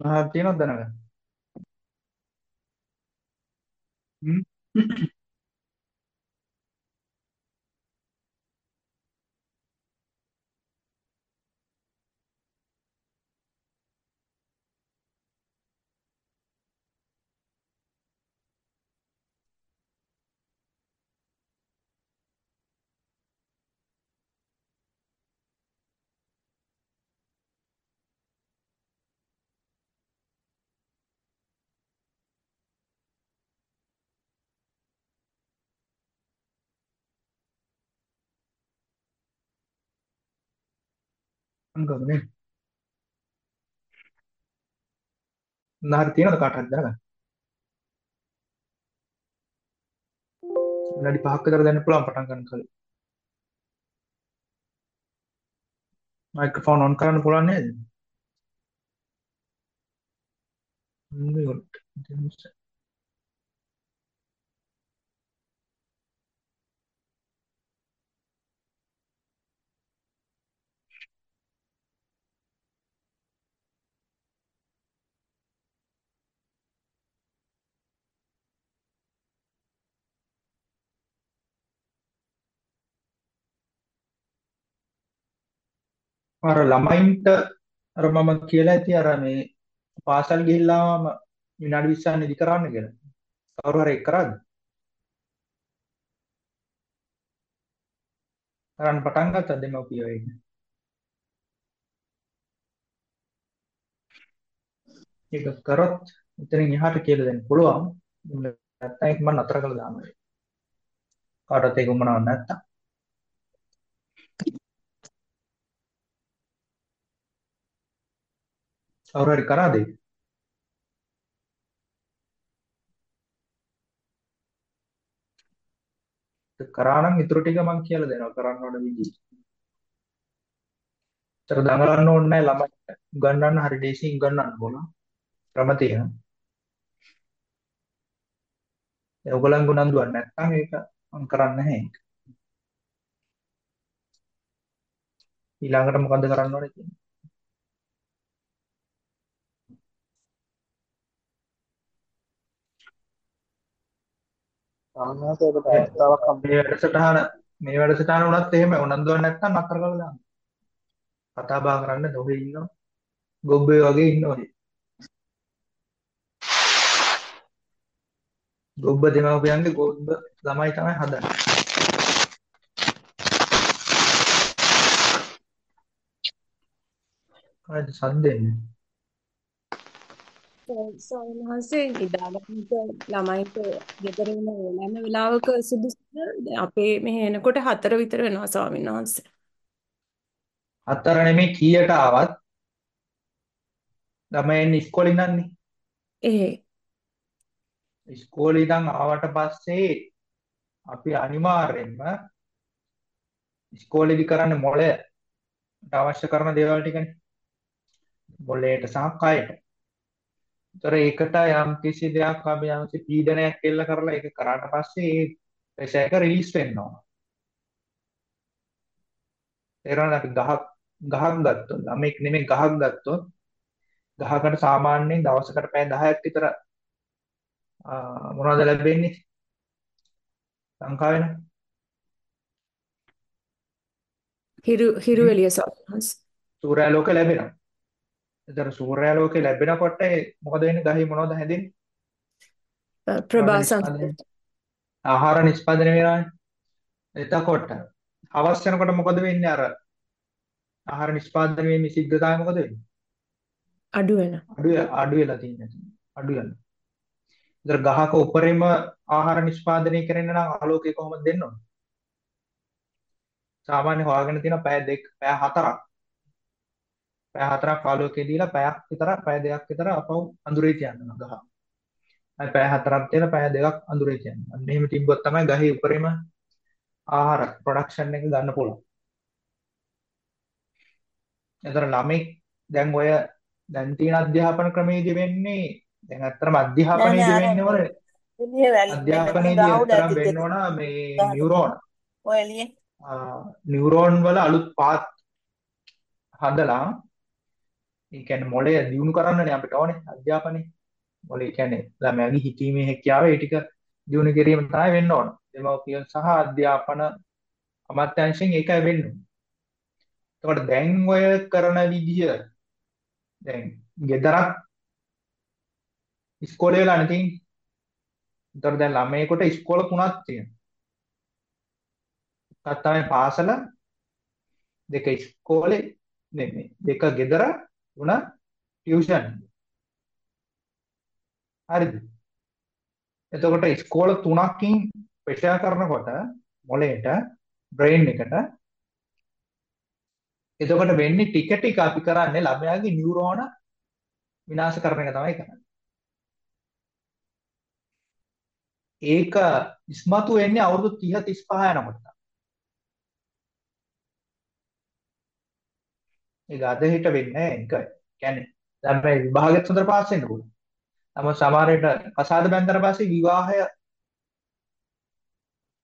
ආ තියෙනවද දැනගන්න? හ්ම්. අංගමනේ. නාර තියෙනවද කාට හරි දැනගන්න? විනාඩි 5ක් විතර දෙන්න පුළුවන් පටන් ගන්න කලින්. මයික්‍රොෆෝන් ඔන් කරන්න පුළුවන් නේද? අර ළමයින්ට අර මම කියලා ඇති අර මේ පාසල් ගිහිල්ලාම විනාඩි 20ක් නිදි කරන්න කියලා. කවුරු හරි ඒක කරාද? කරන්න පටන් ගත්තද දෙමව්පියෝ ඒක? ඒක කරොත් එතනින් එහාට කියලා දෙන්න පුළුවන්. නැත්නම් ඒක මම නතර කරලා දානවා. කාටවත් ඒක උමනාවක් නැත්තම්. කවුරු හරි කරාද ඒක? ඒක කරා නම් ඊටු ටික මම කියලා දෙනවා කරන්න ඕන විදිහ. ඒතර දඟලන්න ඕනේ නැහැ ළමයි උගන්වන්න හරි දේශින් උගන්වන්න ඕන. ක්‍රම තියෙනවා. ඒ ඔයගලන් උනන්දුවක් නැත්නම් ඒක මම කරන්නේ නැහැ ඒක. ඊළඟට මොකද්ද කරන්න ඕනේ කියන්නේ? සාමාන්‍යයෙන් පැයතාවක් මේ වැඩසටහන මේ වැඩසටහන උනත් එහෙම උනන්දුවක් නැත්නම් අතර කරලා දාන්න. කතා බහ කරන්න ඔහේ ඉන්නවා. ගොබ්බේ වගේ ඉන්නවා. ගොබ්බ දෙමව්පියන්ගේ ගොබ්බ ළමයි තමයි හදන්නේ. කායිද සද්දෙන්නේ? සෝමහසේ නිදාගන්නට ළමයින්ට ගෙදර ඉන්න ඕනෑම වෙලාවක සුදුසුද? දැන් අපේ මෙහෙ එනකොට හතර විතර වෙනවා ස්වාමීන් වහන්සේ. හතර නෙමෙයි කීයට ආවත් ළමයන් ඉස්කෝලේ ඉන්නන්නේ. ඒ ඉස්කෝලේ ඉඳන් ආවට පස්සේ අපි අනිවාර්යෙන්ම ඉස්කෝලේදී කරන්නේ මොළයට අවශ්‍ය කරන දේවල් ටිකනේ. මොළයට සහ කයට. ඒතර ඒකට යම් කිසි දෙයක් අපි යම් කිසි පීඩනයක් එල්ල කරලා ඒක කරාට පස්සේ ඒ ප්‍රෙෂර් එක රිලීස් වෙනවා. ඒරණ අපි ගහක් ගහක් ගත්තොත් ළමෙක් නෙමෙයි ගහක් ගත්තොත් ගහකට සාමාන්‍යයෙන් දවසකට පැය 10ක් විතර මොනවද ලැබෙන්නේ? ලංකාවේ හිරු හිරු එළිය වහන්සේ. සූර්යාලෝක ලැබෙනවා. ඒතර සූර්යාලෝකේ ලැබෙනකොට මොකද වෙන්නේ? ගහේ මොනවද හැදෙන්නේ? ප්‍රභා නිෂ්පාදනය සංස්කෘත. ආහාර නිෂ්පාදනය වෙනවානේ. එතකොට හවස් වෙනකොට මොකද වෙන්නේ? අර ආහාර නිෂ්පාදනය වීමේ සිද්ධතාවය මොකද වෙන්නේ? අඩු වෙන. අඩු අඩු වෙලා තියෙනවා. අඩු වෙනවා. ඒතර ගහක උඩරිම ආහාර නිෂ්පාදනය කරන්න නම් ආලෝකය කොහොමද දෙන්න ඕන? සාමාන්‍ය හොයාගෙන තියෙන පැය දෙක පැය හතරක්. පැය හතරක් ආලෝකය දීලා පැයක් විතර පැය දෙකක් විතර අපව අඳුරේ තියන්න ගහ. අය පැය හතරක් තියලා පැය දෙකක් අඳුරේ තියන්න. අන්න එහෙම තිබ්බොත් තමයි ගහේ උඩරිම ආහාර ප්‍රොඩක්ෂන් එක ගන්න පුළුවන්. ඒතර ළමෙක් දැන් ඔය දැන් තියෙන අධ්‍යාපන ක්‍රමයේදී වෙන්නේ දැන් අත්‍තරම අධ්‍යාපනයේදී වෙන්නේ වල අධ්‍යාපනයේදී අත්‍තරම වෙන්න ඕන මේ නියුරෝන ඔය එළිය නියුරෝන් වල අලුත් පාත් හදලා ඒ කියන්නේ මොළය දියුණු කරන්නනේ අපිට ඕනේ අධ්‍යාපනයේ. මොළය කියන්නේ ළමයාගේ හිතීමේ හැකියාව ඒ ටික දියුණු කිරීම තමයි වෙන්න ඕන. දෙමව්පියන් සහ අධ්‍යාපන අමාත්‍යාංශයෙන් ඒකයි වෙන්නේ. එතකොට දැන් ඔය කරන විදිය දැන් ගෙදරක් ඉස්කෝලේ වෙලා නැතිනම් එතකොට දැන් ළමයෙකුට ඉස්කෝල තුනක් තියෙනවා. එකක් තමයි පාසල දෙක ඉස්කෝලේ නෙමෙයි දෙක ගෙදර තුන ටියුෂන්. හරිද? එතකොට ඉස්කෝල තුනකින් ප්‍රෙෂර් කරනකොට මොළයට බ්‍රේන් එකට එතකොට වෙන්නේ ටික ටික අපි කරන්නේ ළමයාගේ නියුරෝන විනාශ කරන එක තමයි කරන්නේ. ඒක ඉස්මතු වෙන්නේ අවුරුදු 30 35 යනකොට. ඒක අද හිට වෙන්නේ ඒක. කියන්නේ දැන් මේ විභාගෙත් හොඳට පාස් වෙන්න පුළුවන්. නමුත් සමහර විට කසාද බැන්දට පස්සේ විවාහය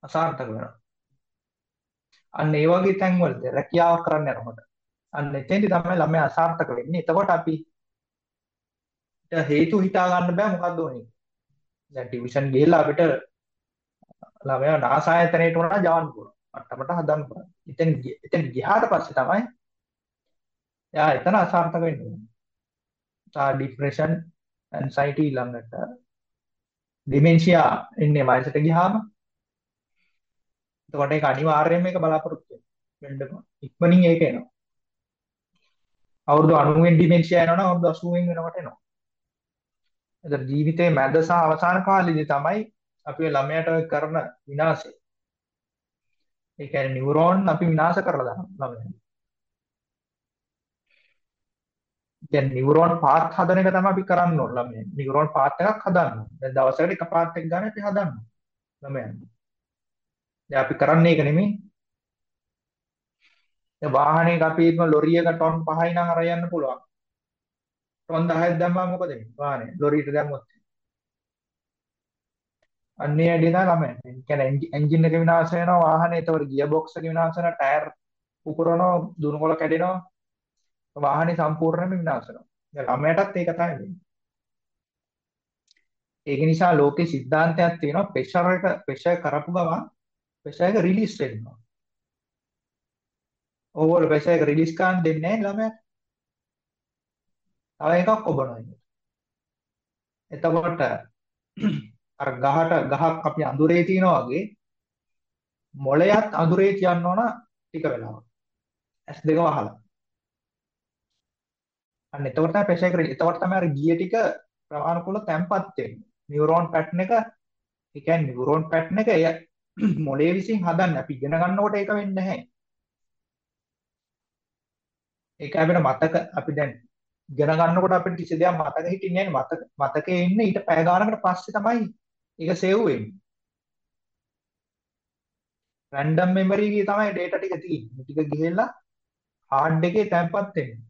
අසාර්ථක වෙනවා. අන්න ඒ වගේ තැන්වලදී රැකියාවක් කරන්න යනකොට අන්න එතෙන්දි තමයි ළමයා අසාර්ථක වෙන්නේ. එතකොට අපි හේතු හිතා ගන්න බෑ මොකද්ද උනේ. දැන් ටියුෂන් ගිහලා අපිට ළමයා නාසායතනයට උනා ජවන්න පුළුවන්. මට්ටමට හදන්න පුළුවන්. එතෙන් එතෙන් ගියාට පස්සේ තමයි එයා එතන අසාර්ථක වෙන්නේ. තා ડિප්‍රෙෂන්, ඇන්සයිටි ළඟට ඩිමෙන්ෂියා එන්නේ වයසට ගියාම එතකොට ඒක අනිවාර්යයෙන්ම මේක බලාපොරොත්තු වෙන්න ඉක්මනින් ඒක එනවා. අවුරුදු 90 ඩිමෙන්ෂියා එනවනම් අවුරුදු 80 වෙනකොට එනවා. එතන ජීවිතයේ මැද සහ අවසාන කාලෙදී තමයි අපි ළමයට කරන විනාශය. ඒ කියන්නේ නියුරෝන් අපි විනාශ කරලා දානවා ළමයන්. දැන් නියුරෝන් පාත් හදන එක තමයි අපි කරන්න ඕන ළමයන්. නියුරෝන් පාත් එකක් හදන්න ඕන. දැන් දවසකට එක පාත් එකක් ගන්න අපි හදන්න ළමයන්. දැන් අපි කරන්නේ ඒක නෙමෙයි. දැන් වාහනයක අපි ඉන්න ලොරියක ටොන් 5යි නම් අර යන්න පුළුවන්. ටොන් 10ක් දැම්මම මොකද වෙන්නේ? වාහනේ ලොරියට දැම්මොත්. අන්නේ ඇඩි තමයි ළමයන්. ඒ කියන්නේ එන්ජින් එක විනාශ වෙනවා වාහනේ ඒතකොට ගියර් බොක්ස් එක විනාශ වෙනවා ටයර් පුපුරනවා දුනුකොළ කැඩෙනවා වාහනේ සම්පූර්ණයෙන්ම විනාශ වෙනවා. ළමයටත් ඒක තමයි වෙන්නේ. ඒක නිසා ලෝකේ સિદ્ધාන්තයක් තියෙනවා ප්‍රෙෂර් එක ප්‍රෙෂර් කරපු ගමන් ප්‍රෙෂර් එක රිලීස් වෙනවා. ඕවල් ප්‍රෙෂර් එක රිලීස් කරන්න දෙන්නේ නැහැ ළමයා. තව එකක් ඔබනවා ඉන්නේ. එතකොට අර ගහට ගහක් අපි අඳුරේ තියනවා වගේ මොළයත් අඳුරේ තියන්න ඕන ටික වෙලාවක්. ඇස් දෙක වහලා. අන්න එතකොට තමයි ප්‍රෙෂර් එක එතකොට තමයි අර ගිය ටික ප්‍රමාණිකුල තැම්පත් වෙන්නේ. නියුරෝන් පැටර්න් එක ඒ කියන්නේ නියුරෝන් පැටර්න් එක එය මොළයේ විසින් හදන්නේ අපි ඉගෙන ගන්නකොට ඒක වෙන්නේ නැහැ. ඒක අපිට මතක අපි දැන් ඉගෙන ගන්නකොට අපිට කිසි දෙයක් මතක හිටින්නේ නැහැ මතක මතකයේ ඉන්න ඊට පැය ගානකට පස්සේ තමයි ඒක සේව් වෙන්නේ. රැන්ඩම් මෙමරි එකේ තමයි data ටික තියෙන්නේ. ටික ගිහිල්ලා hard එකේ තැන්පත් වෙන්නේ.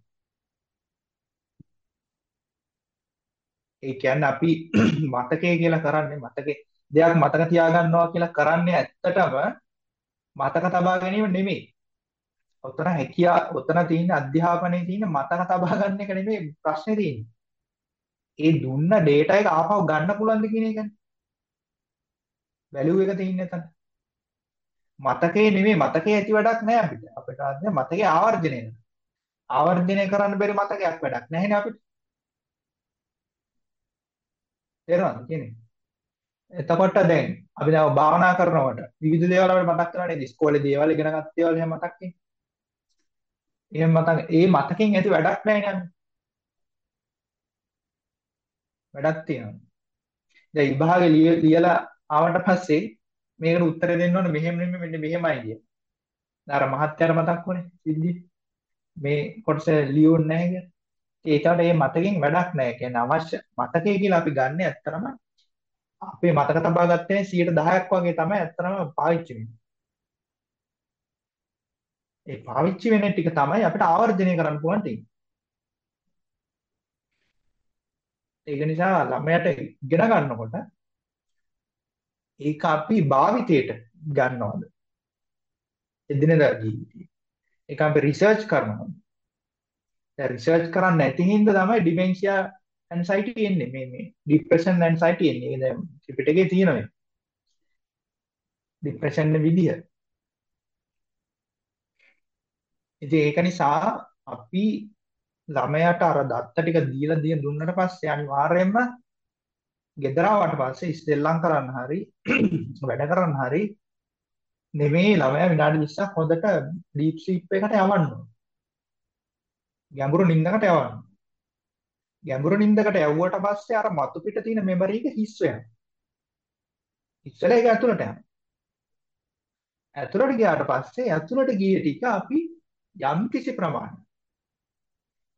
ඒ කියන්නේ අපි මතකය කියලා කරන්නේ මතකේ දෙයක් මතක තියාගන්නවා කියලා කරන්නේ ඇත්තටම මතක තබා ගැනීම නෙමෙයි. ඔතන හැකියා ඔතන තියෙන අධ්‍යාපනයේ තියෙන මතක තබා ගන්න එක නෙමෙයි ප්‍රශ්නේ තියෙන්නේ. ඒ දුන්න data එක ආපහු ගන්න පුළුවන්ද කියන එකනේ. වැලියු එක තියෙන්නේ එතන. මතකේ නෙමෙයි මතකේ ඇති වැඩක් නෑ අපිට. අපිට අන්නේ මතකේ ආවර්ජනය කරන්න. ආවර්ජනය කරන්න බැරි මතකයක් වැඩක් නැහැනේ අපිට. තේරෙනවද කියන්නේ? එතකොට දැන් අපි දැන් භාවනා කරනකොට විවිධ දේවල් අපිට මතක් වෙනවා නේද? ඉස්කෝලේ දේවල් ඉගෙන ගත්ත දේවල් එහෙම මතක් වෙන්නේ. එහෙම මතක ඒ මතකෙන් ඇති වැඩක් නැහැ නේද? වැඩක් තියෙනවා. දැන් විභාගේ ලියලා ආවට පස්සේ මේකට උත්තර දෙන්න ඕනේ මෙහෙම නෙමෙයි මෙන්න මෙහෙමයි කිය. අර මහත්යර මතක් වුණේ සිද්ධි. මේ කොටස ලියුන්නේ නැහැ කියලා. ඒකට මේ මතකෙන් වැඩක් නැහැ. කියන්නේ අවශ්‍ය මතකය කියලා අපි ගන්න ඇත්තරම අපේ මතක තබා ගත්තේ 10%ක් වගේ තමයි ඇත්තරම පාවිච්චි වෙන්නේ. ඒ පාවිච්චි වෙන ටික තමයි අපිට ආවර්ජනය කරන්න පුළුවන් තියෙන්නේ. ඒක නිසා ළමයට ඉගෙන ගන්නකොට ඒක අපි භාවිතයට ගන්නවද? එදිනෙදා ජීවිතේ. ඒක අපි රිසර්ච් කරනවද? දැන් රිසර්ච් කරන්නේ නැති හින්දා තමයි ඩිමෙන්ෂියා ඇන්සයිටි එන්නේ මේ මේ ડિප්‍රෙෂන් ඇන්සයිටි එන්නේ. ඒක දැන් ත්‍රිපිටකේ තියෙනවා. ડિප්‍රෙෂන් විදිය. ඉතින් ඒක නිසා අපි ළමයාට අර දත්ත ටික දීලා දිය දුන්නට පස්සේ අනිවාර්යයෙන්ම ගෙදර ආවට පස්සේ ඉස්තෙල්ලම් කරන්න හරි වැඩ කරන්න හරි නෙමෙයි ළමයා විනාඩි 20ක් හොඳට ඩීප් ස්ලීප් එකට යවන්න ඕනේ. ගැඹුරු නිින්දකට යවන්න. ගැඹුරු නිින්දකට යවුවට පස්සේ අර මතු පිට තියෙන මෙමරි එක හිස් වෙනවා. හිස් වෙලා ඒක ඇතුළට යනවා. ඇතුළට ගියාට පස්සේ ඇතුළට ගිය ටික අපි යම් කිසි ප්‍රමාණයක්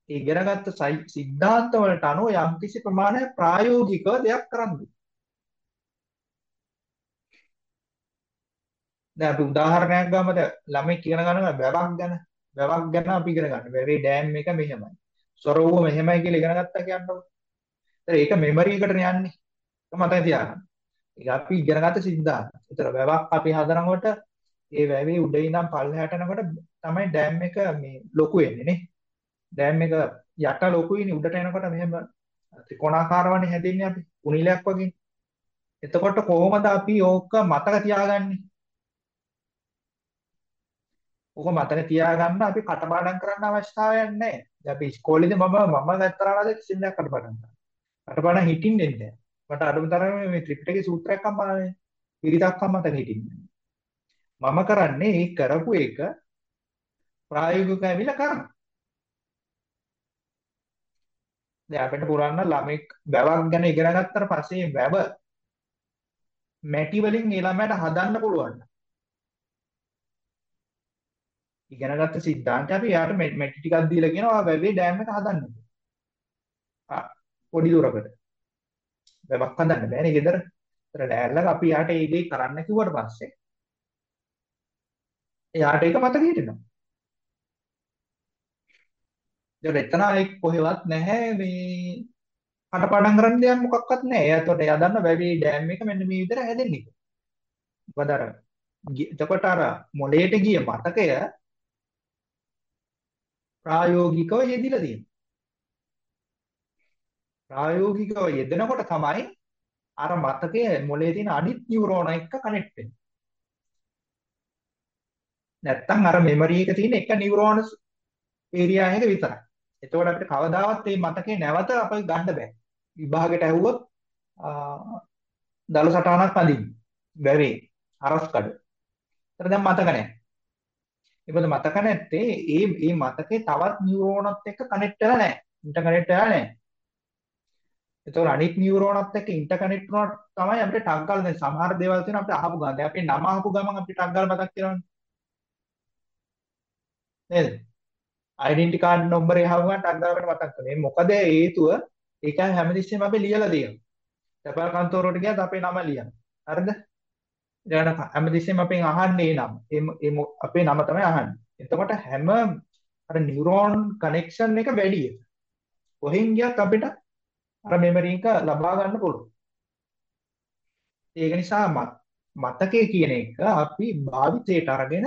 ඒ ඉගෙනගත්ත සිද්ධාන්ත වලට අනුව යම් කිසි ප්‍රමාණයක් ප්‍රායෝගිකව දෙයක් කරන්න දැන් අපි උදාහරණයක් ගමු ළමයි ඉගෙන ගන්න වැවක් ගැන වැවක් ගැන අපි ඉගෙන ගන්න. වැවේ ඩෑම් එක මෙහෙමයි. සොරවුව මෙහෙමයි කියලා ඉගෙන ගත්තා කියන්නකො. ඒක මෙමරි එකට යන්නේ. ඒක මතක තියාගන්න. ඒක අපි ඉගෙනගත්ත සිද්ධාන්ත. ඒතර වැවක් අපි හදනකොට ඒ වැවේ උඩ ඉඳන් පල්ලෙහාට යනකොට තමයි ඩෑම් එක මේ ලොකු වෙන්නේ නේ. ඩෑම් එක යට ලොකුයිනේ උඩට එනකොට මෙහෙම ත්‍රිකෝණාකාරවනේ හැදෙන්නේ අපි කුණිලයක් වගේ. එතකොට කොහොමද අපි ඕක මතක තියාගන්නේ? ඕක මතක තියාගන්න අපි කටපාඩම් කරන්න අවශ්‍යතාවයක් නැහැ. දැන් අපි ඉස්කෝලේදී මම මම ගත්තාලාද කිසිම දෙයක් කටපාඩම් කරා. කටපාඩම් හිටින්නේ නැහැ. මට අඩුම තරමේ මේ ත්‍රිපිටකේ සූත්‍රයක් අම්මානේ. පිරිතක් අම්මතක හිටින්නේ. මම කරන්නේ ඒ කරපු එක ප්‍රායෝගිකව ඇවිල්ලා කරනවා. දැන් අපිට පුරන්න ළමෙක් වැවක් ගැන ඉගෙන ගත්තට පස්සේ වැව මැටි වලින් ඒ ළමයාට හදන්න පුළුවන්. ඉගෙනගත්ත සිද්ධාන්තය අපි යාට මැටි ටිකක් දීලා කියනවා වැවේ ඩෑම් එක හදන්න. පොඩි දුරකට. වැවක් හදන්න බෑනේ ගෙදර. ඒතර ලෑල්ලක අපි යාට ඒ දේ කරන්න කිව්වට පස්සේ එයාට ඒක මතක හිටිනවා. දැන් එතන එක් කොහෙවත් නැහැ මේ කටපාඩම් කරන්න දෙයක් මොකක්වත් නැහැ. එයාට එයා දන්න වැවේ ඩෑම් එක මෙන්න මේ විදිහට හැදෙන්නේ. මොකද අර එතකොට අර මොළයට ගිය මතකය ප්‍රායෝගිකව යෙදිලා තියෙනවා. ප්‍රායෝගිකව යෙදෙනකොට තමයි අර මතකය මොළයේ තියෙන අනිත් නියුරෝන එක්ක කනෙක්ට් වෙන්නේ. නැත්තම් අර මෙමරි එක තියෙන එක නියුරෝන්ස් ඒරියා එක විතරයි. එතකොට අපිට කවදාවත් මේ මතකේ නැවත අපිට ගන්න බෑ. විභාගයට ඇහුවොත් දල සටහනක් අඳින්න. බැරේ. හරස් කඩ. ඒතර දැන් මතක නැහැ. ඒකද මතක නැත්තේ ඒ මේ මතකේ තවත් නියුරෝනත් එක්ක කනෙක්ට් වෙලා නැහැ. ඉන්ටර්කනෙක්ට් වෙලා නැහැ. ඒතකොට අනිත් නියුරෝනත් එක්ක ඉන්ටර්කනෙක්ට් වුණාට තමයි අපිට ටග් ගාලා දැන් සමහර දේවල් තියෙනවා අපිට අහපු ගමන්. දැන් අපි නම අහපු ගමන් අපිට ටග් ගාලා මතක් කරනවනේ. නේද? ඩෙන්ටි කාඩ් නම්බරේ අහුවම ටක් ගාලා මතක් කරගන්න. මොකද හේතුව ඒක හැමතිස්සෙම අපි ලියලා තියෙනවා. තපාල් කන්තෝරුවට ගියත් අපේ නම ලියනවා. හරිද? ඊළඟ හැමතිස්සෙම අපෙන් අහන්නේ නම. ඒ අපේ නම තමයි අහන්නේ. එතකොට හැම අර නියුරෝන් කනෙක්ෂන් එක වැඩි. කොහෙන් ගියත් අපිට අර මෙමරි එක ලබා ගන්න පුළුවන්. ඒක නිසා මතකය කියන එක අපි භාවිතයට අරගෙන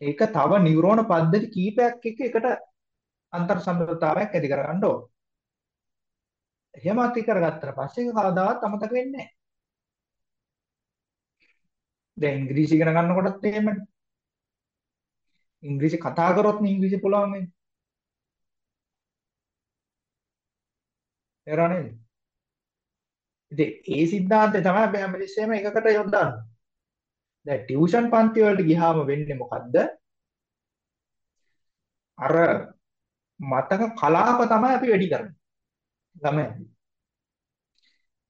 ඒක තව නියුරෝන පද්ධති කීපයක් එක්ක එකට අන්තර් සම්බන්ධතාවයක් ඇති කරගන්න ඕන. එහෙම ඇති කරගත්තට පස්සේ ඒක කවදාවත් අමතක වෙන්නේ නැහැ. දැන් ඉංග්‍රීසි ඉගෙන ගන්නකොටත් එහෙමනේ. ඉංග්‍රීසි කතා කරොත් නේ ඉංග්‍රීසි පුළුවන් වෙන්නේ. එරා නේද? ඉතින් ඒ සිද්ධාන්තය තමයි අපි හැම තිස්සෙම එකකට යොදන්නේ. දැන් ටියුෂන් පන්ති වලට ගියාම වෙන්නේ මොකද්ද? අර මතක කලාප තමයි අපි වැඩි කරන්නේ. ළමයි.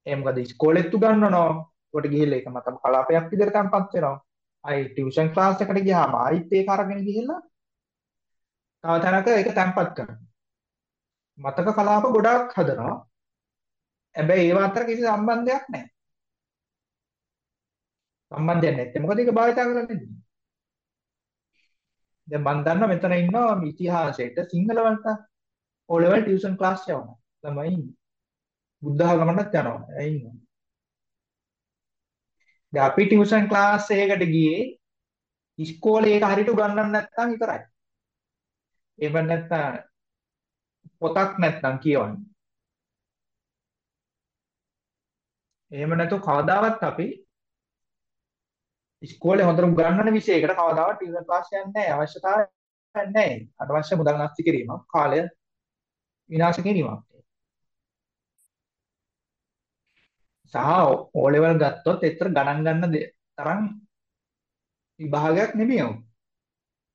ඒ මොකද ඉස්කෝලෙත් උගන්වනවා කොට ගිහිල්ලා ඒක මතක කලාපයක් විදිහට තම්පත් වෙනවා. ආයි ටියුෂන් ක්ලාස් එකට ගියාම ආයිත් ඒක අරගෙන ගිහිල්ලා තව තැනක ඒක තැම්පත් කරනවා. මතක කලාප ගොඩාක් හදනවා. හැබැයි ඒව අතර කිසි සම්බන්ධයක් නැහැ. සම්බන්ධයක් නැත්te මොකද ඒක භාවිතා කරන්නේ නැති. දැන් මම දන්නවා මෙතන ඉන්නවා ඉතිහාසයට සිංහල වලට O level ටියුෂන් ක්ලාස් යවනවා. ළමයි බුද්ධ ආගමකට යනවා. ඇයි ඉන්නවා. දැන් අපි ටියුෂන් ක්ලාස් එකකට ගියේ ඉස්කෝලේ ඒක හරියට උගන්වන්න නැත්නම් විතරයි. එහෙම නැත්නම් පොතක් නැත්නම් කියවන්න. එහෙම නැතු කවදාවත් අපි ඉස්කෝලේ හොඳට උගන්වන විෂයයකට කවදාවත් ටියුෂන් ක්ලාස් යන්නේ නැහැ. අවශ්‍යතාවයක් නැහැ. අනවශ්‍ය මුදල් නාස්ති කිරීමක්, කාලය විනාශ කිරීමක්. සහ ඕ ලෙවල් ගත්තොත් එතර ගණන් ගන්න තරම් විභාගයක් නෙමෙයි උන්.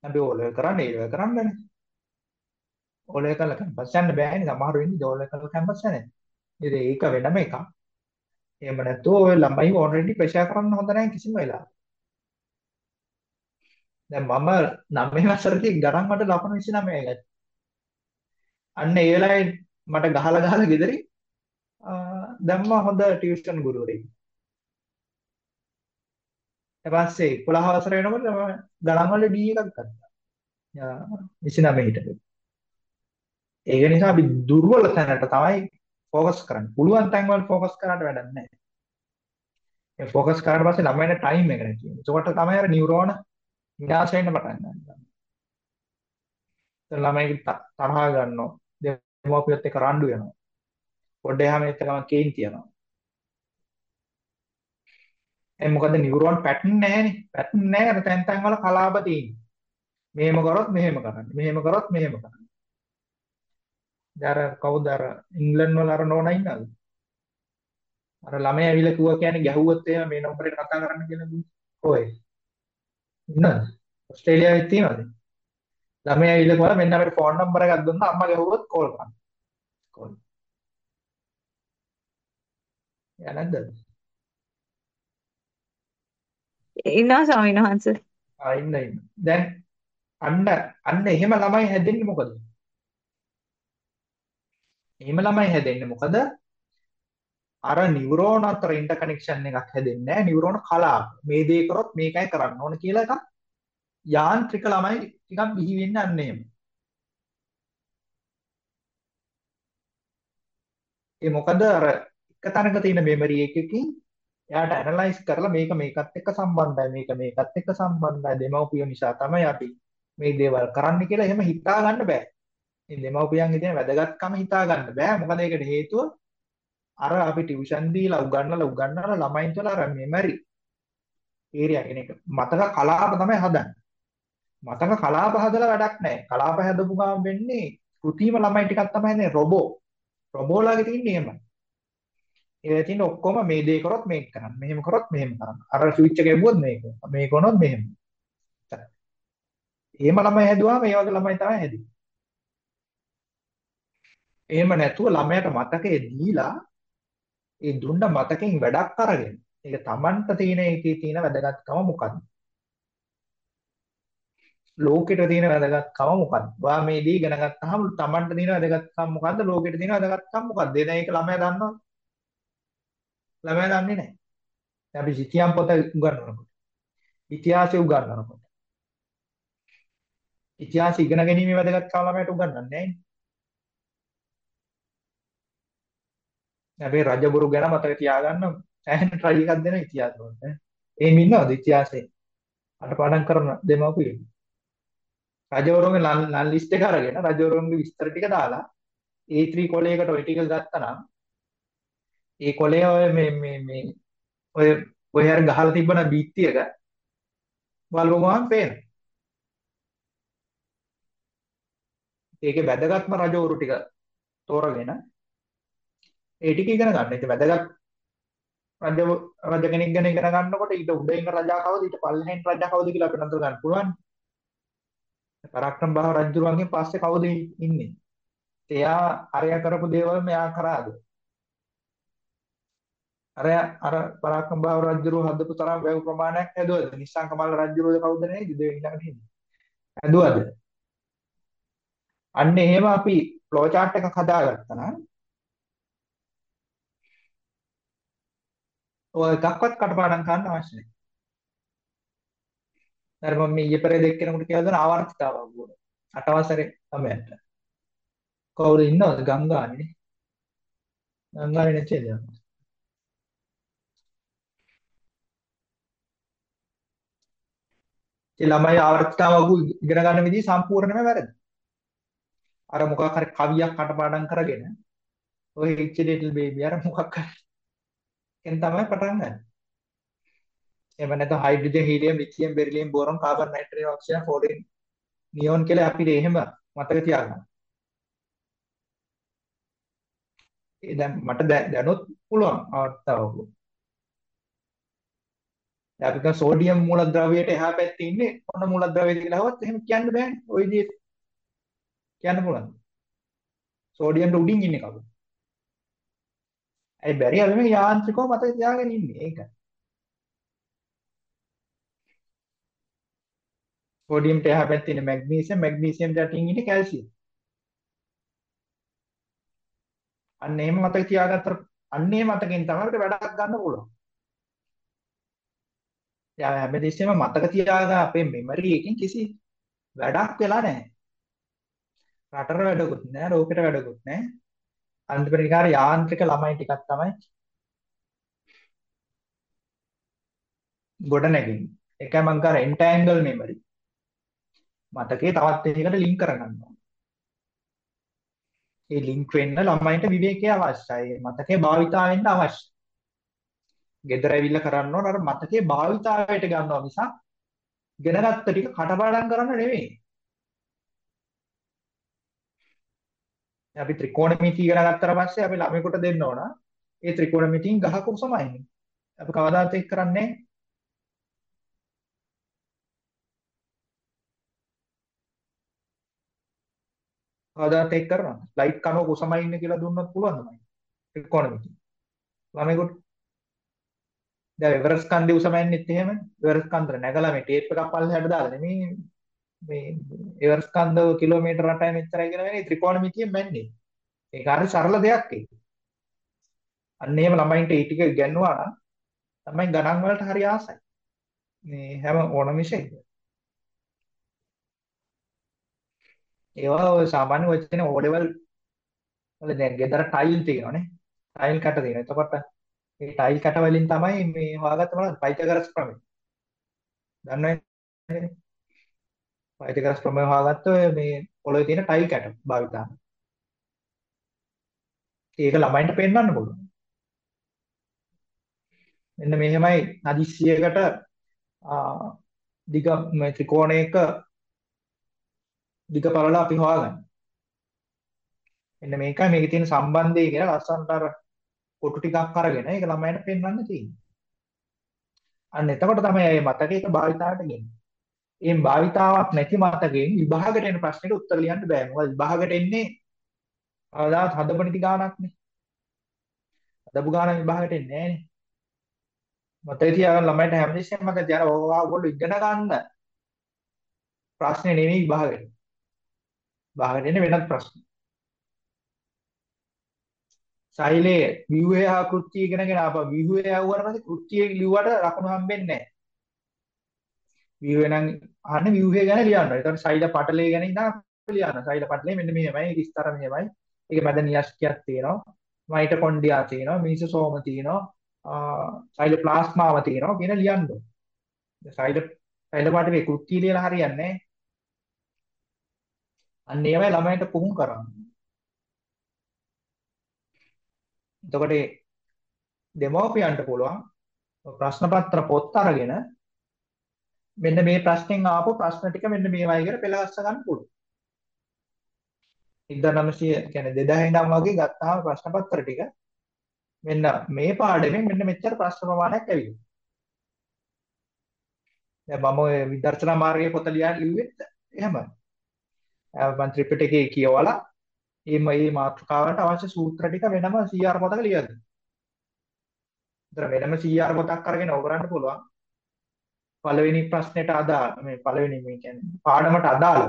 අපි ඕ ලෙවල් කරන්නේ ඒ ලෙවල් කරන්නනේ. ඕ ලෙවල් කරලා කැම්පස් යන්න බෑනේ සමහර වෙන්නේ ඕ ලෙවල් කරලා කැම්පස් යන්නේ. ඉතින් ඒක වෙනම එකක්. එහෙම නැත්නම් ඔය ළමයි ඔල්රෙඩි ප්‍රෙෂර් කරන්න හොඳ නැහැ කිසිම වෙලාවක. දැන් මම 9 වසරේදී ගණන් වලට ලකුණු 29 ගත්තා. අන්න ඒ වෙලාවේ මට ගහලා ගහලා ගෙදරින් දැම්මා හොඳ ටියුෂන් ගුරුවරයෙක්. ඊට පස්සේ 11 වසර වෙනකොට මම ගණන්වල D එකක් ගත්තා. 29 හිටපු. ඒක නිසා අපි දුර්වල තැනට තමයි ફોકસ කරන්නේ. පුළුවන් තැන් වල ફોકસ කරාට වැඩක් නැහැ. ඒ ફોકસ කරාට පස්සේ ළමයින ටයිම් එක නැති වෙනවා. ඒකට තමයි අර නියුරෝන විනාශ වෙන්න පටන් ගන්නවා. ළමයි තරහා ගන්නවා. දෙමව්පියොත් එක්ක රණ්ඩු වෙනවා. පොඩ්ඩ එහාම එක්ක ගමන් කේන්ති යනවා. ඒ මොකද නියුරෝන් පැටර්න් නැහැනේ. පැටර්න් නැහැ අර තැන් තැන් වල කලාප තියෙන්නේ. මෙහෙම කරොත් මෙහෙම කරන්න. මෙහෙම කරොත් මෙහෙම කරන්න. දැන් කවුද අර ඉංග්ලන්ඩ් වල අර නෝනා ඉන්නවද? අර ළමයා ඇවිල්ලා කිව්වා කියන්නේ ගැහුවොත් එහෙම මේ නම්බරේට කතා කරන්න කියලා කිව්වා. කොහෙ? ඉන්නවද? ඕස්ට්‍රේලියාවේ තියෙනවද? ළමයා ඇවිල්ලා කිව්වා මෙන්න අපිට ෆෝන් නම්බර එකක් දුන්නා අම්මා ගැහුවොත් කෝල් කරන්න. කෝල්. යා නැද්ද? ඉන්නවා ස්වාමීන් වහන්සේ. ආ ඉන්න ඉන්න. දැන් අන්න අන්න එහෙම ළමයි හැදෙන්නේ මොකද? එහෙම ළමයි හැදෙන්නේ මොකද? අර නියුරෝන අතර ඉන්ටර්කනෙක්ෂන් එකක් හැදෙන්නේ නැහැ. නියුරෝන කලාප. මේ දේ කරොත් මේකයි කරන්න ඕන කියලා එකක් යාන්ත්‍රික ළමයි ටිකක් බිහි වෙන්නේ අන්න එහෙම. ඒ මොකද අර එක තැනක තියෙන මෙමරි එකකින් එයාට ඇනලයිස් කරලා මේක මේකත් එක්ක සම්බන්ධයි මේක මේකත් එක්ක සම්බන්ධයි දෙමව්පියෝ නිසා තමයි අපි මේ දේවල් කරන්න කියලා එහෙම හිතා ගන්න බෑ. මේ දෙමව්පියන්ගේ තියෙන වැදගත්කම හිතා ගන්න බෑ. මොකද ඒකට හේතුව අර අපි ටියුෂන් දීලා උගන්වලා උගන්වලා ළමයින් තුළ අර මෙමරි ඒරියා කියන එක මතක කලාප තමයි හදන්නේ. මතක කලාප හදලා වැඩක් නැහැ. කලාප හදපු ගමන් වෙන්නේ කෘතිම ළමයි ටිකක් තමයි නේ රොබෝ. රොබෝලාගේ තියෙන්නේ එහෙමයි. ඒ තියෙන ඔක්කොම මේ දේ කරොත් මේක කරන්න. මෙහෙම කරොත් මෙහෙම කරන්න. අර ස්විච් එක ගැබුවොත් මේක. මේක වුණොත් මෙහෙම. එහෙම ළමයි හැදුවාම ඒ වගේ ළමයි තමයි හැදෙන්නේ. එහෙම නැතුව ළමයට මතකයේ දීලා ඒ දුන්න මතකෙන් වැඩක් අරගෙන ඒක Tamanට තියෙන එකේ තියෙන වැදගත්කම මොකද්ද? ලෝකෙට තියෙන වැදගත්කම මොකද්ද? ඔයා මේ දේ ඉගෙන ගත්තාම Tamanට තියෙන වැදගත්කම මොකද්ද? ලෝකෙට තියෙන වැදගත්කම මොකද්ද? එන එක ළමයා දන්නවද? ළමයා දන්නේ නැහැ. දැන් අපි සිතියම් පොත උගන්වනකොට ඉතිහාසය උගන්වනකොට ඉතිහාසය ඉගෙන ගැනීමේ වැදගත්කම ළමයට උගන්වන්නේ නැහැ. හැබැයි රජබුරු ගැන මතක තියාගන්න සෑහෙන try එකක් දෙන ඉතිහාස වලට. එහෙම ඉන්නවද ඉතිහාසයේ? අටපාඩම් කරන දෙමව්පියෝ. රජවරුන්ගේ නන් ලිස්ට් එක අරගෙන රජවරුන්ගේ විස්තර ටික දාලා A3 කොලයකට ඔය ටික ගත්තා නම් ඒ කොලේ ඔය මේ මේ මේ ඔය ඔය හර ගහලා තිබ්බන බීත්තියක බලපුවම පේනවා. ඒකේ වැදගත්ම රජවරු ටික තෝරගෙන ඒ ටික ඉගෙන ගන්න. ඒක වැදගත් රජ රජ කෙනෙක් ගැන ඉගෙන ගන්නකොට ඊට උඩ ඉන්න රජා කවුද ඊට පල්ලෙහෙන් රජා කවුද කියලා අපිට අඳුර ගන්න පුළුවන්. පරාක්‍රම බාහු රජුරුවන්ගෙන් පස්සේ කවුද ඉන්නේ? එයා අරය කරපු දේවල් මෙයා කරාද? අර අර පරාක්‍රම බාහු රජුරුව හදපු තරම් වැව් ප්‍රමාණයක් හැදුවද? නිස්සංක මල්ල රජුරුවද කවුද නේද? දෙව ඊළඟට ඉන්නේ. හැදුවද? අන්න එහෙම අපි ෆ්ලෝ chart එකක් හදාගත්තා නම් ඔය එකක්වත් කටපාඩම් කරන්න අවශ්‍ය නැහැ. අර මම මේ ඊයේ පෙරේද එක්කෙනෙකුට කියලා දුන්න ආවර්තිතාවක් වුණ. අටවසරේ ළමයට. කවුරු ඉන්නවද ගංගානේ? ගංගානේ නැචේද? ඒ ළමයි ආවර්තිතාවක් ඉගෙන ගන්න විදිහ සම්පූර්ණයෙන්ම වැරදි. අර මොකක් හරි කවියක් කටපාඩම් කරගෙන ඔය හිච් ලිටල් බේබි අර මොකක් හරි එන් තමයි පටන් ගන්න. එහෙම නැත්නම් hydrogen helium lithium beryllium boron carbon nitrogen oxygen fluorine neon කියලා අපිට එහෙම මතක තියාගන්න. ඒ දැන් මට දැනුත් පුළුවන් අවස්ථාවක. දැන් අපි කියමු සෝඩියම් මූලද්‍රව්‍යයට එහා පැත්තේ ඉන්නේ මොන මූලද්‍රව්‍යද කියලා අහුවත් එහෙම කියන්න බෑනේ. ওই විදිහට කියන්න පුළුවන්. සෝඩියම්ට උඩින් ඉන්නේ කවුද? ඒ බැරි අපි මේ යාන්ත්‍රිකව මතක තියාගෙන ඉන්නේ. ඒක. සෝඩියම්ට එහා පැත්තේ ඉන්නේ මැග්නීසියම්, මැග්නීසියම් යටින් ඉන්නේ කැල්සියම්. අන්න එහෙම මතක තියාගත්තට අන්න ඒ මතකෙන් තමයි අපිට වැඩක් ගන්න පුළුවන්. යා හැමදෙස්සෙම මතක තියාගන්න අපේ මෙමරි එකෙන් කිසි වැඩක් වෙලා නැහැ. රටට වැඩකුත් නැහැ, ලෝකෙට වැඩකුත් නැහැ. අන්තිමට නිකාර යාන්ත්‍රික ළමයි ටිකක් තමයි ගොඩ නැගෙන්නේ. ඒකයි මම කර එන්ටැන්ගල් මෙමරි. මතකේ තවත් එකකට ලින්ක් කරගන්නවා. ඒ ලින්ක් වෙන්න ළමයින්ට විවේකය අවශ්‍යයි. මතකේ භාවිතා වෙන්න අවශ්‍යයි. ගෙදර ඇවිල්ලා කරන්න ඕන අර මතකේ භාවිතාවයට ගන්නවා මිසක් ඉගෙනගත්ත ටික කටපාඩම් කරන්න නෙවෙයි. අපි ත්‍රිකෝණමිතිය ඉගෙන ගත්තට පස්සේ අපි ළමයෙකුට දෙන්න ඕන ඒ ත්‍රිකෝණමිතියෙන් ගහක උසමයි. අපි කවදාත් ඒක කරන්නේ කවදාත් ඒක කරනවා. ලයිට් කනුවක උසමයි ඉන්න කියලා දුන්නොත් පුළුවන් තමයි. ත්‍රිකෝණමිතිය. ළමයෙකුට දැන් එවරස් කන්දේ උසමයන්නෙත් එහෙමනේ. එවරස් කන්දර නැගලා මේ ටේප් එකක් පල්ලෙහාට දාලා නෙමෙයි මේ එවරස් කන්ද කිලෝමීටර 8යි මෙච්චරයි කියලා වෙන්නේ ත්‍රිකෝණමිතියෙන් මැන්නේ. ඒක හරි සරල දෙයක් ඒක. අන්න එහෙම ළමයින්ට ඒ ටික ඉගෙනුවා නම් තමයි ගණන් වලට හරි ආසයි. මේ හැම ඕනම විෂයක. ඒවා ඔය සාමාන්‍ය වචනේ O level වල දැන් ගෙදර ටයිල් තියෙනවානේ. ටයිල් කට තියෙනවා. එතකොට මේ ටයිල් කට වලින් තමයි මේ හොයාගත්ත මොනවද? පයිතගරස් ප්‍රමේය. දන්නවද? පයිතගරස් ප්‍රමේය හොයාගත්ත ඔය මේ පොළොවේ තියෙන ටයිල් කට භාවිතා. ඒක ළමයින්ට පෙන්වන්න පුළුවන්. මෙන්න මෙහෙමයි හදිස්සියකට දිග ත්‍රිකෝණයක දිග පළල අපි හොයාගන්න. මෙන්න මේකයි මේකේ තියෙන සම්බන්ධය කියලා ලස්සනට අර කොටු ටිකක් අරගෙන ඒක ළමයින්ට පෙන්වන්න තියෙන්නේ. අන්න එතකොට තමයි මේ මතකයක භාවිතාවට ගන්නේ. එම් භාවිතාවක් නැති මතකයෙන් විභාගයට එන ප්‍රශ්නෙට උත්තර ලියන්න බෑ. මොකද විභාගයට එන්නේ අවදාත් හදපු නිති ගානක්නේ. හදපු ගාන විභාගයට එන්නේ නෑනේ. මතක තියාගන්න ළමයින්ට හැමදෙස්සෙම මතක තියාගන්න ඕවා ඔයගොල්ලෝ ඉගෙන ගන්න ප්‍රශ්නේ නෙවෙයි විභාගෙට. විභාගෙට එන්නේ වෙනත් ප්‍රශ්න. සෛලයේ ව්‍යුහය හා කෘත්‍ය ඉගෙනගෙන ආපහු ව්‍යුහය ආවුවාට පස්සේ කෘත්‍ය ලිව්වට ලකුණු හම්බෙන්නේ නැහැ. ව්‍යුහය නම් අහන්නේ ව්‍යුහය ගැන ලියන්න. ඒකට සෛල පටලය ගැන ඉඳන් ලියන්න. සෛල පටලය මෙන්න මෙහෙමයි, විස්තර මෙහෙමයි. ඒක මැද නියස්කියක් තියෙනවා. මයිටොකොන්ඩ්‍රියා තියෙනවා, මීසෝසෝම තියෙනවා, සෛල ප්ලාස්මාව තියෙනවා කියන ලියන්න ඕනේ. සෛල සෛල පටලේ කෘත්‍ය ලියලා හරියන්නේ නැහැ. අන්න ඒවයි ළමයින්ට පුහුණු කරන්නේ. එතකොට දෙමව්පියන්ට පුළුවන් ප්‍රශ්න පත්‍ර පොත් අරගෙන මෙන්න මේ ප්‍රශ්නෙන් ආපු ප්‍රශ්න ටික මෙන්න මේවයි කියලා පෙළගස්ස ගන්න පුළුවන්. 1900 කියන්නේ 2000 ඉඳන් වගේ ගත්තාම ප්‍රශ්න පත්‍ර ටික මෙන්න මේ පාඩමෙන් මෙන්න මෙච්චර ප්‍රශ්න ප්‍රමාණයක් ඇවිල්ලා. දැන් මම ඔය විදර්ශනා මාර්ගයේ පොත ලියන්න ලිව්වෙත් එහෙමයි. මම ත්‍රිපිටකයේ කියවලා මේ මේ මාතෘකාවට අවශ්‍ය සූත්‍ර ටික වෙනම CR පොතක ලියලා දෙනවා. ඒතර වෙනම CR පොතක් අරගෙන ඕක කරන්න පුළුවන්. පළවෙනි ප්‍රශ්නෙට අදාළ මේ පළවෙනි මේ කියන්නේ පාඩමට අදාළ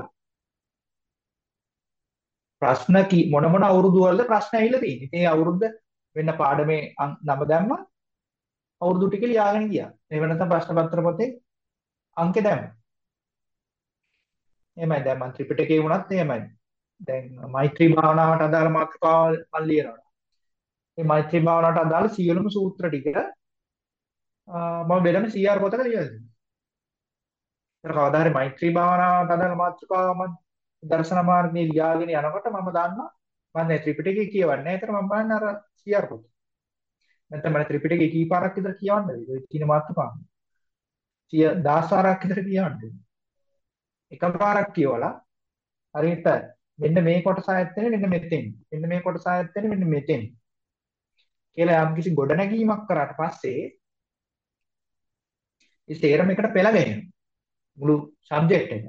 ප්‍රශ්න කී මොන මොන අවුරුදු වලද ප්‍රශ්න ඇවිල්ලා තියෙන්නේ. ඒ අවුරුද්ද වෙන පාඩමේ නම දැම්මා අවුරුදු ටික ලියාගෙන ගියා. එහෙම නැත්නම් ප්‍රශ්න පත්‍ර පොතේ අංකේ දැම්මා. එහෙමයි දැන් මම ත්‍රිපිටකේ වුණත් එහෙමයි. දැන් මෛත්‍රී භාවනාවට අදාළ මාතෘකාවල් මම ලියනවා. මේ මෛත්‍රී භාවනාවට අදාළ සියලුම සූත්‍ර ටික මම වෙනම CR පොතක ලියලා දෙනවා. ඒක කවදා හරි මෛත්‍රී භාවනාවට අදාළ මාතෘකාව මම දර්ශන මාර්ගයේ ලියාගෙන යනකොට මම දන්නවා මම දැන් ත්‍රිපිටකය කියවන්නේ නැහැ. ඒතර මම බලන්නේ අර CR පොත. නැත්නම් මම ත්‍රිපිටකය කීපාරක් විතර කියවන්නද? ඒ කියන මාතෘකාව. 100 10 විතර කියවන්නද? එකපාරක් කියවලා හරියට මෙන්න මේ කොටස ආයත් වෙන්නේ මෙන්න මෙතෙන්. මෙන්න මේ කොටස ආයත් වෙන්නේ මෙන්න මෙතෙන්. කියලා යම් කිසි ගොඩනැගීමක් කරාට පස්සේ ඒ තේරම එකට පෙළ ගැහෙනවා. මුළු සබ්ජෙක්ට් එක.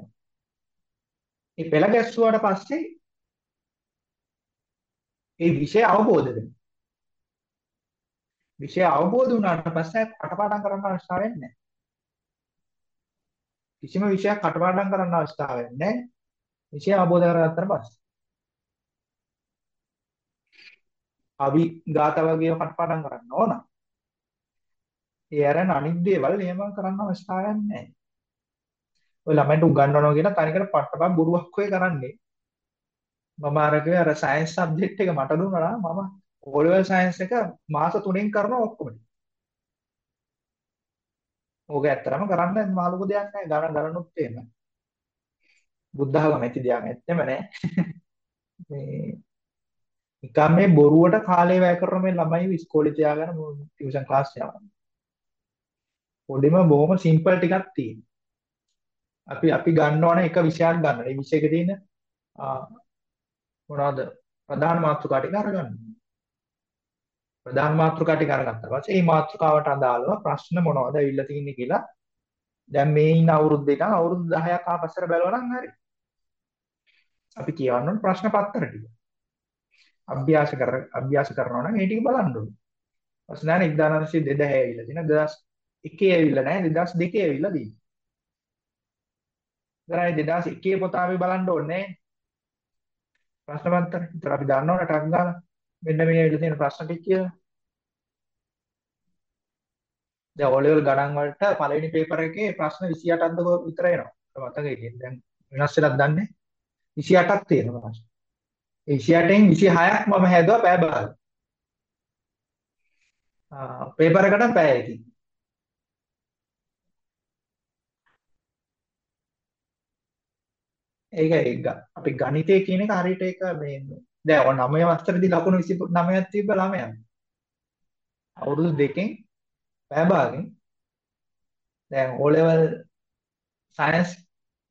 මේ පෙළ ගැස්සුවාට පස්සේ ඒ විෂය අවබෝධ වෙනවා. විෂය අවබෝධ වුණාට පස්සේ කටපාඩම් කරන්න අවශ්‍යතාවයක් නැහැ. කිසිම විෂයක් කටපාඩම් කරන්න අවශ්‍යතාවයක් නැහැ. විෂය අවබෝධ කරගත්තට පස්සේ. අවි ගාත වගේ කටපාඩම් කරන්න ඕන. ඒ අරන අනිත් දේවල් එහෙම කරන්න අවශ්‍යතාවයක් නැහැ. ඔය ළමයින්ට උගන්වනවා කියලා තනිකර පට්ටපන් බොරුවක් ඔය කරන්නේ. මම අරගේ අර සයන්ස් සබ්ජෙක්ට් එක මට දුන්නා මම O level සයන්ස් එක මාස 3න් කරනවා ඔක්කොම. ඕක ඇත්තරම කරන්න මාළුක දෙයක් නැහැ. ගණන් ගණනුත් එහෙම. බුද්ධඝම ඇති දෙයක් ඇත්තෙම නැහැ. මේ නිකම් මේ බොරුවට කාලය වැය කරන මේ ළමයි ඉස්කෝලේ තියාගෙන ටියුෂන් ක්ලාස් යනවා. පොඩිම බොහොම සිම්පල් ටිකක් තියෙනවා. අපි අපි ගන්න ඕන එක විෂයක් ගන්න. මේ විෂයක තියෙන මොනවද ප්‍රධාන මාතෘකා ටික අරගන්න. ප්‍රධාන මාතෘකා ටික අරගත්තා පස්සේ මේ මාතෘකාවට අදාළව ප්‍රශ්න මොනවද ඇවිල්ලා තියෙන්නේ කියලා දැන් මේ ඉන්න අවුරුද්ද එක අවුරුදු 10ක් ආපස්සට බැලුවා නම් හරි. අපි කියවන්න ඕන ප්‍රශ්න පත්‍ර ටික. අභ්‍යාස කර අභ්‍යාස කරනවා නම් ඒ ටික බලන්න ඕනේ. ප්‍රශ්න නැහැ 1902 ඇවිල්ලා තියෙන 2001 ඇවිල්ලා නැහැ 2002 ඇවිල්ලා තියෙන්නේ. ඉතරයි 2001 පොත අපි බලන්න ඕනේ ප්‍රශ්න පත්‍රය. ඉතින් අපි දන්නවනේ ටක් ගාලා මෙන්න මේ ඇවිල්ලා තියෙන ප්‍රශ්න ටික කියලා. දැන් O level ගණන් වලට පළවෙනි පේපර් එකේ ප්‍රශ්න 28ක්ද විතර එනවා. මතකයි කියන්නේ. දැන් වෙනස් වෙලක් දන්නේ 28ක් තියෙනවා ප්‍රශ්න. ඒ 28න් 26ක් මම හැදුවා පැය භාග. ආ පේපර් එකට පැයකින්. ඒක අපි ගණිතය කියන එක හරියට ඒක මේ දැන් ඔය 9 වස්තරදී ලකුණු 29ක් තිබ්බ ළමයා. අවුරුදු දෙකෙන් පැය භාගෙන් දැන් O level සයන්ස්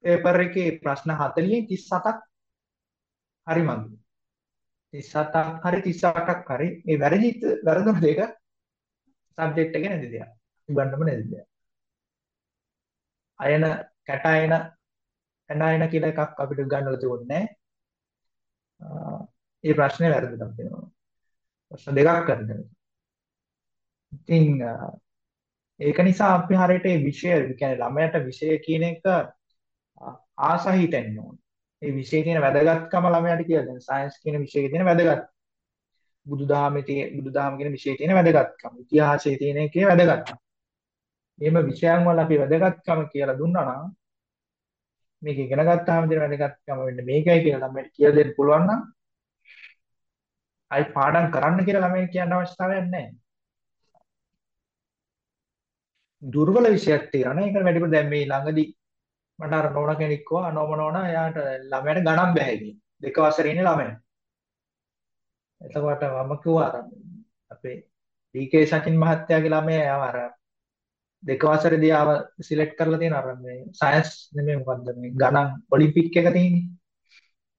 පේපර් එකේ ප්‍රශ්න 40න් 37ක් හරි මගේ. 37ක් හරි 38ක් හරි මේ වැරදි වැරදුන දෙක සබ්ජෙක්ට් එකේ නැති දෙයක්. උගන්නම නැති දෙයක්. අයන කැට අයන එනයින කියලා එකක් අපිට ගන්නලා තිබුණේ නැහැ. ඒ ප්‍රශ්නේ වැරදිලා තියෙනවා. ප්‍රශ්න දෙකක් කරගෙන. ඉතින් ඒක නිසා අපි හරියට මේ විෂය, කියන්නේ ළමයට විෂය කියන එක ආසා හිතෙන්න ඕනේ. ඒ විෂයේ තියෙන වැදගත්කම ළමයාට කියලා දෙන්න. සයන්ස් කියන විෂයේ තියෙන වැදගත්. බුදුදහමේ තියෙන බුදුදහම කියන විෂයේ තියෙන වැදගත්කම. ඉතිහාසයේ තියෙන එකේ වැදගත්කම. එහෙම විෂයන් වල අපි වැදගත්කම කියලා දුන්නා නම් මේක ඉගෙන ගත්තාම දෙන වැදගත්කම වෙන්නේ මේකයි කියලා ළමයට කියලා දෙන්න පුළුවන් නම් අයි පාඩම් කරන්න කියලා ළමයි කියන්න අවශ්‍යතාවයක් නැහැ. දුර්වල විෂයක් තියෙනවා නේ. ඒක වැඩිපුර දැන් මේ ළඟදී මට අර නෝන කෙනෙක් කිව්වා නෝම නෝන එයාට ළමයට ගණන් බෑ කියලා. දෙක වසරේ ඉන්නේ ළමයා. එතකොට මම කිව්වා අපේ ඩී.කේ. සචින් මහත්තයාගේ ළමයා එයාව අර දෙක වසරේදී ආව සිලෙක්ට් කරලා තියෙන අර මේ සයන්ස් නෙමෙයි මොකද්ද මේ ගණන් ඔලිම්පික් එක තියෙන්නේ.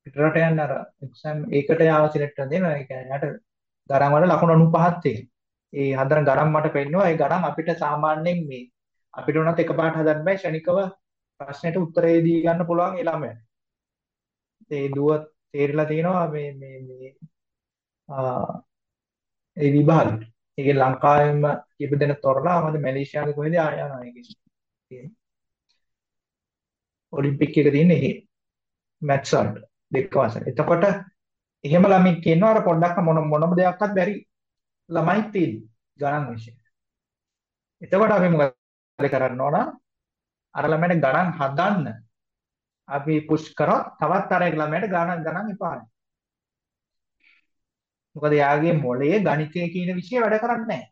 පිටරට යන්න අර එක්සෑම් ඒකට යාව සිලෙක්ට් කරලා දෙනවා. ඒ කියන්නේ යාට ගණන් වල ලකුණු 95ක් තියෙනවා. ඒ හදන ගණන් මට පෙන්නවා. ඒ ගණන් අපිට සාමාන්‍යයෙන් මේ අපිට උනත් එකපාරට හදන්න බෑ. ශනිකව ප්‍රශ්නෙට උත්තරේ දී ගන්න පුළුවන් ඒ ළමයාට. ඒ දුව තේරිලා තියෙනවා මේ මේ මේ ඒ විභාගෙට. ඒකේ ලංකාවෙම කීප දෙනෙක් තොරලා ආවද මැලේසියාවේ කොහෙද ආය යනවා ඒකේ. ඔලිම්පික් එක තියෙන්නේ එහෙ. මැත්ස් වලට දෙක වසර. එතකොට එහෙම ළමයි කියනවා අර පොඩ්ඩක් මොන මොනම දෙයක්වත් බැරි ළමයි තියෙන්නේ ගණන් විෂය. එතකොට අපි මොකද කරන්න ඕන? අර ළමයට ගණන් හදන්න අපි පුෂ් කරොත් තවත් අර ළමයට ගණන් ගණන් එපානේ. මොකද යාගේ මොළයේ ගණිතය කියන විෂය වැඩ කරන්නේ නැහැ.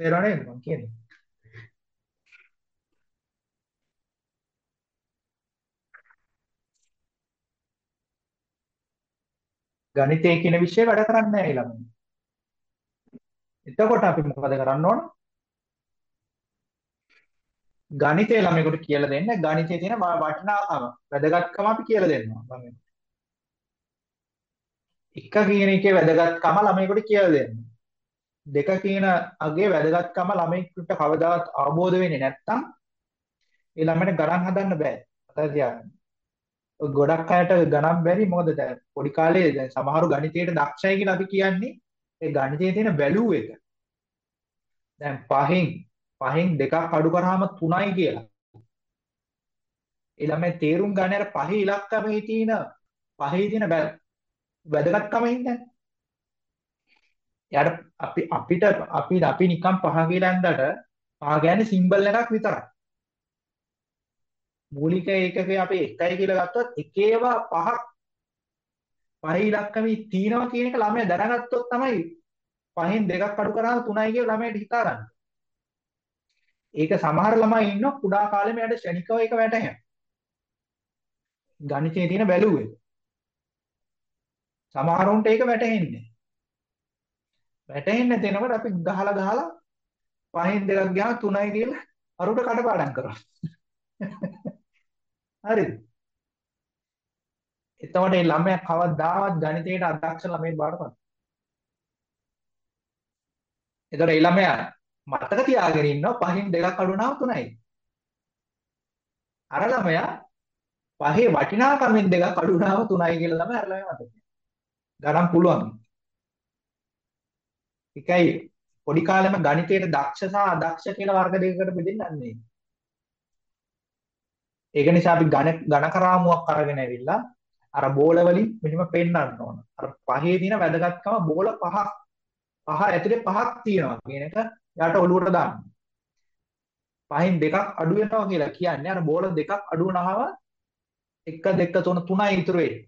තේරෙන්නේ මම කියන්නේ. ගණිතය කියන විෂය වැඩ කරන්නේ නැහැ ළමයි. එතකොට අපි මොකද කරන්න ඕන? ගණිතය ළමයිකට කියලා දෙන්න ගණිතයේ තියෙන වටිනාකම වැදගත්කම අපි කියලා දෙන්නවා ළමයිට. එක කියන එකේ වැදගත්කම ළමයිකට කියලා දෙන්න. දෙක කියන අගේ වැදගත්කම ළමයිකට කවදාවත් අවබෝධ වෙන්නේ නැත්නම් ඒ ළමයට ගණන් හදන්න බෑ. අතට තියාගන්න. ගොඩක් අයට ගණන් බැරි මොකද දැන් පොඩි කාලේ දැන් සමහරු ගණිතයට දක්ෂයි කියලා අපි කියන්නේ ඒ ගණිතයේ තියෙන වැලූ එක. දැන් පහෙන් පහෙන් දෙකක් අඩු කරාම 3යි කියලා. ඒ ළමයි තේරුම් ගන්න අර පහේ ඉලක්කමේ තියෙන පහේ තියෙන වැදගත්කම හින්දා. එයාට අපි අපිට අපි අපි නිකන් පහ කියලා ඇඳට පහ කියන්නේ සිම්බල් එකක් විතරයි. මූලික ඒකකේ අපි එකයි කියලා ගත්තොත් එකේව පහක් පහේ ඉලක්කමේ තියෙනවා කියන එක ළමයා දැනගත්තොත් තමයි පහෙන් දෙකක් අඩු කරාම 3යි කියලා ළමයට හිතා ගන්න. ඒක සමහර ළමයි ඉන්න කුඩා කාලෙම යට ශනිකව ඒක වැටහෙනවා. ගණිතයේ තියෙන බැලුව එක. සමහරුන්ට ඒක වැටහෙන්නේ. වැටහෙන්නේ නැතනකොට අපි ගහලා ගහලා පහෙන් දෙකක් ගියාම 3යි කියලා අරුට කඩපාඩම් කරනවා. හරිද? එතකොට මේ ළමයා කවදාවත් ගණිතයට අදක්ෂ ළමයෙක් බාටපත්. එතකොට මේ ළමයා මතක තියාගෙන ඉන්නවා පහෙන් දෙකක් අඩු වුණාම 3යි. අර ළමයා පහේ වටිනාකමෙන් දෙකක් අඩු වුණාම 3යි කියලා තමයි අර ළමයා මතක. ගණන් පුළුවන්. එකයි පොඩි කාලෙම ගණිතයේ දක්ෂ සහ අදක්ෂ කියලා වර්ග දෙකකට බෙදෙන්නේ. ඒක නිසා අපි ඝන ඝනකරාමුවක් අරගෙන ඇවිල්ලා අර බෝල වලින් මෙහෙම පෙන්වන්න ඕන. අර පහේ තියෙන වැදගත්කම බෝල පහක් පහ ඇතුලේ පහක් තියෙනවා කියන එක යට ඔලුවට දාන්න. පහෙන් දෙකක් අඩු වෙනවා කියලා කියන්නේ අර බෝල දෙකක් අඩු වුණාම 1 2 3 3යි ඉතුරු වෙන්නේ.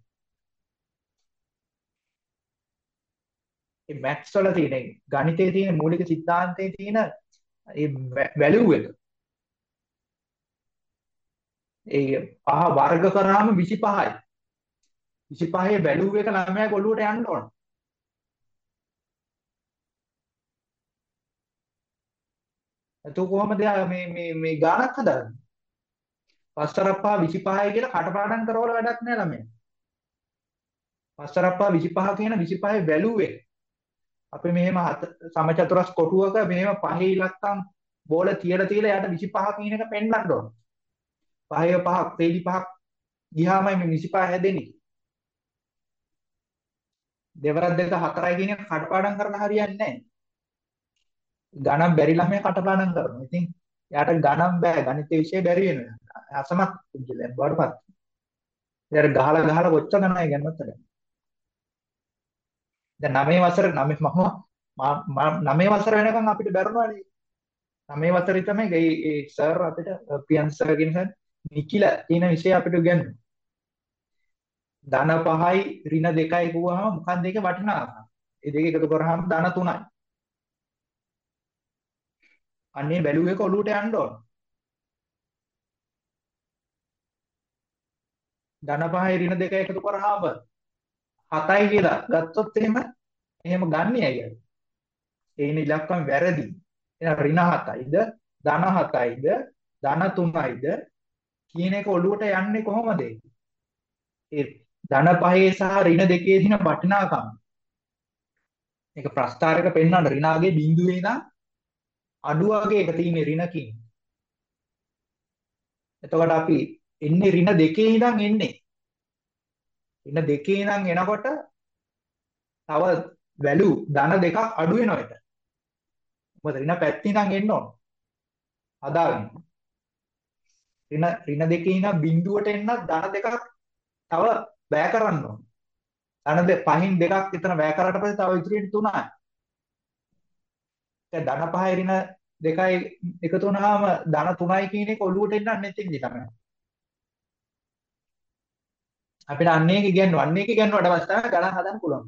මේ මැත්ස් වල තියෙන ගණිතයේ තියෙන මූලික સિદ્ધාන්තයේ තියෙන ඒ වැලියු එක. ඒ පහ වර්ග කරාම 25යි. 25 වැලියු එක ළමයා ඔලුවට යන්න ඕන. එතකොට කොහමද මේ මේ මේ ගානක් හදාගන්නේ පස්තරප්පා 25යි කියලා කටපාඩම් කරවල වැඩක් නෑ ළමයා පස්තරප්පා 25 කියන 25 වැලියු එක අපි මෙහෙම සමචතුරස් කොටුවක මෙහෙම පහේ ඉලක්කම් බෝල තියලා තියලා යට 25 කියන එක පෙන්වන්න ඕන. පහේ පහක්, තේලි පහක් ගියාමයි මේ 25 හැදෙන්නේ. දෙවරක් දෙක හතරයි කියන එක කටපාඩම් කරලා හරියන්නේ නැහැ. ගණන් බැරි ළමයා කටපාඩම් කරනවා. ඉතින් යාට ගණන් බෑ ගණිත විෂය බැරි වෙනවා. අසමත් කියලා බඩපත්. ඊට ගහලා ගහලා කොච්චර ගණන් ඉගෙනුවත් නැහැ. දැන් 9 වසර 9 මම 9 වසර වෙනකන් අපිට බැරුණානේ 9 වසරේ තමයි ඒ ඒ සර් අපිට පියන් සර් කියන සර් නිකිල කියන විෂය අපිට උගන්වන්නේ ධන 5යි ඍණ 2යි කිව්වහම මොකක්ද ඒකේ වටිනාකම ඒ දෙක එකතු කරාම ධන 3යි අන්නේ බැලුව එක ඔලුවට යන්න ඕන ධන 5යි ඍණ 2යි එකතු කරාම 7යි කියලා ගත්තොත් එහෙම එහෙම ගන්නේ ඇයි? ඒ ඉන ඉලක්කම් වැරදි. එහෙනම් ඍණ 7යිද ධන 7යිද ධන 3යිද කියන එක ඔළුවට යන්නේ කොහොමද? ඒ ධන 5 සහ ඍණ 2 දින වටිනාකම්. මේක ප්‍රස්තාරයක පෙන්වන්න ඍණාගේ බිඳුවේ ඉඳන් අඩුවාගේ එක තියෙන ඍණකින්. එතකොට අපි එන්නේ ඍණ 2 ඉඳන් එන්නේ ඉන්න දෙකේ ඉඳන් එනකොට තව වැලු ධන දෙකක් අඩු වෙනවා එතන. මොකද ඍණ පැත්තේ ඉඳන් එන්න ඕන. හදාගන්න. ඍණ ඍණ දෙකේ ඉඳන් බිඳුවට එන්න ධන දෙකක් තව වැය කරන්න ඕන. ධන දෙක පහින් දෙකක් එතන වැය කරාට පස්සේ තව ඉතුරු වෙන්නේ තුනයි. දැන් ධන පහයි ඍණ දෙකයි එකතු වුණාම ධන තුනයි කියන එක ඔලුවට එන්න නැතිදී තමයි. අපිට අන්න ඒක ඉගෙනනවා. අන්න ඒක ඉගෙනුවට පස්සේ තමයි ගණන් හදන්න පුළුවන්.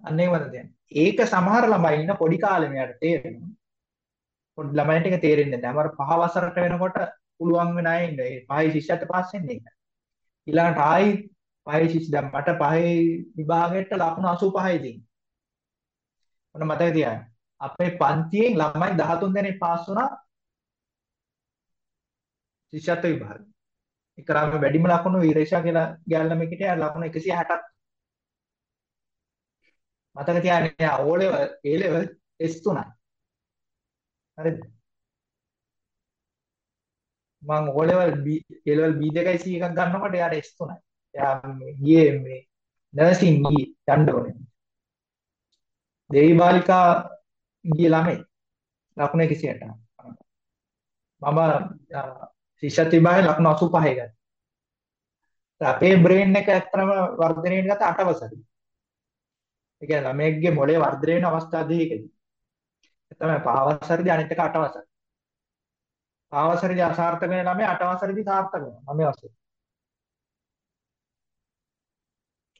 අන්න ඒක මතක තියන්න. ඒක සමහර ළමයි ඉන්න පොඩි කාලේ මෙයාට තේරෙනවා. පොඩි ළමයින්ට ඒක තේරෙන්නේ නැහැ. අමාර පහ වසරට වෙනකොට පුළුවන් වෙන අය ඉන්නේ. ඒ පහයි ශිෂ්‍යත්ව පාස් වෙන්නේ නැහැ. ඊළඟට ආයි පහේ ශිෂ්‍ය දැන් මට පහේ විභාගයට ලකුණු 85යි තියෙන්නේ. ඔන්න මතක තියාගන්න. අපේ පන්තියෙන් ළමයි 13 දෙනෙක් පාස් වුණා ශිෂ්‍යත්ව විභාගෙ. එකරාම වැඩිම ලකුණු විරේෂා කියලා ගෑල් ළමයි හිටියා ලකුණු 160ක්. මතක තියාගන්න ඕ ලෙවල් ඒ ලෙවල් S3යි. හරිද? මම O level B A level B2යි C එකක් ගන්නකොට එයාට S3යි. එයා මේ ගියේ මේ නර්සින් ගියේ e යන්න ඕනේ. දේවි බාලිකා ගිය ළමයි ලකුණ 160. මම ශිෂ්‍යත්ව විභාගයේ ලකුණු 85 ගත්තා. අපේ බ්‍රේන් එක ඇත්තම වර්ධනය වෙන ගත 8 වසරේ. ඒ කියන්නේ ළමයෙක්ගේ මොළේ වර්ධනය වෙන අවස්ථා දෙකකදී. ඒ තමයි පහවසරේදී අනිත් එක 8 වසරේ. පහවසරේදී අසාර්ථක වෙන ළමයා 8 වසරේදී සාර්ථක වෙනවා 9 වසරේ.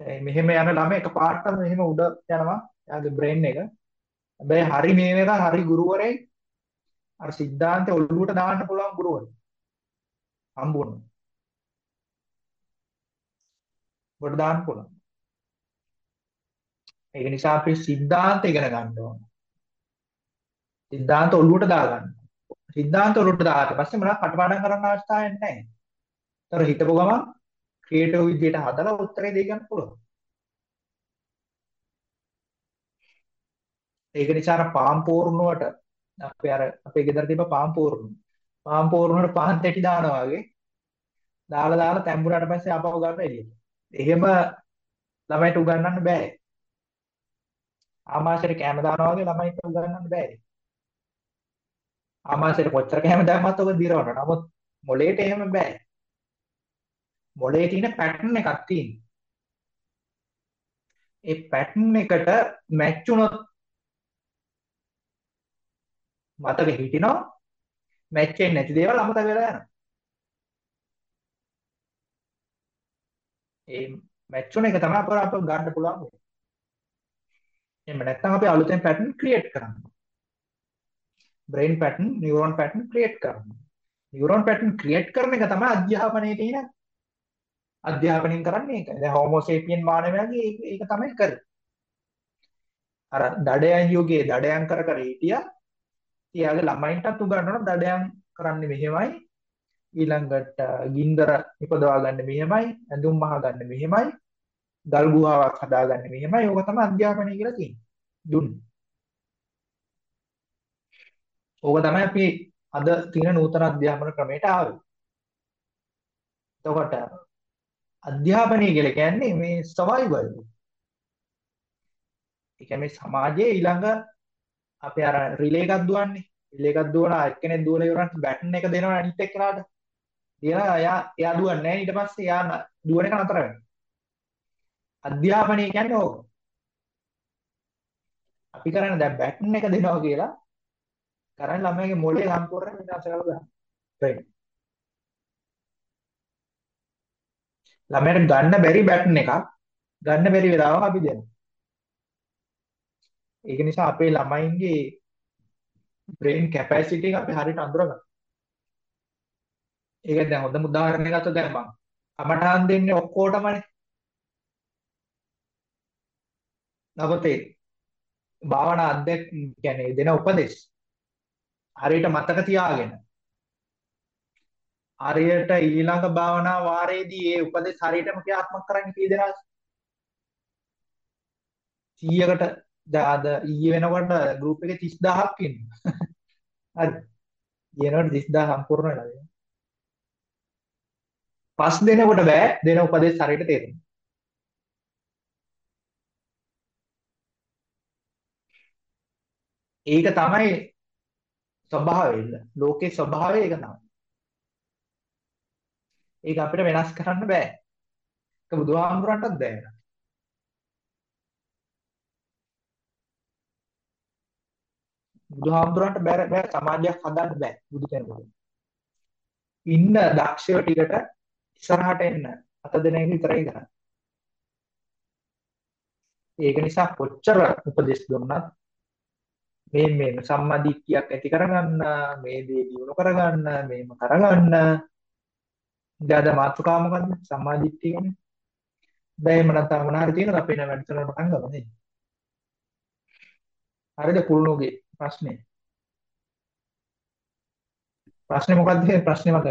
ඒ මෙහෙම යන ළමයා එකපාරටම මෙහෙම උඩ යනවා එයාගේ බ්‍රේන් එක. හැබැයි හරි මේ වෙනකන් හරි ගුරුවරයෙක් අර සිද්ධාන්ත ඔළුවට දාන්න පුළුවන් ගුරුවරයෙක්. හම්බ වුණා. ඔබට දාන්න පුළුවන්. ඒක නිසා අපි සිද්ධාන්ත ඉගෙන ගන්න ඕන. සිද්ධාන්ත ඔළුවට දාගන්න. සිද්ධාන්ත ඔළුවට දාලා පස්සේ මම කටපාඩම් කරන්න අවස්ථාවක් නැහැ. ඒතර හිතපු ගමන් ක්‍රියේටිව් විදියට හදලා උත්තරේ දෙන්න පුළුවන්. ඒක නිසා අර පාම් පෝරුණුවට අපි අර අපේ ගෙදර තිබ්බ පාම් පෝරුණු. පාම් පෝරුණුවට පාන් තැටි දානවා වගේ දාලා දාලා තැඹුරාට පස්සේ ආපහු ගන්න එළියට. එහෙම ළමයිට උගන්වන්න බෑ. ආමාශයට කැම දානවා වගේ ළමයිට උගන්වන්න බෑ. ආමාශයට කොච්චර කැම දැම්මත් ඔක දිරවන්න. නමුත් මොලේට එහෙම බෑ. මොලේ තියෙන පැටර්න් එකක් තියෙනවා. ඒ පැටර්න් එකට මැච් වුණොත් මතක හිටිනවා මැච් වෙන්නේ නැති දේවල් අමතක වෙලා යනවා. ඒ මැච් වුණ එක තමයි අපර අප ගන්න පුළුවන්. එහෙම නැත්නම් අපි අලුතෙන් පැටර්න් ක්‍රියේට් කරනවා. Brain pattern, neuron pattern create කරනවා. නියුරෝන් පැටර්න් ක්‍රියේට් කරන එක තමයි අධ්‍යාපනයේ තියෙන අධ්‍යාපනයෙන් කරන්නේ ඒකයි. දැන් හෝමෝසේපියන් මානවයාගේ ඒක තමයි කරේ. අර දඩයන් යුගයේ දඩයන් කර කර හිටියා. එයාගේ ළමයින්ටත් උගන්වන දඩයන් කරන්නේ මෙහෙමයි. ඊළඟට ගින්දර ඉපදවා ගන්න මෙහෙමයි. ඇඳුම් මහ ගන්න මෙහෙමයි. ගල් ගුහාවක් හදා ගන්න මෙහෙමයි. ඕක තමයි අධ්‍යාපනය කියලා කියන්නේ. දුන්නේ. ඕක තමයි අපි අද තියෙන නූතන අධ්‍යාපන ක්‍රමයට ආවේ. එතකොට අධ්‍යාපනය කියලා කියන්නේ මේ සර්වයිවල්. ඒ කියන්නේ සමාජයේ ඊළඟ අපේ අර රිලේ එකක් දුවන්නේ. රිලේ එකක් දුවන එක්කෙනෙක් දුවලා ඉවරනට බැටන් එක දෙනවා අනිත් එක්කනට. තියලා එයා එයා දුවන්නේ නැහැ ඊට පස්සේ එයා දුවන එක නතර වෙනවා. අධ්‍යාපනය කියන්නේ ඕක. අපි කරන්නේ දැන් බැටන් එක දෙනවා කියලා කරන්නේ ළමයිගේ මොළේ සම්පූර්ණ විනාශ කරලා දානවා. ළමයට ගන්න බැරි බැටන් එකක් ගන්න බැරි වෙලාවක අපි දෙනවා. ඒක නිසා අපේ ළමයින්ගේ බ්‍රේන් කැපැසිටි එක අපි හරියට අඳුරගන්න. ඒක දැන් හොඳම උදාහරණයක් ගත්තොත් දැන් මම කමඨාන් දෙන්නේ ඔක්කොටමනේ. නවතේ භාවනා අධ්‍යක් කියන්නේ දෙන උපදේශ හරියට මතක තියාගෙන හරියට ඊළඟ භාවනා වාරයේදී ඒ උපදේශ හරියටම ක්‍රියාත්මක කරන්න කී දෙනාද 100කට අද ඊයේ වෙනකොට ගෲප් එකේ 30000ක් ඉන්නවා හරි ඊයනකොට 30000 සම්පූර්ණ වෙලා තියෙනවා. පස් දෙනෙකුට බෑ. දෙන උපදේශ හරියට තේරෙන්න ඒක තමයි ස්වභාවය. ලෝකේ ස්වභාවය ඒක තමයි. ඒක අපිට වෙනස් කරන්න බෑ. ඒක බුදුහාමුදුරන්ටත් බෑ. බුදුහාමුදුරන්ට බෑ බෑ සමාජයක් හදන්න බෑ බුදු කෙනෙකුට. ඉන්න දක්ෂයෝ ටිකට ඉස්සරහට එන්න අත දෙන එක විතරයි කරන්නේ. ඒක නිසා කොච්චර උපදෙස් දුන්නත් මේ මේ සම්මාදිට්ඨියක් ඇති කරගන්න මේ දේ දිනු කරගන්න මේම කරගන්න ඉතින් අද මාතෘකාව මොකද්ද? සම්මාදිට්ඨිය කියන්නේ. දැන් එහෙම නැත්නම් මොන හරි තියෙනවද අපි නෑ වැඩ කරන්න පටන් ගමු නේද? හරිද කුළුණුගේ ප්‍රශ්නේ? ප්‍රශ්නේ මොකක්ද කියන්නේ ප්‍රශ්නේ මතක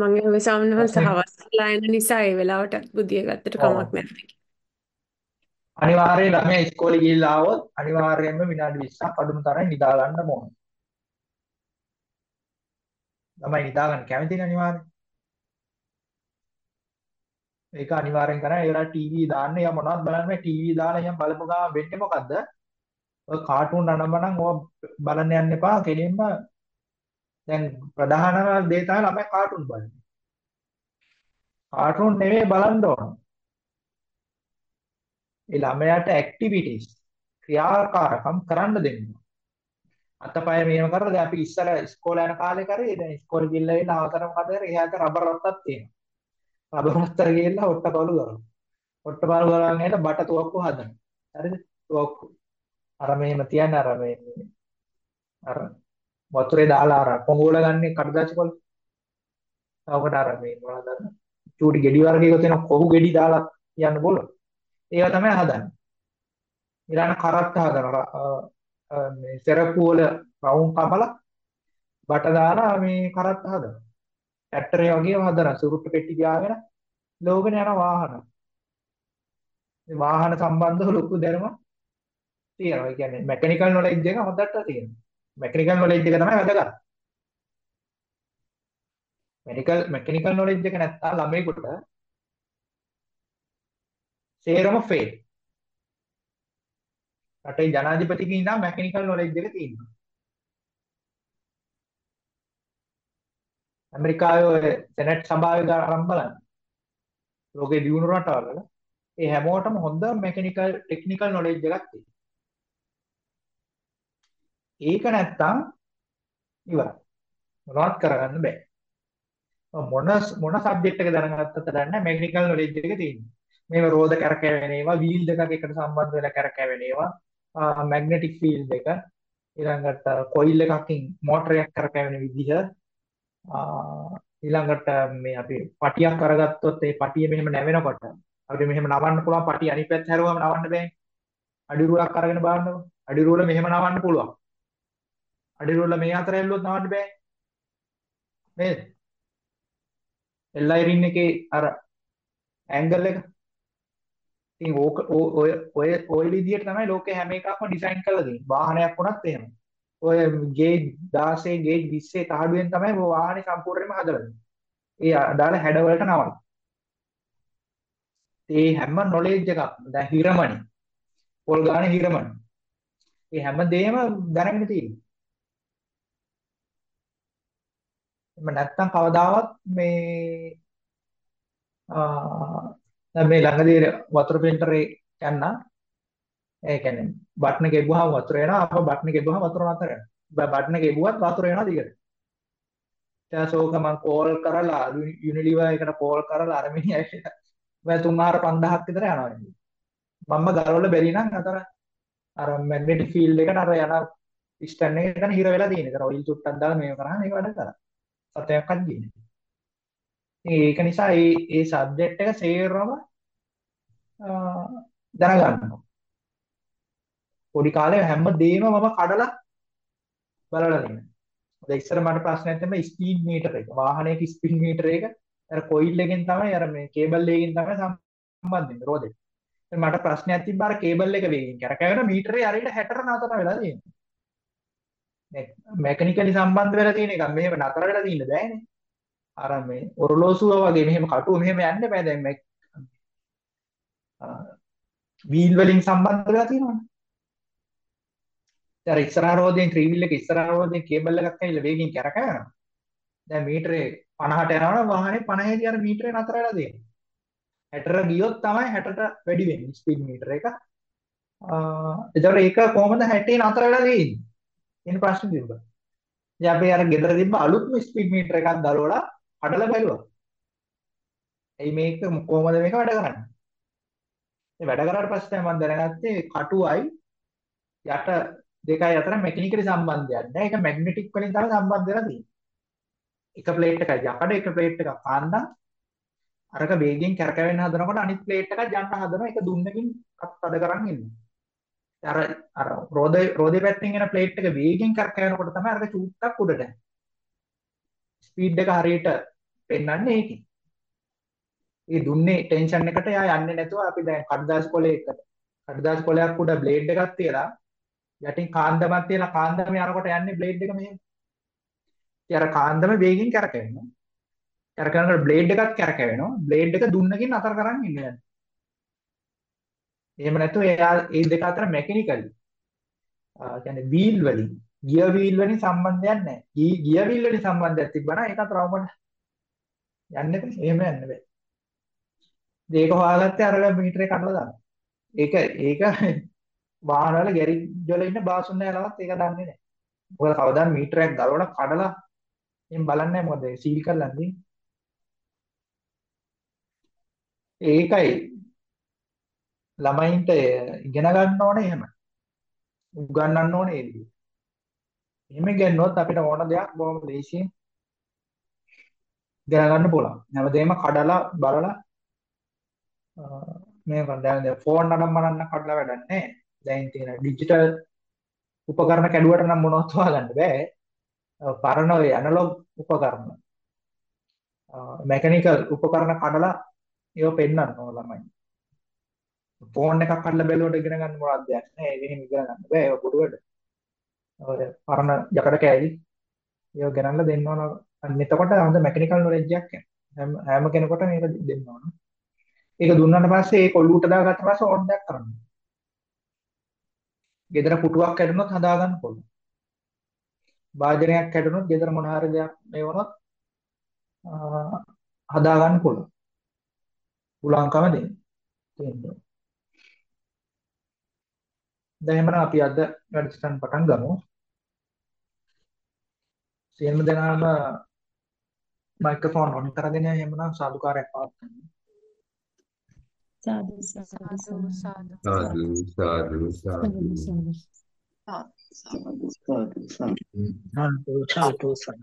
මගේ ඔය සාමනහස ප්‍රශ්නේ හවස් වෙලා එන නිසා ඒ වෙලාවට බුදිය ගත්තට කමක් නැහැ. අනිවාර්යයෙන් ළමයා ඉස්කෝලේ ගිහිල්ලා ආවොත් අනිවාර්යයෙන්ම විනාඩි 20ක් අඩුම තරම් නිදා ගන්න ඕන. ළමයි නිදා ගන්න කැමතිනේ අනිවාර්යයෙන්. ඒක අනිවාර්යෙන් කරා ඒ වෙලාවට ටීවී දාන්න යා මොනවද බලන්නේ ටීවී දාලා යම් බලපු ගාම වෙන්නේ මොකද්ද? ඔය කාටුන් අනම්මනම් ඕවා බලන්න යන්න එපා. කෙලින්ම දැන් ප්‍රධානම දේ තමයි ළමයි කාටුන් බලන්නේ. කාටුන් නෙවෙයි බලන්න ඕන. ඒ ළමයාට ඇක්ටිවිටිස් ක්‍රියාකාරකම් කරන්න දෙන්න. අතපය මෙහෙම කරලා දැන් අපි ඉස්සර ඉස්කෝලේ යන කාලේ කරේ දැන් ඉස්කෝලේ ගිහිල්ලා එන අවතරම කද කරේ එයාට රබර් රත්තක් තියෙනවා. රබර් රත්තර ගිහිල්ලා ඔට්ට කවලු කරනවා. ඔට්ට පාරු ගලන් ඇවිල්ලා බට තුවක්කුව හදනවා. හරිද? තුවක්කුව. අර මෙහෙම තියන්න අර මේ අර වතුරේ දාලා අර පොඟෝල ගන්න කඩදාසි කොළ. තවකට අර මේ මොනවද දන්න? චූටි ගෙඩි වර්ගයක තියෙන කොහු ගෙඩි දාලා යන්න බෝල. ඒවා තමයි හදන්නේ. ඊළඟ කරත්ත හදනවා. මේ සෙරප්පු වල රවුම් කපලා බට දාලා මේ කරත්ත හදනවා. ට්‍රැක්ටරේ වගේම හදනවා. සුරුට්ටු පෙට්ටි ගාගෙන ලෝකෙන යන වාහන. මේ වාහන සම්බන්ධව ලොකු දැනුමක් තියෙනවා. ඒ කියන්නේ මෙකැනිකල් නොලෙජ් එක හොඳට තියෙනවා. මෙකැනිකල් නොලෙජ් එක තමයි වැදගත්. මෙඩිකල් මෙකැනිකල් නොලෙජ් එක නැත්නම් ළමයෙකුට සේරම ෆේල්. රටේ ජනාධිපතිගෙන් ඉඳන් මෙකැනිකල් නොලෙජ් එක තියෙනවා. ඇමරිකාවේ ඔය සෙනට් සභාවේ ආරම්භ බලන්න. ලෝකේ දියුණු රටවල ඒ හැමෝටම හොඳ මෙකැනිකල් ටෙක්නිකල් නොලෙජ් එකක් තියෙනවා. ඒක නැත්තම් ඉවරයි. මොනවත් කරගන්න බෑ. මොන මොන සබ්ජෙක්ට් එක දැනගත්තත් දන්නේ මෙකැනිකල් නොලෙජ් එක තියෙනවා. මේව රෝද කැරකෙවෙන ඒවා වීල් දෙකක් එකට සම්බන්ධ වෙලා කැරකෙවෙන ඒවා මැග්නටික් ෆීල්ඩ් එක ඊළඟට කොයිල් එකකින් මෝටරයක් කරකැවෙන විදිහ ඊළඟට මේ අපි පටියක් අරගත්තොත් ඒ පටිය මෙහෙම නැවෙනකොට අපිට මෙහෙම නවන්න පුළුවන් පටිය අනිත් පැත්ත හැරුවම නවන්න බෑ. අඩි රූලක් අරගෙන බලන්නකො. අඩි රූල මෙහෙම නවන්න පුළුවන්. අඩි රූල මේ අතර ඇල්ලුවොත් නවන්න බෑ. නේද? එල්ලයිරින් එකේ අර ඇන්ගල් එක. ඉතින් ඕක ඔය ඔය ඔය විදිහට තමයි ලෝකේ හැම එකක්ම ඩිසයින් කරලා දෙන්නේ. වාහනයක් වුණත් එහෙම. ඔය ගේජ් 16 ගේජ් 20 තහඩුවෙන් තමයි ඔය වාහනේ සම්පූර්ණයෙන්ම හදලා දෙන්නේ. ඒ අදාළ හැඩ වලට නවල. ඒ හැම නොලෙජ් එකක් දැන් හිරමණි. පොල් ගානේ හිරමණි. ඒ හැම දෙයක්ම දැනගෙන තියෙනවා. එම නැත්තම් කවදාවත් මේ ආ මේ ළඟදී වතුර ෆිල්ටරේ යන්න ඒ කියන්නේ බටන් එක එබුවාම වතුර එනවා අප බටන් එක එබුවාම වතුර නතර වෙනවා බටන් එක එබුවත් වතුර එනවා දිගට ඊට පස්සේ මම කෝල් කරලා යුනිලිවර් එකට කෝල් කරලා අර මිනිහා මම 3000 5000ක් විතර යනවා මම්ම ගලවල බැරි නම් අතර අර මැග්නටික් ෆීල්ඩ් එකට අර යන පිස්ටන් එක එතන හිර වෙලා තියෙන. ඒතර ඔයිල් චුට්ටක් දාලා මේක කරාම ඒක වැඩ කරා. සතයක්වත් ගියේ ඒක නිසා මේ මේ සබ්ජෙක්ට් එක සේරම දැනගන්නවා. පොඩි කාලේ හැම දෙයක්ම මම කඩලා බලලා තියෙනවා. දැන් ඉස්සර මට ප්‍රශ්නයක් තමයි ස්පීඩ් මීටර එක. වාහනයක ස්පීඩ් මීටර එක අර කොයිල් එකෙන් තමයි අර මේ කේබල් එකකින් තමයි සම්බන්ධ වෙන්නේ රෝදෙට. මට ප්‍රශ්නයක් තිබ්බා අර කේබල් එක වේගෙන් කරකැවෙන මීටරේ අරිට 60ට නතර වෙලා තියෙනවා. මේ මෙකැනිකලි සම්බන්ධ වෙලා තියෙන එක මෙහෙම නතර වෙලා තියෙන්න බෑනේ. අර මේ ඔරලෝසුව වගේ මෙහෙම කටුව මෙහෙම යන්න බෑ දැන් මේ වීල් වලින් සම්බන්ධ වෙලා තියෙනවනේ. දැන් ඉස්සරහා රෝදෙන් ත්‍රිවිල් එක ඉස්සරහා රෝදෙන් කේබල් එකක් ඇවිල්ලා වේගෙන් කරකැවෙනවා. දැන් මීටරේ 50ට යනවනම් වාහනේ 50 දී අර මීටරේ නතර වෙලා තියෙනවා. 60ට ගියොත් තමයි 60ට වැඩි වෙන්නේ ස්පීඩ් මීටර එක. ආ එතකොට ඒක කොහොමද 60 නතර වෙලා තියෙන්නේ? කියන ප්‍රශ්නේ තිබ්බා. ඉතින් අපි අර ගෙදර තිබ්බ අලුත්ම ස්පීඩ් මීටර එකක් දලවලා හදලා බැලුවා. එයි මේක කොහොමද මේක වැඩ කරන්නේ? ඒ වැඩ කරාට පස්සේ මම දැනගත්තේ කටුවයි යට දෙකයි අතර මෙකැනිකලි සම්බන්ධයක් නෑ. ඒක මැග්නටික් වලින් තමයි සම්බන්ධ වෙලා තියෙන්නේ. එක ප්ලේට් එකයි යකඩ එක ප්ලේට් එකක් පාන්දා අරක වේගෙන් කැරකෙන්න හදනකොට අනිත් ප්ලේට් එකක් යන්න හදනවා ඒක දුන්නකින් අත් කරන් ඉන්නේ. අර අර රෝදේ රෝදේ පැත්තෙන් එන ප්ලේට් එක වේගෙන් කැරකෙනකොට තමයි අරක චූට්ටක් උඩට යන්නේ. ස්පීඩ් එක හරියට පෙන්වන්නේ ඒකයි. ඒ දුන්නේ ටෙන්ෂන් එකට එයා යන්නේ නැතුව අපි දැන් කඩදාසි කොලයකට කඩදාසි කොලයක් උඩ බ්ලේඩ් එකක් තියලා යටින් කාන්දමක් තියලා කාන්දම යනකොට යන්නේ බ්ලේඩ් එක මෙහෙම. ඉතින් අර කාන්දම වේගෙන් කැරකෙනවා. කැරකෙනකොට බ්ලේඩ් එකත් කැරකෙනවා. බ්ලේඩ් එක දුන්නකින් අතර කරන් ඉන්නේ. එහෙම නැතුව එයා ඒ දෙක අතර මැකැනිකලි ආ කියන්නේ වීල් වලින් ගියර් වීල් වලින් සම්බන්ධයක් නැහැ. ගියර් වීල් වලින් සම්බන්ධයක් තිබ්බනම් ඒක රවුමඩ යන්නේ නැහැ. එහෙම යන්න බෑ. ඒක හොයාගත්තේ අර මීටරේ කඩලා දානවා. ඒක ඒක වාහන වල ගෑරේජ් වල ඉන්න බාසුන් නෑලවත් ඒක දන්නේ නැහැ. මොකද කවදාද මීටරයක් ගලවලා කඩලා එහෙන් බලන්නේ නැහැ මොකද සීල් කරලා නැන්නේ. ඒකයි ළමයින්ට ඉගෙන ගන්න ඕනේ එහෙම. උගන්වන්න ඕනේ ඒ විදිහට. එහෙම ඉගෙනුවොත් අපිට ඕන දෙයක් බොහොම ලේසියෙන් ඉගෙන ගන්න පුළුවන්. හැමදේම කඩලා බලලා මේක දැන් දැන් ෆෝන් නඩම් මනන්න කඩලා වැඩක් නැහැ. දැන් තියෙන ඩිජිටල් උපකරණ කැඩුවට නම් මොනවත් හොයාගන්න බෑ. පරණ ඔය ඇනලොග් උපකරණ මෙකැනිකල් උපකරණ කඩලා ඒව පෙන්වන්න ඕන ළමයි. ෆෝන් එකක් කඩලා බැලුවට ඉගෙන ගන්න මොනවද දෙයක් නැහැ. ඒක එහෙම ඉගෙන ගන්න බෑ. ඒක පොඩු වැඩ. ඔය පරණ යකඩ කෑලි ඒව ගෙනල්ලා දෙන්න ඕන. අන්න එතකොට හොඳ මෙකැනිකල් නොලෙජ් එකක් එනවා. හැම කෙනෙකුටම මේක දෙන්න ඕන. ඒක දුන්නාට පස්සේ ඒක ඔලුවට දාගත්ත පස්සේ ඕන දෙයක් කරන්න. ගෙදර පුටුවක් කැඩුනොත් හදාගන්න පුළුවන්. වාදනයක් කැඩුනොත් ගෙදර මොන හරි දෙයක් මේ වුණොත් හදාගන්න පුළුවන්. පුළුවන්කම දෙන්න. තියෙනවා. දැන් එහෙනම් අපි අද වැඩසටහන පටන් ගමු. සියලුම දෙනාම මයික්‍රොෆෝන් ඔන් කරගෙන එහෙමනම් සාදුකාරයක් පවත්වන්න. සාදු. සාදු සාදු සාදු. සාදු සාදු. සාදු සාදු. සාදු සාදු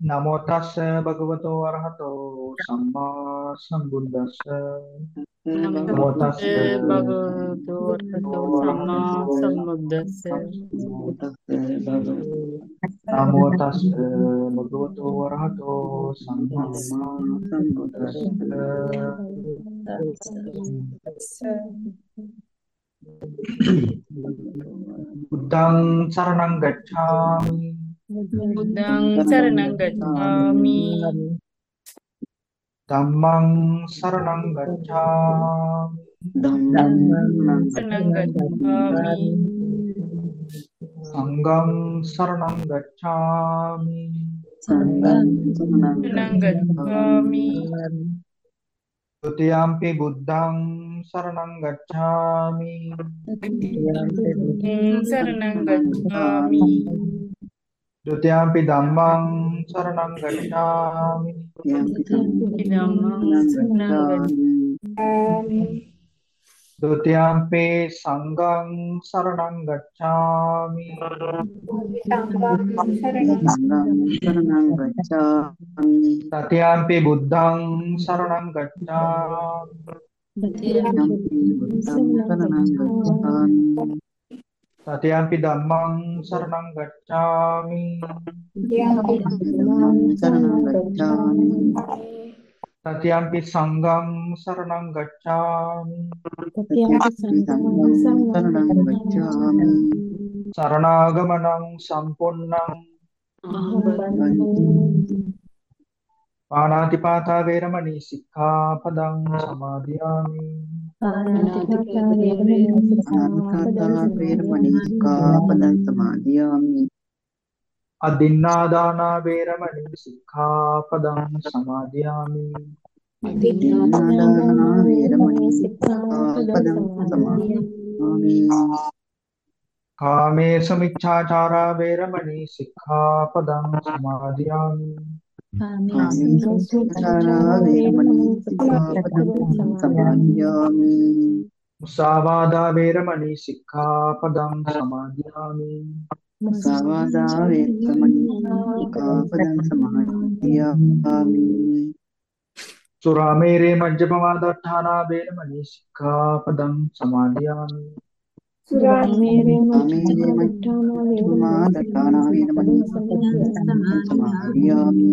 Namo tassa bhagavato arahato sama sambuddhassa. Namo tassa bhagavato arahato sama sambuddhassa. Namo tassa bhagavato arahato sama sambuddhassa. Buddhang saranang gacchami Budang saranang gacchami. Dhammang saranang gacchami. Dhammang saranang gacchami. Sanggam saranang gacchami. Sanggam saranang gacchami. Dutiyampi buddhang saranang gacchami. Dutiyampi buddhang saranang gacchami. Dutiyampi dhammang saranam gacchami. Dutiampi dhammang saranam gacchami. Dutiyampi Sanggang saranam gacchami. Dutiampi buddhang saranam gacchami. Dutiampi buddhang saranam gacchami. තතියම්පි ධම්මං සරණං ගච්ඡාමි. සරණං ගච්ඡාමි. තතියම්පි සංඝං සරණං ගච්ඡාමි. සරණං ගච්ඡාමි. සරණාගමනං සම්පොන්නං. පාණාතිපාතා වේරමණී සික්ඛාපදං සමාදියාමි ආනාපාන සමාධියාමි අදින්නා දානා වේරමණී සික්ඛාපදං සමාදියාමි. අදින්නා දානා වේරමණී සික්ඛාපදං සමාදියාමි. කාමේ සමිච්ඡාචාරා වේරමණී සික්ඛාපදං සමාදියාමි. मुसावादा वेरमणि सिक्खापदं समादयामि मुसावादा वेरमणि सिक्खापदं समादयामि सुरा मेरे मज्जपमादट्ठाना वेरमणि सिक्खापदं समादयामि සික්ඛාපදං සමාදියාමි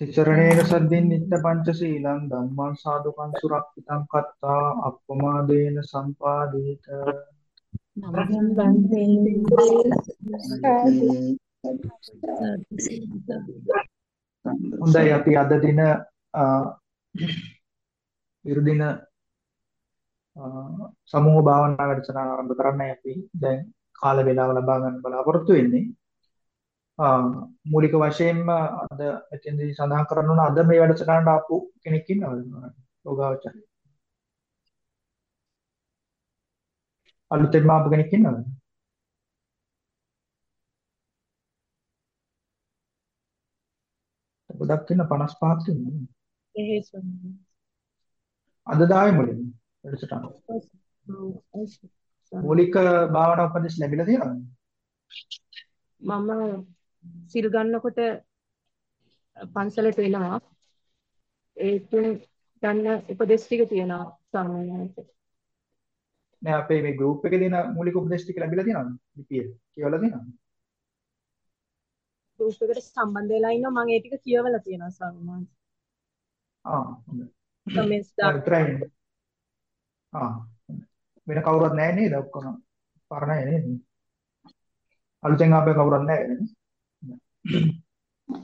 තිචරණේන සද්දින් නිත්ත පංචශීලං ධම්මං සාදුකං සුරක්ෂිතං කତ୍තා අප්පමාදේන සම්පාදේත. නමං බන්තේ හොඳයි අපි අද දින අ, ඉරු දින අ, සමූහ භාවනා වැඩසටහන ආරම්භ කරන්නයි අපි දැන් කාල වේලාව ලබා ගන්න බලාපොරොත්තු වෙන්නේ. මූලික වශයෙන්ම අද එතෙන්දී සඳහන් කරන්න ඕන අද මේ වැඩසටහනට ආපු කෙනෙක් ඉන්නවද? යෝගාවචර. අලුතෙන්ම ආපු කෙනෙක් ඉන්නවද? ගොඩක් ඉන්න 55ක් ඉන්නවා. එහෙ ස්වාමීනි. අද දාවේ මුලින්ම වැඩසටහන. මූලික භාවනා උපදෙස් ලැබිලා තියෙනවද? මම සිල් ගන්නකොට පන්සලට එනවා. ඒකෙන් ගන්න උපදෙස් ටික තියෙනවා ස්වාමීනි. නෑ අපේ මේ ගෲප් එකේ දෙන මූලික උපදේශ ටික ලැබිලා තියෙනවද? ලිපිය කියවලා තියෙනවද? ගෲප් එකට සම්බන්ධ වෙලා ඉන්නවා මම ඒ ටික කියවලා තියෙනවා ස්වාමීනි. ආ හොඳයි. කමෙන්ට්ස් දැන් දාන්න. ආ. වෙන කවුරුත් නැහැ නේද? ඔක්කොම පරණයි නේද? අලුතෙන් ආපේ කවුරුත් නැහැ නේද?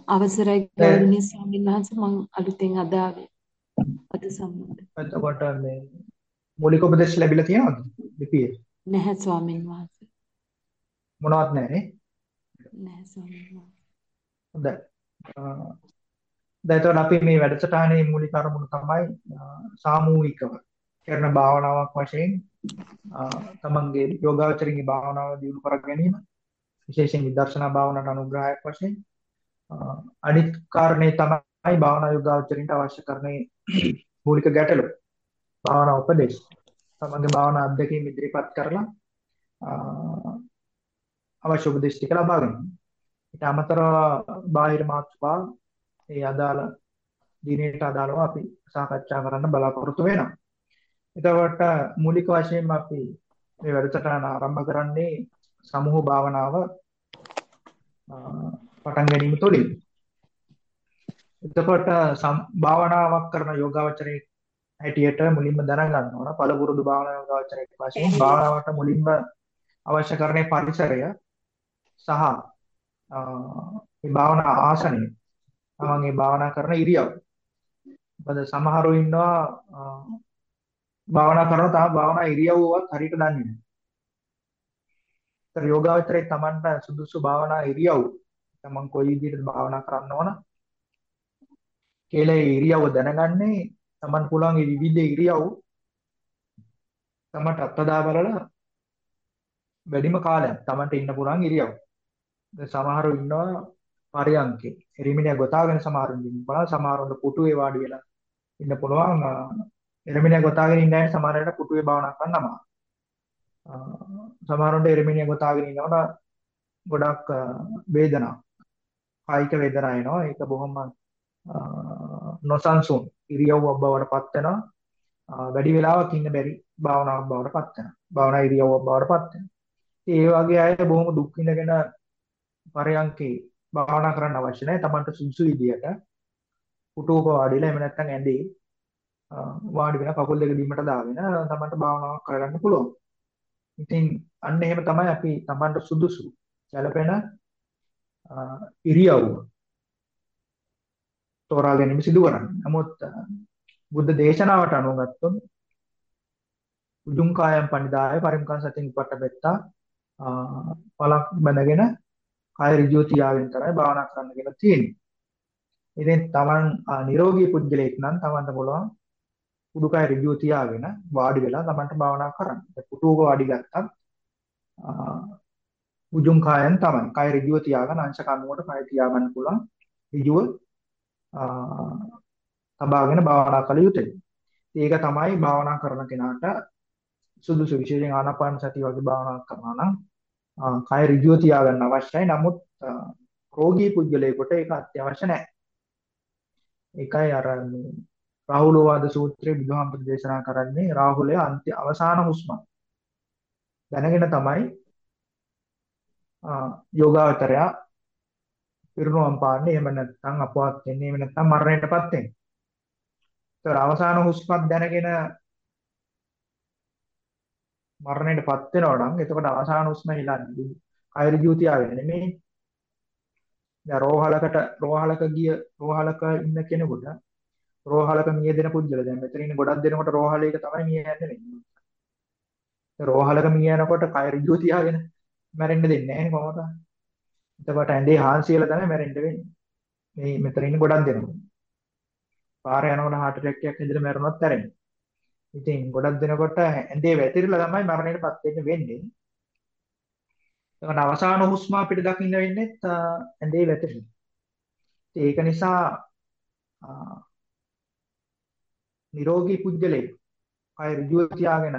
අවසරයි ගෞරවනීය ස්වාමීන් වහන්සේ මම අලුතෙන් අද ආවේ අද සම්බන්ධ එතකොට මේ මූලික උපදේශ ලැබිලා තියෙනවද? ලිපියේ නැහැ ස්වාමීන් වහන්සේ මොනවත් නැහැ? නැහැ ස්වාමීන් වහන්සේ හොඳයි. දැන් එතකොට අපි මේ වැඩසටහනේ මූලික අරමුණ තමයි සාමූහිකව කරන භාවනාවක් වශයෙන් අ, තමන්ගේ යෝගාචරින්ගේ භාවනාව දියුණු කර ගැනීම විශේෂයෙන් විදර්ශනා භාවනාවට අනුග්‍රහයක් වශයෙන් අ, අනිත් කාරණේ තමයි භාවනා යෝගාචරින්ට අවශ්‍ය කරන්නේ මූලික ගැටලු භාවනා උපදේශ තමන්ගේ භාවනා අත්දැකීම් ඉදිරිපත් කරලා අ, අවශ්‍ය උපදේශ ටික ලබා ගන්න. ඊට අමතරව බාහිර මාතෘකා ඒ අදාළ දිනේට අදාළව අපි සාකච්ඡා කරන්න බලාපොරොත්තු වෙනවා. එතකොට මූලික වශයෙන්ම අපි මේ වැඩසටහන ආරම්භ කරන්නේ සමූහ භාවනාව අ, පටන් ගැනීම තුළින්. එතකොට සම්- භාවනාවක් කරන යෝගාවචරයේ හැටියට මුලින්ම දැනගන්න ඕන පළපුරුදු භාවනා යෝගාවචරයේ වශයෙන් භාවනාවට මුලින්ම අවශ්‍ය කරන පරිසරය සහ අ, මේ භාවනා ආසනය තමන්ගේ භාවනා කරන ඉරියව්. මොකද සමහරව ඉන්නවා අ, භාවනා කරන තාම භාවනා ඉරියව්වවත් හරියට දන්නේ නැහැ. ඒතර යෝගාවචරයේ තමන්ට සුදුසු භාවනා ඉරියව් තමන් කොයි විදිහට භාවනා කරන්න ඕන කියලා ඒ ඉරියව්ව දැනගන්නේ තමන් පුළුවන් මේ විවිධ ඉරියව් තමන්ට අත්දා බලලා වැඩිම කාලයක් තමන්ට ඉන්න පුළුවන් ඉරියව්. දැන් සමහරව ඉන්නවා පරයන්කේ. එරිමිනිය ගොතාගෙන සමහරුන් ඉන්න පුළුවන්. සමහරුන්ට පුටුවේ වාඩි වෙලා ඉන්න පුළුවන්. අ, එරිමිනිය ගොතාගෙන ඉන්න අය සමහරවිට පුටුවේ භාවනා කරන්න අමාරුයි. අ, සමහරුන්ට එරිමිනිය ගොතාගෙන ඉන්නකොට ගොඩක් අ, වේදනා කායික වේදනා එනවා. ඒක බොහොම අ, නොසන්සුන් ඉරියව්වක් බවට පත් වෙනවා. අ, වැඩි වෙලාවක් ඉන්න බැරි භාවනාවක් බවට පත් වෙනවා. භාවනා ඉරියව්වක් බවට පත් වෙනවා. ඒ වගේ අය බොහොම දුක් විඳගෙන පරයන්කේ භාවනා කරන්න අවශ්‍ය නැහැ. Tamanට සුදුසු විදියට පුටුවක වාඩිලා එහෙම නැත්නම් ඇඳේ අ, වාඩි වෙන කකුල් දෙක බිමට දාගෙන Tamanට භාවනාවක් කරගන්න පුළුවන්. ඉතින් අන්න එහෙම තමයි අපි Tamanට සුදුසු සැලපෙන අ, ඉරියව්ව තෝරා ගැනීම සිදු කරන්නේ. නමුත් අ, බුද්ධ දේශනාවට අනුව ගත්තොත් උජුං කායම් පනිදාය පරිමුඛං සතින් උපට්ඨපෙත්තා පලක් බඳගෙන කාය ඍජුව තියාගෙන තමයි භාවනා කරන්න කියලා තියෙන්නේ. ඉතින් Taman ආ, නිරෝගී පුද්ගලයෙක් නම් Tamanට පුළුවන් උඩුකය ඍජුව තියාගෙන වාඩි වෙලා Tamanට භාවනා කරන්න. දැන් පුටුවක වාඩි ගත්තත් ආ, උජුං කායන් තමයි. කය ඍජුව තියාගෙන අංශ කණුවට කය තියාගන්න පුළුවන්. ඍජුව ආ, තබාගෙන භාවනා කළ යුතුයි. ඒක තමයි භාවනා කරන කෙනාට සුදුසු විශේෂයෙන් ආනාපාන සතිය වගේ භාවනාවක් කරනවා නම් ආ, කය ඍජුව තියාගන්න අවශ්‍යයි. නමුත් අ, රෝගී පුද්ගලයෙකුට ඒක අත්‍යවශ්‍ය නැහැ. ඒකයි අර මේ රාහුලෝවාද සූත්‍රයේ බුදුහාමුදුරු දේශනා කරන්නේ රාහුලයා අන්ති අවසාන හුස්ම දැනගෙන තමයි අ, යෝගාවචරයා පිරුණුවම් පාන්නේ එහෙම නැත්නම් අපවත් වෙන්නේ එහෙම නැත්නම් මරණයටපත් වෙන්නේ. ඒතර අවසාන හුස්මක් දැනගෙන මරණයටපත් වෙනවා නම් එතකොට අවසාන හුස්ම හෙලන්නේ කය ඍජුව තියාගෙන නෙමෙයි. දැන් රෝහලකට රෝහලක ගිය රෝහලක ඉන්න කෙනෙකුට රෝහලක මිය දෙන පුද්ගල දැන් මෙතන ඉන්න ගොඩක් දෙනකොට රෝහලයක තමයි මිය යන්නේ වෙන්නේ. රෝහලක මිය යනකොට කය ඍජුව තියාගෙන මැරෙන්න දෙන්නේ නැහැ කොහොමද? එතකොට ඇඳේ හාන්සියලා තමයි මැරෙන්න වෙන්නේ. මේ මෙතන ඉන්න ගොඩක් දෙනෙකුට. පාරේ යනකොට heart attack එකක් ඇදලා මැරුණොත් ඇරෙන්නේ. ඉතින් ගොඩක් දෙනකොට ඇඳේ වැතිරිලා තමයි මරණයටපත් වෙන්න වෙන්නේ. ඒකට අවසාන හුස්ම අපිට දකින්න වෙන්නේ ඇඳේ වැතිරිලා. ඒක නිසා නිරෝගී පුජ්‍යලේ කය ඍජුව තියාගෙන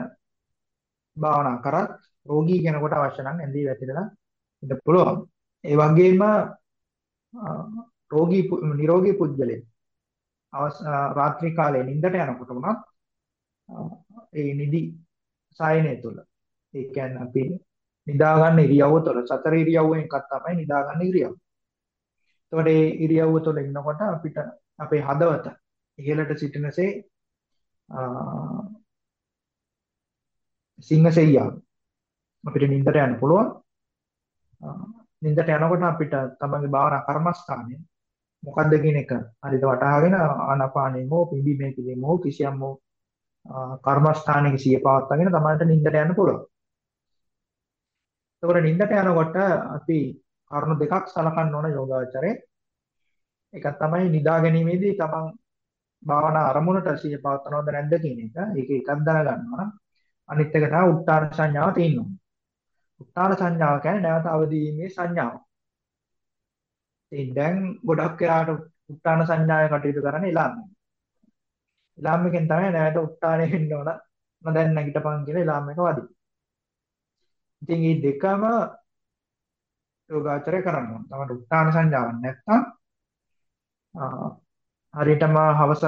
භාවනා කරත් රෝගී කෙනෙකුට අවශ්‍ය නම් ඇඳේ වැතිරලා ඉන්න පුළුවන්. ඒ වගේම රෝගී නිරෝගී පුජ්‍යලේ රාත්‍රී කාලේ නිින්දට යනකොට උනත් ඒ නිදි සායනය තුළ ඒ කියන්නේ අපි නිදා ගන්න ඉරියව්ව තුළ සතර ඉරියව්වෙන් එකක් තමයි නිදා ගන්න ඉරියව්ව. එතකොට මේ ඉරියව්ව තුළ ඉන්නකොට අපිට අපේ හදවත ඉහළට සිටිනසේ සිංහසෙයියා අපිට නිින්දට යන්න පුළුවන්. නිින්දට යනකොට අපිට තමන්ගේ භාවනා කර්මස්ථානය මොකද්ද කියන එක හරියට වටහාගෙන ආනාපානෙ හෝ පිම්බීමේ කිලිම හෝ කිසියම් හෝ කර්මස්ථානයක සිය පවත්වාගෙන තමන්ට නිින්දට යන්න පුළුවන්. එතකොට නිින්දට යනකොට අපි කරුණු දෙකක් සලකන්න ඕන යෝගාචරයේ. එකක් තමයි නිදා ගැනීමේදී තමන් භාවනා අරමුණට සිය පවත්වනවද නැද්ද කියන එක. ඒක එකක් දැනගන්නවා. අනිත් එක තමයි උත්තාන සංඥාව තියෙනවා. උත්තාන සංඥාව කියන්නේ නැවත අවදි වීමේ සංඥාව. ඉතින් දැන් ගොඩක් වෙලාට උත්තාන සංඥාවේ කටයුතු කරන්නේ එලාම්ම. එලාම්මකින් තමයි නැවත උත්තානෙ වෙන්න ඕන. මම දැන් නැගිටපන් කියලා එලාම් එක වදින. ඉතින් මේ දෙකම යෝගාචරය කරන්න ඕන. තමයි උත්තාන සංඥාවක් නැත්තම් හරියටම හවස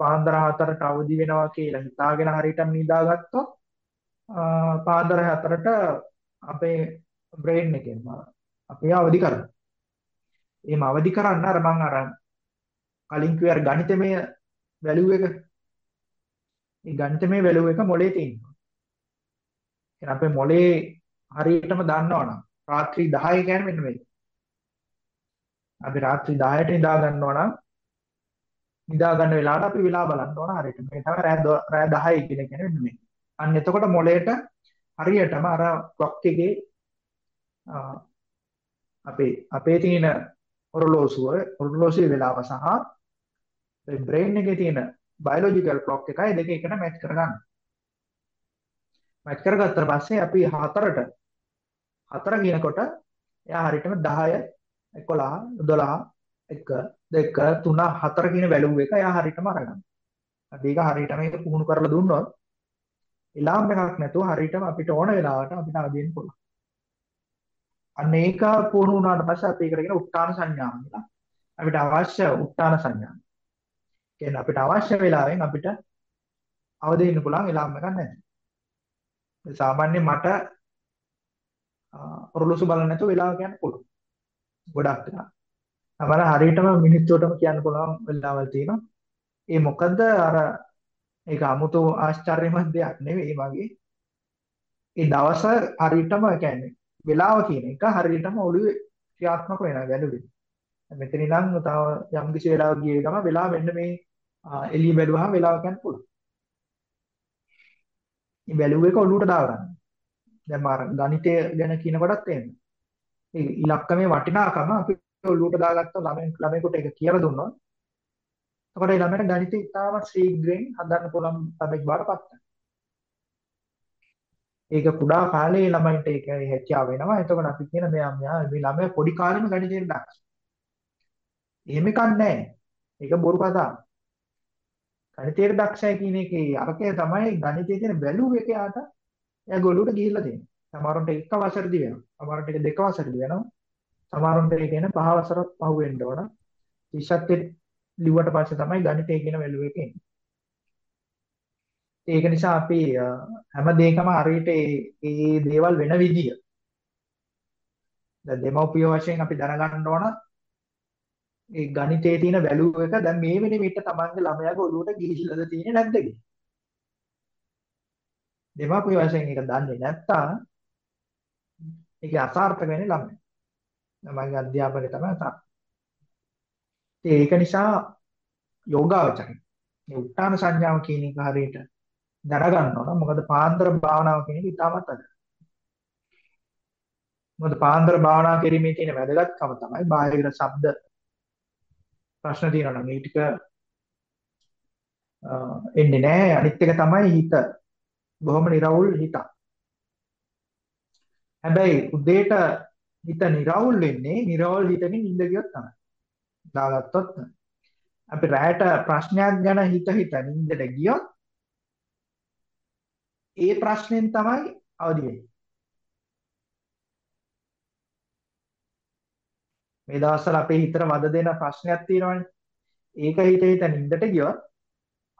පාන්දර 4ට අවදි වෙනවා කියලා හිතාගෙන හරියටම නිදාගත්තොත් පාන්දර 4ට අපේ බ්‍රේන් එකෙන් අපි අවදි කරනවා. එහෙම අවදි කරන්න අර මං අර කලින් කිව්ව අර ගණිතමය වැලියු එක මේ ගණිතමය වැලියු එක මොලේ තියෙනවා. එහෙනම් අපේ මොලේ හරියටම දන්නවනම් රාත්‍රී 10 කියන්නේ මෙන්න මේක. අපි රාත්‍රී 10ට නිදා ගන්නවා නම් නිදා ගන්න වෙලාවට අපි වෙලා බලන්න ඕන හරියට. මේ තමයි රෑ 10 කියලා කියන්නේ මෙන්න මේක. අන්න එතකොට මොලේට හරියටම අර ක්ලොක් එකේ අපේ අපේ තියෙන ඔරලෝසුව ඔරලෝසුවේ වෙලාව සහ බ්‍රේන් එකේ තියෙන බයොලොජිකල් ක්ලොක් එකයි දෙක එකට මැච් කරගන්න. මැච් කරගත්තට පස්සේ අපි හතරට හතර කියනකොට එයා හරියටම 10 11 12 1 2 3 4 කියන වැලියු එක එයා හරියටම අරගන්නවා. අපි ඒක හරියටම ඒක පුහුණු කරලා දුන්නොත් එලාම් එකක් නැතුව හරියටම අපිට ඕන වෙලාවට අපිට අවදින්න පුළුවන්. අන්න ඒක පුහුණු වුණාට පස්සේ අපි ඒකට කියන උත්තාන සංඥාව කියලා. අපිට අවශ්‍ය උත්තාන සංඥාව. කියන්නේ අපිට අවශ්‍ය වෙලාවෙන් අපිට අවදි වෙන්න පුළුවන් එලාම් එකක් නැහැ. සාමාන්‍ය මට ඔරලෝසු බලන්න නැතුව වෙලාව කියන්න පුළුවන්. ගොඩක් වෙලා. අපර හරියටම මිනිත්තුවටම කියන්න පුළුවන් වෙලාවල් තියෙනවා. ඒ මොකද අර ඒක 아무තු ආශ්චර්යමත් දෙයක් නෙවෙයි වගේ. ඒ දවස හරියටම කියන්නේ වෙලාව කියන එක හරියටම ඔළුවේ ක්‍රියාත්මක වෙනවා වැළුවේ. මෙතන ඉඳන් තව යම් කිසි වෙලාවක ගියේ ගම වෙලාව වෙන්න මේ එළිය බැලුවහම වෙලාව කියන්න පුළුවන්. මේ වැළුව එක ඔළුවට දාගන්න. දැන් මාර ගණිතය ගැන කියනකොටත් එහෙම. ඒ ඉලක්කමේ වටිනාකම අපි ඔළුවට දාගත්ත ළමයි ළමයිකට ඒක කියලා දුන්නොත් එතකොට ඒ ළමයට ගණිතය ඉතාම ශීඝ්‍රයෙන් හදන්න පුළුවන් ළමෙක් බාටපත් වෙනවා. ඒක කුඩා කාලේ ළමයින්ට ඒක හැකියාව වෙනවා. එතකොට අපි කියන මෙයා මෙයා මේ ළමයා පොඩි කාලෙම ගණිතයෙන් දක්ෂ. එහෙම එකක් නැහැ. ඒක බොරු කතාවක්. ගණිතයට දක්ෂයි කියන එකේ අර්ථය තමයි ගණිතයේ තියෙන වැලියු එක යාට එයා ගොළුට ගිහිල්ලා තියෙනවා. සමහරවිට එක වසරදි වෙනවා. සමහරවිට එක දෙක වසරදි වෙනවා. සමහරවිට ඒක එන පහ වසරක් පහු වෙන්න ඕන. ශිෂ්‍යත්වෙ ලිව්වට පස්සේ තමයි ගණිතය කියන වැලුව එක එන්නේ. ඒක නිසා අපි හැම දෙයකම හරියට ඒ දේවල් වෙන විදිය. දැන් දෙමව්පිය වශයෙන් අපි දැනගන්න ඕන ඒ ගණිතයේ තියෙන වැලුව එක දැන් මේ මිනිමිට තමන්ගේ ළමයාගේ ඔළුවට ගිහිල්ලාද තියෙන්නේ නැද්ද කියලා. දෙමව්පිය වශයෙන් ඒක දන්නේ නැත්තම් ඒක අසාර්ථක වෙන්නේ ළමයා. ළමයිගේ අධ්‍යාපනය තමයි අසාර්ථක. ඒක නිසා යෝගාවචරය මේ උත්තාන සංඥාව කියන එක හරියට දැනගන්න ඕන. මොකද පාන්දර භාවනාව කියන එක ඉතාමත් අද. මොකද පාන්දර භාවනා කිරීමේ තියෙන වැදගත්කම තමයි බාහිර ශබ්ද ප්‍රශ්න තියෙනවා නම් ඒ ටික එන්නේ නැහැ. අනිත් එක තමයි හිත. බොහොම निराවුල් හිතක්. හැබැයි උදේට හිත නිරවුල් වෙන්නේ නිරවුල් හිතකින් නිින්ද ගියොත් තමයි. දාගත්තොත් අපි රැයට ප්‍රශ්නයක් ගැන හිත හිත නිින්දට ගියොත් ඒ ප්‍රශ්නෙන් තමයි අවදි වෙන්නේ. මේ දවස්වල අපේ හිතට වද දෙන ප්‍රශ්නයක් තියෙනවානේ. ඒක හිත හිත නිින්දට ගියොත්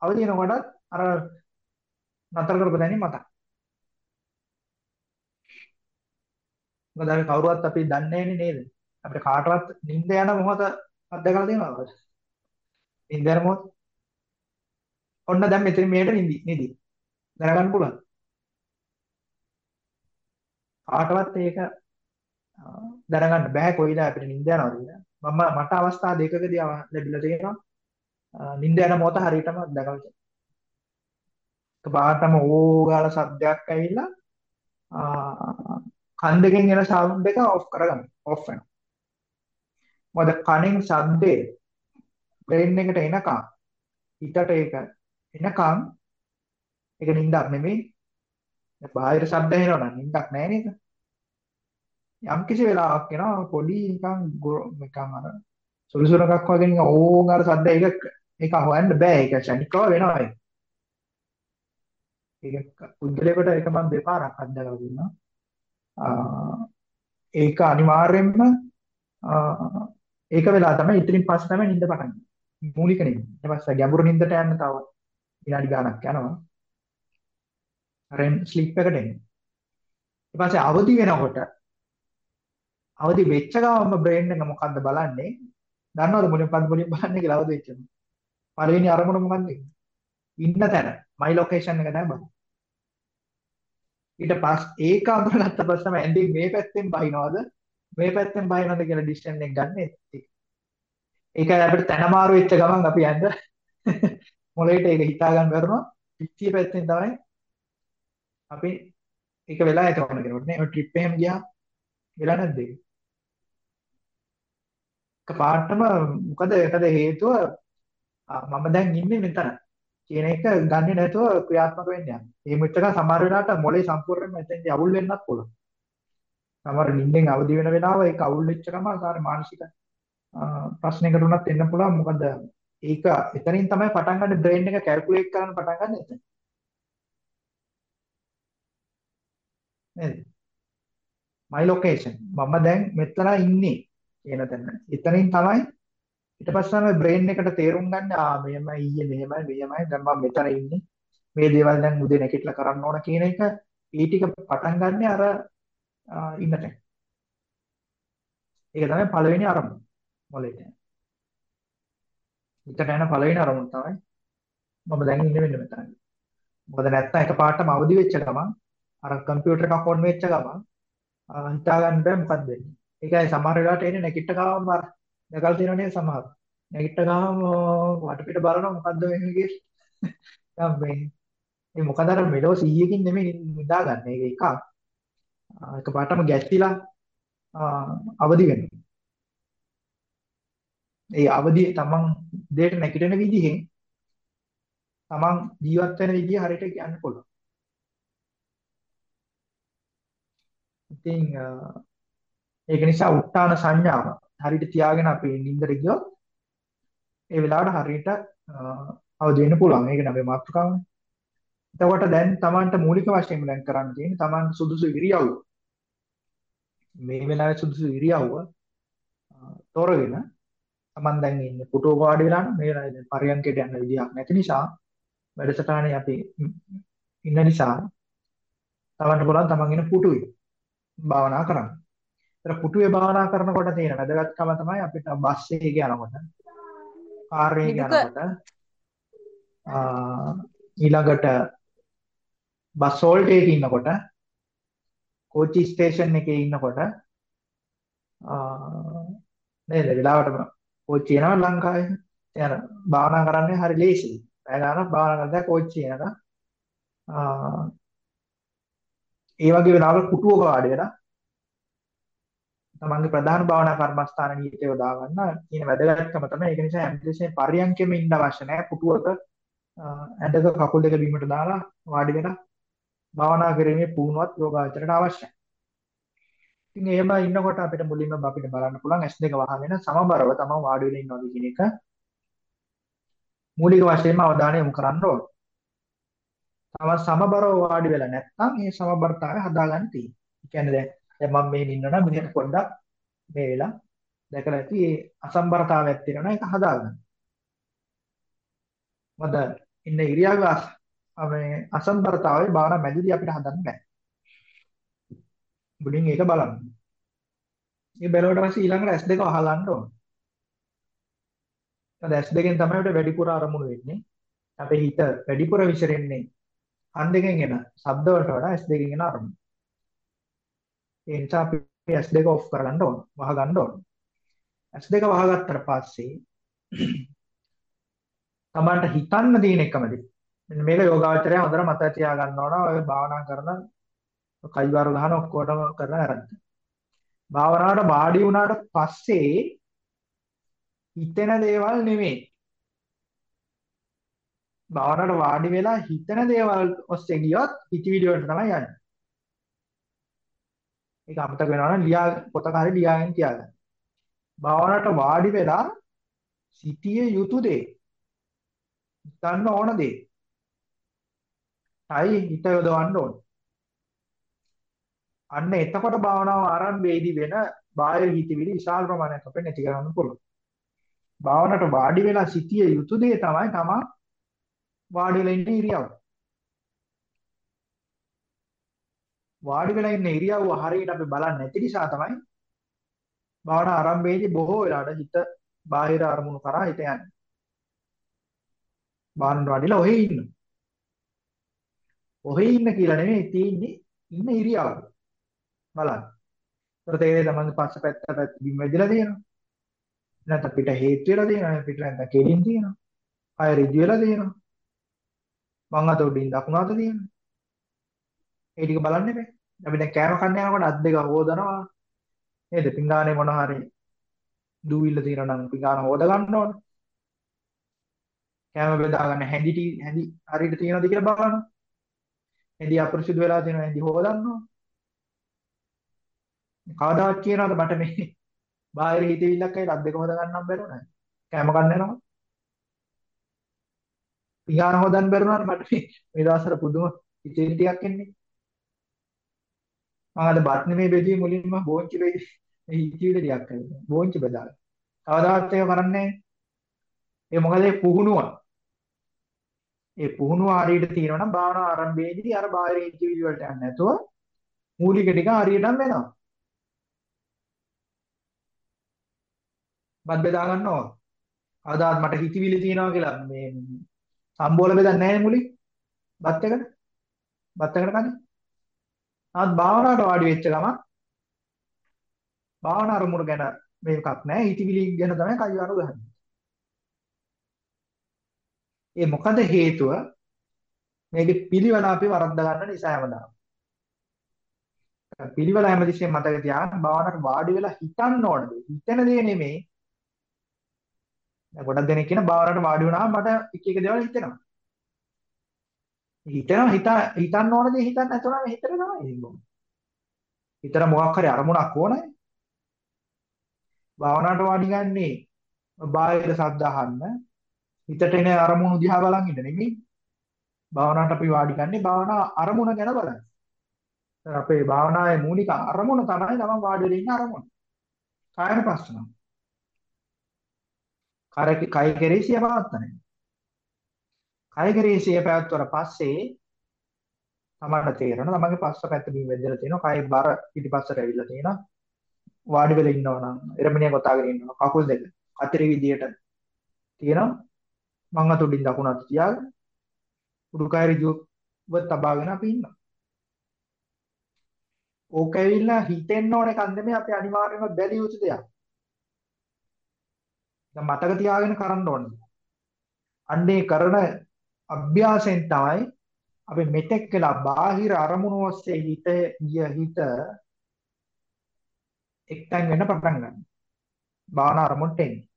අවදි වෙනකොටත් අර නතර කරපු දැනි මතක්. මොකද අපි කවුරුවත් අපි දන්නේ නේද? අපිට කාටවත් නිින්ද යන මොහොත අත්දකලා තියෙනවද? නිින්ද යන මොහොත. ඔන්න දැන් මෙතන මේකට නිදි නිදි. දැනගන්න පුළුවන්. කාටවත් ඒක දැනගන්න බෑ කොයිද අපිට නිින්ද යනවද කියලා. මම මට අවස්ථා දෙකකදී ලැබිලා තියෙනවා. නිින්ද යන මොහොත හරියටම දැකලා තියෙනවා. එකපාරටම ඕගාල සද්දයක් ඇවිල්ලා කන් දෙකෙන් එන සවුන්ඩ් එක ඔෆ් කරගන්න. ඔෆ් වෙනවා. මොකද කනෙන් ශබ්දේ බ්‍රේන් එකට එනකම් හිතට ඒක එනකම් ඒක නිින්දක් නෙමෙයි. බාහිර ශබ්ද එනවනම් නිින්දක් නෑ නේද? යම් කිසි වෙලාවක් එනවා පොඩි නිකන් නිකන් අර සුළුසුලකක් වගේ නිකන් ඕන් අර ශබ්ද ඒක ඒක හොයන්න බෑ ඒක ශනිකව වෙනවා ඒක. ඒක පුද්ගලයාට ඒක මම දෙපාරක් අත්දැකලා දුන්නා. ඒක අනිවාර්යෙන්ම ඒක වෙලා තමයි ඉතින් පස්සේ තමයි නිින්ද පටන් ගන්නේ. මූලික නිින්ද. ඊට පස්සේ ගැඹුරු නිින්දට යන්න තව විනාඩි ගාණක් යනවා. REM ස්ලීප් එකට එන්නේ. ඊට පස්සේ අවදි වෙනකොට අවදි වෙච්ච ගමන්ම බ්‍රේන් එක මොකද්ද බලන්නේ? දන්නවද මුලින් පද මුලින් බලන්නේ කියලා අවදි වෙච්චම. පළවෙනි අරමුණ මොකක්ද? ඉන්න තැන. මයි ලොකේෂන් එක තමයි බලන්නේ. ඊට පස්සේ ඒක අඳුරගත්ත පස්සේ තමයි ඇඳින් මේ පැත්තෙන් බහිනවද මේ පැත්තෙන් බහිනවද කියලා ඩිස්ටන්ස් එක ගන්න ඒකයි අපිට තන මාරු වෙච්ච ගමන් අපි ඇඳ මොලේට ඒක හිතා ගන්න බැරුණා. පිටිය පැත්තෙන් තමයි අපි ඒක වෙලා එතකොට කෙනෙකුට නේ. ට්‍රිප් එහෙම ගියා. වෙලා නැද්ද ඒක? පාටම මොකද? ඒකද හේතුව? මම දැන් ඉන්නේ මෙතන. කියන එක ගන්නේ නැතුව ක්‍රියාත්මක වෙන්න යනවා. ඒ මෙච්චර සමහර වෙලාවට මොලේ සම්පූර්ණයෙන්ම එතෙන්දී අවුල් වෙන්නත් පුළුවන්. සමහර නිින්දෙන් අවදි වෙන වෙලාව ඒක අවුල් වෙච්ච ගමන් සාර මානසික ප්‍රශ්නයකට උනත් එන්න පුළුවන්. මොකද ඒක එතනින් තමයි පටන් ගන්න බ්‍රේන් එක කැල්කියුලේට් කරන්න පටන් ගන්න එතන. නේද? my location මම දැන් මෙතන ඉන්නේ කියන තැන. එතනින් තමයි ඊට පස්සේ තමයි බ්‍රේන් එකට තේරුම් ගන්න ආ මෙහෙමයි ඊයේ මෙහෙමයි මෙහෙමයි දැන් මම මෙතන ඉන්නේ මේ දේවල් දැන් උදේ නැගිටලා කරන්න ඕන කියන එක ඒ ටික පටන් ගන්න අර ඉන්න තැන. ඒක තමයි පළවෙනි අරමුණ මොලේට. හිතට යන පළවෙනි අරමුණ තමයි මම දැන් ඉන්නේ මෙන්න මෙතන. මොකද නැත්තම් එකපාරටම අවදි වෙච්ච ගමන් අර කම්පියුටර් එකක් ඔන් වෙච්ච ගමන් හිතා ගන්න බෑ මොකක්ද වෙන්නේ. ඒකයි සමහර වෙලාවට එන්නේ නැගිට ගමන් අර දැකලා තියෙනව නේද සමහර. නැගිට ගාම වටපිට බලනවා මොකද්ද වෙන්නේ කියලා. මේ මේ මොකද අර මෙලෝ 100කින් නෙමෙයි නිදාගන්නේ. ඒක එකක්. එකපාරටම ගැස්සිලා අවදි වෙනවා. ඒ අවදි තමන් දෙයට නැගිටින විදිහෙන් තමන් ජීවත් වෙන විදිය හරියට කියන්න පුළුවන්. ඉතින් ඒක නිසා උත්තාන සංඥාව හරියට තියාගෙන අපි නිින්දට ගියොත් ඒ වෙලාවට හරියට අවදි වෙන්න පුළුවන්. ඒක නබේ මාතෘකාවනේ. එතකොට දැන් Tamanට මූලික වශයෙන් දැන් කරන්න තියෙන්නේ Taman සුදුසු ඉරියව්ව. මේ වෙලාවේ සුදුසු ඉරියව්ව තෝරගෙන Taman දැන් ඉන්නේ පුටුවක වාඩි වෙලා නම් මේ වෙලාවේ දැන් පරියන්කයට යන්න විදියක් නැති නිසා වැඩසටහනේ අපි ඉන්න නිසා Tamanට පුළුවන් Taman ඉන්න පුටුවේ භාවනා කරන්න. ඒතර පුටුවේ භාවනා කරනකොට තියෙන වැදගත්කම තමයි අපිට බස් එකේ යනකොට කාර් එකේ යනකොට ඊළඟට බස් හෝල්ට් එකේ ඉන්නකොට කෝච්චි ස්ටේෂන් එකේ ඉන්නකොට නේද වෙලාවටම කෝච්චිය යනවා ලංකාවේ යන භාවනා කරන්නේ හරි ලේසියි. පැය ගානක් භාවනා කරද්දී කෝච්චිය යනවා. ඒ වගේ වෙලාවක පුටුවක වාඩි වෙලා තමන්ගේ ප්‍රධාන භාවනා කර්මස්ථාන නියතව යොදා ගන්න කියන වැදගත්කම තමයි ඒක නිසා හැමදෙස්සෙම පරියන්කෙම ඉන්න අවශ්‍ය නැහැ පුටුවක ඇඳක කකුල් දෙක බිමට දාලා වාඩි වෙලා භාවනා කිරීමේ පුහුණුවක් යෝගාචරයට අවශ්‍යයි. ඉතින් එහෙම ඉන්නකොට අපිට මුලින්ම අපිට බලන්න පුළුවන් S2 වහගෙන සමබරව තමයි වාඩි වෙලා ඉන්නවද කියන එක මූලික වශයෙන්ම අවධානය යොමු කරන්න ඕන. තව සමබරව වාඩි වෙලා නැත්නම් මේ සමබරතාවය හදාගන්න තියෙනවා. ඒ කියන්නේ දැන් දැන් මම මෙහෙම ඉන්නවනම් මෙහෙට පොඩ්ඩක් මේ වෙලා දැකලා ඇති මේ අසම්බරතාවයක් තියෙනවා ඒක හදාගන්න. මොකද ඉන්න ඉරියව්ව මේ අසම්බරතාවයේ භාවනා මැදදී අපිට හදන්න බෑ. මුලින් ඒක බලන්න. මේ බැලුවට පස්සේ ඊළඟට S2 වහලන්න ඕන. දැන් S2කින් තමයි අපිට වැඩිපුර අරමුණු වෙන්නේ. අපේ හිත වැඩිපුර විසිරෙන්නේ කන් දෙකෙන් එන ශබ්ද වලට වඩා S2කින් එන අරමුණු. ඒ නිසා අපි S2 ඔෆ් කරගන්න ඕන. වහගන්න ඕන. S2 වහගත්තට පස්සේ තමන්ට හිතන්න තියෙන එකම දේ. මෙන්න මේක යෝගාචරය හොඳට මතක තියාගන්න ඕන. ඔය භාවනා කරන කයිවාර ගහන ඔක්කොටම කරන වැරද්ද. භාවනාවට වාඩි වුණාට පස්සේ හිතෙන දේවල් නෙමෙයි. භාවනාවට වාඩි වෙලා හිතන දේවල් ඔස්සේ ගියොත් හිතවිලි වලට තමයි යන්නේ. ඒක අමතක වෙනවා නම් ලියා පොතක හරි ලියාගෙන තියාගන්න. භාවනාවට වාඩි වෙලා සිටිය යුතු දේ. හිතන්න ඕන දේ. අයි හිත යොදවන්න ඕන. අන්න එතකොට භාවනාව ආරම්භයේදී වෙන බාහිර හිතවිලි විශාල ප්‍රමාණයක් අපිට නැති කරන්න පුළුවන්. භාවනාවට වාඩි වෙලා සිටිය යුතු දේ තමයි තමා වාඩි වෙලා ඉන්න ඉරියව්ව. වාඩි වෙලා ඉන්න ඉරියව්ව හරියට අපි බලන්නේ නැති නිසා තමයි භාවනා ආරම්භයේදී බොහෝ වෙලාවට හිත බාහිර අරමුණු කරා හිත යන්නේ. බාහන වාඩිලා ඔහේ ඉන්න. ඔහේ ඉන්න කියලා නෙමෙයි තියෙන්නේ ඉන්න ඉරියව්ව. බලන්න. ඒතර තේරෙයි තමන්ගේ පස්ස පැත්තට බිම් වැදිලා තියෙනවා. නැත්නම් පිට හේතු වෙලා තියෙනවා. පිට නැත්නම් කෙලින් තියෙනවා. අය ඍජු වෙලා තියෙනවා. වම් අත උඩින් දකුණු අත තියෙනවා. ඒ ටික බලන්න එපා. අපි දැන් කෑම කන්න යනකොට අත් දෙක හොදනවා. නේද? පිඟානේ මොන හරි දූවිල්ල තියෙනවා නම් පිඟාන හොද ගන්න ඕන. කෑම බෙදා ගන්න හැඳි හැඳි හරියට තියෙනවද කියලා බලන්න. හැඳි අපරිසුදු වෙලා තියෙනවා හැඳි හොදන්න ඕන. කවදාවත් කියනවාද මට මේ බාහිර හිතවිල්ලක් ඇවිල්ලා අත් දෙක හොද ගන්නම් බැරුව නැහැ. කෑම ගන්න යනවා. පිඟාන හොදන්න බැරුණාට මට මේ මේ දවස්වල පුදුම හිතවිලි ටිකක් එන්නේ. මම අද බත් නෙමෙයි බෙදුවේ මුලින්ම බෝංචි වෙයි මේ හිතවිලි ටිකක් ඇවිල්ලා. බෝංචි බෙදාලා. කවදාවත් ඒක කරන්නේ ඒ මොකද ඒ පුහුණුව. ඒ පුහුණුව හරියට තියෙනවා නම් භාවනා ආරම්භයේදී අර බාහිර හිතවිලි වලට යන්නේ නැතුව මූලික ටික හරියටම වෙනවා. බත් බෙදා ගන්නවා. කවදාවත් මට හිතවිලි තියෙනවා කියලා මේ සම්බෝල බෙදන්නේ නැහැ මුලින්. බත් එකට. බත් එකට කන්නේ. ආත් භාවනාවට වාඩි වෙච්ච ගමන් භාවනා අරමුණු ගැන මේකක් නැහැ. හිතවිලි ගැන තමයි කයි අරු ගහන්නේ. ඒ මොකද හේතුව? මේකේ පිළිවෙල අපි වරද්ද ගන්න නිසා හැමදාම. පිළිවෙල හැමතිස්සෙම මතක තියාගන්න භාවනාවට වාඩි වෙලා හිතන්න ඕන දේ. හිතන දේ නෙමෙයි දැන් ගොඩක් දෙනෙක් කියන භාවනාවට වාඩි වුණාම මට එක එක දේවල් හිතෙනවා. හිතනවා හිත හිතන්න ඕන දේ හිතන්න නැතුනම හිතට තමයි එන්නේ. හිතර මොකක් හරි අරමුණක් ඕනයි. භාවනාවට වාඩි ගන්නේ බාහිර ශබ්ද අහන්න හිතට එන අරමුණු දිහා බලන් ඉන්න නෙමෙයි. භාවනාවට අපි වාඩි ගන්නේ භාවනා අරමුණ ගැන බලන්න. අපේ භාවනාවේ මූලික අරමුණ තමයි තමන් වාඩි වෙලා ඉන්න අරමුණ. කායන පස්සන. කය කය කෙරෙහි සිය පවත්තන. කය කෙරෙහි සිය පැවැත්වුවට පස්සේ තමන්ට තේරෙනවා තමන්ගේ පස්ස පැත්ත බිම වැදලා තියෙනවා. කය බර පිටිපස්සට ඇවිල්ලා තියෙනවා. වාඩි වෙලා ඉන්නවා නම් එරමිනිය ගොතාගෙන ඉන්නවා. කකුල් දෙක අතිරි විදියට තියෙනවා. මං අතුඩින් දකුණට තියාගෙන උඩුකය ඍජුව තබාගෙන අපි ඉන්නවා. ඕක ඇවිල්ලා හිතෙන්න ඕන එකක් නෙමෙයි අපි අනිවාර්යයෙන්ම බැලිය යුතු දෙයක්. දැන් මතක තියාගෙන කරන්න ඕනේ. අන්නේ කරන අභ්‍යාසයෙන් තමයි අපි මෙතෙක් වෙලා බාහිර අරමුණු ඔස්සේ හිත ගිය හිත එක්තැන් වෙන්න පටන් ගන්නවා. භාවනා අරමුණට එන්නේ.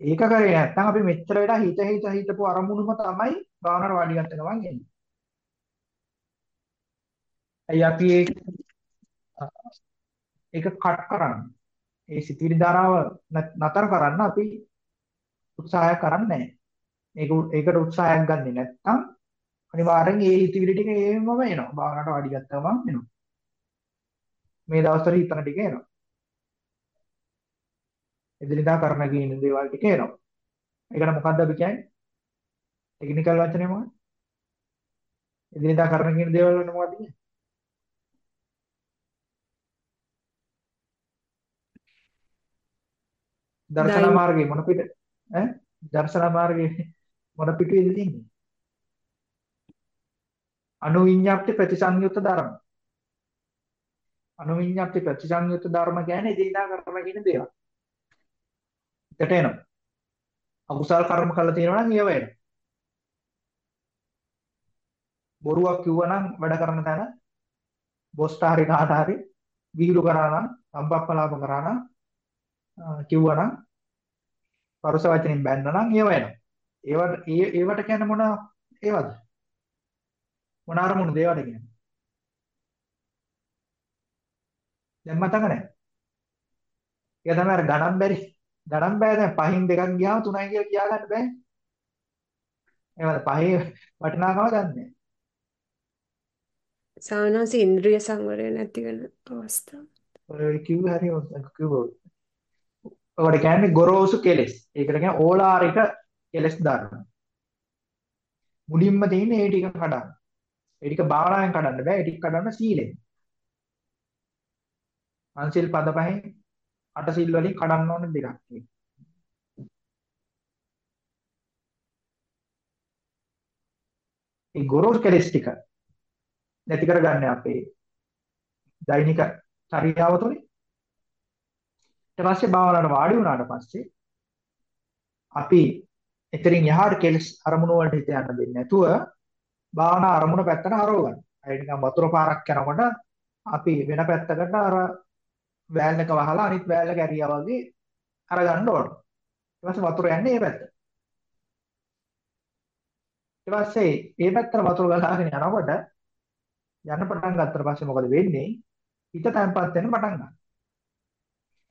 ඒක කරේ නැත්නම් අපි මෙච්චර වෙලා හිත හිත හිතපු අරමුණුම තමයි භාවනාවට වාඩි ගන්න ගමන් එන්නේ. අයි අපි ඒක කට් කරන්න. ඒ සිතිවිලි ධාරාව නතර කරන්න අපි උත්සාහය කරන්නේ නැහැ. මේක ඒකට උත්සාහයක් ගන්නෙ නැත්නම් අනිවාර්යෙන් ඒ හිතවිලි ටික ඒමම එනවා. භාවනාවට වාඩි ගත්තාම එනවා. මේ දවස්වල හිතන ටික එනවා. එදිනදා කරන කියන දේවල් ටික එනවා. ඒකට මොකද්ද අපි කියන්නේ? ටෙක්නිකල් වචනේ මොකක්ද? එදිනදා කරන කියන දේවල් වල මොකක්ද කියන්නේ? දර්ශන මාර්ගයේ මොන පිට ඈ දර්ශන මාර්ගයේ මොන පිටුවේද තියෙන්නේ? අනුවිඤ්ඤාප්ති ප්‍රතිසංයුක්ත ධර්ම. අනුවිඤ්ඤාප්ති ප්‍රතිසංයුක්ත ධර්ම කියන්නේ එදිනදා කරන කියන දේවල්. එතට එනවා. අකුසල් කර්ම කළා තියෙනවා නම් ඒව එනවා. බොරුවක් කිව්වනම් වැඩ කරන තැන බොස්ට හරි කාට හරි විහිළු කරා නම් සම්පප්පලාප කරා නම් කිව්වනම් පරස වචනෙන් බැන්න නම් ඒව එනවා. ඒවට ඒවට කියන්නේ මොන ඒවද? මොන අරමුණුද ඒවට කියන්නේ? දැන් මතක නැහැ. ඒක තමයි අර ගණන් බැරි. ගණන් බෑ දැන් පහින් දෙකක් ගියාම තුනයි කියලා කියා ගන්න බෑ. එහෙමද පහේ වටිනාකම දන්නේ සානස ඉන්ද්‍රිය සංවරය නැති වෙන අවස්ථාව. ඔය කිව්ව හරි කිව්වෝ. ඔකට කියන්නේ ගොරෝසු කෙලෙස්. ඒකට කියන්නේ ඕලාරික කෙලෙස් ධර්ම. මුලින්ම තියෙන්නේ ඒ ටික කඩන්න. ඒ ටික භාවනාවෙන් කඩන්න බෑ. ඒ ටික කඩන්න සීලෙන්. පංචිල් පද පහෙන් අට සිල් වලින් කඩන්න ඕන දෙකක්. ඒ ගොරෝසු කෙලෙස් ටික නැති කරගන්න අපේ දෛනික චර්යාව තුළින් ඊට පස්සේ භාවනාවට වාඩි වුණාට පස්සේ අපි එතරින් යහට කෙලස් අරමුණු වලට හිත යන්න දෙන්නේ නැතුව භාවනා අරමුණ පැත්තට හරව ගන්න. ඒ නිකන් වතුර පාරක් යනකොට අපි වෙන පැත්තකට අර වෑල්නක වහලා අනිත් වෑල්ල කැරියා වගේ අරගන්න ඕන. ඊට පස්සේ වතුර යන්නේ මේ පැත්තට. ඊට පස්සේ මේ පැත්තට වතුර ගලාගෙන යනකොට යන්න පටන් ගත්තට පස්සේ මොකද වෙන්නේ? හිත තැම්පත් වෙන්න පටන් ගන්නවා.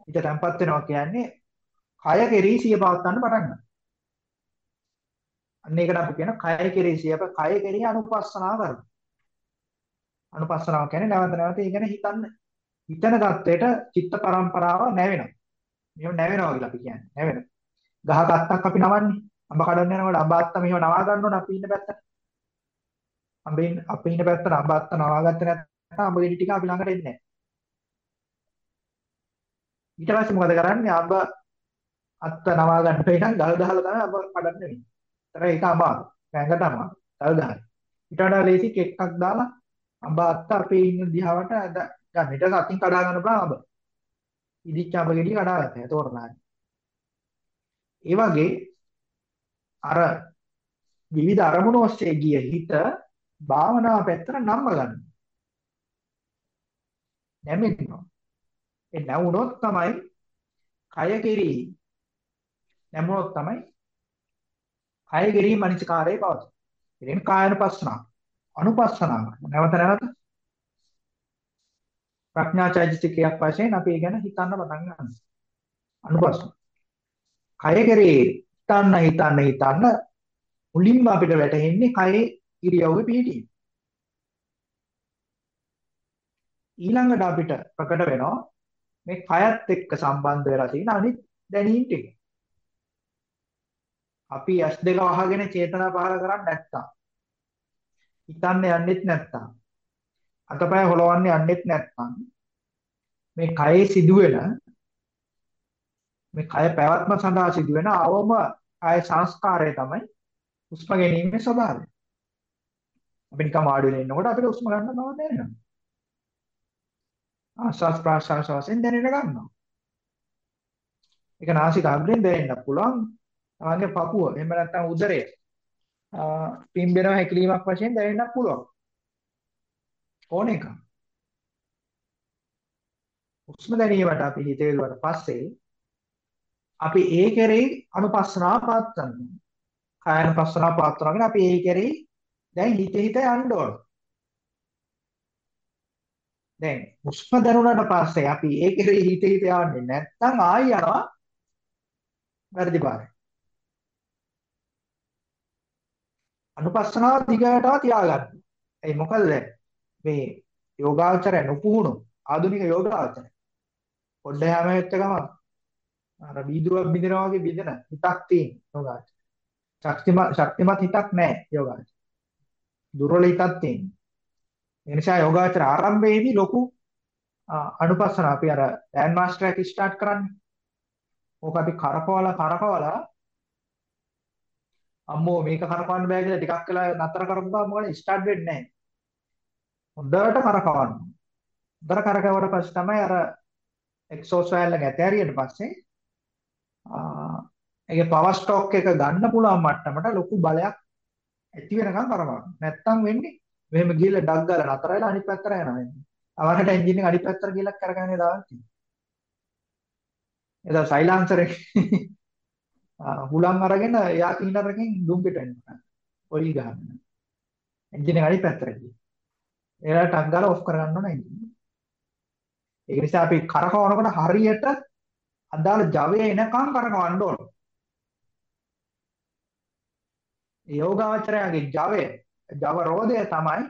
හිත තැම්පත් වෙනවා කියන්නේ කය කෙරෙහි සිය පවත්වන්න පටන් ගන්නවා. අන්න ඒකට අපි කියන කය කෙරෙහි සිය අප කය කෙරෙහි අනුපස්සනා කරනවා. අනුපස්සනාව කියන්නේ නැවත නැවත ඒ ගැන හිතන්න. හිතන தത്വයට චිත්ත පරම්පරාව නැවෙනවා. මෙහෙම නැවෙනවා කියලා අපි කියන්නේ. නැවෙනවා. ගහ කත්තක් අපි නවන්නේ. අඹ කඩන්න යනකොට අඹ අත්ත මෙහෙම නවා ගන්න ඕන අපි ඉන්න පැත්තට. අඹින් අපි ඉන්න පැත්තට අඹ අත්ත නවා ගත්තේ නැත්නම් අඹ ගෙඩි ටික අපි ළඟට එන්නේ නැහැ. ඊට පස්සේ මොකද කරන්නේ? අඹ අත්ත නවා ගන්න වෙයි නම් ගල් ගහලා තමයි අඹ කඩන්න වෙන්නේ. ඒතර ඒක අමාරු. පැංගට අමාරු. ගල් ගහන. ඊට වඩා ලේසි කෙක්කක් දාලා අඹ අත්ත අපේ ඉන්න දිහාවට ගන්න. ඊට පස්සේ අතින් කඩා ගන්න පුළුවන් අඹ. ඉදිච්ච අඹ ගෙඩිය කඩා ගත්තා. තෝරලා. ඒ වගේ අර විවිධ අරමුණු ඔස්සේ ගිය හිත භාවනාව පැත්තට නම්ම ගන්න. නැමෙන්නවා. ඒ නැවුනොත් තමයි කය කෙරෙහි නැමුණොත් තමයි කය කෙරෙහි මනසිකාරය පවතින. ඉතින් කායනුපස්සනා අනුපස්සනාව නැවත නැවත ප්‍රඥා චෛතසිකයක් වශයෙන් අපි ගැන හිතන්න පටන් ගන්නවා. අනුපස්සන. කය කෙරෙහි හිතන්න හිතන්න හිතන්න මුලින්ම අපිට වැටහෙන්නේ කයේ ඉරියව්වේ පිහිටීම. ඊළඟට අපිට ප්‍රකට වෙනවා මේ කයත් එක්ක සම්බන්ධ වෙලා තියෙන අනිත් දැනීම් ටික. අපි S2 වහගෙන චේතනා පහල කරන්නේ නැත්තම් හිතන්න යන්නෙත් නැත්තම් අතපය හොලවන්න යන්නෙත් නැත්තම් මේ කයේ සිදුවෙන මේ කය පැවැත්ම සඳහා සිදුවෙන අවම කය සංස්කාරය තමයි හුස්ම ගැනීමේ ස්වභාවය. අපි නිකන් වාඩි වෙලා ඉන්නකොට අපිට හුස්ම ගන්න බව දැනෙනවා. ආස්වාස් ප්‍රාශ්වාස වශයෙන් දැනෙන්න ගන්නවා. ඒක නාසිකාග්‍රයෙන් දැනෙන්න පුළුවන්. තමන්ගේ පපුව එහෙම නැත්නම් උදරය පිම්බෙනවා හැකිලීමක් වශයෙන් දැනෙන්නත් පුළුවන්. ඕන එක. හුස්ම දැනීමට අපි හිත යොදුවට පස්සේ අපි ඒ කෙරෙහි අනුපස්සනාව පවත්වනවා. කායනුපස්සනාව පවත්වනගෙන අපි ඒ කෙරෙහි දැන් හිත හිත යන්න ඕන. දැන් හුස්ම දැනුණාට පස්සේ අපි ඒ කෙරෙහි හිත හිත යන්නේ නැත්නම් ආයි යනවා වැරදි පාරේ. අනුපස්සනාව දිගටම තියාගන්න. ඒ මොකද මේ යෝගාචරය නුපුහුණු ආධුනික යෝගාචරය. පොඩ්ඩ හැම වෙච්ච ගමන් අර බීදුවක් බින්දනවා වගේ බින්දන හිතක් තියෙන යෝගාචරය. ශක්තිමත් ශක්තිමත් හිතක් නැහැ යෝගාචරය. දුර්වල හිතක් තියෙන. ඒ නිසා යෝගාචර ආරම්භයේදී ලොකු අනුපස්සන අපි අර ඩෑන් මාස්ටර් එක ස්ටාර්ට් කරන්නේ. ඕක අපි කරකවලා කරකවලා අම්මෝ මේක කරකවන්න බෑ කියලා ටිකක් වෙලා නතර කරපුවා මොකද ස්ටාර්ට් වෙන්නේ නැහැ. හොඳට කරකවන්න. හොඳට කරකවුවට පස්සේ තමයි අර එක්සෝස් වයල් එක ඇතෑරියට පස්සේ ඒකේ පවර් ස්ටොක් එක ගන්න පුළුවන් මට්ටමට ලොකු බලයක් ඇති වෙනකම් කරවන්න. නැත්තම් වෙන්නේ මෙහෙම ගිහලා ඩග් ගාලා නතර වෙලා අනිත් පැත්තට යනවා වෙන්නේ. අවරකට එන්ජින් එක අනිත් පැත්තට ගිහලා කරගෙන දාන්න තියෙනවා. එදා සයිලන්සර් එක හුලං අරගෙන එයා කීනරකින් දුම් පිට වෙනවා. ඔයිල් ගහන්න. එන්ජින් එක අනිත් පැත්තට ගිහින්. එයා ටක් ගාලා ඔෆ් කරගන්න ඕන එන්ජින්. ඒක නිසා අපි කරකවනකොට හරියට අදාළ ජවය එනකම් කරකවන්න ඕන. යෝගාචරයගේ ජවය, ජව රෝධය තමයි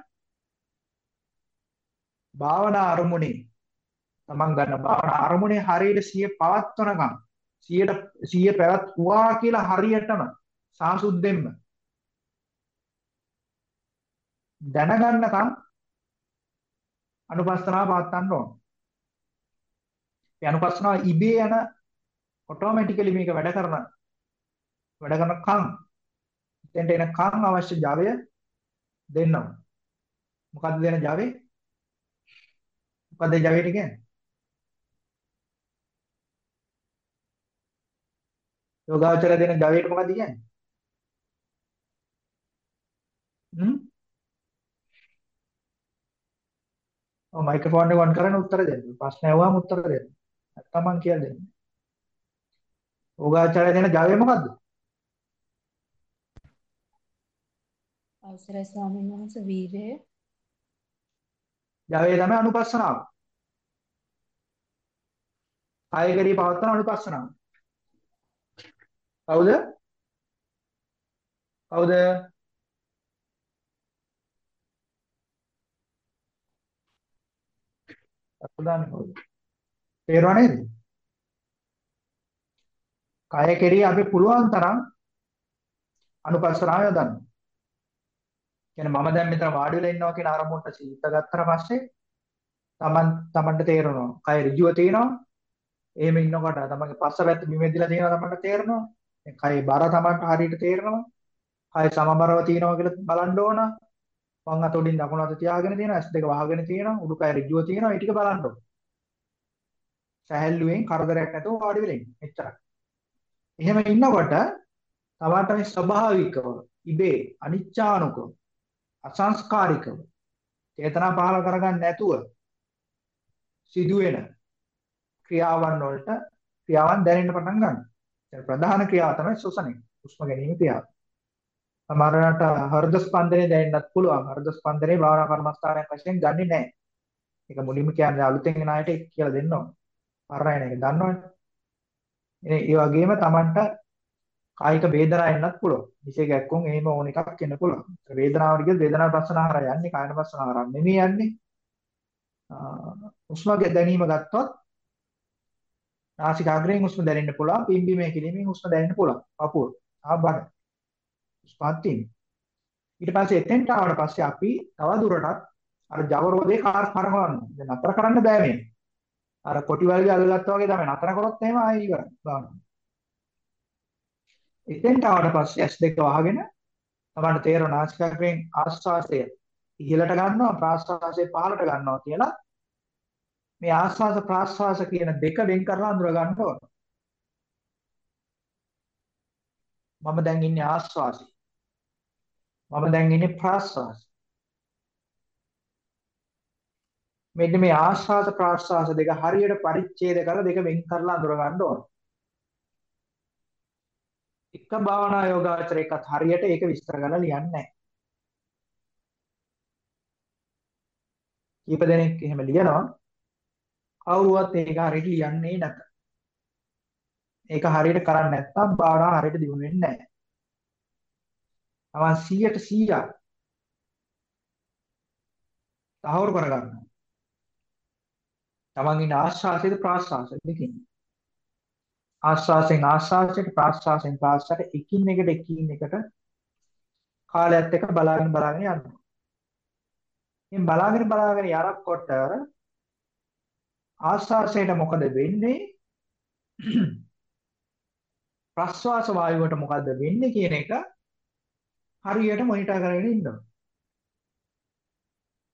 භාවනා අරමුණේ තමන් ගන්න භාවනා අරමුණේ හරියට සිය පවත්වනකම් 100ට 100 පැවැත්වුවා කියලා හරියටම සාසුද්දෙන්ම දැනගන්නකම් අනුපස්සනාව පවත්වන්න ඕන. ඒ අනුපස්සනාව ඉබේ යන ඔටෝමැටිකලි මේක වැඩ කරන වැඩ කරනකම් එතෙන්ට එනකම් අවශ්‍ය Java දෙන්නවා. මොකද්ද දෙන Java? මොකද්ද Java කියන්නේ? යෝගාචර දෙන Java මොකද්ද කියන්නේ? හ්ම්? ඔව් මයික්‍රොෆෝන් එක ඔන් කරගෙන උත්තර දෙන්න. ප්‍රශ්න ඇහුවාම උත්තර දෙන්න. නැත්තම් මං කියලා දෙන්නම්. යෝගාචර දෙන Java මොකද්ද? අවසරයි ස්වාමීන් වහන්සේ වීරය ජවයේ තමයි අනුපස්සනාව. කාය කෙරී පවත්වන අනුපස්සනාව. කවුද? කවුද? අත්දාන්නේ කවුද? තේරුණා නේද? කාය කෙරී අපි පුළුවන් තරම් අනුපස්සනාව යොදන්න. කියන්නේ මම දැන් මෙතන වාඩි වෙලා ඉන්නවා කියන අරමුණට සිත ගත්තට පස්සේ තමන් තමන්ට තේරෙනවා කය ඍජුව තියෙනවා එහෙම ඉන්නකොට තමන්ගේ පස්ස පැත්ත බිම ඇදලා තියෙනවා තමන්ට තේරෙනවා දැන් කය බර තමන්ට හරියට තේරෙනවා. කය සමබරව තියෙනවා කියලා බලන්න ඕන. වම් අත උඩින් දකුණු අත තියාගෙන තියෙනවා. ඇස් දෙක වහගෙන තියෙනවා. උඩුකය ඍජුව තියෙනවා. ඒ ටික බලන්න ඕන. සැහැල්ලුවෙන් කරදරයක් නැතුව වාඩි වෙලා ඉන්න. එච්චරයි. එහෙම ඉන්නකොට තවට මේ ස්වභාවිකව ඉබේ අනිච්චානුකව අසංස්කාරිකව චේතනා පහල කරගන්න නැතුව සිදුවෙන ක්‍රියාවන් වලට ක්‍රියාවන් දැනෙන්න පටන් ගන්නවා. ඒ ප්‍රධාන ක්‍රියාව තමයි ශ්වසනය. හුස්ම ගැනීම ක්‍රියාව. සමහරවිට හෘද ස්පන්දනය දැනෙන්නත් පුළුවන්. හෘද ස්පන්දනය භාවනා කර්මස්ථානයක් වශයෙන් ගන්නෙ නැහැ. ඒක මුලින්ම කියන්නේ අලුතෙන් එන අයට කියලා දෙන්න ඕන. පරණයන එක දන්නවනේ. ඒ වගේම Tamanට කායික වේදනා එන්නත් පුළුවන්. විශේෂ ගැක්කුම් එහෙම ඕන එකක් එන්න පුළුවන්. වේදනාවට කියද වේදනා ප්‍රශ්නාහාර යන්නේ කායන ප්‍රශ්නාහාර නෙමෙයි යන්නේ. උස්ම දැනීම ගත්තොත් නාසිකාග්‍රයෙන් හුස්ම දැනෙන්න පුළුවන්. පිම්බීමේ කිරීමෙන් හුස්ම දැනෙන්න පුළුවන්. පපුව. ආ බඩ. උස්පත් තියෙනවා. ඊට පස්සේ එතෙන්ට ආවට පස්සේ අපි තව දුරටත් අර ජවරෝදේ කාර් කරගන්නවා. දැන් නතර කරන්න බෑ මේ. අර කොටි වලගේ අල්ලගත්තා වගේ තමයි නතර කරොත් එහෙම ආයෙ ඉවරයි. බලන්න. එතෙන්ට ආවට පස්සේ S2 වහගෙන තමන්ට තේරෙන නාසිකාග්‍රයෙන් ආස්වාසය ඉහළට ගන්නවා ප්‍රාස්වාසය පහළට ගන්නවා කියලා මේ ආස්වාස ප්‍රාස්වාස කියන දෙක වෙන් කරලා අඳුර ගන්න ඕන. මම දැන් ඉන්නේ ආස්වාසි. මම දැන් ඉන්නේ ප්‍රාස්වාසි. මෙන්න මේ ආස්වාස ප්‍රාස්වාස දෙක හරියට පරිච්ඡේද කරලා දෙක වෙන් කරලා අඳුර ගන්න ඕන. එක භාවනා යෝගාචරයකත් හරියට ඒක විස්තර කරලා ලියන්නේ නැහැ. කීප දෙනෙක් එහෙම ලියනවා. කවුරුවත් ඒක හරියට ලියන්නේ නැත. ඒක හරියට කරන්නේ නැත්නම් භාවනාව හරියට දියුණු වෙන්නේ නැහැ. අවන් 100ට 100ක් තහවුරු කරගන්නවා. තමන් ඉන්න ආශ්වාසයේද ප්‍රාශ්වාසයේද දෙකින්. ආශ්වාසයෙන් ආශ්වාසයට ප්‍රාශ්වාසයෙන් ප්‍රාශ්වාසයට එකින් එකට එකින් එකට කාලයත් එක්ක බලාගෙන බලාගෙන යනවා. මේ බලාගෙන බලාගෙන යනකොට ආශ්වාසයට මොකද වෙන්නේ? ප්‍රශ්වාස වායුවට මොකද්ද වෙන්නේ කියන එක හරියට මොනිටර් කරගෙන ඉන්නවා.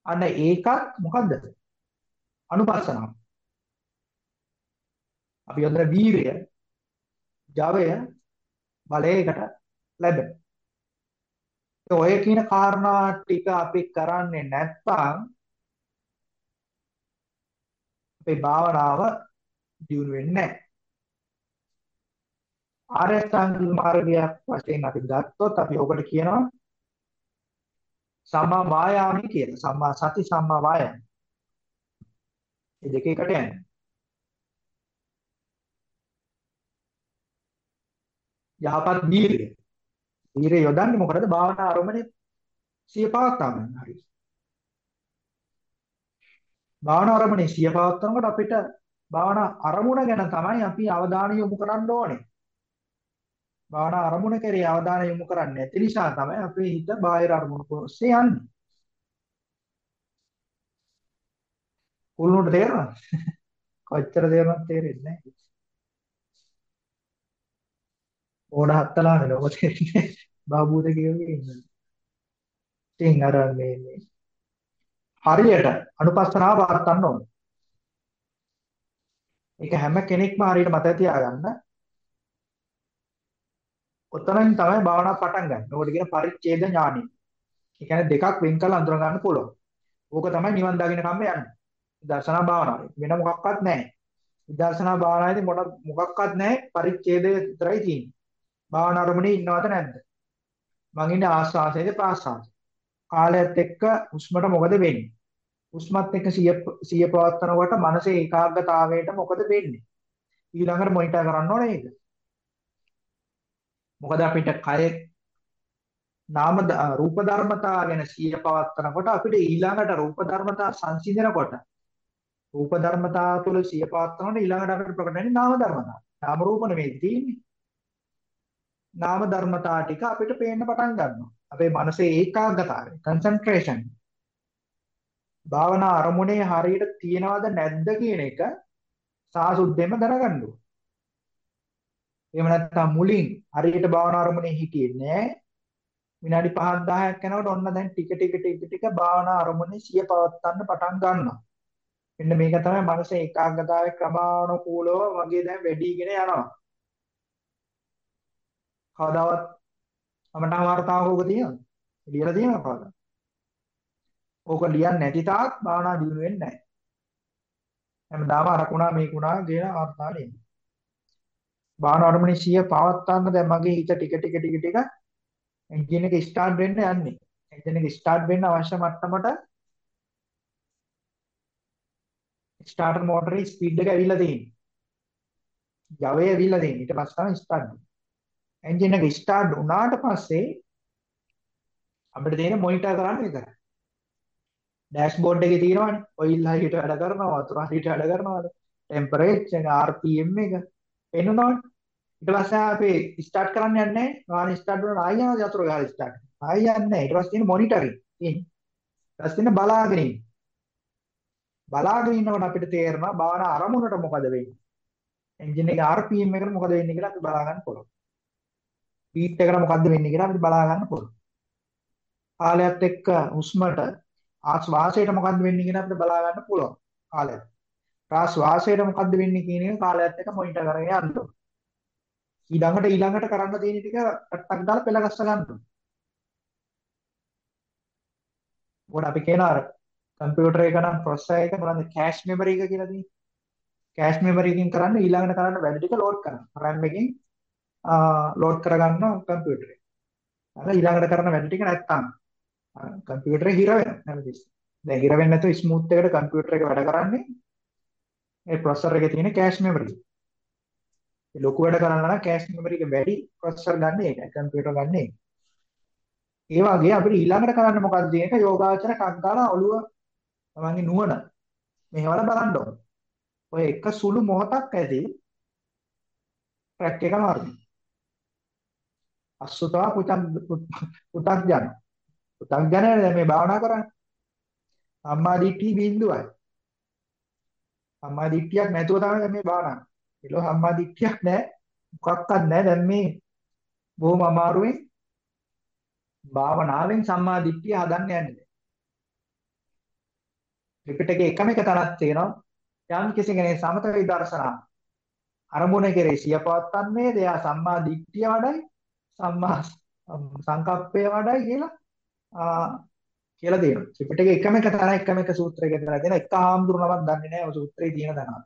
අන්න ඒකත් මොකද්ද? අනුපස්සනාව. අපි යොදන වීරය, ජවය බලයකට ලැබෙන. ඔය කියන කාරණා ටික අපි කරන්නේ නැත්නම් අපේ භාවනාව දියුණු වෙන්නේ නැහැ. ආර්ය අෂ්ටාංගික මාර්ගයක් වශයෙන් අපි ගත්තොත් අපි ඔකට කියනවා සම්මා වායාමී කියලා. සම්මා සති සම්මා වායාම. මේ දෙක එකට යන්නේ. යහපත් වීරිය. වීරිය යොදන්නේ මොකටද? භාවනා ආරම්භනේ සිය පවත්වා ගන්න හරියට. භාවනා ආරම්භනේ සිය පවත්වනකොට අපිට භාවනා අරමුණ ගැන තමයි අපි අවධානය යොමු කරන්න ඕනේ. භාවනා අරමුණ කෙරේ අවධානය යොමු කරන්නේ නැති නිසා තමයි අපේ හිත බාහිර අරමුණු ඔස්සේ යන්නේ. කුළුණට තේරෙනවද? කොච්චර තේරෙනවද තේරෙන්නේ නැහැ. ඕඩ හත්තලානේ ලෝක තේරෙන්නේ. බාබූද කියෝගේ ඉන්නවා. ඉතින් අර මේ මේ හරියට අනුපස්සනාව වර්තන්න ඕන. ඒක හැම කෙනෙක්ම හරියට මතක තියාගන්න. ඔතනින් තමයි භාවනාව පටන් ගන්න. ඕකට කියන පරිච්ඡේද ඥානෙ. ඒ කියන්නේ දෙකක් වෙන් කරලා අඳුර ගන්න පුළුවන්. ඕක තමයි නිවන් දකින්න කම්ම යන්නේ. දර්ශනා භාවනාවේ. වෙන මොකක්වත් නැහැ. විදර්ශනා භාවනාවේදී මොකක් මොකක්වත් නැහැ. පරිච්ඡේදය විතරයි තියෙන්නේ. භාවනා අරමුණේ ඉන්නවද නැද්ද? මං ඉන්නේ ආස්වාසයේද ප්‍රාස්වාසයේ. කාලයත් එක්ක හුස්මට මොකද වෙන්නේ? හුස්මත් එක්ක සිය සිය පවත්වනකොට මනසේ ඒකාග්‍රතාවයට මොකද වෙන්නේ? ඊළඟට මොනිටර් කරන්න ඕනේ ඒක. මොකද අපිට කය නාම රූප ධර්මතා ගැන සිය පවත්වනකොට අපිට ඊළඟට රූප ධර්මතා සංසිඳනකොට රූප ධර්මතා තුළ සිය පවත්වනකොට ඊළඟට අපිට ප්‍රකට වෙන්නේ නාම ධර්මතා. නාම රූප නෙමෙයි තියෙන්නේ. නාම ධර්මතා ටික අපිට පේන්න පටන් ගන්නවා. අපේ මනසේ ඒකාග්‍රතාවය, concentration. භාවනා අරමුණේ හරියට තියනවද නැද්ද කියන එක සාසුද්දෙම දැනගන්න ඕනේ. එහෙම නැත්නම් මුලින් හරියට භාවනා අරමුණේ හිටියේ නැහැ. විනාඩි 5ක් 10ක් යනකොට ඔන්න දැන් ටික ටික ටික ටික භාවනා අරමුණේ සිය පවත්වන්න පටන් ගන්නවා. මෙන්න මේක තමයි මනසේ ඒකාග්‍රතාවයේ ක්‍රමානුකූලව වගේ දැන් වැඩිගෙන යනවා. කවදාවත් අපට වර්තාවක තියෙනවද? ලියලා තියෙනවද? ඕක ලියන්නේ නැති තාක් භාවනා දිනු වෙන්නේ නැහැ. හැමදාම අරකුණා මේකුණා කියන අවස්ථාවේ ඉන්නේ. භාවනා අරමුණේ සිය පවත්වන්න දැන් මගේ හිත ටික ටික ටික ටික එන්ජින් එක ස්ටාර්ට් වෙන්න යන්නේ. එන්ජින් එක ස්ටාර්ට් වෙන්න අවශ්‍ය මට්ටමට ස්ටාර්ටර් මෝටරේ ස්පීඩ් එක ඇවිල්ලා තියෙන්නේ. යවේ ඇවිල්ලා තියෙන්නේ. ඊට පස්සේ තමයි ස්ටාර්ට් වෙන්නේ. එන්ජින් එක ස්ටාර්ට් වුණාට පස්සේ අපිට දෙන මොනිටර් කරන්න විතරයි. ඩෑෂ්බෝඩ් එකේ තියෙනවනේ. ඔයිල් හරියට වැඩ කරනවා වතුර හරියට වැඩ කරනවාද ටෙම්පරේචර් එක RPM එක. පෙන්වනවනේ ඊට පස්සේ අපි ස්ටාර්ට් කරන්න යන්නේ නැහැ. ගාන ස්ටාර්ට් වුණා ආයෙ යනවා වතුර ගාලා ස්ටාර්ට් ආයෙ යන්නේ නැහැ. ඊට පස්සේ තියෙන මොනිටරින් තියෙන්නේ. ඊට පස්සේ තියෙන බලාගෙන ඉන්න. බලාගෙන ඉන්නකොට අපිට තේරෙනවා භාවන අරමුණට මොකද වෙන්නේ. එන්ජින් එකේ RPM එකට මොකද වෙන්නේ කියලා අපි බලා ගන්න පුළුවන්. බීට් එකට මොකද්ද වෙන්නේ කියලා අපිට බලා ගන්න පුළුවන්. කාලයත් එක්ක හුස්මට ආශ්වාසයට මොකද්ද වෙන්නේ කියන අපිට බලා ගන්න පුළුවන් කාලයක්. ප්‍රාශ්වාසයට මොකද්ද වෙන්නේ කියන එක කාලයත් එක්ක මොනිටර් කරගෙන යන්න ඕන. ඊළඟට ඊළඟට කරන්න තියෙන ටික ටක් දාලා පෙළ ගස්ස ගන්න ඕන. මොකද අපි කියන අර කම්පියුටර් එක නම් ප්‍රොසෙසර් එක මොනවද කෑෂ් මෙමරි එක කියලා තියෙන්නේ. කෑෂ් මෙමරි එකකින් කරන්න ඊළඟට කරන්න වැඩ ටික ලෝඩ් කරනවා. RAM එකකින් ලෝඩ් කරගන්න කම්පියුටර් එක. අර ඊළඟට කරන වැඩ ටික නැත්තම් කම්පියුටරේ හිර වෙනවා හැමතිස්සෙම. දැන් හිර වෙන්නේ නැතුව ස්මූත් එකට කම්පියුටර් එක වැඩ කරන්නේ ඒ ප්‍රොසෙසර් එකේ තියෙන කෑෂ් මෙමරි. ඒ ලොකු වැඩ කරන්න නම් කෑෂ් මෙමරි එක වැඩි ප්‍රොසෙසර් ගන්න ඒකයි කම්පියුටර් ගන්න ඒක. ඒ වගේ අපිට ඊළඟට කරන්න මොකක්ද කියන එක යෝගාචර ටක් ගාලා ඔළුව තමන්ගේ නුවණ මෙහෙවලා බලන්න ඕන. ඔය එක සුළු මොහොතක් ඇති ට්‍රැක් එක මාරුයි. අසුතවා පුතක් පුතක් යන. පුතක් යන දැන් මේ භාවනා කරන්නේ. සම්මා දිට්ඨි බිඳුවයි. සම්මා දිට්ඨියක් නැතුව තමයි මේ භාවනා. ඒලෝ සම්මා දිට්ඨියක් නැහැ. මොකක්වත් නැහැ. දැන් මේ බොහොම අමාරුවෙන් භාවනාවෙන් සම්මා දිට්ඨිය හදන්න යන්නේ. ත්‍රිපිටකේ එකම එක තැනක් තියෙනවා යම් කිසි කෙනෙක් සමත විදර්ශනා අරමුණ කෙරේ සිය පවත්න්නේ එයා සම්මා දිට්ඨිය වඩයි සම්මා සංකප්පය වඩයි කියලා කියලා දෙනවා ත්‍රිපිටකේ එකම එක තැන එකම එක සූත්‍රයක දෙනවා දෙන එක ආම්දුරනවත් දන්නේ නැහැ ඔය සූත්‍රයේ තියෙන තැන.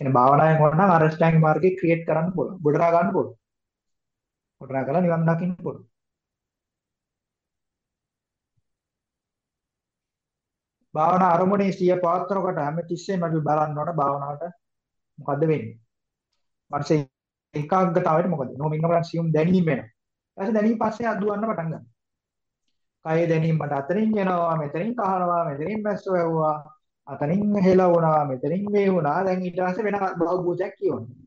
කියන්නේ භාවනාවෙන් වුණා නම් අරස්ටාංග මාර්ගේ ක්‍රියේට් කරන්න පුළුවන්. ගොඩනගා ගන්න පුළුවන්. ගොඩනගා කරලා නිවන් දකින්න පුළුවන්. භාවනා අරමුණේ සිය පවත්වනකොට හැම තිස්සෙම අපි බලන්න ඕන භාවනාවට මොකද්ද වෙන්නේ. මනසේ ඒකාග්‍රතාවයට මොකද? නොමින් නෝරන් සියුම් දැනීම වෙනවා. ඊපස්සේ දැනීම පස්සේ අදුවන්න පටන් ගන්නවා. කය දැනීම මට අතනින් එනවා, මෙතනින් කහනවා, මෙතනින් මැස්ස වැවුවා, අතනින් හෙලවුණා, මෙතනින් මේ වුණා. දැන් ඊට පස්සේ වෙන බහුභූතයක් කියවනවා.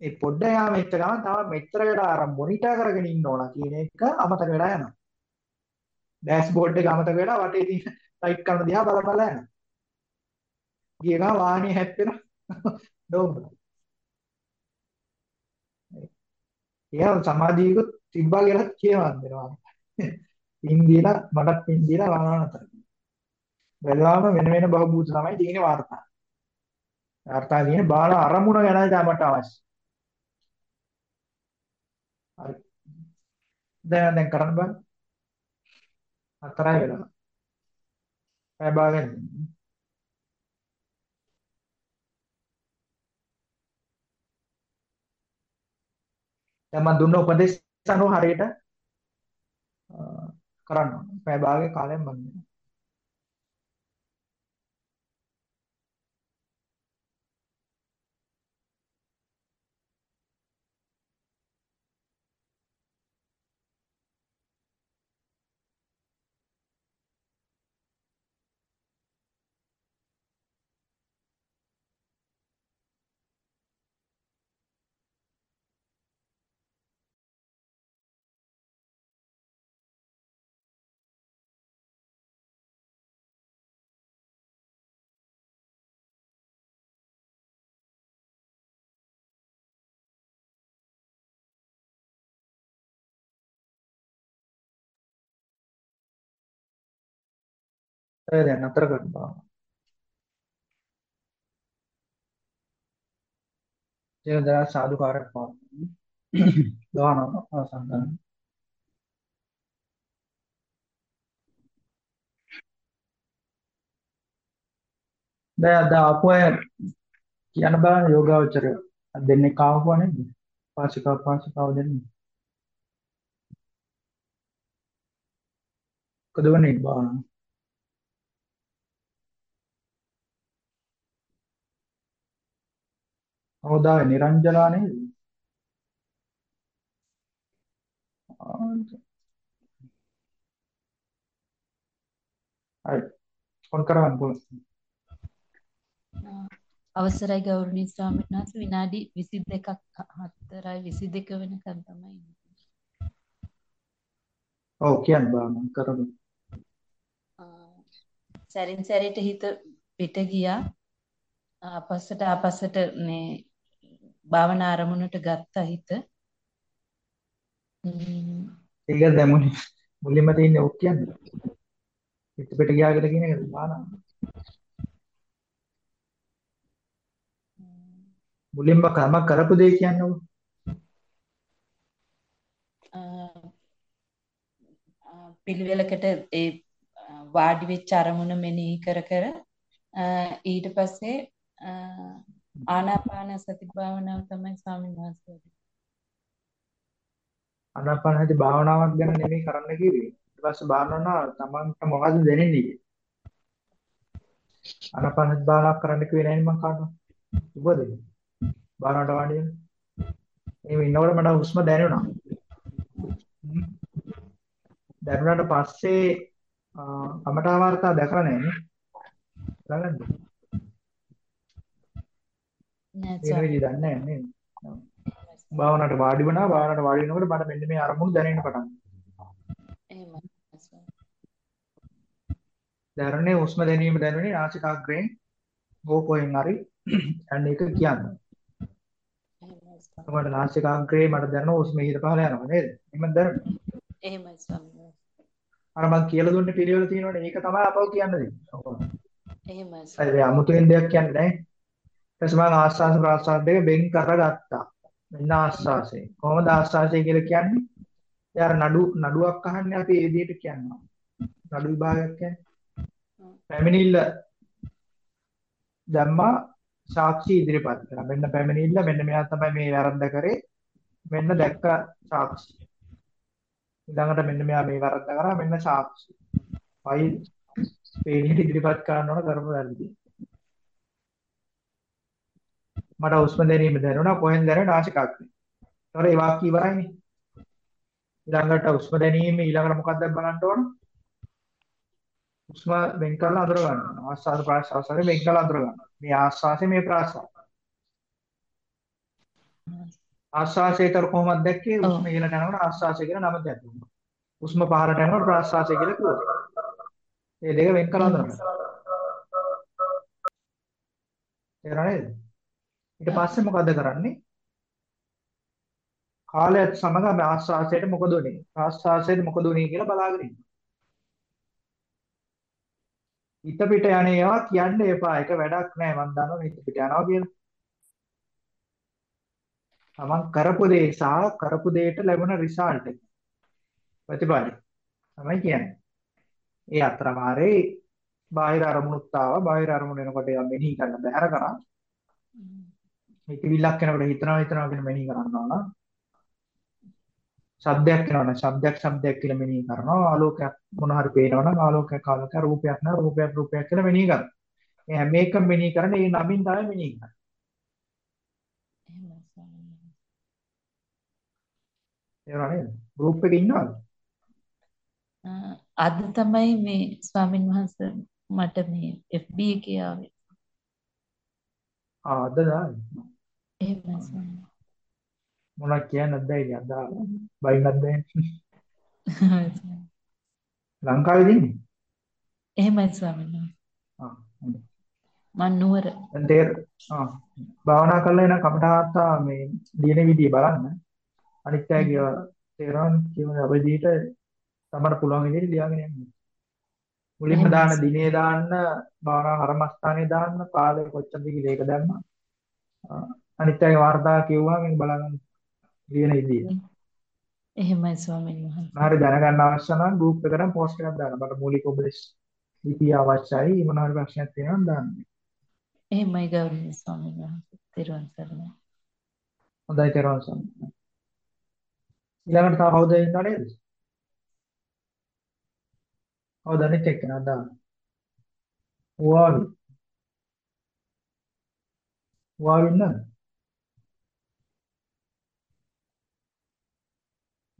ඒ පොඩ්ඩ යාම එක්ක ගමන් තව මෙච්චරකට අර මොනිටර් කරගෙන ඉන්න ඕන කියන එක අමතක වෙලා යනවා. ඩෑෂ්බෝඩ් එක අමතක වෙලා වටේ තියෙන ලයිට් කන දිහා බල බල යනවා. ගිය ගා වාහනේ හැප්පෙන ඩෝම්. එයා සමාධියකුත් තිබ්බා කියලා කියවන්න දෙනවා. පින් දීලා මටත් පින් දීලා වාහන අතර. බැලුවාම වෙන වෙන බහූත තමයි තියෙන වාර්තා. වාර්තා තියෙන බාල අරමුණ ගැනයි තමයි අවශ්‍ය. හරි. දැන් දැන් කරන්න බෑ. හතරයි වෙලා. පැය භාගෙන්. දැන් මම දුන්න උපදේශ අනුව හරියට කරන්න ඕන. පැය භාගයේ කාලයක් මම දැන් නතර කරනවා. ජීවදා සාදුකාරයක් පාන. දාන අවසන් කරනවා. දැන් අද ආපු අය කියන බෑ යෝගාවචරය දෙන්නේ කාවපුවා නේද? පාසිකාව පාසිකාව දෙන්නේ. කදවන්නේ බාන. කවදා නිරංජලා නේද? හරි. ඔන් කරවන්න පුළුවන්. අවසරයි ගෞරවනීය ස්වාමීන් වහන්සේ විනාඩි 22ක් 4යි 22 වෙනකන් තමයි ඉන්නේ. ඔව් කියන්න බෑ කරමු. සැරින් සැරේට හිත පිට ගියා. ආපස්සට ආපස්සට මේ භාවනා අරමුණට ගත්ත හිත. ඒක දැන් මුලින් මුලින්ම තියෙන්නේ ඔක් කියන්නේ. පිට පිට ගියා කියලා කියන එක බානවා. මුලින්ම කම කරපු දේ කියන්නේ. පිළිවෙලකට ඒ වාඩි වෙච්ච අරමුණ මෙනෙහි කර කර ඊට පස්සේ ආනාපාන සති භාවනාව තමයි ස්වාමීන් වහන්සේ ආනාපාන සති භාවනාවක් ගැන නෙමෙයි කරන්න කිව්වේ. ඊට පස්සේ භාවනාව තමන්ට මොකද්ද දැනෙන්නේ කියලා. ආනාපාන සති භාවනාවක් කරන්න කිව්වේ නැහැ මම කාටවත්. උබද? භාවනාවට වාඩි වෙන. එහෙම ඉන්නකොට මට හුස්ම දැනුණා. දැනුණාට පස්සේ කමඨා වාර්තා දැකලා නැහැ නේ. බලන්න. වෙන විදිහ දන්නේ නැහැ නේද? භාවනාවට වාඩි වුණා භාවනාවට වාඩි වෙනකොට මට මෙන්න මේ අරමුණු දැනෙන්න පටන් එහෙමයි. දැනුනේ හුස්ම දැනීම දැනුනේ නාසිකාග්‍රයෙන් ඕකෝයෙන් හරි අන්න ඒක කියන්නේ. මට නාසිකාග්‍රේ මට දැනෙන හුස්ම ඉහළ පහළ යනවා නේද? එහෙම දැනුනේ. එහෙමයි ස්වාමීන් අර මං කියලා දුන්න පිළිවෙල තියෙනවනේ ඒක තමයි අපව කියන්න. එහෙමයි. හරි අමුතුවෙන් දෙයක් කියන්නේ නැහැ. ඊට මම ආස්වාස ප්‍රාස්වාස දෙක වෙන් කරගත්තා. මෙන්න ආස්වාසය. කොහොමද ආස්වාසය කියලා කියන්නේ? යාර නඩු නඩුවක් අහන්නේ අපි ඒ විදිහට කියනවා. නඩු විභාගයක් කියන්නේ. පැමිණිල්ල දැම්මා සාක්ෂි ඉදිරිපත් කරා. මෙන්න පැමිණිල්ල මෙන්න මෙයා තමයි මේ වැරද්ද කරේ. මෙන්න දැක්ක සාක්ෂි. ඊළඟට මෙන්න මෙයා මේ වැරද්ද කරා මෙන්න සාක්ෂි. ෆයිල් පේනියට ඉදිරිපත් කරන්න ඕන කරපු වැරදි. මට හුස්ම දැනීම දැනුණා කොහෙන්ද දැනුණා නාසිකාග්‍රේ. ඒතකොට ඒ වාක්‍ය ඉවරයිනේ. ඊළඟට හුස්ම දැනීම ඊළඟට මොකක්ද බලන්න ඕන? හුස්ම වෙන් කරලා අඳුර ගන්න. ආස්වාද ප්‍රාශ්වාසයෙන් වෙන් කරලා අඳුර ගන්න. මේ ආස්වාසය මේ ප්‍රාශ්වාසය. ආස්වාසයතර කොහොමද දැක්කේ? හුස්ම ඉහළට යනකොට ආස්වාසය කියලා නම දැක්කුවා. හුස්ම පහළට යනකොට ප්‍රාශ්වාසය කියලා කිව්වා. මේ දෙක වෙන් කරලා අඳුර ගන්න. තේරුණා නේද? ඊට පස්සේ මොකද කරන්නේ? කාලයත් සමග මේ ආස්වාසයට මොකද උනේ? ආස්වාසයට මොකද උනේ කියලා බලාගෙන ඉන්න. හිත පිට යන ඒවා කියන්න එපා. ඒක වැඩක් නෑ. මම දන්නවා හිත පිට යනවා කියලා. තමන් කරපු දේ සහ කරපු දෙයට ලැබුණ රිසල්ට් එක. ප්‍රතිඵලය. තමයි කියන්නේ. ඒ අතරමාරේ බාහිර අරමුණුත් ආවා. බාහිර අරමුණ එනකොට ඒවා මෙනෙහි කරන්න බැහැර කරා. හිතවිල්ලක් එනකොට හිතනවා හිතනවා කියන මෙනෙහි කරනවා නම් ශබ්දයක් එනවනම් ශබ්දයක් ශබ්දයක් කියලා මෙනෙහි කරනවා. ආලෝකයක් මොන හරි පේනවනම් ආලෝකයක් ආලෝකයක් රූපයක් නම් රූපයක් රූපයක් කියලා මෙනෙහි කරනවා. මේ හැම එකම මෙනෙහි කරන්නේ ඒ නමින් තමයි මෙනෙහි කරන්නේ. එහෙම නේද? ගෲප් එකේ ඉන්නවද? අද තමයි මේ ස්වාමින් වහන්සේ මට මේ FB එකේ ආවේ. ආ අද දාන්නේ එහෙමයි. ස්වාමීන් මොනවද කියන්නද බැයි අදා? බයින්නත් බැහැ ලංකාවේ ඉන්නේ? එහෙමයි ස්වාමීන්. වහන්සේ ආ හොඳයි. මන් නුවර. දැන් තේර ආ භාවනා කරලා එන කමටහත්තා මේ ලියන විදිය බලන්න. අනිත් අයගේ තේරවන් කියන අවදීට තමයි පුළුවන් විදිහට ලියාගෙන යන්න. මුලින්ම දාන දිනේ දාන්න භාවනා කර්මස්ථානේ දාන්න කාලය කොච්චරද කියලා ඒක දැම්මා අනිත් අය වාර්තා කිව්වා මේක බලන්න ලියන විදිය එහෙමයි ස්වාමීන් වහන්සේ. හරි දැනගන්න අවශ්‍ය නම් ගෲප් එකකට පෝස්ට් එකක් දාන්න. මට මූලික උපදෙස් ලිපිය අවශ්‍යයි. මොනවා හරි ප්‍රශ්නයක් තියෙනවා නම් දාන්න. එහෙමයි ගෞරවනීය ස්වාමීන් වහන්සේ. තිරුවන් සරණයි. හොඳයි තිරුවන් සරණයි. ඊළඟට තව කවුද ඉන්නව නේද? කවුද අනිත් එක්කෙනා දාන්න. වාවි වාවි ඉන්නද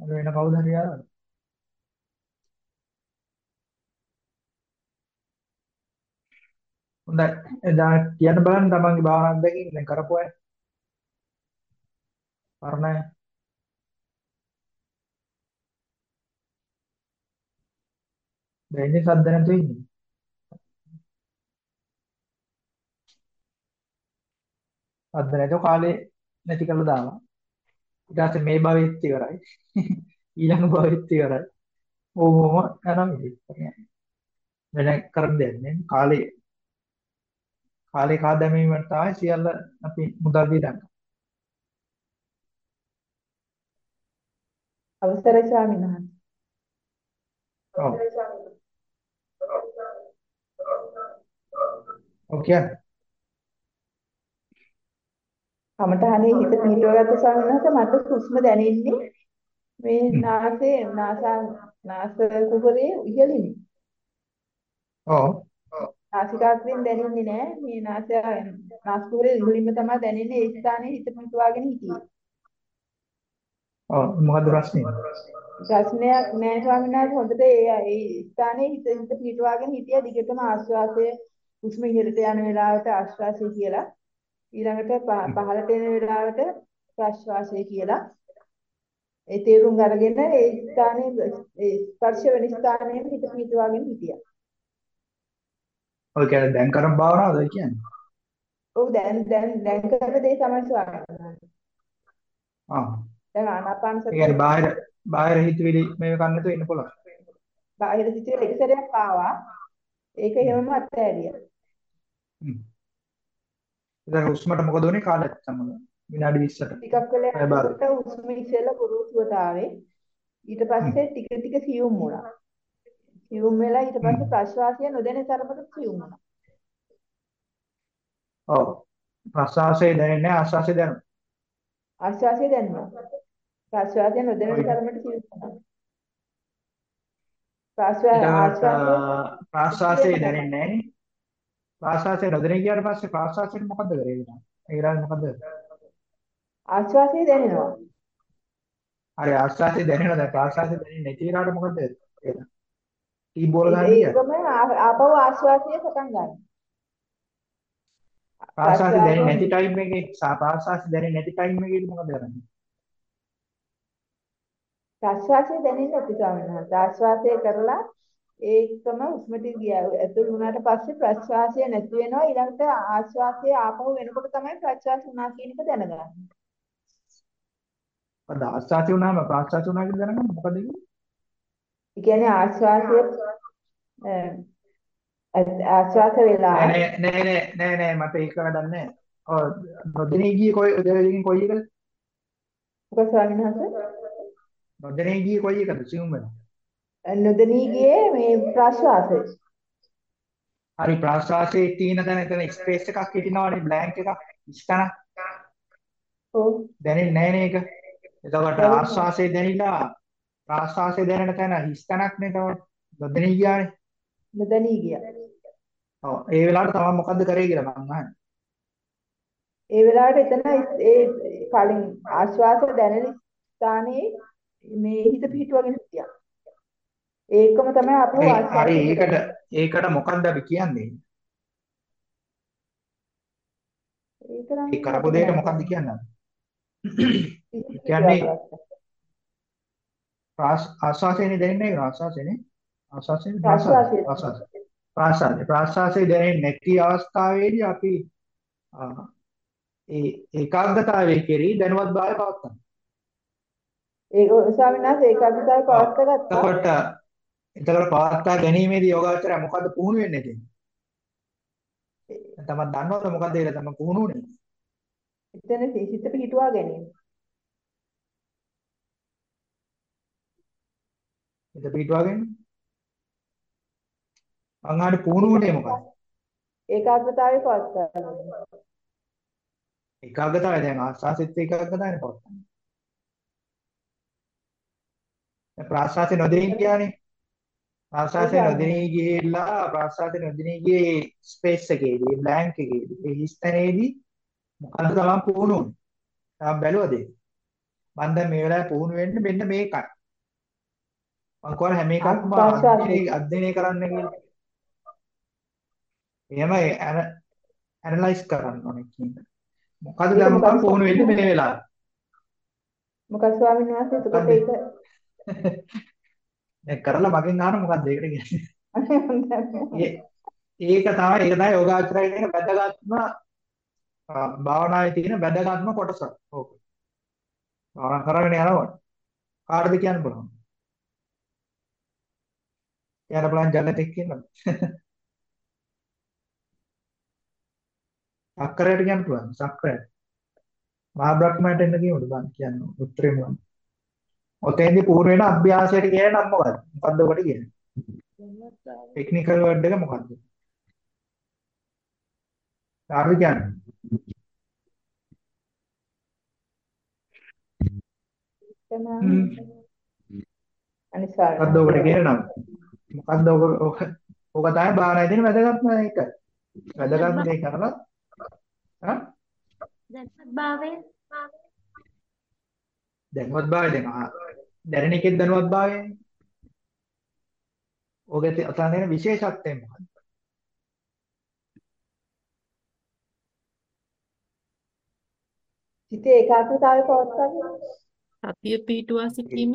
අර වෙන කවුද හරි ආවද හොඳයි. එදා කියන්න බලන්න තමන්ගේ භාවනා අත්දැකීම් දැන් කරපු අය. පරණ අය. දැන් ඉන්නේ සද්ද නැතුව ඉන්නේ. සද්ද නැතුව කාලේ නැති කරලා දානවා. ඊට පස්සේ මේ භවෙත් ඉවරයි. ඊළඟ භවෙත් ඉවරයි. ඕමම යනවා ඉතින්. වෙන කරන්න දෙයක් නෑ. කාලේ කාලේ කා දැමීමට තමයි සියල්ල අපි මුදල් දීලා අවසරයි ස්වාමීන් වහන්සේ. ඔව්. ඔව් කියන්නේ. කමඨහනේ හිත පිහිටවගත්ත ස්වාමීන් වහන්සේ මට හුස්ම දැනෙන්නේ මේ නාසයේ නාසා නාස කුහරේ ඉහළින්. ඔව්. නාසිකාග්‍රයෙන් දැනෙන්නේ නැහැ. මේ නාසය නාස් කුහරේ ඉහළින්ම තමයි දැනෙන්නේ. ඒ ස්ථානයේ හිත පිහිටවාගෙන හිටියේ. ඔව් මොකද ප්‍රශ්නේ? ප්‍රශ්නයක් නෑ ස්වාමීන් වහන්සේ හොඳට ඒ ඒ ස්ථානයේ හිත හිත පිටවාගෙන හිටියා දිගටම ආශ්වාසය හුස්ම ඉහළට යන වෙලාවට ආශ්වාසය කියලා ඊළඟට පහළට එන වෙලාවට ප්‍රශ්වාසය කියලා ඒ තේරුම් අරගෙන ඒ ස්ථානයේ ඒ ස්පර්ශ වෙන ස්ථානයේ හිත පිටවාගෙන හිටියා. ඔය කියන්නේ දැන් කරන භාවනාවද කියන්නේ? ඔව් දැන් දැන් දැන් කරන දේ තමයි ස්වාමීන්. ආ. දැන් ආනාපාන ඒ සතිය කියන්නේ බාහිර බාහිර හිතවිලි මේව කන්න නැතුව ඉන්න පුළුවන්. බාහිර සිතුවිලි එක සැරයක් ආවා. ඒක එහෙමම අත්හැරියා. හ්ම්. ඉතින් හුස්මට මොකද උනේ කාලෙත් සමග විනාඩි 20ට. ටිකක් වෙලාවකට හුස්ම ඉස්සෙල්ලා පුරුසුවට ආවේ. ඊට පස්සේ ටික ටික සියුම් වුණා. සියුම් වෙලා ඊට පස්සේ ප්‍රශ්වාසය නොදැනෙන තරමට සියුම් වුණා. ඔව්. ප්‍රශ්වාසය දැනෙන්නේ නැහැ ආශ්වාසය දැනෙනවා. ආශ්වාසය දැනෙනවා. ප්‍රශ්වාසය නොදැනෙන තරමට සියුම් වුණා. ප්‍රශ්වාස ආශ්වාසය ප්‍රාශ්වාසය දැනෙන්නේ නැහැ නේ. ප්‍රාශ්වාසය නොදැනී ගියාට පස්සේ ප්‍රාශ්වාසයට මොකද්ද කරේ ඊට? ඒ ඊළඟ මොකද්ද? ආශ්වාසය දැනෙනවා. හරි ආශ්වාසය දැනෙනවා දැන් ප්‍රාශ්වාසය දැනෙන්නේ නැති වෙලාවට මොකද්ද ඒක? ටී බෝල ගන්න. ඒකම ආපහු ආශ්වාසය පටන් ගන්නවා. ප්‍රාශ්වාසය දැනෙන්නේ නැති ටයිම් එකේ ප්‍රාශ්වාසය දැනෙන්නේ නැති ටයිම් එකේදී මොකද කරන්නේ? ප්‍රශ්වාසය දැනෙන්නේ නැති ස්වාමීන් වහන්සේ. ආශ්වාසය කරලා ඒකම හුස්මට ගියා. ඇතුල් වුණාට පස්සේ ප්‍රශ්වාසය නැති වෙනවා. ඊළඟට ආශ්වාසය ආපහු වෙනකොට තමයි ප්‍රශ්වාස වුණා කියන එක දැනගන්නේ. අද ආශ්වාසය වුණාම ප්‍රාශ්වාසය වුණා කියලා දැනගන්න මොකද කියන්නේ? ඒ කියන්නේ ආශ්වාසය ආශ්වාස වෙලා නෑ නෑ නෑ නෑ නෑ මට ඒක වැඩක් නෑ. ඔව් නොදෙනී ගියේ කොයි දෙකකින් කොයි එකද? මොකද ස්වාමීන් වහන්සේ? නොදෙනී ගියේ කොයි එකද? සියුම් වෙනවා. නොදෙනී ගියේ මේ ප්‍රශ්වාසය. හරි ප්‍රාශ්වාසයේ තියෙන තැන එතන ස්පේස් එකක් හිටිනවනේ බ්ලැන්ක් එකක් ඉස්තන. ඔව්. දැනෙන්නේ නැහැ නේ ඒක. එතකොට ආශ්වාසයේ දැනිලා ප්‍රාශ්වාසයේ දැනෙන තැන හිස්තනක් නේ තව නොදෙනී ගියානේ. නොදෙනී ගියා. ඔව් ඒ වෙලාවට තමයි මොකද්ද කරේ කියලා මම අහන්නේ. ඒ වෙලාවට එතන ඒ කලින් ආශ්වාස දැනෙන ස්ථානයේ මේ හිත පිහිටුවගෙන හිටියා. ඒකම තමයි අපෝ ආශ්වාස හරි ඒකට ඒකට මොකක්ද අපි කියන්නේ? ඒක නම් ඒ කරපු දෙයට මොකක්ද කියන්නේ? කියන්නේ ආශ්වාසයනේ දැනෙන්නේ නැහැ ආශ්වාසයනේ ආශ්වාසයෙන් ප්‍රශ්වාසය ආශ්වාසය ප්‍රාශ්වාසය ප්‍රාශ්වාසය දැනෙන්නේ නැති අවස්ථාවේදී අපි ඒ ඒකාග්‍රතාවයේ කෙරෙහි දැනුවත් භාවය පවත්වනවා. ඒක ස්වාමීන් වහන්සේ ඒකාග්‍රතාවය පවත්වා ගත්තා. එතකොට පවත්වා ගැනීමේදී යෝගාචරය මොකද්ද පුහුණු වෙන්නේ ඉතින්? තමයි දන්නවද මොකද්ද කියලා තමයි පුහුණු වෙන්නේ. එතන සිත පිහිටුවා ගැනීම. හිත පිටවාගෙන මං ආනේ පුහුණු වුණේ මොකක්ද? ඒකාග්‍රතාවය පවත්වා ගැනීම. ඒකාග්‍රතාවය දැන් ආස්වාසෙත් ඒකාග්‍රතාවයනේ පවත්න්නේ. දැන් ප්‍රාශ්වාසය නොදෙනී කියන්නේ ප්‍රාශ්වාසය නොදෙනී ගිහිල්ලා ප්‍රාශ්වාසය නොදෙනී ගියේ ස්පේස් එකේදී බ්ලැන්ක් එකේදී ඒ හිස්තැනේදී මොකද්ද තමයි පුහුණු වුනේ. තාම බැලුවද ඒක? මම දැන් මේ වෙලාවේ පුහුණු වෙන්නේ මෙන්න මේකයි. මම කියවන හැම එකක්ම අධ්‍යයනය කරන්න කියලා. එහෙම ඇනලයිස් කරන්න ඕනේ කියන එක. මොකද දැන් මම පුහුණු වෙන්නේ මේ වෙලාවේ. මොකක්ද ස්වාමීන් වහන්සේ එතකොට? ඒක දැන් කරලා මගෙන් අහන මොකද්ද ඒකට කියන්නේ? ඒක තමයි ඒක තමයි යෝගාචරයේ තියෙන වැදගත්ම භාවනාවේ තියෙන වැදගත්ම කොටස. ඕක. භාවනා කරගෙන යනකොට කාටද කියන්න පුළුවන්? කියන්න පුළුවන් ජගතෙක් කියන්නද? සක්‍රයට කියන්න පුළුවන්. සක්‍රයට. මහා බ්‍රහ්මයට එන්න කියමුද බං කියන්න උත්තරේ මොකක්ද? ඔතෙන්දී පූර්ව වෙන අභ්‍යාසයට කියන නම මොකද්ද? මොකද්ද ඔකට කියන්නේ? ටෙක්නිකල් වර්ඩ් එක මොකද්ද? කාටද කියන්නේ? අනිසාර මොකද්ද ඔකට කියන නම? මොකද්ද ඔක ඔක තමයි භාවනාවේ තියෙන වැදගත්ම එක. වැදගත්ම දේ කරලා හා දැනුවත් භාවය දැන් දැනෙන එකෙත් දැනුවත් භාවයනේ. ඔගේ අතන තියෙන විශේෂත්වය මොකක්ද? සිතේ ඒකාග්‍රතාවය පවත්වාගෙන සතිය පිටුවා සිටීම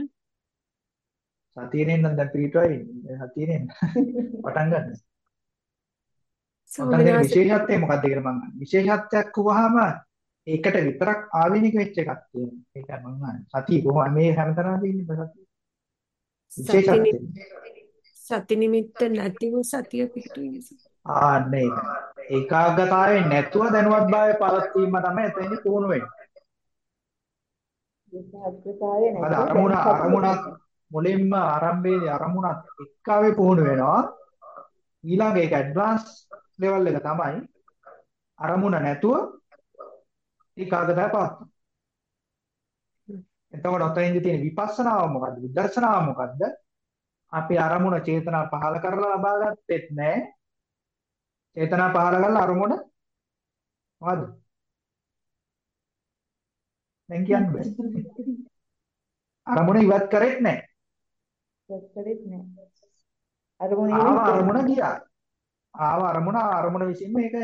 සතියේ නම් දැන් පිටුවයි ඉන්නේ. සතියේ පටන් ගන්න. වහන්සේ විශේෂත්වය මොකක්ද කියලා මම අහන්නේ. විශේෂත්වයක් වුවහම ඒකට විතරක් ආවේනික වෙච්ච එකක් තියෙනවා. ඒක මම අහන්නේ. සතිය කොහොම මේ හැමතැනම තියෙන්නේ සතිය. සති නිමිත්ත නැතිව සතිය පිටුවීම. ආන්න ඒක. ඒකාග්‍රතාවයෙන් නැතුව දැනුවත් භාවය පවත්වීම තමයි එතෙන්දි පුහුණු වෙන්නේ. ඒකාග්‍රතාවය නැතුව අරමුණ අරමුණක් මුලින්ම ආරම්භයේදී අරමුණක් එක්කාවේ පුහුණු වෙනවා. ඊළඟ ඒක ඇඩ්වාන්ස් ලෙවල් එක තමයි අරමුණ නැතුව ඒකාග්‍රතාවය පවත්වන. එතකොට ඔතනින්ද තියෙන විපස්සනාව මොකද්ද? විදර්ශනාව මොකද්ද? අපි අරමුණ චේතනා පහල කරලා ලබා ගන්නෙත් නැහැ. චේතනා පහල කරලා අරමුණ මොකද්ද? දැන් කියන්න බෑ. අරමුණ ඉවත් කරෙත් නැහැ. දැක්කලෙත් නෑ අරමුණ ආව අරමුණ ගියා. ආව අරමුණ අරමුණ විසින්ම ඒක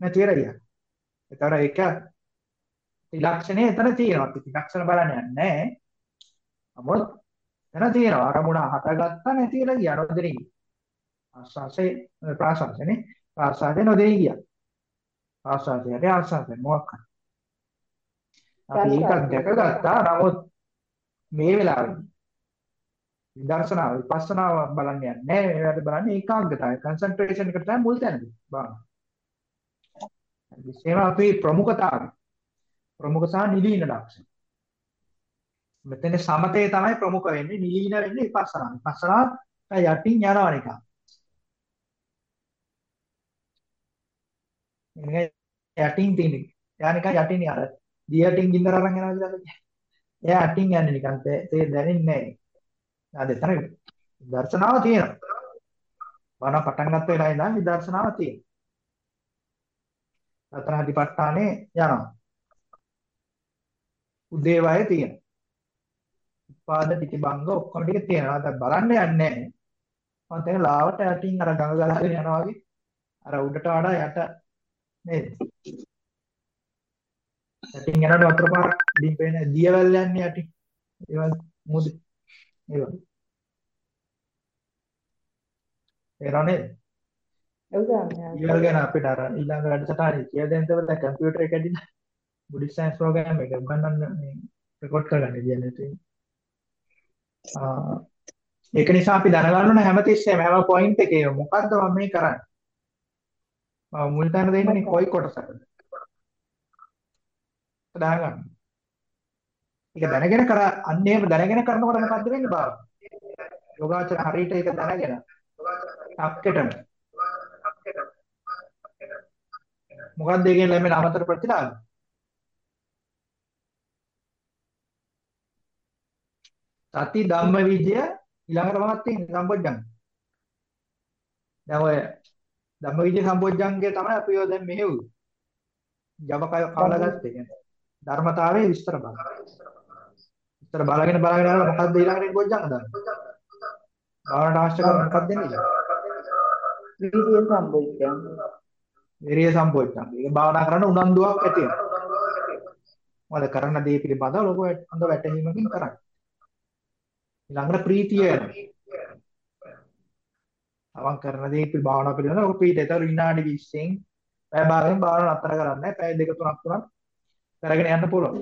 නැති වෙලා ගියා. ඒතර ඒක ත්‍රිලක්ෂණය එතන තියෙනවා. අපි ත්‍රිලක්ෂණ බලන්න යන්නේ නැහැ. නමුත් එතන තියෙනවා. අරමුණ හටගත්තා නැති වෙලා ගියා. නොදෙනී. ආස්වාසේ ප්‍රාසාසනේ ප්‍රාසාසේ නොදෙනී ගියා. ආස්වාසේ හරි ආස්වාසේ මොකක් හරි. අපි ඒකත් දැකගත්තා. නමුත් මේ වෙලාවේ විදර්ශනාව විපස්සනාව බලන්න යන්නේ නැහැ. මේවට බලන්නේ ඒකාග්‍රතාවය. කන්සන්ට්‍රේෂන් එකට තමයි මුල් තැන දෙන්නේ. බලන්න. විශේෂම අපි ප්‍රමුඛතාවය. ප්‍රමුඛ සහ නිලීන ලක්ෂණ. මෙතන සමතේ තමයි ප්‍රමුඛ වෙන්නේ. නිලීන වෙන්නේ විපස්සනා. විපස්සනා යටින් යනවා නිකන්. මේක යටින් තියෙන්නේ. එයා නිකන් යටින් අර දියටින් ගින්දර අරන් යනවා කියලා කියන්නේ. එයා යටින් යන්නේ නිකන් තේ දැනෙන්නේ නැහැ. ආ දෙතන දර්ශනාව තියෙනවා. බණ පටන් ගත්ත වෙලාවේ ඉඳන් විදර්ශනාව තියෙනවා. රතන හදිපට්ඨානේ යනවා. උදේවය තියෙනවා. උපාද පිටිබංග ඔක්කොම ටික තියෙනවා. දැන් බලන්න යන්නේ නැහැ. මම දැන් ලාවට යටින් අර ගඟ ගලාගෙන යනවා වගේ අර උඩට වඩා යට නේද? යටින් යනකොට වතුර පාරක් ඉදින් පේන දියවැල් යන්නේ යටින්. ඒවල් මුද ඒවා. ඒරනේ ස්වාමීන් ඊවල ගැන අපිට අර ඊළඟ වැඩසටහනේ කියලා දෙන්න තමයි කම්පියුටර් එක ඇදිලා බුද්ධිස් සයන්ස් ප්‍රෝග්‍රෑම් එක උගන්වන්න මේ රෙකෝඩ් කරගන්න කියන්නේ තියෙන්නේ. ආ ඒක නිසා අපි දැනගන්න ඕන හැමතිස්සෙම හැම පොයින්ට් එකේ මොකද්ද මම මේ කරන්නේ? මම මුල් තැන දෙන්නේ කොයි කොටසකද? දැනගන්න. ඒක දැනගෙන කර අන්නේම දැනගෙන කරනකොට මොකද්ද වෙන්නේ බාව? යෝගාචර හරියට ඒක දැනගෙන අක්කටම මොකක්ද ඒකෙන් ලැබෙන අමතර ප්‍රතිලාභ? සති ධම්ම විජය ඊළඟට මොකක්ද තියෙන්නේ සම්පොඥංග. දැන් ඔය ධම්ම විජය සම්පොඥංගය තමයි අපි ඔය දැන් මෙහෙව්වේ. Java කාලා ගත්තේ කියන්නේ. ධර්මතාවයේ විස්තර බලන්න. විස්තර බලගෙන බලගෙන යනකොට මොකක්ද ඊළඟට පොඥංග දාන්නේ? භාවනාවට අවශ්‍ය කරන මොකක්ද දෙන්නේ? විරිය සම්බොච්චං. විරිය සම්පෝච්ඡංග. ඒක භාවනා කරන්න උනන්දුවක් ඇති වෙනවා. මොකද කරන දේ පිළිබඳව ලොකු හොඳ වැටහීමකින් කරන්නේ. ඊළඟට ප්‍රීතිය එනවා. තමන් කරන දේ පිළි භාවනා පිළිබඳව ඔක ප්‍රීතිය. ඒතර විනාඩි 20න් පැය භාගයෙන් භාවනා නතර කරන්නේ. පැය දෙක තුනක් තුනක් කරගෙන යන්න පුළුවන්.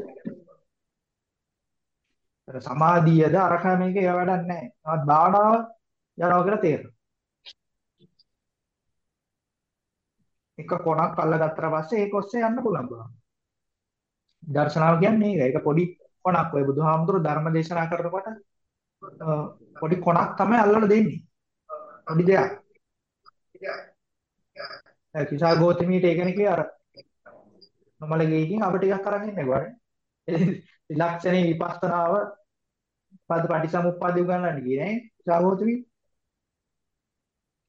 ඒතර සමාධියද අරක මේක ඒව වැඩක් නැහැ. නමුත් භාවනාව යනවා කියලා තේරෙනවා. එක කොනක් අල්ලගත්තට පස්සේ ඒක ඔස්සේ යන්න පුළුවන් බලන්න. දර්ශනාව කියන්නේ ඒක. ඒක පොඩි කොනක්. ඔය බුදුහාමුදුරු ධර්ම දේශනා කරනකොට පොඩි කොනක් තමයි අල්ලලා දෙන්නේ. පොඩි දෙයක්. ඒ කිසා ගෝතමීට ඒකනේ කිය අර නොමල ගේකින් අප ටිකක් අරන් ඉන්නේ ගොඩ. ත්‍රිලක්ෂණේ විපස්සනාව පද පටිසමුප්පාදේ උගන්වන්නේ කියන්නේ කිසා ගෝතමී.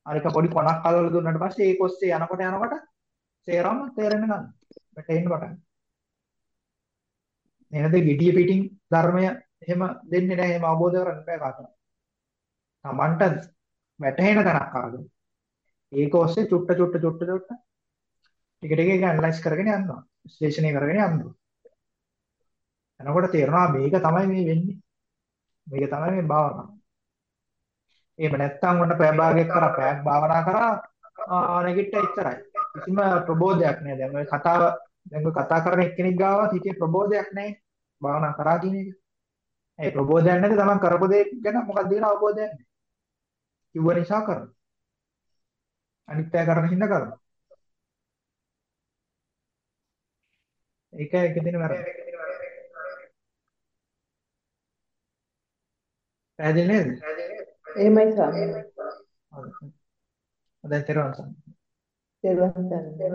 අර එක පොඩි කොනක් අල්ලලා දුන්නාට පස්සේ ඒක ඔස්සේ යනකොට යනකොට තේරම තේරෙන්න ගන්න. වැටෙන්න පටන්. එහෙනම් gediya පිටින් ධර්මය එහෙම දෙන්නේ නැහැ එහෙම අවබෝධ කරගන්න බෑ කාටවත්. Tamanට වැටහෙන තැනක් ආගෙන. ඒක ඔස්සේ චුට්ට චුට්ට චුට්ට චුට්ට ටික ටික ඒක ඇනලයිස් කරගෙන යනවා. විශ්ලේෂණය කරගෙන යනවා. එනකොට තේරෙනවා මේක තමයි මේ වෙන්නේ. මේක තමයි මේ භාවනාව. එහෙම නැත්නම් ඔන්න පැය භාගයක් කරා පැයක් භාවනා කරා නැගිට ඉච්චරයි. කිසිම ප්‍රබෝධයක් නෑ. දැන් ඔය කතාව දැන් ඔය කතා කරන එක්කෙනෙක් ගාවත් හිතේ ප්‍රබෝධයක් නැහැ. භාවනා කරා කියන එක. ඒ ප්‍රබෝධයක් නැති තමන් කරපු දේ ගැන මොකක්ද කියන අවබෝධයක් නැහැ. කිව්ව නිසා කරනවා. අනිත් අය කරන හින්දා කරනවා. ඒක එක දින වැරද්ද. පැහැදිලි නේද? එහෙමයි ස්වාමීනි. හොඳයි තේරුම් ගන්න. තෙරුවන් සරණයි.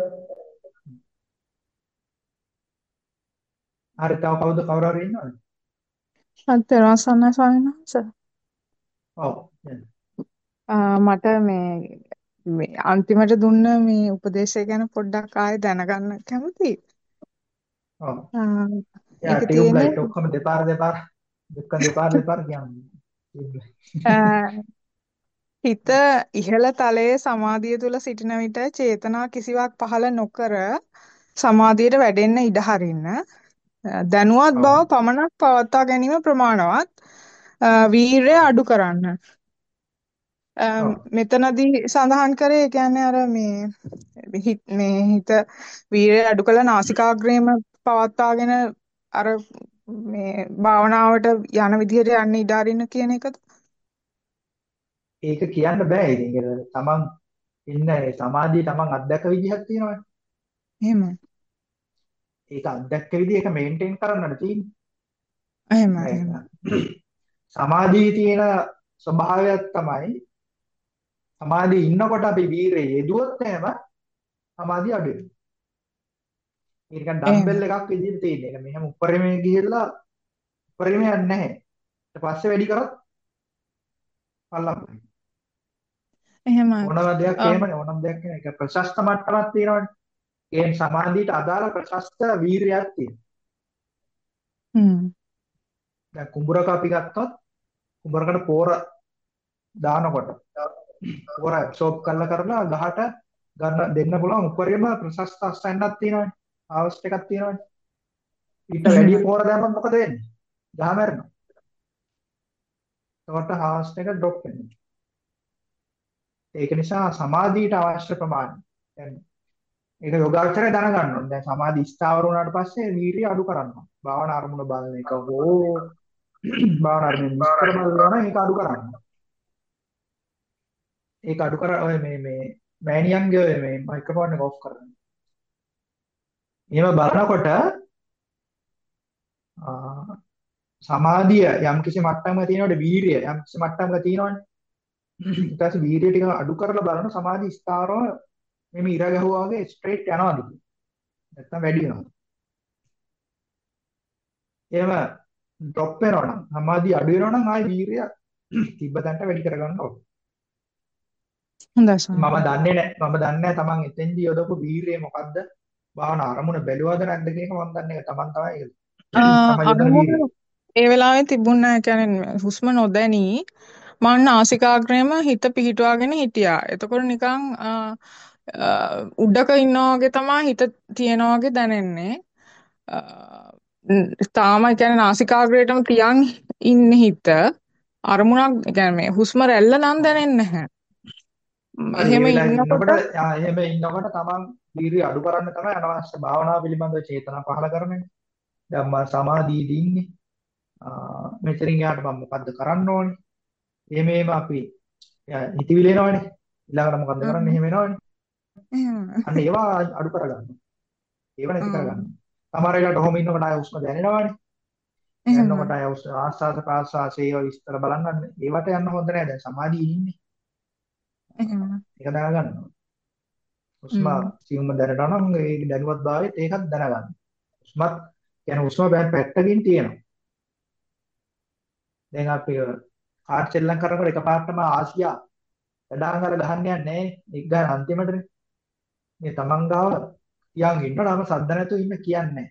හරි තව කවුද කවුරු හරි ඉන්නවද? අත්තරන් සන්න ස්වාමීන් වහන්සේ. ඔව්. මට මේ මේ අන්තිමට දුන්න මේ උපදේශය ගැන පොඩ්ඩක් ආයෙ දැනගන්න කැමතියි. ඔව්. ඒක යා ටියුබ් තියෙන්නේ ලයිට් ඔක්කොම දෙපාර දෙපාර දෙක දෙපාර දෙපාර කියන්නේ. හිත ඉහළ තලයේ සමාධිය තුල සිටින විට චේතනා කිසිවක් පහළ නොකර සමාධියට වැඩෙන්න ඉඩ හරින්න දැනුවත් බව පමණක් පවත්වා ගැනීම ප්‍රමාණවත් වීරය අඩු කරන්න. මෙතනදී සඳහන් කරේ ඒ කියන්නේ අර මේ හිත මේ හිත වීරය අඩු කළා නාසිකාග්‍රේම පවත්වාගෙන අර මේ භාවනාවට යන විදිහට යන්න ඉඩ අරින්න කියන එකද? ඒක කියන්න බෑ. ඉතින් තමන් ඉන්න සමාධිය තමන් අත්දැක විදිහක් තියෙනවනේ. එහෙමයි. ඒක අත්දැක්ක විදිහ ඒක මේන්ටේන් කරන්නට තියෙන්නේ. එහෙමයි. සමාධියේ තියෙන ස්වභාවයක් තමයි සමාධියේ ඉන්නකොට අපි වීරය යෙදුවොත් එහෙම සමාධිය අඩු වෙනවා. ඒක ඩම්බෙල් එකක් විදිහට තියෙන එක. මෙහෙම උඩරිමේ ගිහිල්ලා උඩරිමයක් නැහැ. ඊට පස්සේ වැඩි කරොත් පල්ලම්. එහෙමයි. ඕනම දෙයක් එහෙමනේ ඕනම දෙයක්. ඒක ප්‍රශස්ත මට්ටමක් තියෙනවනේ. ඒ සමාධියට අදාළ ප්‍රශස්ත වීරියක් තියෙනවා. හ්ම්. දැන් කුඹරක අපි ගත්තොත් කුඹරකට පෝර දානකොට පෝර ඇබ්සෝබ් කරලා කරලා ගහට ගන්න දෙන්න පුළුවන් උඩරිම ප්‍රශස්ත අස්තැන්නක් තියෙනවනේ. ආවස්ට් එකක් තියෙනවනේ. ඊට වැඩි පෝර දැම්මම මොකද වෙන්නේ? ගහ මැරෙනවා. එතකොට හාස්ට් එක ඩ්‍රොප් වෙනවා. ඒක නිසා සමාධියට අවශ්‍ය ප්‍රමාණය ඒක යෝගාචරය දැනගන්න ඕනේ. දැන් සමාධි ස්ථාවර වුණාට පස්සේ වීර්යය අඩු කරනවා. භාවනා අරමුණ බලන එක හෝ භාවනා අරමුණ විස්තර බලනවා ඒක අඩු කරනවා. ඒක අඩු කර ඔය මේ මේ මෑනියන්ගේ මේ මයික්‍රොෆෝන් එක ඔෆ් කරන්න. එහෙම බලනකොට සමාධිය යම් කිසි මට්ටමක තියෙනකොට වීරිය යම් කිසි මට්ටමක තියෙනවනේ ඊට පස්සේ වීර්යය ටික අඩු කරලා බලන සමාධි ස්ථාරව මෙමෙ ඉර ගැහුවා වගේ ස්ට්‍රේට් යනවාද නැත්නම් වැඩි වෙනවද එහෙම ඩ්‍රොප් වෙනවා නම් සමාධිය අඩු වෙනවා නම් ආයි වීර්යය තිබ්බ තැනට වැඩි කරගන්න ඕනේ. හොඳයි මම දන්නේ නැහැ මම දන්නේ නැහැ තමන් එතෙන්දී යොදපු වීර්යය මොකද්ද? භාවනා අරමුණ බැලුවද නැද්ද කියන එක මම දන්නේ නැහැ තමන් තමයි ඒක ඒ වෙලාවේ තිබුණ නැහැ කියන්නේ හුස්ම නොදැනී මං නාසිකාග්‍රේම හිත පිහිටුවාගෙන හිටියා. එතකොට නිකන් උඩක ඉන්නා වගේ තමයි හිත තියෙනා වගේ දැනෙන්නේ. තාම කියන්නේ නාසිකාග්‍රේටම තියන් ඉන්නේ හිත. අරමුණක් කියන්නේ හුස්ම රැල්ල නම් දැනෙන්නේ නැහැ. එහෙම ඉන්නකොට එහෙම ඉන්නකොට තමන් වීර්යය අඩු කරන්න තමයි අනවශ්‍ය භාවනාව පිළිබඳව චේතනා පහළ කරන්නේ. දැන් මම සමාධියේදී ඉන්නේ. මෙතනින් එහාට මම මොකද්ද කරන්න ඕනේ? එහෙම එහෙම අපි හිතවිලි එනවනේ. ඊළඟට මොකද්ද කරන්නේ? එහෙම එනවනේ. අන්න ඒවා අඩු කරගන්න. ඒව නැති කරගන්න. සමහර වෙලාවට ඔහොම ඉන්නකොට ආය උස්ම දැනෙනවනේ. දැනනකොට ආය උස් ආස්වාද ප්‍රාස්වාසයේ ඒවා විස්තර බලන්න. ඒවට යන්න හොඳ නැහැ. දැන් සමාධියේ ඉන්නේ. ඒක දැනගන්න. උස්ම සිවුම දැනනවා නම් ඒ දැනුවත් භාවයත් ඒකත් දැනගන්න. උස්මත් කියන්නේ උස්ම බෑ පැත්තකින් තියෙනවා. දැන් අපි කාර් සෙල්ලම් කරනකොට එකපාරටම ආසියා වැඩාංගල ගහන්න යන්නේ නැහැ. ඒක ගන්න අන්තිමටනේ. මේ තමන් ගාව තියන් ඉන්නවා නම් සද්ද නැතුව ඉන්න කියන්නේ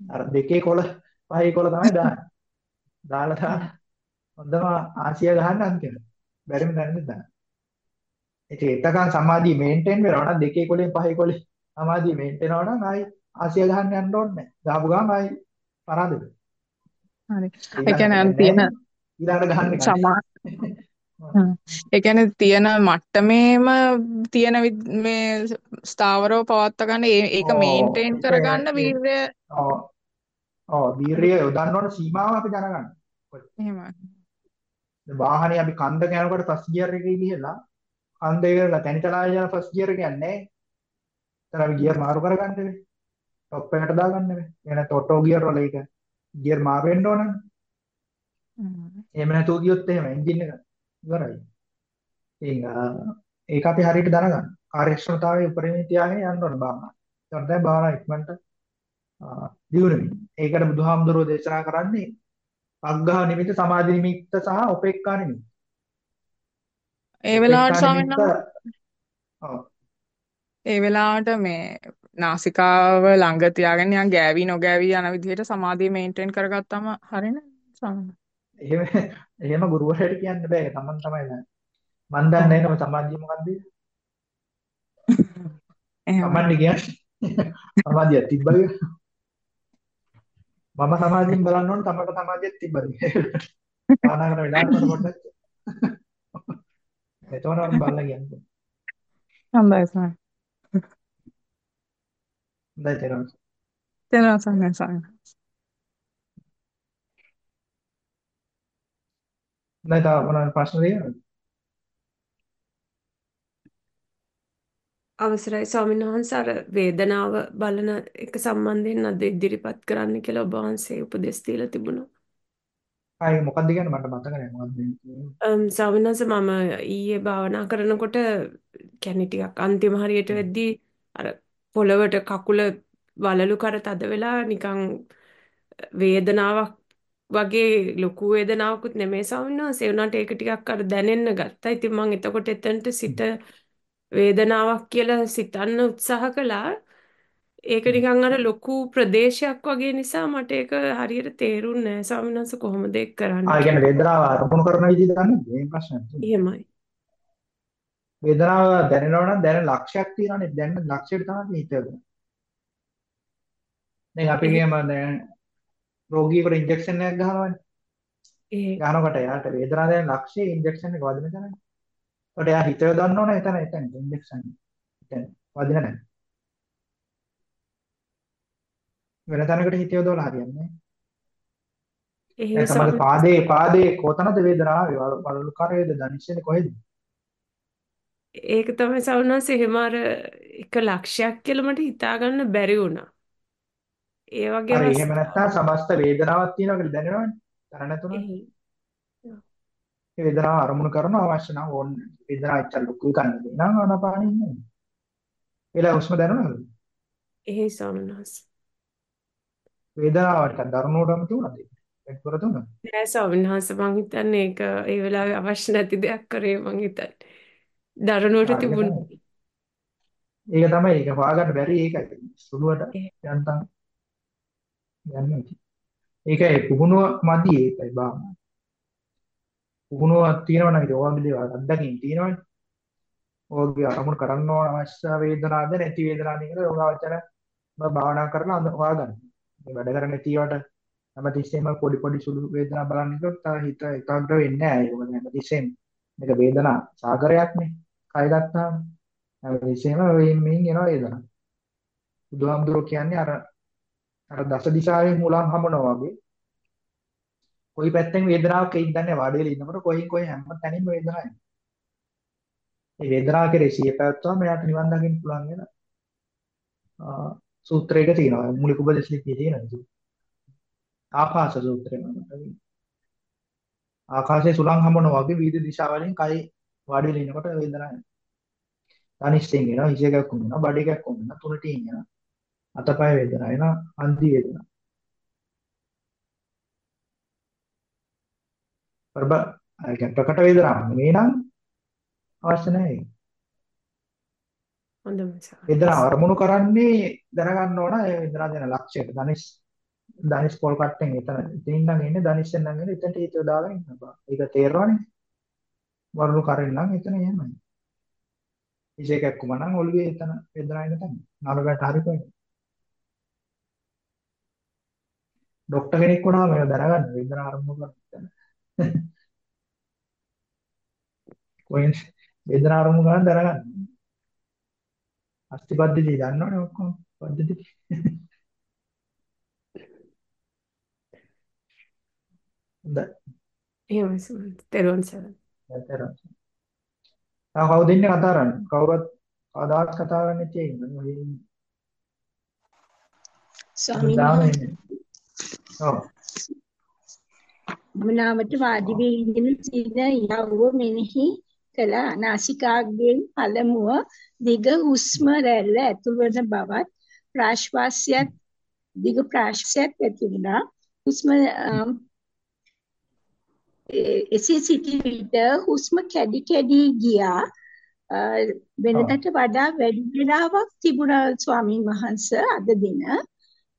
අර දෙකේ කොළ පහේ කොළ තමයි දාන්නේ. දාලා දාන හොඳම ආසියා ගහන්න අන්තිමට. බැරිම දැනෙන්නේ දාන්න. ඉතින් එතකන් සමාධිය මේන්ටේන් වෙනවා නම් දෙකේ කොළෙන් පහේ කොළේ සමාධිය මේන්ටේන් වෙනවා නම් ආයි ආසියා ගහන්න යන්න ඕනේ නැහැ. ගහපු ගමන් ආයි පරාදද. හරි. ඒ කියන්නේ අර තියෙන ඊළඟට ගහන්නේ සමා ඒ කියන්නේ තියෙන මට්ටමේම තියෙන මේ ස්ථාවරව පවත්වා ගන්න ඒක මේන්ටේන් කරගන්න වීර්ය ඔව් ඔව් වීරිය යොදන්න ඕන සීමාව අපි දැනගන්න. එහෙමයි. වාහනේ අපි කන්ද යනකොට ෆස්ට් ගියර් එකේ ගිහලා කන්ද ඉවරලා තනිතලා යන ෆස්ට් ගියර් එක යන්නේ. එතන අපි ගියර් මාරු කරගන්න වෙන්නේ. টොප් එකට දාගන්න වෙන්නේ. එහෙනම් ඔටෝ ගියර් වල ඒක ගියර් මාරු වෙන්න ඕනනේ. එහෙම නැතුව ගියොත් එහෙම එන්ජින් එක ඉවරයි. ඉතින් ඒක අපි හරියට දැනගන්න. කාර්යක්ෂමතාවයේ උපරිමයෙන් තියාගෙන යන්න ඕන බාහන. ඒකට තමයි බාහන ඉක්මනට වෙන්නේ. ඒකට බුදුහාමුදුරුවෝ දේශනා කරන්නේ අග්ගහ නිමිත්ත සමාධි නිමිත්ත සහ උපේක්ඛා නිමිත්ත. ඒ වෙලාවට ස්වාමීන් ඒ වෙලාවට මේ නාසිකාව ළඟ තියාගෙන නිකන් ගෑවි නොගෑවි යන විදිහට සමාධිය මේන්ටේන් කරගත්තම හරිනේ ස්වාමීන් එහෙම එහෙම ගුරුවරයාට කියන්න බෑ. තමන් තමයි දන්නේ. මන් දන්නේ නම සමාධිය මොකක්ද. තමන්ට කියන්නේ සමාධියක් තිබ්බද. මම සමාධියෙන් බලන්න ඕන තමන්ට සමාධියක් තිබ්බද. භාවනා කරන වෙලාවට පොඩ්ඩක් එතකොට බලලා කියන්නේ. හොඳයි ස්වාමීන්. හොඳයි තේරුණා. තේරුණා ස්වාමීන් දැන් තව මොනවද ප්‍රශ්න තියෙනවද? අවසරයි ස්වාමීන් වහන්සේ අර වේදනාව බලන එක සම්බන්ධයෙන් අද ඉදිරිපත් කරන්න කියලා ඔබ වහන්සේ උපදෙස් දීලා තිබුණා. ආයේ මොකක්ද කියන්නේ මට මතක නැහැ මොකක්ද කියන්නේ. ස්වාමීන් වහන්සේ මම ඊයේ භාවනා කරනකොට කියන්නේ ටිකක් අන්තිම හරියට වෙද්දී අර පොළවට කකුල වලලු කර තද වෙලා නිකන් වේදනාවක් වගේ ලොකු වේදනාවකුත් වහන්සේ ඒ වුණාට ඒක ටිකක් අර දැනෙන්න ගත්තා. ඉතින් මම එතකොට එතනට සිත වේදනාවක් කියලා සිතන්න උත්සාහ කළා. ඒක නිකන් අර ලොකු ප්‍රදේශයක් වගේ නිසා මට ඒක හරියට තේරුන්නේ නැහැ ස්වාමීන් වහන්සේ කොහොමද ඒක කරන්න ආ. කියන්නේ වේදනාව අරමුණු කරන විදිහ දන්නේ මේ තියෙනවා. එහෙමයි. වේදනාව දැනෙනවා නම් දැනෙන ලක්ෂයක් තියෙනවානේ. දැනෙන ලක්ෂයට තමයි හිත යොදන්නේ. දැන් අපි කියමු දැන් රෝගියෙකුට ඉන්ජෙක්ෂන් එකක් ගහනවානේ. ඒ ගහනකොට එයාට වේදනාව දැනෙන ලක්ෂයේ ඉන්ජෙක්ෂන් එක වදින තැනනේ. ඒකට එයා හිත යොදන්න ඕනේ එතන එතන ඉන්ජෙක්ෂන් එතන වදින තැන. වෙන තැනකට හිත යොදවලා හරියන්නේ නැහැ. එහෙම ස්වාමීන් පාදේ පාදේ කොතනද වේදනාව? වලලු කරේද දනිෂ්‍යනේ කොහෙද? ඒක තමයි ස්වාමීන් වහන්සේ එහෙම අර එක ලක්ෂයක් කියලා මට හිතා ගන්න බැරි වුණා. ඒ වගේ හරි එහෙම නැත්නම් සමස්ත වේදනාවක් තියෙනවා කියලා දැනෙනවනේ. තර නැතුණා. ඒ වේදනාව අරමුණු කරනවා අවශ්‍ය නම් ඕන වේදනාව ඉච්ච ලොකු ගන්න දෙනවා ආනාපානෙ ඉන්නේ. ඒලා හුස්ම දැනුණාද? එහෙයි ස්වාමීන් වහන්සේ. වේදනාව ටිකක් දරුණුවටම තුනද? එක්වර තුනද? නෑ ස්වාමීන් වහන්සේ මං හිතන්නේ ඒක ඒ වෙලාවේ අවශ්‍ය නැති දෙයක් කරේ මං හිතන්නේ. දරණුවට තිබුණා. ඒක තමයි ඒක හොයාගන්න බැරි ඒකයි. සුළුවට යන්තම් යන්නේ. ඒකයි පුහුණුව මදි ඒකයි බාම. පුහුණුවක් තියෙනවා නම් ඕවාගේ දේවල් අත්දැකීම් තියෙනවනේ. ඕගේ අරමුණු කරන්න ඕන අවශ්‍ය වේදනාවද නැති වේදනාවද කියලා යෝගාවචර භාවනා කරලා හොයාගන්න. මේ වැඩ කරන්නේ තියවට හැමතිස්සෙම පොඩි පොඩි සුළු වේදනා බලන්න ඉතොත් තා හිත ඒකාග්‍ර වෙන්නේ නැහැ. ඒක මොකද හැමතිස්සෙම මේක වේදනා සාගරයක්නේ. කය ගත්තාම හැමතිස්සෙම වෙයින් මෙයින් එනවා වේදනා. බුදුහාමුදුරුවෝ කියන්නේ අර අර දස දිශාවෙන් මුලන් හමනවා වගේ කොයි පැත්තෙන් වේදනාවක් එයිද දන්නේ වාඩි වෙලා ඉන්නකොට කොයින් කොයි හැම තැනින්ම වේදනාවක් එනවා. මේ වේදනාව කෙරේ සිය පැවැත්වුවම එයාට නිවන් දකින්න පුළුවන් වෙන සූත්‍රයක තියෙනවා. මූලික උපදේශ ලිපියේ තියෙනවා. ආකාශ සූත්‍රය නම ආකාශයේ සුළං හමනවා වගේ විවිධ දිශාවලින් කය වාඩි වෙලා ඉනකොට වේදනාවක් එනවා. තනිස්සෙන් එනවා, හිස එකක් වුණා, බඩ එකක් වුණා, තුනටින් එනවා. අතපය වේදනාව එනවා, අන්ති වේදනාව. ප්‍රබ ප්‍රකට වේදනාවක් නෙවෙයි නම් අවශ්‍ය නැහැ. හොඳයි වේදනාව අරමුණු කරන්නේ දැනගන්න ඕන ඒ වේදනාව දෙන ලක්ෂයට. ධනිස් ධනිස් පොල් කට්ටෙන් එතන ඉතින් නම් එන්නේ ධනිස්සෙන් නම් එන්නේ එතනට හිත යොදාගෙන ඉන්න බා. ඒක තේරෙනවනේ. වරුණු කරෙන් නම් එතන එහෙමයි. විශේෂ කැක්කුම නම් ඔළුවේ එතන වේදනාව එන තැන. නරකට හරි කොහෙද? ડોක්ටර් කෙනෙක් වුණාම ඒක දැනගන්න වේදනාව ආරම්භ කරන කොහෙන් වේදනාව ආරම්භ කරන දැනගන්න. අස්ති පද්ධතිය දන්නවනේ ඔක්කොම පද්ධති. හොඳයි. එහෙමයි සමහර. තෙරුවන් සරණයි. තෙරුවන් සරණයි. තව කවුද ඉන්නේ කතා කරන්නේ? කවුරුත් කවදාවත් කතා කරන්නේ නැති අය ඉන්නවා. ස්වාමීන් වහන්සේ. ඔව්. මනාවට වාඩි වී ඉඳින සීන යවුව මෙනෙහි කළ නාසිකාග්‍රයෙන් පළමුව දිග හුස්ම රැල්ල ඇතුල් වන බවත් ප්‍රාශ්වාසයත් දිග ප්‍රාශ්වාසයත් ඇති වුණා. හුස්ම එසේ සිටි විට හුස්ම කැඩි කැඩි ගියා. වෙනදට වඩා වැඩි වෙලාවක් තිබුණා ස්වාමීන් වහන්සේ අද දින.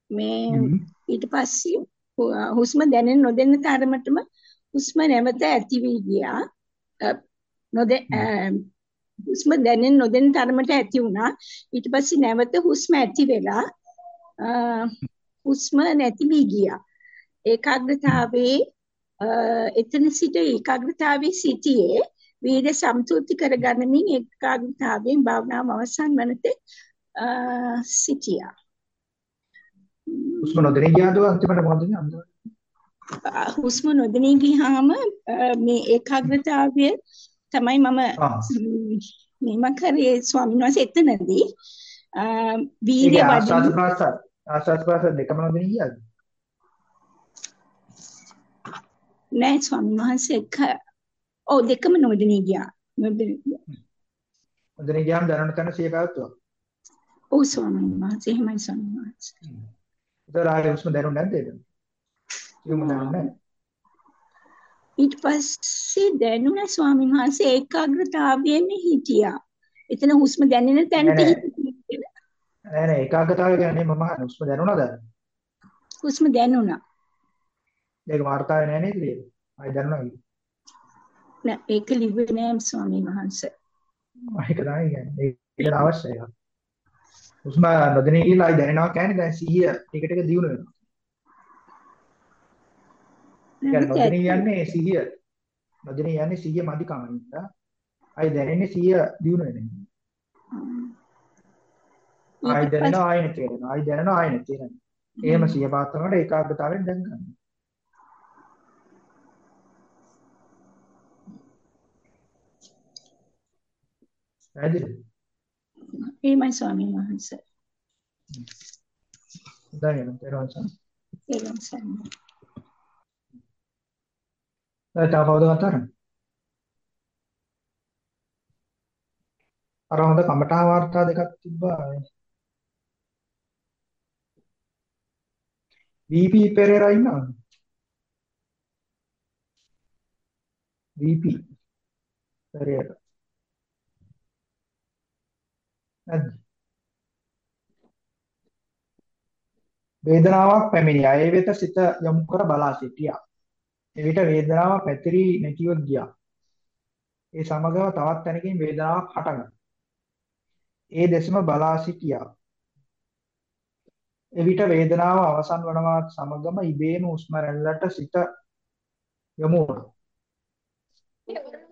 මේ ඊට පස්සේ හුස්ම දැනෙන නොදැන්න තරමටම හුස්ම නැවත ඇති වී ගියා. නොදැ හුස්ම දැනෙන නොදැන්න තරමට ඇති වුණා. ඊට පස්සේ නැවත හුස්ම ඇති වෙලා හුස්ම නැති වී ගියා. ඒකාග්‍රතාවයේ එතන සිට ඒකාග්‍රතාවයේ සිටියේ වීර්ය සම්තුති කරගන්නමින් ඒකාග්‍රතාවයෙන් භාවනාව අවසන් වනතේ සිටියා. හුස්ම නොදෙනී ගියාද අන්තිමට මොකද වෙන්නේ? හුස්ම නොදෙනී ගියාම මේ ඒකාග්‍රතාවය තමයි මම මේම කරේ ස්වාමීන් වහන්සේ එතනදී වීර්ය වඩන ආස්වාද ප්‍රාසාද දෙකම නොදෙනී ගියාද? නෑ ස්වාමීන් වහන්සේ ඔව් දෙකම නොදෙනී ගියා. නොදෙනී ගියාම දැනන තැන සිය පැවතුවා. ඔව් ස්වාමීන් වහන්සේ එහෙමයි ස්වාමීන් වහන්සේ. ඒතර ආයෙ හුස්ම දැනුන්නේ නැද්ද ඒක? කියමු දැනුන්නේ ඊට පස්සේ දැනුණ ස්වාමීන් වහන්සේ ඒකාග්‍රතාවයෙන් හිටියා. එතන හුස්ම දැනෙන තැනට හිටියා. නෑ නෑ ඒකාග්‍රතාවය කියන්නේ මම හුස්ම දැනුණාද? හුස්ම දැනුණා. ඒක වාර්තාවේ නෑ නේද? ආයි දැනුණා? නෑ ඒක ලිව්වේ නෑ ස්වාමීන් වහන්සේ. ඒක තමයි කියන්නේ. ඒක අවශ්‍යයි. හුස්ම නොදෙනේ කියලා දැනෙනවා කියන්නේ දැන් සිහිය ටික ටික දියුණු වෙනවා. දැන් නොදෙනේ යන්නේ සිහිය. නොදෙනේ යන්නේ සිහිය මදි කමින්ද. අයි දැනෙන්නේ සිහිය දියුණු වෙන. අයි දැනෙනවා අයි නැති වෙනවා. අයි දැනෙනවා අයි නැති වෙනවා. එහෙම සිහිය පාත් කරනකොට ඒකාග්‍රතාවයෙන් දැන් ගන්නවා. ඇයිද? පැහැදිලිද? එහෙමයි ස්වාමීන් වහන්සේ. දැන් තේරුම් ගන්න. තේරුම් ගන්න. දැන් තව කවුද කතා කරන්නේ? අර හොඳ කමඨා වාර්තා දෙකක් තිබ්බා. VP පෙරේරා ඉන්නවද? VP පෙරේරා. නැද්ද? වේදනාවක් පැමිණියා. ඒ වෙත සිත යොමු කර බලා සිටියා. එවිට වේදනාව පැතිරී නැතිව ගියා. ඒ සමගම තවත් තැනකින් වේදනාවක් හටගත්තා. ඒ දෙසම බලා සිටියා. එවිට වේදනාව අවසන් වනවත් සමගම ඉබේම හුස්ම රැල්ලට සිත යොමු වුණා.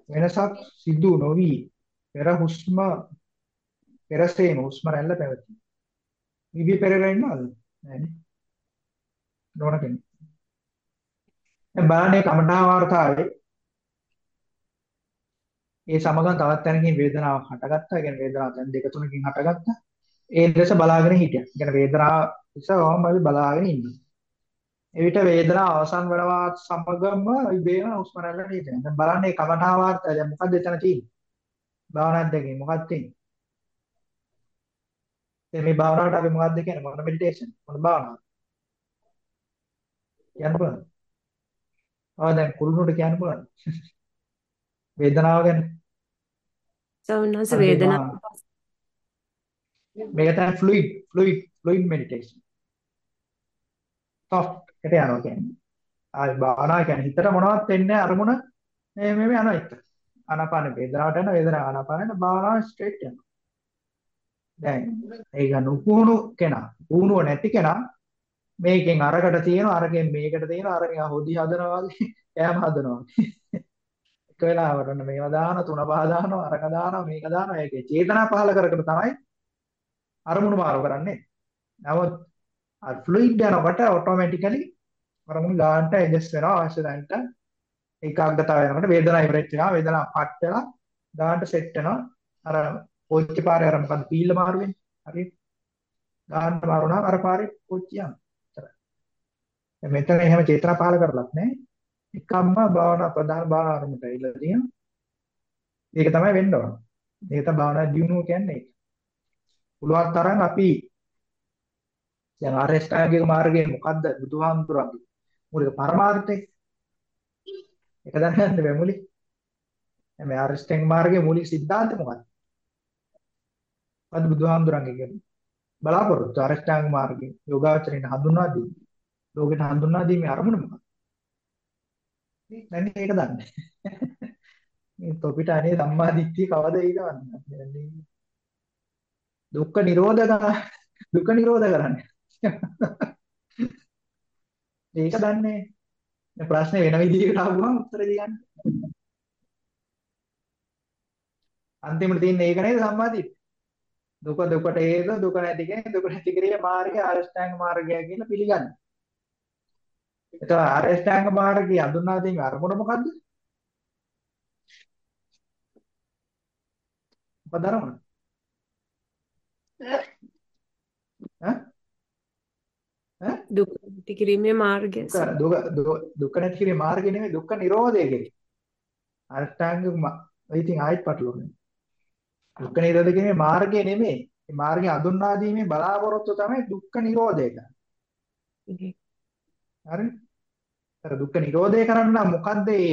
වෙනසක් සිදු නොවි පෙර හුස්ම පෙරසේම හුස්ම රැල්ල පැවති. ඉබේ පෙරලා ඉන්නවද? නෑනේ. නෝන කෙනෙක්. දැන් බලන්නේ කමඨා වාර්තාවේ ඒ සමගම තවත් තැනකින් වේදනාවක් හටගත්තා. ඒ කියන්නේ වේදනාව දැන් දෙක තුනකින් හටගත්තා. ඒ දෙස බලාගෙන හිටියා. ඒ කියන්නේ වේදනාව නිසා වහම අපි බලාගෙන ඉන්නවා. එවිට වේදනාව අවසන් වෙනවා සමගම ඉබේම හුස්ම රැල්ල නීතන. දැන් බලන්නේ කමඨා වාර්තාව දැන් මොකද්ද එතන තියෙන්නේ? භාවනාවක් දෙකේ මොකක්ද තියෙන්නේ? දැන් මේ භාවනාවට අපි මොකක්ද කියන්නේ? මොන මෙඩිටේෂන්? මොන භාවනාවක්? කියන්න පුළුවන්ද? ආ දැන් කුරුණුට කියන්න පුළුවන්ද? වේදනාව ගැන සවනස වේදනාව භාවනාව. මේක තමයි fluid fluid fluid meditation. soft එකට යනවා කියන්නේ. ආයි භාවනාව කියන්නේ හිතට මොනවත් වෙන්නේ අරමුණ මේ මේ යනවා එක. ආනාපාන වේදනාවට යන වේදනාව ආනාපානෙට භාවනාව ස්ට්‍රේට් යනවා. දැන් ඒක නුපුහුණු කෙනා, පුහුණුව නැති කෙනා මේකෙන් අරකට තියෙනවා, අරකින් මේකට තියෙනවා, අරකින් හොදි හදනවා වගේ, කෑම හදනවා වගේ. එක වෙලාවකට ඔන්න මේවා දානවා, තුන පහ දානවා, අරක දානවා, මේක දානවා. ඒකේ චේතනා පහල කර කර තමයි අරමුණු මාරු කරන්නේ. නමුත් අර ෆ්ලුයිඩ් යනකොට ඔටෝමැටිකලි අරමුණු ගන්නට ඇඩ්ජස්ට් වෙනවා අවශ්‍ය තැනට ඒකාග්‍රතාවය යනකොට වේදනාව ඉවරෙච්ච වෙනවා වේදනාව පට් වෙලා ගන්නට සෙට් වෙනවා අර කොච්චි පාරේ අර මොකද පීල්ල මාරුවෙන් හරියට ගන්න මාරු නම් අර පාරේ කොච්චි යන විතරයි මෙතන එහෙම චේතනා පාල කරලත් නැහැ එකම්ම භාවනා ප්‍රධාන භාවනා අරමුණට ඇවිල්ලා තියෙන මේක තමයි වෙන්න ඕන. මේක තමයි භාවනා දියුණුව කියන්නේ පුළුවන් තරම් අපි දැන් ආරේෂ්ඨාගේ මාර්ගයේ මොකද්ද? බුදුහාමුදුරන්ගේ. මූලික පරමාර්ථය. ඒක දැනගන්න බැහැ මුලින් මේ ආරේෂ්ඨාගේ මාර්ගයේ මූලික સિદ્ધාන්තය මොකක්ද මොකද්ද බුදුහාමුදුරන්ගේ කියන්නේ බලාපොරොත්තු ආරෂ්ඨාංගික මාර්ගයේ යෝගාචරයෙන් හඳුන්වා දී ලෝකෙට හඳුන්වා දීමේ අරමුණ මොකක්ද? නැන්නේ ඒක දන්නේ මේ තොපිට අනේ සම්මා දිට්ඨිය කවද ඊගවන්නේ දුක්ඛ නිරෝධක දුක්ඛ නිරෝධ කරන්නේ. ඒක දන්නේ මේ ප්‍රශ්නේ වෙන විදිහකට අහුවම උත්තර දෙන්න. අන්තිමට තියෙන්නේ ඒක නේද සම්මාදිට. දුක දුකට හේතු දුක නැති කෙනෙක් දුක නැති කිරිය මාර්ගය අරෂ්ඨාංග මාර්ගය කියලා පිළිගන්න. එතකොට අරෂ්ඨාංග මාර්ගය අඳුනා දෙන්නේ අරමුණ මොකද්ද? මොකද අරමුණ? දුක නැති කිරීමේ මාර්ගය දුක දුක නැති කිරීමේ මාර්ගය නෙමෙයි දුක්ඛ නිරෝධය කියන්නේ. අෂ්ටාංග ඉතින් ආයෙත් පටලවන්නේ. දුක්ඛ නිරෝධ කිරීමේ මාර්ගය නෙමෙයි. මේ මාර්ගය අඳුන්වා දීමේ බලාපොරොත්තු තමයි දුක්ඛ නිරෝධය කියන්නේ. හරි? අර දුක්ඛ නිරෝධය කරන්න නම් මොකද්ද මේ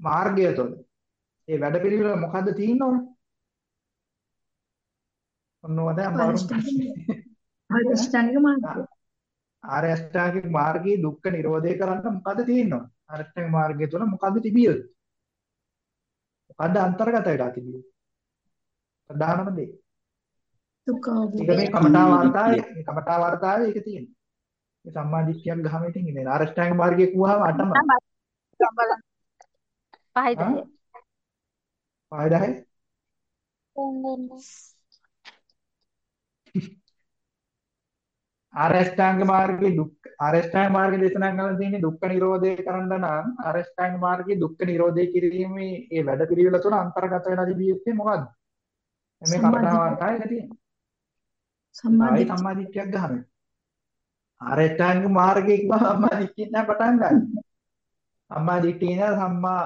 මාර්ගය තුළ? මේ වැඩපිළිවෙල මොකද්ද තියෙන්නේ? අමාරු අෂ්ටාංගික මාර්ගය. ආර්ය අෂ්ටාංගික මාර්ගයේ දුක්ඛ නිරෝධය කරන්න මොකද්ද තියෙන්නේ? ආර්ය අෂ්ටාංගික මාර්ගය තුළ මොකද්ද තිබියද? මොකද්ද අන්තර්ගත වෙලා තිබියද? ප්‍රධානම දේ. දුක ඒක මේ කමඨා වාර්තාවේ මේ කමඨා වාර්තාවේ ඒක තියෙනවා. මේ සම්මාදිට්ඨියක් ගහම ඉතින් ඉන්නේ. ආර්ය අෂ්ටාංගික මාර්ගය කියුවාම අටම. පහයි දහය. පහයි දහය. ආරෂ්ඨාංග මාර්ගයේ දුක් ආරෂ්ඨාංග මාර්ගයේ දේශනා කරලා තියෙන්නේ දුක්ඛ නිරෝධය කරන්න නම් ආරෂ්ඨාංග මාර්ගයේ දුක්ඛ නිරෝධය කිරීමේ ඒ වැඩ පිළිවෙල තුන අන්තර්ගත තිබී යුත්තේ මොකද්ද? මේ කතාවාර්තාවේ තියෙන්නේ. සම්මාදිට්ඨිය සම්මාදිට්ඨියක් ගහන. ආරෂ්ඨාංග මාර්ගයේ සම්මාදිට්ඨිය නෑ පටන් ගන්න. සම්මාදිට්ඨිය නෑ සම්මා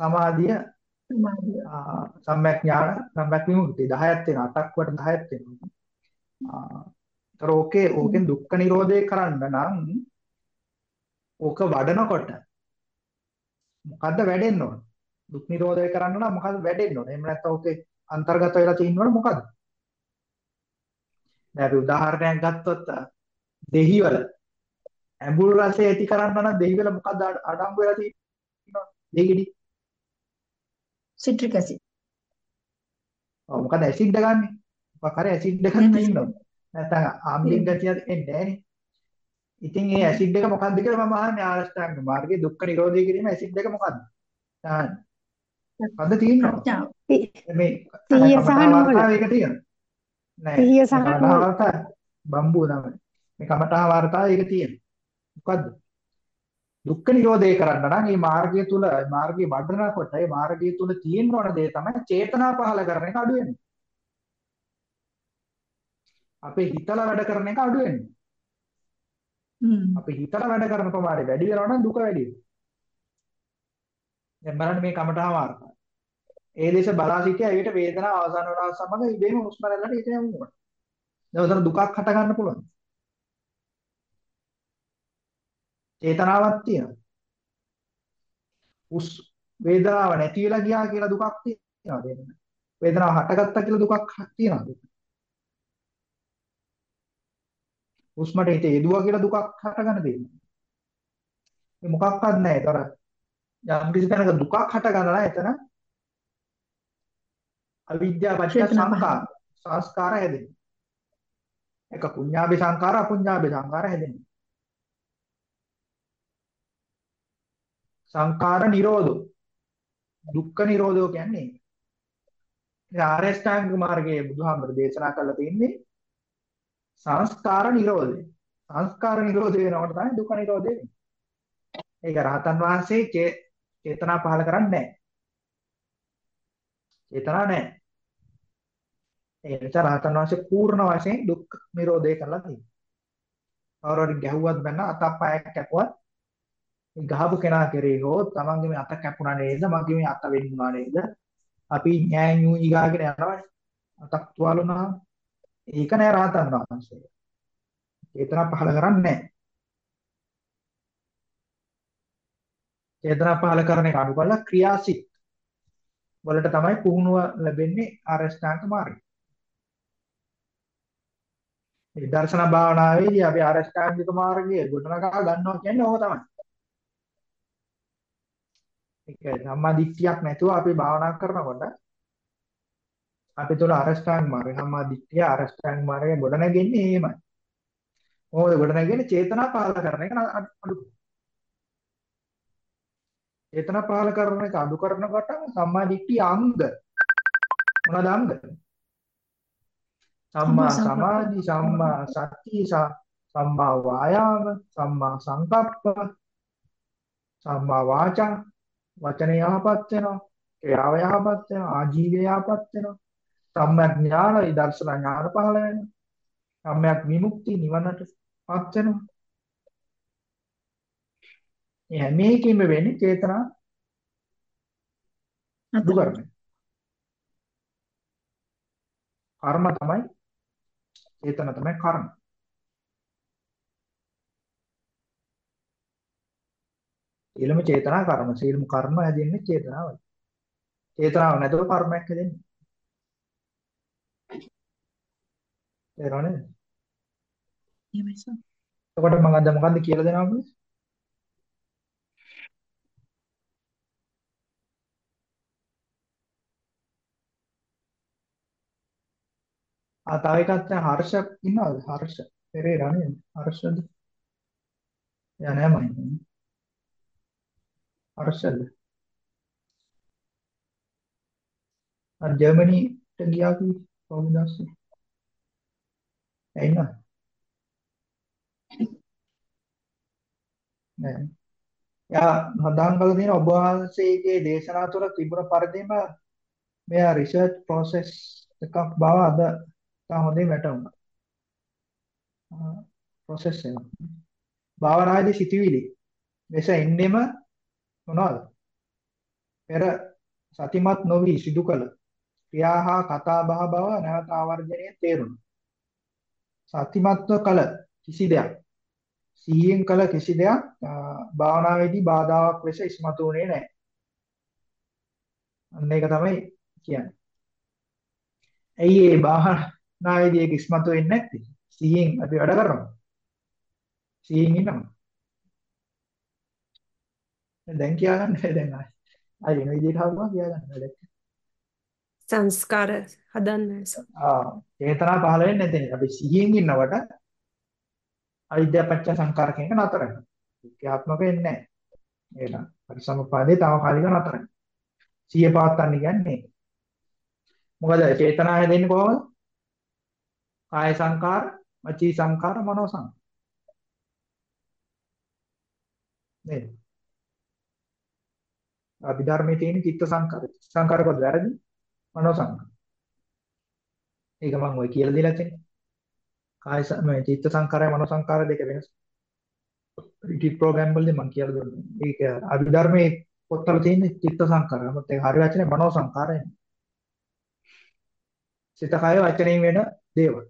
සමාධිය සම්‍යක් ඥාන සම්‍යක් විමුක්තිය 10ක් තියෙනවා 8ක් වට 10ක් තියෙනවා. ඒතර ඕකේ ඕකෙන් දුක්ඛ නිරෝධය කරන්න නම් ඕක වඩනකොට මොකද්ද වැඩෙන්න ඕන? දුක් නිරෝධය කරන්න නම් මොකද්ද වැඩෙන්න ඕන? එහෙම නැත්නම් ඕකේ අන්තර්ගත වෙලා තියෙනවනේ මොකද්ද? දැන් අපි උදාහරණයක් ගත්තොත් දෙහිවල ඇඹුල් රසය ඇති කරන්න නම් දෙහි වල මොකද්ද අඩංගු වෙලා තියෙන්නේ? දෙහිගෙඩි. Citric acid. ඔව් මොකද ඇසිඩ් ගන්නෙ? මොකක් හරි ඇසිඩ් එකක් තියෙනවා. නැත්නම් ආම්ලික ගතිය එන්නේ නැහනේ. ඉතින් ඒ ඇසිඩ් එක මොකක්ද කියලා මම අහන්නේ ආරෂ්ඨාංග මාර්ගයේ දුක්ඛ නිරෝධය කිරීම ඇසිඩ් එක මොකක්ද? තාන්න. මොකද්ද තියෙනවා? මේ සිහිය සහ නුවණ. කමඨා ඒක තියෙනවා. නෑ. සිහිය සහ කමඨා නුවණ. වාර්තා බම්බු තමයි. මේ කමඨා වාර්තා ඒක තියෙනවා. මොකද්ද? දුක්ඛ නිරෝධය කරන්න නම් මේ මාර්ගය තුල මාර්ගයේ වඩනකොට ඒ මාර්ගය තුල තියෙන්න ඕන දේ තමයි චේතනා පහල කරන එක අඩු වෙන්නේ. අපේ හිතලා වැඩ කරන එක අඩු වෙන්නේ. අපි හිතලා වැඩ කරන ප්‍රමාණය වැඩි වෙනවා නම් දුක වැඩි වෙනවා. දැන් බලන්න මේ කමඨා වාර්තා. ඒ දේශ බලා සිටියා ඒකට වේදනාව අවසන් වුණා සමග ඉබේම හුස්ම රැල්ලට හිත යමුනවා. දැන් උතන දුකක් හට ගන්න පුළුවන්. චේතනාවක් තියෙනවා. උස් වේදනාව නැති වෙලා ගියා කියලා දුකක් තියෙනවා දෙන්න. වේදනාව හටගත්තා කියලා දුකක් තියෙනවා. උස්මට හිත යෙදුවා කියලා දුකක් හටගන්න දෙන්නේ. ඒ මොකක්වත් නැහැ. ඒතර යම් කිසි තැනක දුකක් හටගන්නා එතන අවිද්‍යාව පත්‍ය සංකාර සංස්කාර හැදෙනවා. එක පුඤ්ඤාභි සංකාර අපුඤ්ඤාභි සංකාර හැදෙනවා. සංකාර නිරෝධෝ දුක්ඛ නිරෝධෝ කියන්නේ ඒ ආරේෂ්ඨාංග මාර්ගයේ බුදුහාමර දේශනා කරලා තියෙන්නේ සංස්කාර නිරෝධය. සංස්කාර නිරෝධය වෙනකොට තමයි දුක්ඛ නිරෝධය වෙන්නේ. ඒක රහතන් වහන්සේ චේතනා පහල කරන්නේ නැහැ. චේතනා නැහැ. ඒ නිසා රහතන් වහන්සේ පූර්ණ වශයෙන් දුක් නිරෝධය කරලා තියෙනවා. කවුරුහරි ගැහුවත් බැන්න අතප්පයක් කැපුවත් මේ ගහපු කෙනා කෙරේ හෝ තමන්ගේ මේ අත කැපුණා නේද මගේ මේ අත වෙන්නුණා නේද අපි ඥෑ ඤූ ඊගාගෙන යනවනේ අතක් තුවාලුණා ඒක නෑ රහතන් වහන්සේ චේතනා පහල කරන්නේ නැහැ චේතනා පහල කරන එක අනුකල්ල ක්‍රියාසිට වලට තමයි පුහුණුව ලැබෙන්නේ ආරෂ්ඨාංග මාර්ගය මේ දර්ශන භාවනාවේදී අපි ආරෂ්ඨාංගික මාර්ගය ගොඩනගා ගන්නවා කියන්නේ ඕක තමයි ඒක සම්මා දිට්ඨියක් නැතුව අපි භාවනා කරනකොට අපි තුල අරස්ඨාංග මාර්ගය සම්මා දිට්ඨිය අරස්ඨාංග මාර්ගය ගොඩ නැගෙන්නේ එහෙමයි. මොකද ගොඩ නැගෙන්නේ චේතනා පාල කරන එක අඩු. චේතනා පාල කරන එක අඩු කරනකොට සම්මා දිට්ඨිය අංග. මොනවාද අංග? සම්මා සමාධි සම්මා සති සම්මා වායාම සම්මා සංකප්ප සම්මා වාචා. වචන යහපත් වෙනවා ක්‍රියාව යහපත් වෙනවා ආජීවය යහපත් වෙනවා. සම්‍යක් ඥාන විදර්ශන ඥාන පහළ වෙනවා. සම්‍යක් විමුක්ති නිවනටපත් වෙනවා මේ හැම එකකින්ම වෙන්නේ චේතනා අඩු කරන කර්ම තමයි චේතන තමයි කර්ම ඊළම චේතනා කර්ම සීලම කර්ම හැදෙන්නේ චේතනාවයි. චේතනාව නැතුව කර්මයක් හැදෙන්නේ. තේරෙනවද? එහෙමයි සර්. එතකොට මම අද මොකද්ද කියලා දෙනවද? ආ තව එකක් දැන් හර්ෂ ඉන්නවද? හර්ෂ පෙරේරා නේද? හර්ෂද? යා නෑ මම. හර්ෂද? අර ජර්මනිට ගියා කිව්වේ කවුද දැස්සේ? ඇයිනවද? නෑ. යා හදාන් කරලා තියෙන ඔබ වහන්සේගේ දේශනා තුළ තිබුණ පරිදිම මෙයා රිසර්ච් process එකක් බව අද තා හොඳින් වැටුණා. process එක. භාවනාදී සිටිවිලි. මෙස එන්නෙම මොනවද? පෙර සතිමත් නොවි සිදු කළ ක්‍රියා හා කතා බහ බව නැවත ආවර්ජනයේ තේරුණා. සතිමත්ව කළ කිසි දෙයක් සිහියෙන් කළ කිසි දෙයක් භාවනාවේදී බාධාවක් ලෙස ඉස්මතු වුණේ නැහැ. අන්න ඒක තමයි කියන්නේ. ඇයි ඒ භාවනාවේදී ඒක ඉස්මතු වෙන්නේ නැත්තේ? සිහියෙන් අපි වැඩ කරනවා. සිහියෙන් ඉන්නවා. දැන් කියාගන්න බැහැ දැන් ආයි. ආයි වෙන විදිහට හවුවා කියාගන්න බැහැ දැන්. සංස්කාර හදන්න ආ චේතනා පහළ වෙන්නේ නැතේ. අපි සිහියෙන් ඉන්නකොට අවිද්‍යාව පත්‍ය සංකාර කියන එක නතර වෙනවා. ක්‍රියාත්මක වෙන්නේ නැහැ. එහෙනම් පරිසම්පාදේ తాවකාලික නතර වෙනවා. සිහිය පවත්වන්න කියන්නේ මොකද චේතනා හැදෙන්නේ කොහොමද? කාය සංකාර, වචී සංකාර, මනෝ සංකාර. නේද? අභිධර්මයේ තියෙන චිත්ත සංකාර. සංකාර කොහොමද වැරදි? මනෝ සංකාර. ඒක මම ඔය කියලා දීලා තියෙන්නේ. කාය මේ චිත්ත සංකාරය මනෝ සංකාර දෙක වෙනස්. රිට්‍රීට් ප්‍රෝග්‍රෑම් වලදී මම කියලා දුන්නා. ඒක අභිධර්මයේ පොත්වල තියෙන චිත්ත සංකාරය. මොකද ඒක හරි වචනේ මනෝ සංකාරය. සිත කය වචනයෙන් වෙන දේවල්.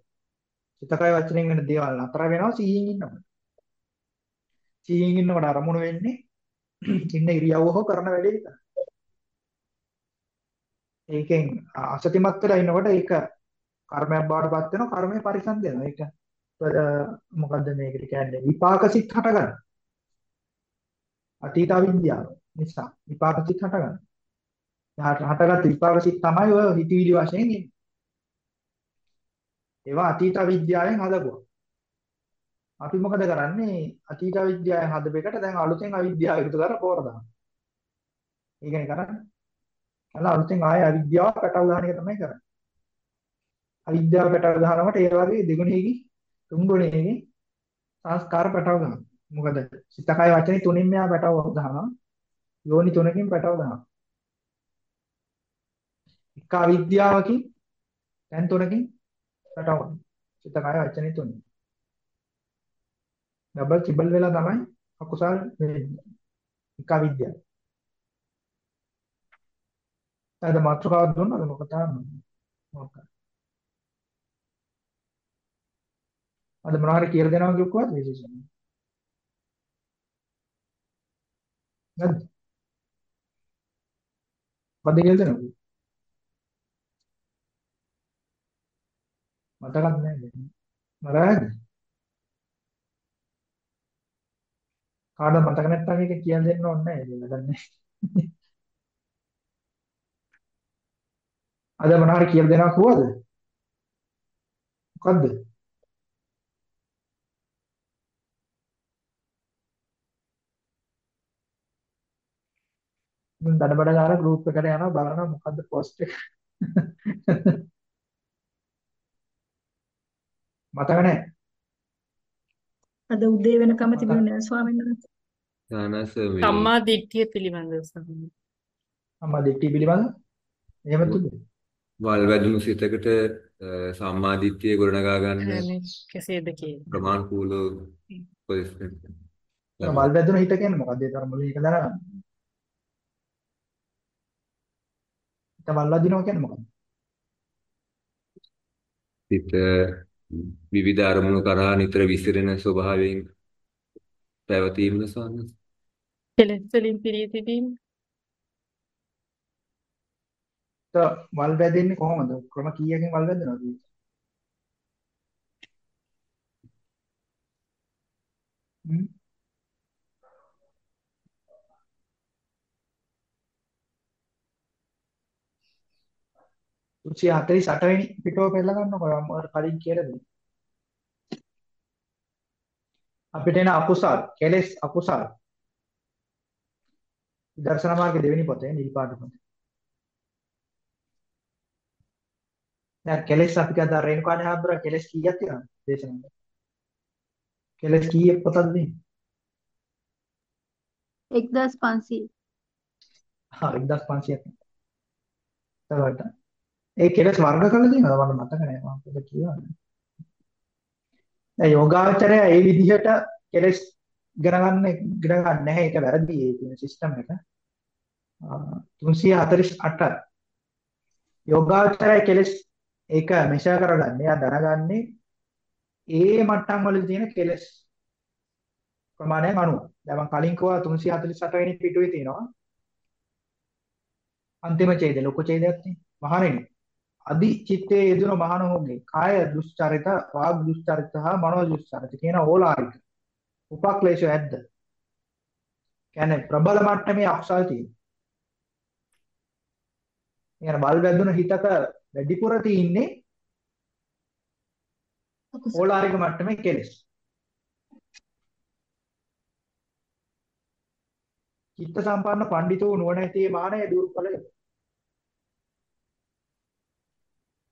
සිත කය වචනයෙන් වෙන දේවල් නතර වෙනවා සිහියෙන් ඉන්නකොට. සිහියෙන් ඉන්නකොට අරමුණු වෙන්නේ ඉන්න ඉරියව්ව හෝ කරන වැඩේ විතරයි. ඒකෙන් අසතිමත් වෙලා ඉන්නකොට ඒක කර්මයක් බවට පත් වෙනවා කර්මය පරිසම් දෙනවා. ඒක මොකද්ද මේකට කියන්නේ විපාක සිත් හටගන්න. අතීත අවිද්‍යාව නිසා විපාක සිත් හටගන්න. හටගත් විපාක සිත් තමයි ඔය හිතවිලි වශයෙන් එන්නේ. ඒවා අතීත අවිද්‍යාවෙන් හදපුවා. අපි මොකද කරන්නේ අතීත අවිද්‍යාවෙන් හදපෙකට දැන් අලුතෙන් අවිද්‍යාව එකතු කරලා පෝර දානවා. ඒකනේ කරන්නේ. අන්න අලුතෙන් ආය අවිද්‍යාව පැටව ගන්න එක තමයි කරන්නේ. අවිද්‍යාව පැටව ගන්නකොට ඒ වගේ දෙගුණෙහි තුන්ගුණෙහි සංස්කාර පැටව ගන්නවා. මොකද සිත කය වචනේ තුනින් මෙහා පැටව ගන්නවා. යෝනි තුනකින් පැටව ගන්නවා. එක අවිද්‍යාවකින් දැන් තුනකින් පැටව ගන්නවා. සිත කය වචනේ තුනින්. ඩබල් ත්‍රිබල් වෙලා තමයි අකුසල් වෙන්නේ. එක අවිද්‍යාව. අද මාත්‍රකාවක් දුන්නද මොකද මොකක්ද අද මොනවා හරි කියලා දෙනවා කිව්වොත් විශේෂයෙන් නැද්ද මොකද කියලා දෙනවා මතකත් නැහැ මරාද කාටවත් මතක නැත්නම් ඒක කියලා දෙන්න ඕනේ නැහැ ඒක වැඩක් නැහැ අද මොනවා හරි කියලා දෙනවා කිව්වද? මොකද්ද? මම දඩබඩ ගාලා ගෲප් එකට යනවා බලනවා මොකද්ද පෝස්ට් එක. මතක නැහැ. අද උදේ වෙනකම තිබුණේ නෑ ස්වාමීන් වහන්සේ. ඥානස මේ සම්මා දිට්ඨිය පිළිබඳව සම්මා අම්මා දිට්ඨිය පිළිබඳ? එහෙම තිබුණේ? වල් වැදුණු සිතකට සම්මා දිට්ඨිය ගොඩනගා ගන්න කෙසේද කියන ප්‍රමාණිකූල උපදෙස් මල් වැදුණු හිත කියන්නේ මොකද්ද? ඒ තරම් මුලින් එක දැනගන්න. හිත මල් වදිනවා කියන්නේ මොකද්ද? සිත විවිධ අරමුණු කරා නිතර විසිරෙන ස්වභාවයෙන් පැවතීම සානස් කෙලෙස් වලින් පිරී તો වල් වැදෙන්නේ කොහොමද? ක්‍රම කීයකින් වල් වැදෙනවද? හ්ම් තුන්සිය හතලිස් අටවෙනි පිටුව පෙරලා ගන්නකො මම ඔයාලට කලින් කියලා දුන්නා. අපිට එන අකුසල් කෙලෙස් අකුසල් දර්ශන මාර්ගයේ දෙවෙනි පොතේ නිල් පාට පොතේ. දැන් කෙලෙස් අපි ගත්තා රේණුකාණේ හාමුදුර කෙලෙස් කීයක් තියෙනවද දේශනාවේ? කෙලෙස් කීයක් පොතක්ද මේ? 1500 හා 1500ක්. තවලට. ඒ කෙලෙස් වර්ග කරලා තියෙනවද මට මතක නෑ මම පොත කියවන්නේ. දැන් යෝගාචරය ඒ විදිහට කෙලෙස් ඉගෙන ගන්න ඉගෙන ගන්න නැහැ ඒක වැරදි ඒ තියෙන සිස්ටම් එක. 348 යෝගාචරය කෙලෙස් ඒක මෙෂර් කරගන්න. එයා දැනගන්නේ ඒ මට්ටම් වල තියෙන කෙලෙස් ප්‍රමාණයෙන් අනුව. දැන් මම කලින් කිව්වා 348 වෙනි පිටුවේ තියෙනවා. අන්තිම ඡේදය ලොකු ඡේදයක් තියෙනවා. මහණෙනි අදි චිත්තේ යෙදෙන මහණෝගේ කාය දුස්චරිත වාග් දුස්චරිත හා මනෝ දුස්චරිත කියන ඕලාරික උපක්ලේශය ඇද්ද? කියන්නේ ප්‍රබල මට්ටමේ අකුසල් තියෙනවා. කියන බල් වැදුන හිතක වැඩිපුර තියෙන්නේ ඕලාරික මට්ටමේ කෙලෙස්. චිත්ත සම්පන්න පඬිතු නුවණැති මානෙ දුර්වලයි.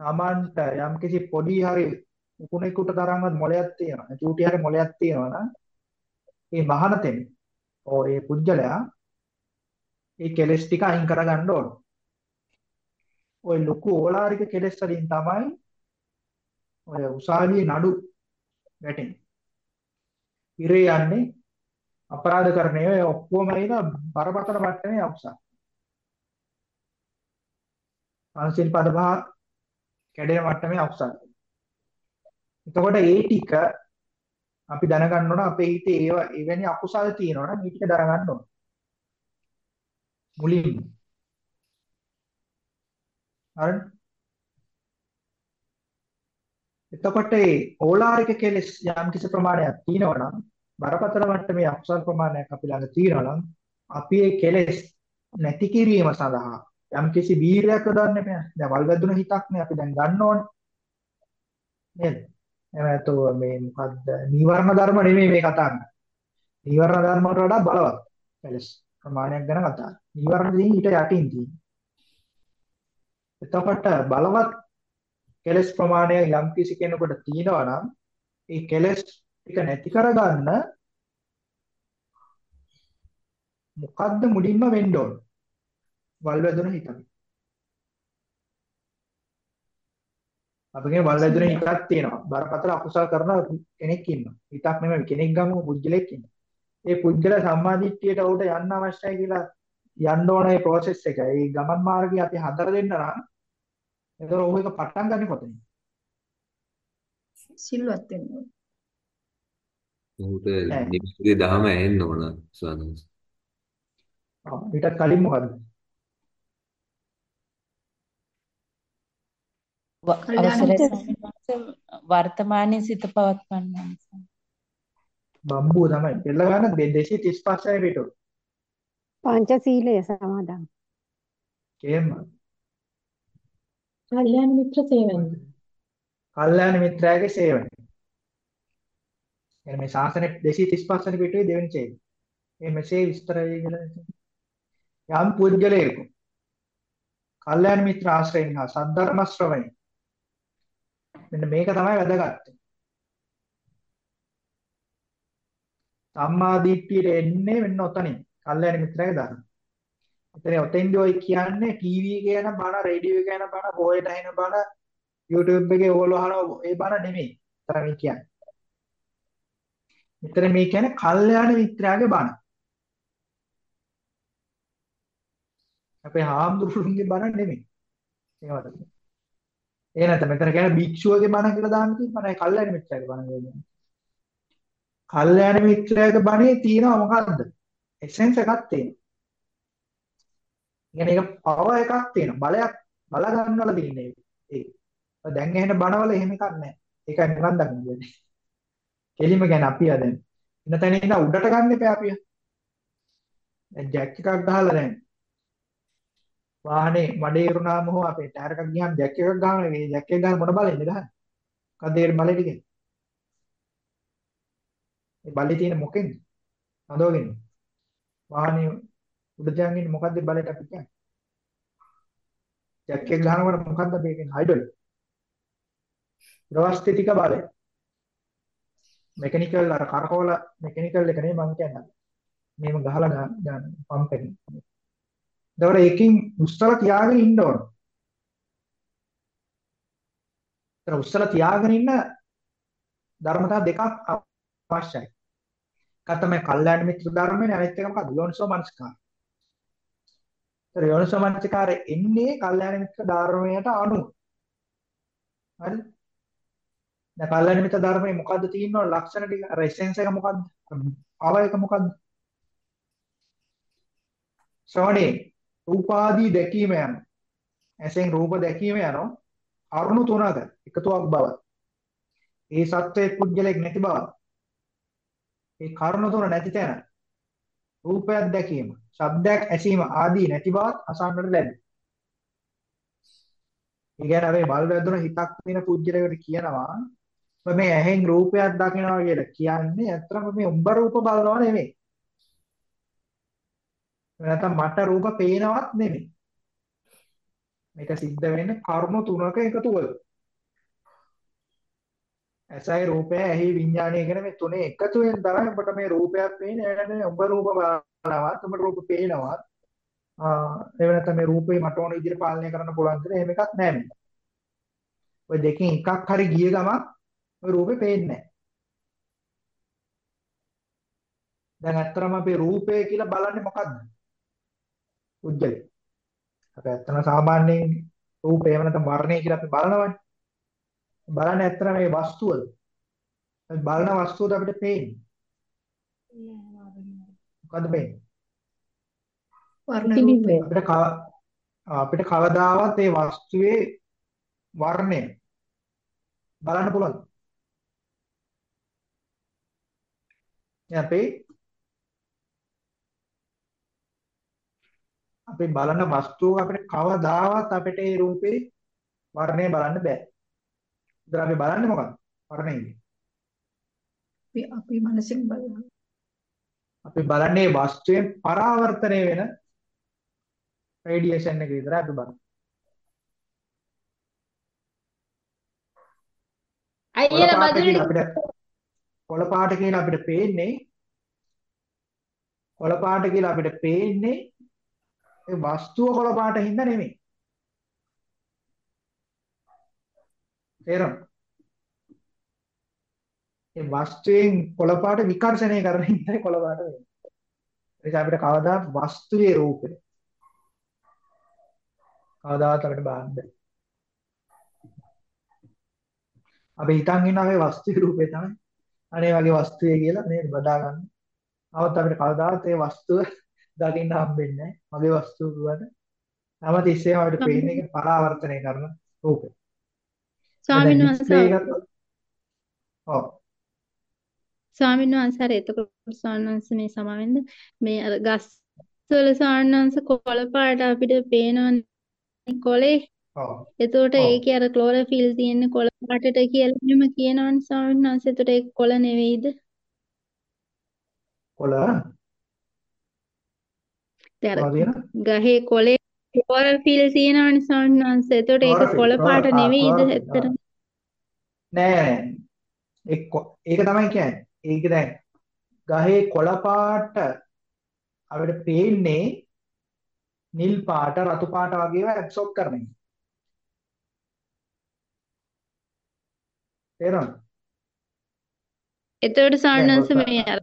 කළ යුතුය. සාමාන්‍යට යම්කිසි පොඩි හරි උකුණෙකුට තරම්වත් මොලයක් තියෙනවා. චූටි හරි මොලයක් තියෙනවා නම් ඒ මහාන තෙමේ ඕ ඒ පුජ්‍යලයා ඒ කෙලෙස් ටික අයින් කරගන්න ඕන. ওই ලොකු ඕලාරික කෙලෙස් වලින් තමයි ඔය උසාවියේ නඩු වැටෙන්නේ. ඉරේ යන්නේ අපරාධ කරන්නේ ඔය ඔක්කොම එන බරපතල මට්ටමේ අකුසල. පංචිල් පද පහ කැඩෙන මට්ටමේ අකුසල. එතකොට ඒ ටික අපි දැනගන්න ඕන අපේ හිතේ ඒව එවැනි අකුසල් තියෙනවා නම් මේ ටික දරගන්න ඕන. මුලින්ම. හරිද? එතකොට ඒ ඕලාරික කෙලෙස් යම් කිසි ප්‍රමාණයක් තියෙනවා නම් බරපතල මට්ටමේ අකුසල් ප්‍රමාණයක් අපි ළඟ තියෙනවා නම් අපි ඒ කෙලෙස් නැති කිරීම සඳහා යම් කිසි වීරයක් යොදන්න බෑ. දැන් වල් වැදුන හිතක් නේ අපි දැන් ගන්න ඕනේ. නේද? එහෙනම් මේ මොකද්ද? නීවරණ ධර්ම නෙමෙයි මේ කතා කරන්නේ. නීවරණ ධර්ම වලට වඩා බලවත් කෙලෙස් ප්‍රමාණයක් ගැන කතා කරන්නේ. නීවරණ දෙයින් ඊට යටින් තියෙන්නේ. එතකොට බලවත් කෙලස් ප්‍රමාණය යම් කිසි කෙනෙකුට තියෙනවා නම් ඒ කෙලස් ටික නැති කරගන්න මොකද්ද මුලින්ම වෙන්න ඕන? වල් වැදුන හිතක්. අපගේ වල් වැදුන හිතක් තියෙනවා. බරපතල අකුසල කරන කෙනෙක් ඉන්නවා. හිතක් නෙමෙයි කෙනෙක් ගමු පුජ්‍යලෙක් ඉන්නවා. ඒ පුජ්‍යල සම්මාදිට්ඨියට උඩ යන්න අවශ්‍යයි කියලා යන්න ඕන ඒ process එක. ඒ ගමන් මාර්ගය අපි හදලා දෙන්න නම් එතකොට ඔහු එක පටන් ගන්නේ කොතනින්ද? සිල්වත් වෙන්න ඕනේ. ඔහුට නිමිතිගේ දහම ඇහෙන්න ඕන ස්වාමීන් ආ ඊට කලින් මොකද්ද? අවසරයි වර්තමානයේ සිත පවත්වන්න බම්බුව තමයි. එල්ල ගන්න 235යි පිටු. පංචශීලය සමාදන්. කේම. කල්යාණ මිත්‍ර සේවනය. කල්යාණ මිත්‍රයාගේ සේවනය. එන මේ ශාසනයේ 235 වෙනි පිටුවේ දෙවෙනි ඡේදය. මේ මෙසේ විස්තර වෙයි කියලා යම් පුද්ගලයෙකු කල්යාණ මිත්‍ර ආශ්‍රයෙන් හා සද්ධර්ම ශ්‍රවණය මෙන්න මේක තමයි වැදගත්. සම්මා දිට්ඨියට එන්නේ මෙන්න ඔතනින්. කල්යාණ මිත්‍රයාගේ ධර්ම. එතන ඔතෙන්දී ඔය කියන්නේ ටීවී එක යන බණ, රේඩියෝ එක යන බණ, පොයේට ඇහෙන බණ, YouTube එකේ ඕගොල්ලෝ අහන ඒ බණ නෙමෙයි. අතර මේ කියන්නේ. මෙතන මේ කියන්නේ කල්යාණ මිත්‍රයාගේ බණ. අපේ හාමුදුරුවන්ගේ බණ නෙමෙයි. ඒකට. ඒ නැත්නම් මෙතන කියන්නේ භික්ෂුවගේ බණ කියලා දාන්න තියෙනවා. කල්යාණ මිත්‍රයාගේ බණ කියන්නේ. කල්යාණ මිත්‍රයාගේ බණේ තියෙනවා මොකද්ද? එසෙන්ස් එකක් තියෙනවා. කියන්නේ ඒක පවර් එකක් තියෙනවා. බලයක් බල ගන්නවල තියෙන්නේ ඒක. දැන් ඇහෙන බණවල එහෙම එකක් නැහැ. ඒකයි නිවන් දකින්න කියන්නේ. කෙලිම කියන්නේ අපි ආ දැන් ඉන්න තැන ඉඳන් උඩට ගන්න එපා අපි. දැන් ජැක් එකක් ගහලා දැන් වාහනේ මඩේ ඉරුණාම හෝ අපේ ටයර් එකක් ගියාම ජැක් එකක් ගහනවා. මේ ජැක් එක ගන්න මොන බලෙන්ද ගහන්නේ? මොකද ඒ බලෙට කියන්නේ? මේ බලේ තියෙන මොකෙන්ද? හදවගෙන. වාහනේ උඩ තියන් ඉන්නේ මොකද්ද බලයට අපි කියන්නේ? ජැක් එක ගහනකොට මොකද්ද මේකෙන් හයිඩ්‍රොලික්. ද්‍රවස්ථිතික බලය. මෙකැනිකල් අර කරකවල මෙකැනිකල් එක නෙමෙයි මම කියන්නේ. මේව ගහලා ගන්න පම්ප් එකෙන්. ඒතකොට ඒකෙන් උස්සලා තියාගෙන ඉන්න ඕන. ඒතර උස්සලා තියාගෙන ඉන්න ධර්මතා දෙකක් අවශ්‍යයි. එකක් තමයි කල්යාණ මිත්‍ර ධර්මනේ අනිත් එක මොකක්ද? යෝනිසෝ මනස්කාර. ඒතර යෝනිසෝ මනස්කාරය එන්නේ කල්යාණ මිත්‍ර ධර්මයට අනුව. හරි? දැන් කල්යාණ මිත්‍ර ධර්මයේ මොකද්ද තියෙනව ලක්ෂණ ටික අර එසෙන්ස් එක මොකද්ද? ආවයක මොකද්ද? ශ්‍රවණේ රූපාදී දැකීම යන. ඇසෙන් රූප දැකීම යන අරුණු තුනක එකතුවක් බව. ඒ සත්වයේ පුද්ගලෙක් නැති බව. ඒ කරුණ තුන නැති තැන. රූපයක් දැකීම, ශබ්දයක් ඇසීම ආදී නැති බවත් අසන්නට ලැබේ. ඒ කියන්නේ අපි බල් වැදුන හිතක් තියෙන පුජ්‍යලයකට කියනවා ඔබ මේ ඇහෙන් රූපයක් දකිනවා කියලා කියන්නේ ඇත්තටම මේ උඹ රූප බලනවා නෙමෙයි. නැත්නම් මට රූප පේනවත් නෙමෙයි. මේක සිද්ධ වෙන්නේ කර්ම තුනක එකතුවල. ඇසයි රූපය ඇහි විඥානය කියන මේ තුනේ එකතුවෙන් තමයි ඔබට මේ රූපයක් පේන්නේ. එනනේ ඔබ රූප බලනවත්, ඔබට රූප පේනවත්. ආ ඒ වෙනත මේ රූපේ මට ඕන විදිහට පාලනය කරන්න පුළුවන් කියලා එහෙම එකක් නැහැ මේ. ඔය දෙකෙන් එකක් හරි ගිය ගමන් ඔය රූපේ පේන්නේ නැහැ. දැන් ඇත්තටම අපි රූපය කියලා බලන්නේ මොකද්ද? උජ්ජලේ. අපි ඇත්තම සාමාන්‍යයෙන් රූපය එහෙම නැත්නම් වර්ණය කියලා අපි බලනවනේ. බලන්නේ ඇත්තට මේ වස්තුවද? බලන වස්තුවද අපිට පේන්නේ? මොකද්ද පේන්නේ? වර්ණ රූපය. අපිට අපිට කවදාවත් මේ වස්තුවේ වර්ණය බලන්න පුළුවන්. අපි අපි බලන වස්තුව අපිට කවදාවත් අපිට ඒ රූපේ වර්ණය බලන්න බෑ. ඉතින් අපි බලන්නේ මොකක්ද? වර්ණය. අපි අපි මනසින් බලනවා. අපි බලන්නේ වස්තුවෙන් පරාවර්තනය වෙන රේඩියේෂන් එක විතරයි අපි බලන්නේ. අයියලා මధుරි අපිට කොළ පාට කියලා අපිට පේන්නේ කොළ පාට කියලා අපිට පේන්නේ ඒ වස්තුව කොළ පාට හින්දා නෙමෙයි. තේරෙනවද? ඒ වස්තුවෙන් කොළ පාට විකර්ෂණය කරන හින්දායි කොළ පාට වෙන්නේ. ඒක අපිට කවදා වස්තුවේ රූපේ කවදාවත් අපිට බලන්න බෑ. අපි හිතන් ඉන්නවා මේ වස්තුවේ රූපේ තමයි. අනේ වගේ වස්තුවේ කියලා නේද බදා ගන්න. නමුත් අපිට කවදාවත් ඒ වස්තුව දකින්න හම්බෙන්නේ නැහැ. මගේ වස්තුව කියවට. තම තිස්සේම අපිට පේන්නේ ඒක පරාවර්තනය කරන රූපේ. ස්වාමීන් වහන්සේ ඔව්. ස්වාමීන් වහන්සේ හරි එතකොට ස්වාමීන් වහන්සේ මේ සමාවෙන්ද මේ අර ගස් වල ස්වාමීන් වහන්සේ කොළ පාට අපිට පේනවනේ කොලේ ඔව්. එතකොට ඒකේ අර ක්ලෝරොෆිල් තියෙන කොළ පාටට කියලා එහෙම කියනවනේ ස්වාමීන් වහන්සේ. එතකොට ඒක කොළ නෙවෙයිද? කොළ ගහේ කොලේ ක්ලෝරොෆිල් තියෙනවනේ ස්වාමීන් වහන්සේ. එතකොට ඒක කොළ පාට නෙවෙයිද ඇත්තටම? නෑ නෑ. ඒක තමයි කියන්නේ. ඒක දැන් ගහේ කොළ පාට අපිට පේන්නේ නිල් පාට රතු පාට වගේව ඇබ්සෝබ් කරන එක. තේරෙනවද? එතකොට සාන්නංශ මේ අර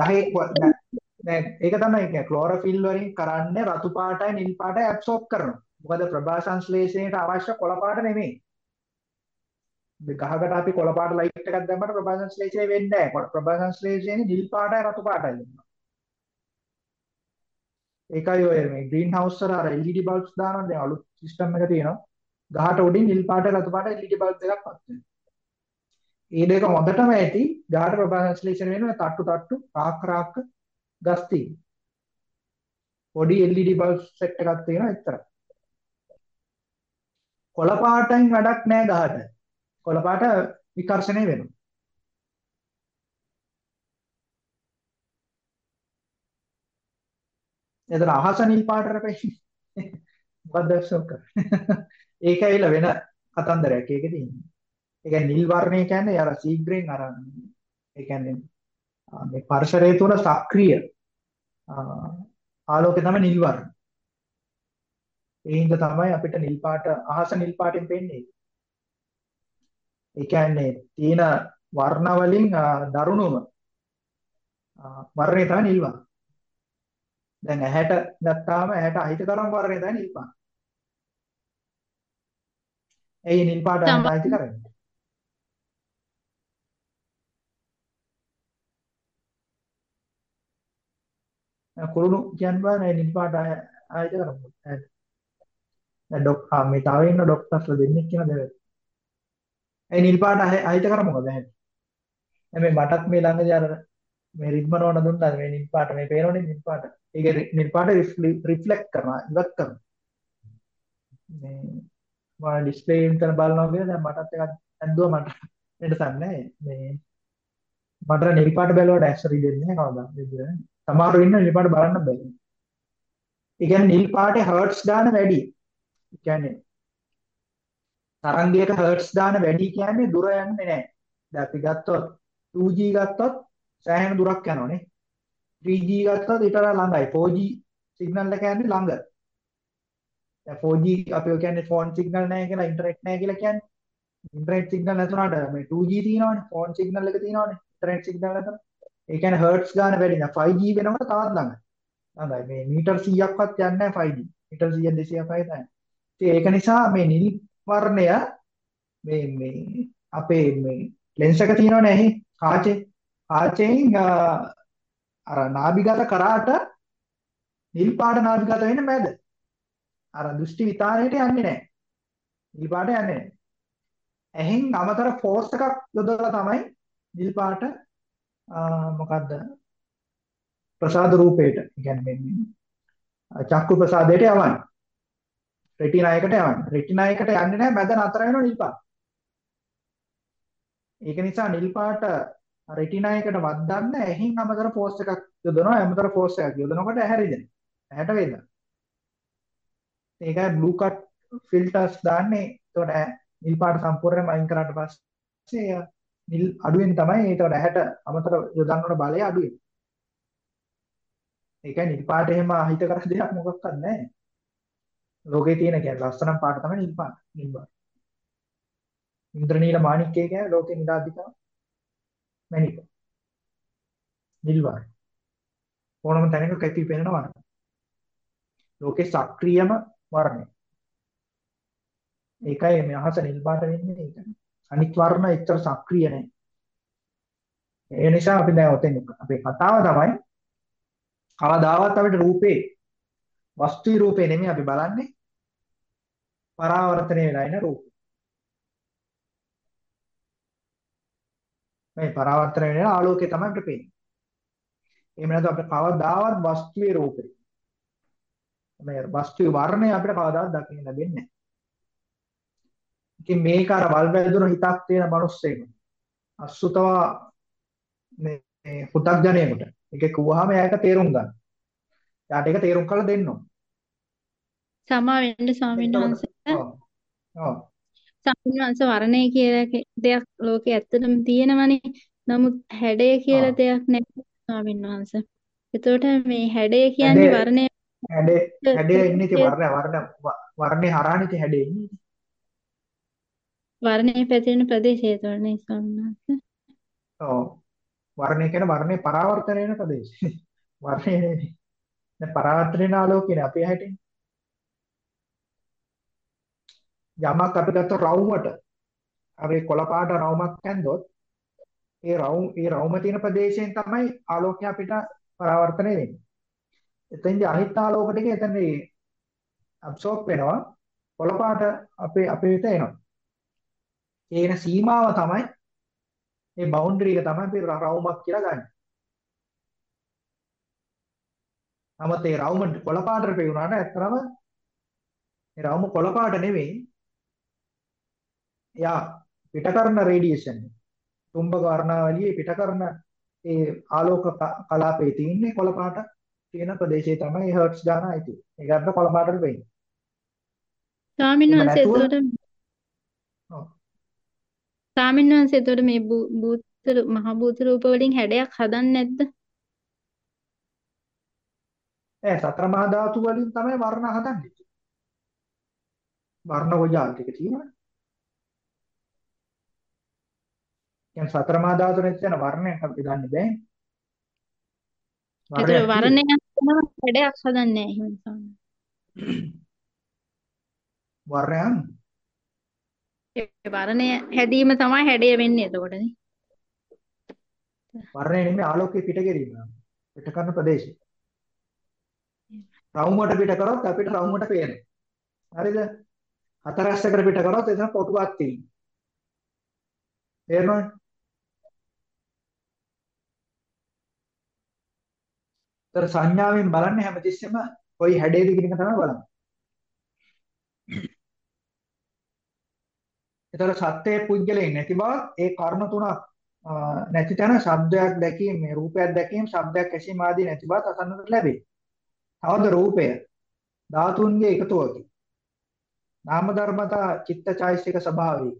ගහේ නෑ ඒක තමයි කියන්නේ ක්ලෝරොෆිල් වලින් කරන්නේ රතු පාටයි නිල් පාටයි ඇබ්සෝබ් කරනවා. මොකද ප්‍රභා සංශ්ලේෂණයට අවශ්‍ය කොළ පාට නෙමෙයි. ගහකට අපි කොළ පාට ලයිට් එකක් දැම්මම ප්‍රභා සංශ්ලේෂණය වෙන්නේ නැහැ. ප්‍රභා සංශ්ලේෂණය නිල් පාටයි රතු පාටයි වෙනවා. ඒකයි ඔය මේ ග්‍රීන් හවුස් වල අර LED බල්බ්ස් දානවා දැන් අලුත් සිස්ටම් එක තියෙනවා. ගහට උඩින් නිල් පාට රතු පාට LED බල්බ් දෙකක් පත් වෙනවා. මේ දෙක හොඳටම ඇති ගහට ප්‍රභා සංශ්ලේෂණය වෙනවා තට්ටු තට්ටු රාක් රාක් ගස් තියෙනවා. පොඩි LED බල්බ් සෙට් එකක් තියෙනවා එච්චරයි. කොළ පාටෙන් වැඩක් නැහැ ගහට. කොළ පාට විකර්ෂණය වෙනවා. එතන අහස නිල් පාටට පෙන්නේ. මොකක්ද ෂොක් ඒක ඇවිල්ලා වෙන කතන්දරයක් ඒකේ තියෙන්නේ. ඒ කියන්නේ නිල් වර්ණය කියන්නේ අර සීග්‍රෙන් අර ඒ කියන්නේ මේ පරිසරය තුන සක්‍රීය ආලෝකය තමයි නිල් වර්ණ. ඒ හින්දා තමයි අපිට නිල් පාට අහස නිල් පාටෙන් පෙන්නේ. ඒ කියන්නේ තියෙන වර්ණ වලින් දරුණුම වර්ණය තමයි නිල් වර්ණ. දැන් ඇහැට ගත්තාම ඇහැට අහිතකරම් වර්ණය තමයි නිල් පාට. ඇයි නිල් පාට ඇහැට අහිත කරන්නේ? කුරුණු කියන්න බෑ නේ නිල් පාට ආයත කරමු. දැන් ඩොක් ආ මේ තව ඉන්න ડોක්ටර්ස්ලා දෙන්නෙක් කියන දේ. ඒ නිල් පාට ආයත කරමු මොකද? හැබැයි මටත් මේ ළඟදී අර මේ රිද්මන ඕන දුන්නාද මේ නිල් පාට මේ පේනෝනේ නිල් පාට. ඒක නිල් පාට රිෆ්ලෙක්ට් කරනවා ඉවත් කරනවා. මේ මම ඩිස්ප්ලේ එකෙන් බලනවා කියලා දැන් මටත් එකක් ඇද්දුවා මට එන්න සන්නේ මේ මට නිල් පාට බැලුවට ඇක්සරි දෙන්නේ නැහැ කවදාවත්. සමහරව ඉන්න නිල් පාට බලන්න බැහැ. ඒ කියන්නේ නිල් පාටේ හර්ට්ස් ගන්න වැඩි. ඒ කියන්නේ තරංගයක හර්ට්ස් දාන වැඩි කියන්නේ දුර යන්නේ නැහැ. දැන් අපි ගත්තොත් 2G ගත්තොත් සෑහෙන දුරක් යනවනේ. 3G ගත්තොත් ඊට වඩා ළඟයි. 4G සිග්නල් එක යන්නේ ළඟ. දැන් 4G අපි ඔය කියන්නේ ෆෝන් සිග්නල් නැහැ කියලා ඉන්ටර්නෙට් නැහැ කියලා කියන්නේ. ඉන්ටර්නෙට් සිග්නල් නැතුණාට මේ 2G තියෙනවනේ. ෆෝන් සිග්නල් එක තියෙනවනේ. Internet signal නැතුණ. ඒ කියන්නේ හර්ට්ස් ගන්න වැඩි නෑ 5G වෙනකොට තවත් ළඟයි. ළඟයි. මේ මීටර් 100ක්වත් යන්නේ නැහැ 5G. මීටර් 100 200ක්වයි තමයි. ඉතින් ඒක නිසා මේ නිල් වර්ණය මේ මේ අපේ මේ ලෙන්ස් එක තියෙනවනේ ඇහි කාචේ කාචෙන් අර නාභිගත කරාට නිල් පාට නාභිගත වෙන්නේ මැද. අර දෘෂ්ටි විතානයට යන්නේ නැහැ. නිල් පාට යන්නේ නැහැ. ඇහෙන් අමතර ෆෝර්ස් එකක් යොදලා තමයි නිල් පාට මොකද්ද ප්‍රසාද රූපේට කියන්නේ චක්කු ප්‍රසාදයට යවන්නේ. රෙටිනා එකට යවන්නේ. රෙටිනා එකට යන්නේ නැහැ මැද නතර වෙනවා නිල් පාට. ඒක නිසා නිල් පාට රෙටිනා එකට වද්දන්න ඇහින් අමතර ෆෝස් එකක් යොදනවා. අමතර ෆෝස් එකක් යොදනකොට ඇහැ රිදෙනවා. ඇහැට වේදනා. ඒකයි බ්ලූ කට් ෆිල්ටර්ස් දාන්නේ. ඒතකොට නිල් පාට සම්පූර්ණයෙන්ම අයින් කරාට පස්සේ නිල් අඩුවෙන් තමයි ඒතකොට ඇහැට අමතර යොදන්න බලය අඩු වෙන්නේ. ඒකයි නිල් පාට එහෙම අහිත කර දෙයක් මොකක්වත් නැහැ. ලෝකේ තියෙන කියන්නේ ලස්සනම පාට තමයි නිල් පාට. නිල් පාට. ඉන්ද්‍රනීල මාණික්කය කියන්නේ ලෝකේ නිරාධිකම මණික. නිල් පාට. ඕනම තැනක කැපි පෙනෙන වර්ණ. ලෝකේ සක්‍රියම වර්ණය. ඒකයි මේ අහස නිල් පාට වෙන්නේ ඒක. අනිත් වර්ණ එච්චර සක්‍රිය නැහැ. ඒ නිසා අපි දැන් ඔතෙන් අපේ කතාව තමයි කවදාවත් අපිට රූපේ වස්තුයි රූපේ නෙමෙයි අපි බලන්නේ පරාවර්තනය වෙලා ඉන රූප. මේ පරාවර්තනය වෙන ආලෝකය තමයි අපිට පේන්නේ. එහෙම නැත්නම් අපිට කවදාවත් වස්තුවේ රූපේ. මේ වස්තුවේ වර්ණය අපිට කවදාවත් දකින්න ලැබෙන්නේ නැහැ. ඉතින් මේක අර වල් වැදුන හිතක් තියෙන මිනිස්සෙක් අසුතවා මේ පු탁ජනයෙකුට ඒක කිව්වහම එයාට තේරුම් ගන්න. එයාට ඒක තේරුම් කරලා දෙන්න ඕන. සමා වෙන්න ස්වාමීන් වහන්සේ. ඔව්. ස්වාමීන් වහන්සේ වර්ණය කියලා දෙයක් ලෝකේ ඇත්තටම තියෙනවනේ. නමුත් හැඩය කියලා දෙයක් නැහැ ස්වාමීන් වහන්සේ. එතකොට මේ හැඩය කියන්නේ වර්ණය හැඩේ හැඩේ ඉන්නේ ඉතින් වර්ණ වර්ණ වර්ණේ හරහානේ ඉතින් හැඩේ ඉන්නේ. වර්ණයේ පැතිරෙන ප්‍රදේශය තුළනේ ස්වාමීන් වහන්සේ. ඔව්. වර්ණය කියන්නේ වර්ණේ පරාවර්තන වෙන ප්‍රදේශය. වර්ණය නෙමෙයි. දැන් පරාවර්තන වෙන ආලෝකයනේ අපි හැටින්. යමක් අපි ගත්ත රවුමට අපි කොළ පාට රවුමක් ඇන්දොත් ඒ රවුම් ඒ රවුම තියෙන ප්‍රදේශයෙන් තමයි ආලෝකය අපිට පරාවර්තනය වෙන්නේ. එතෙන්දී අනිත් ආලෝක ටික එතන ඇබ්සෝබ් වෙනවා කොළ පාට අපේ අපේ වෙත එනවා. ඒන සීමාව තමයි මේ බවුන්ඩරි එක තමයි අපි රවුමක් කියලා ගන්න. නමුත් ඒ රවුම කොළ පාටට පෙවුනාට ඇත්තටම ඒ රවුම කොළ පාට නෙවෙයි. එයා පිට කරන රේඩියේෂන් තුම්බක වර්ණාවලියේ පිට කරන ඒ ආලෝක කලාපේ තියෙන්නේ කොළ පාට තියෙන ප්‍රදේශයේ තමයි හර්ට්ස් ගන්න අයිති. ඒකට කොළ පාටට වෙන්නේ. ස්වාමීන් වහන්සේ එතකොට ස්වාමීන් වහන්සේ එතකොට මේ භූත මහ භූත රූප වලින් හැඩයක් හදන්නේ නැද්ද? ඒ සතර මහා ධාතු වලින් තමයි වර්ණ හදන්නේ. වර්ණ ගොජාල් ටික තියෙනවා. දැන් සතර මහා ධාතු නැත්නම් වර්ණයක් අපි ගන්න බෑ. ඒතර වර්ණයක් තමයි හැඩයක් හදන්නේ නැහැ එහෙම ස්වාමීන්. වර්ණයන් ඒ වර්ණය හැදීම තමයි හැඩය වෙන්නේ එතකොටනේ. වර්ණය නෙමෙයි ආලෝකයේ පිට කිරීම. පිට කරන ප්‍රදේශය. රවුමට පිට කරොත් අපිට රවුමට පේනවා. හරිද? හතරැස්සකට පිට කරොත් එතන කොටුවක් තියෙනවා. තේරෙනවද? ඒතර සංඥාවෙන් බලන්නේ හැමතිස්සෙම කොයි හැඩයේද කියන එක තමයි බලන්නේ. ඒතර සත්‍යයේ පුද්ගලයන් නැති බව ඒ කර්ණ තුනක් නැති තැන ශබ්දයක් දැකීම, මේ රූපයක් දැකීම, ශබ්දයක් ඇසීම ආදී නැති බව අසන්නට ලැබේ. තවද රූපය ධාතුන්ගේ එකතුවකි. නාම ධර්මතා චිත්තචෛසික ස්වභාවයි.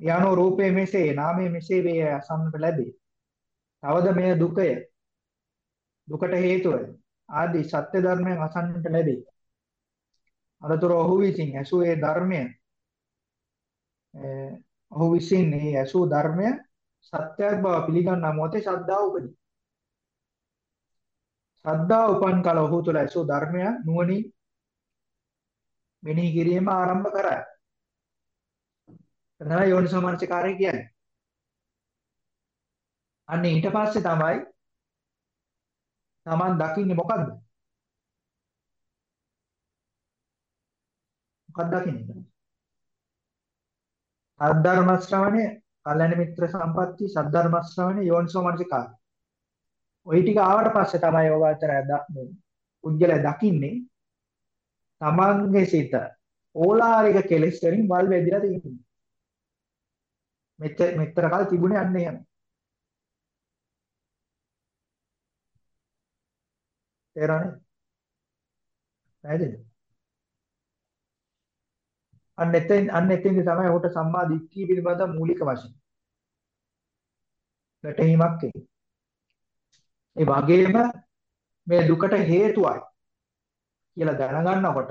යano රූපේ මෙසේ නාමයේ මෙසේ වේ අසන්නට ලැබේ. තවද මෙය දුකය. දුකට හේතුව ආදී සත්‍ය ධර්මයන් අසන්නට ලැබේ. අරතර ඔහු විසින් ඇසූ ඒ ධර්මය ඔහු විසින් මේ ඇසූ ධර්මය සත්‍යයක් බව පිළිගන්නා මොහොතේ ශ්‍රද්ධාව උපදී. ශ්‍රද්ධාව උපන් කල ඔහු තුළ ඇසූ ධර්මය නුවණින් මෙනෙහි කිරීම ආරම්භ කරයි. තමයි යෝනිසෝමනසිකාරය කියන්නේ. අන්න ඊට පස්සේ තමයි Taman දකින්නේ මොකද්ද? මොකක්ද දකින්නේ? සද්ධර්ම ශ්‍රවණය, කල්‍යාණ මිත්‍ර සම්පatti, සද්ධර්ම ශ්‍රවණය, යෝනිසෝ මනසිකාරය. ওই ටික ආවට පස්සේ තමයි යෝගාචරය පුජ්‍යල දකින්නේ තමන්ගේ සිත ඕලාරික කෙලෙස් වලින් වල් වැදිලා තියෙනවා. මෙච්චර මෙච්චර කල් තිබුණේ අන්න එහෙම. තේරෙන්නේ? පැහැදිලිද? අන්න එතෙන් අන්න එතෙන්දි තමයි ඔහුට සම්මා දිට්ඨිය පිළිබඳ මූලික වශයෙන් වැටහීමක් එන්නේ. ඒ වගේම මේ දුකට හේතුවයි කියලා දැනගන්නකොට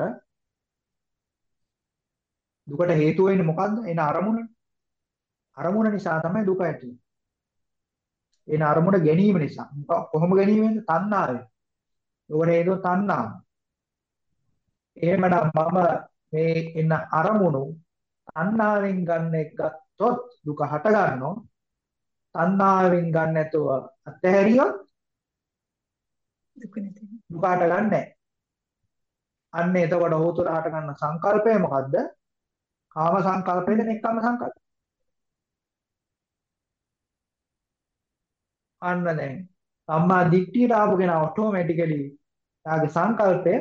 දුකට හේතුව වෙන්නේ මොකද්ද? එන අරමුණ. අරමුණ නිසා තමයි දුක ඇති වෙන්නේ. එන අරමුණ ගැනීම නිසා. කොහොම ගැනීමෙන්ද? තණ්හාවෙන්. ඒකට හේතුව තණ්හාව. එහෙමනම් මම මේ එන අරමුණු තණ්හාවෙන් ගන්න එක ගත්තොත් දුක හට ගන්නවා. තණ්හාවෙන් ගන්න නැතුව අත්හැරියොත් දුක නැති. දුක හට ගන්නෑ. අන්න එතකොට ඔහු තුළ හට ගන්න සංකල්පය මොකද්ද? කාම සංකල්පයද නෙක්ඛම්ම සංකල්පය. අන්න දැන් සම්මා දිට්ඨියට ආපු කෙනා ඔටෝමැටිකලි යාගේ සංකල්පය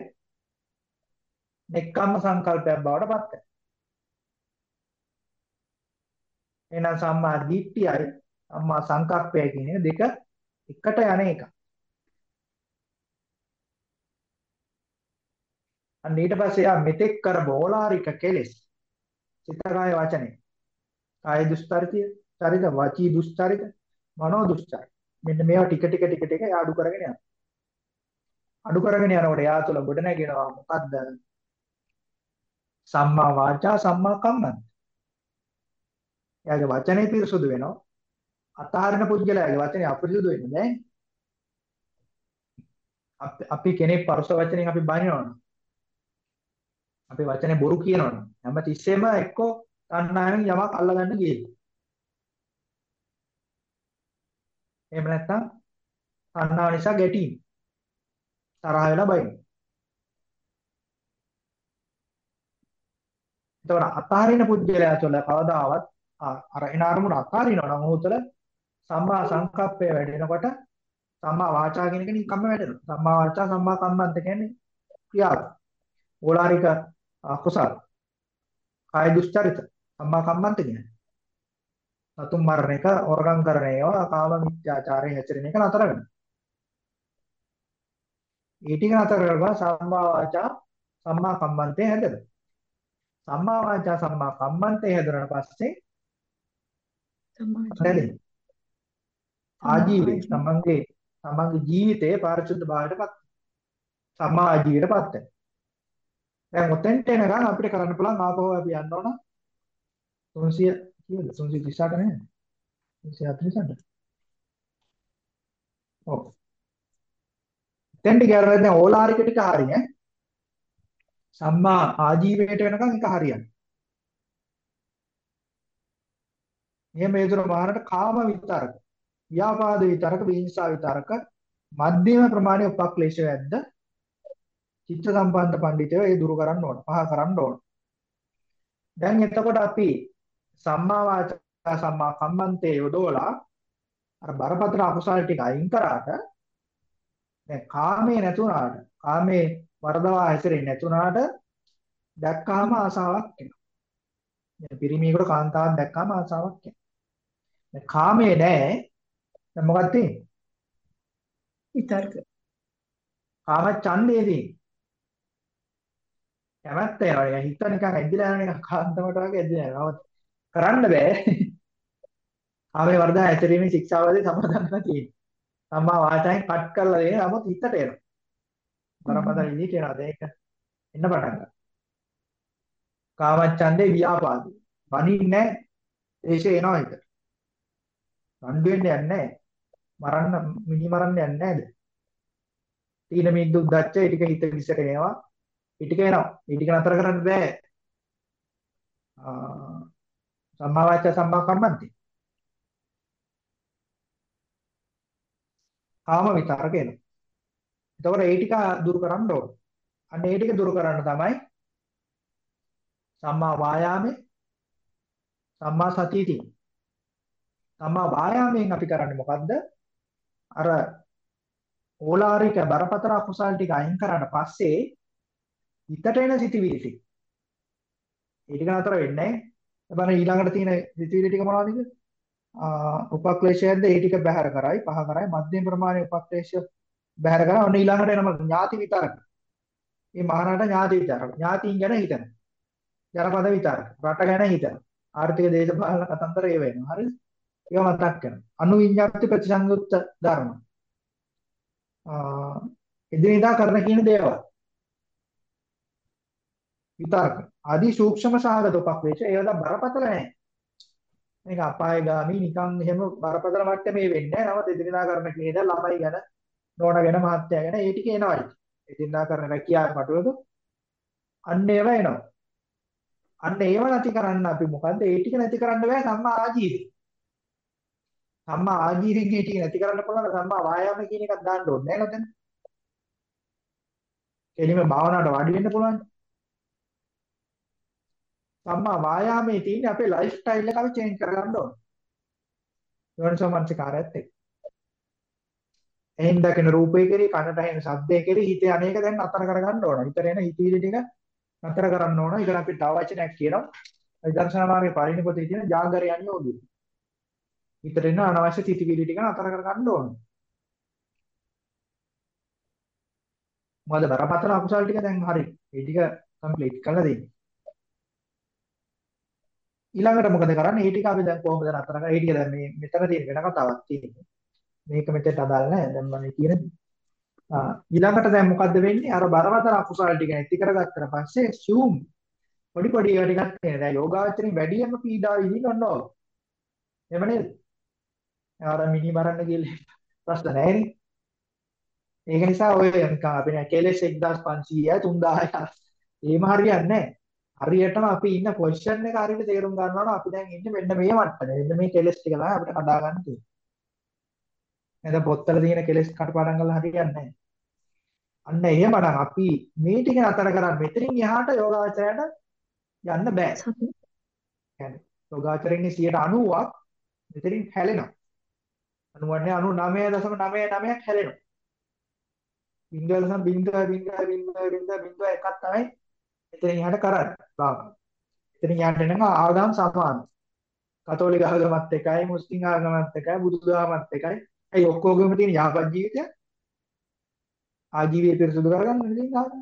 නෙක්ඛම්ම සංකල්පයක් බවට පත් වෙනවා. එහෙනම් සම්මා දිට්ඨියයි සම්මා සංකප්පය කියන දෙක එකට යන එක. අන්න ඊට පස්සේ යා මෙතෙක් කර බෝලාරික කෙලෙස් සිත කාය වචනේ. කාය දුස්චරිතය, චරිත වාචී දුස්චරිත, මනෝ දුස්චරිත. මෙන්න මේවා ටික ටික ටික ටික අඩු කරගෙන යනවා. අඩු කරගෙන යනකොට යා තුළ ගොඩ නැගෙනවා මොකද්ද? සම්මා වාචා සම්මා කම්මන්ත. එයාගේ වචනේ පිරිසුදු වෙනවා. අතහරින පුද්ගලයාගේ වචනේ අපිරිසුදු වෙන්නේ නැහැ. අපි කෙනෙක් පරස වචනෙන් අපි බනිනවනේ. අපි වචනේ බොරු කියනවනේ. හැම තිස්සෙම එක්කෝ තණ්හාවෙන් යමක් අල්ලගන්න ගියේ. එහෙම නැත්නම් තණ්හාව නිසා ගැටීම. තරහ වෙලා බයින. එතකොට අතහරින පුද්ගලයා තුළ කවදාවත් අර එන අරමුණ අතහරිනවා නම් ඔහු තුළ සම්මා සංකප්පය වැඩෙනකොට සම්මා වාචා කියන එක නිකම්ම වැඩෙනවා. සම්මා වාචා සම්මා කම්මන්ත කියන්නේ ක්‍රියාව. ඕලාරික අකුසල. කාය දුස්චරිත. සම්මා කම්මන්ත කියන්නේ. සතුන් මරණ එක, හොරගම් කරන ඒවා, කාම මිත්‍යාචාරය හැසිරෙන එක නතර වෙනවා. ඒ ටික නතර කරලා සම්මා වාචා සම්මා කම්මන්තේ හැදෙනවා. සම්මා වාචා සම්මා කම්මන්තේ හැදුනට පස්සේ සමාජය ආජීවයේ. තමන්ගේ තමන්ගේ ජීවිතයේ පාරිශුද්ධ භාවයටපත් සම්මා ආජීවයටපත් වෙනවා. දැන් ඔතෙන්ට එනකන් අපිට කරන්න පුළුවන් ආපහු අපි යන්න ඕන 300 කීයද 338 නේද? 348 ඔව්. දැන් ටික අර දැන් ඕලාරික ටික හරිය සම්මා ආජීවයට වෙනකන් එක හරියන්නේ. එහෙම ඒතර මානට කාම විතරක ව්‍යාපාද විතරක විහිංසා විතරක මධ්‍යම ප්‍රමාණයේ උපක්ලේශ වැද්ද චිත්ත සම්පන්න පඬිතයෝ ඒ දුරු කරන්න ඕන පහ කරන්න ඕන. දැන් එතකොට අපි සම්මා වාචා සම්මා කම්මන්තේ යොදවලා අර බරපතල අකුසල ටික අයින් කරාට දැන් කාමේ නැතුණාට කාමේ වරදවා හැසිරෙන්නේ නැතුණාට දැක්කාම ආසාවක් එනවා. දැන් පිරිමියෙකුට කාන්තාවක් දැක්කාම ආසාවක් එනවා. දැන් කාමේ නැහැ. දැන් මොකක්ද තියෙන්නේ? විතර්ක. කාම ඡන්දේදී කැමැත්ත. නිකන් හිත නිකන් ඇදිලා යන නිකන් කාන්තමට වගේ ඇදිලා යනවා. කරන්න බෑ. කාමේ වර්ධන ඇතරීමේ ශික්ෂාවදී සමාදන්ව තියෙනවා. සම්මා වාචාවෙන් කට් කරලා දෙන නමුත් හිතට එනවා. බරපතල විදිහට එනවා. ඒක එන්න පටන් ගන්නවා. කාමච්ඡන්දේ ව්‍යාපාදේ. බනින්නේ ඒෂේ එනවා හිතට. රණ්ඩු වෙන්න යන්නේ නැහැ. මරන්න මිනි මරන්න යන්නේ නැහැද? තීන මිද්දු උද්දච්ච ඒ ටික හිත විසට එනවා. ඒ ටික එනවා. ඒ ටික නතර කරන්න බෑ. සම්මා වාචා සම්මා කම්මන්තේ. කාම විතරක එනවා. එතකොට ඒ ටික දුරු කරන්න ඕන. අන්න ඒ ටික දුරු කරන්න තමයි සම්මා වායාමේ සම්මා සතිය තියෙන්නේ. සම්මා වායාමයෙන් අපි කරන්නේ මොකද්ද? අර ඕලාරික බරපතල අකුසල් ටික අයින් කරාට පස්සේ හිතට එන සිතිවිලි ටික. ඒ ටික නතර වෙන්නේ නැහැ. බලන්න ඊළඟට තියෙන සිතිවිලි ටික මොනවද? උපක්ලේශයක්ද ඒ ටික බැහැර කරයි පහ කරයි මධ්‍යම ප්‍රමාණයේ උපක්ලේශ බැහැර කරා ඔන්න ඊළඟට එනම ඥාති විතරක. මේ මහානාට ඥාති විතරක. ඥාතීන් ගැන හිතන. ජනපද විතරක. රට ගැන හිතන. ආර්ථික දේශපාලන කතන්දර ඒව වෙනවා. හරිද ඒව මතක් කරනවා අනුවිඤ්ඤාති ප්‍රතිසංයුක්ත ධර්ම. එදිනෙදා කරන කියන දේවල්. විතරක. ආදී සූක්ෂම සාගත උපක්ලේශ ඒවද බරපතල නැහැ මේක අපායগামী නිකන් එහෙම බරපතල මට්ටමේ වෙන්නේ නැහැ. නමුත් එදිනදා කරන කේද ළමයි ගැන, නෝනා ගැන, මහත්තයා ගැන ඒ ටික එනවායි. එදිනදා කරන රැකියාව කටයුතු අන්න ඒව එනවා. අන්න ඒව නැති කරන්න අපි මොකද්ද? ඒ ටික නැති කරන්න බෑ සම්මා ආජීවය. සම්මා ආජීවයෙන් ඒ ටික නැති කරන්න පුළුවන් සම්මා වායාම කියන එකක් දාන්න ඕනේ නේද? එළිම භාවනාවට වාඩි වෙන්න පුළුවන්. සම්මා වායාමයේ තියෙන අපේ ලයිෆ් ස්ටයිල් එක අපි චේන්ජ් කරගන්න ඕනේ. යෝනිසෝ මනසිකාරයත් එක්ක. එහෙන් දකින රූපේ කෙරේ කනට ඇහෙන ශබ්දේ කෙරේ හිතේ අනේක දැන් අතර කරගන්න ඕන. හිතේ එන හිතීලි ටික අතර කරන්න ඕන. ඊට අපි තව වචනයක් කියනවා. විදර්ශනා මාර්ගයේ පරිණි පොතේ තියෙන ජාගරය අනියෝගී. හිතට එන අනවශ්‍ය තිතිවිලි ටික අතර කරගන්න ඕන. මොකද බරපතල අකුසල් ටික දැන් හරි. ඒ ටික කම්ප්ලීට් කරලා දෙන්න. ඊළඟට මොකද කරන්නේ? ඒ ටික අපි දැන් කොහොමද නතර කරන්නේ? ඒ ටික දැන් මේ මෙතන තියෙන වෙන කතාවක් තියෙනවා. මේක මෙතෙන්ට අදාළ නැහැ. දැන් මම කියන ඊළඟට දැන් මොකද්ද වෙන්නේ? අර බරපතල අකුසල ටික නැති කරගත්තට පස්සේ assume පොඩි පොඩි ඒවා ටිකක් තියෙනවා. දැන් යෝගාචරින් වැඩියෙන්ම පීඩාව විඳින්න ඕනෝ. එහෙම නේද? අර මිනි මරන්න කියලා ප්‍රශ්න නැහැ නේ. ඒක නිසා ඔය නිකන් අපි නේ කෙලස් 1500යි 3000යි එහෙම හරියන්නේ නැහැ. හරියටම අපි ඉන්න පොසිෂන් එක හරියට තේරුම් ගන්නවා නම් අපි දැන් ඉන්නේ මෙන්න මේ මට්ටමේ. මෙන්න මේ කෙලස් ටික තමයි අපිට කඩා ගන්න තියෙන්නේ. නේද පොත්වල තියෙන කෙලස් කටපාඩම් කරලා හරියන්නේ නැහැ. අන්න එහෙමනම් අපි මේ ටික අතර කරන් මෙතනින් එහාට යෝගාචරයට යන්න බෑ. يعني යෝගාචරයේ 90ක් මෙතනින් හැලෙනවා. 90 99.99ක් හැලෙනවා. බින්දුවල නම් බින්දුව බින්දුව බින්දුව බින්දුව බින්දුව එකක් තමයි එතනින් එහාට කරන්නේ. භාවනාව. එතනින් එහාට එනක ආගම් සමාන. කතෝලික ආගමත් එකයි, මුස්ලිම් ආගමත් එකයි, බුදුදහමත් එකයි. ඒ ඔක්කොගෙම තියෙන යහපත් ජීවිතය ආජීවය පිරිසුදු කරගන්න ඉතින් ආගම.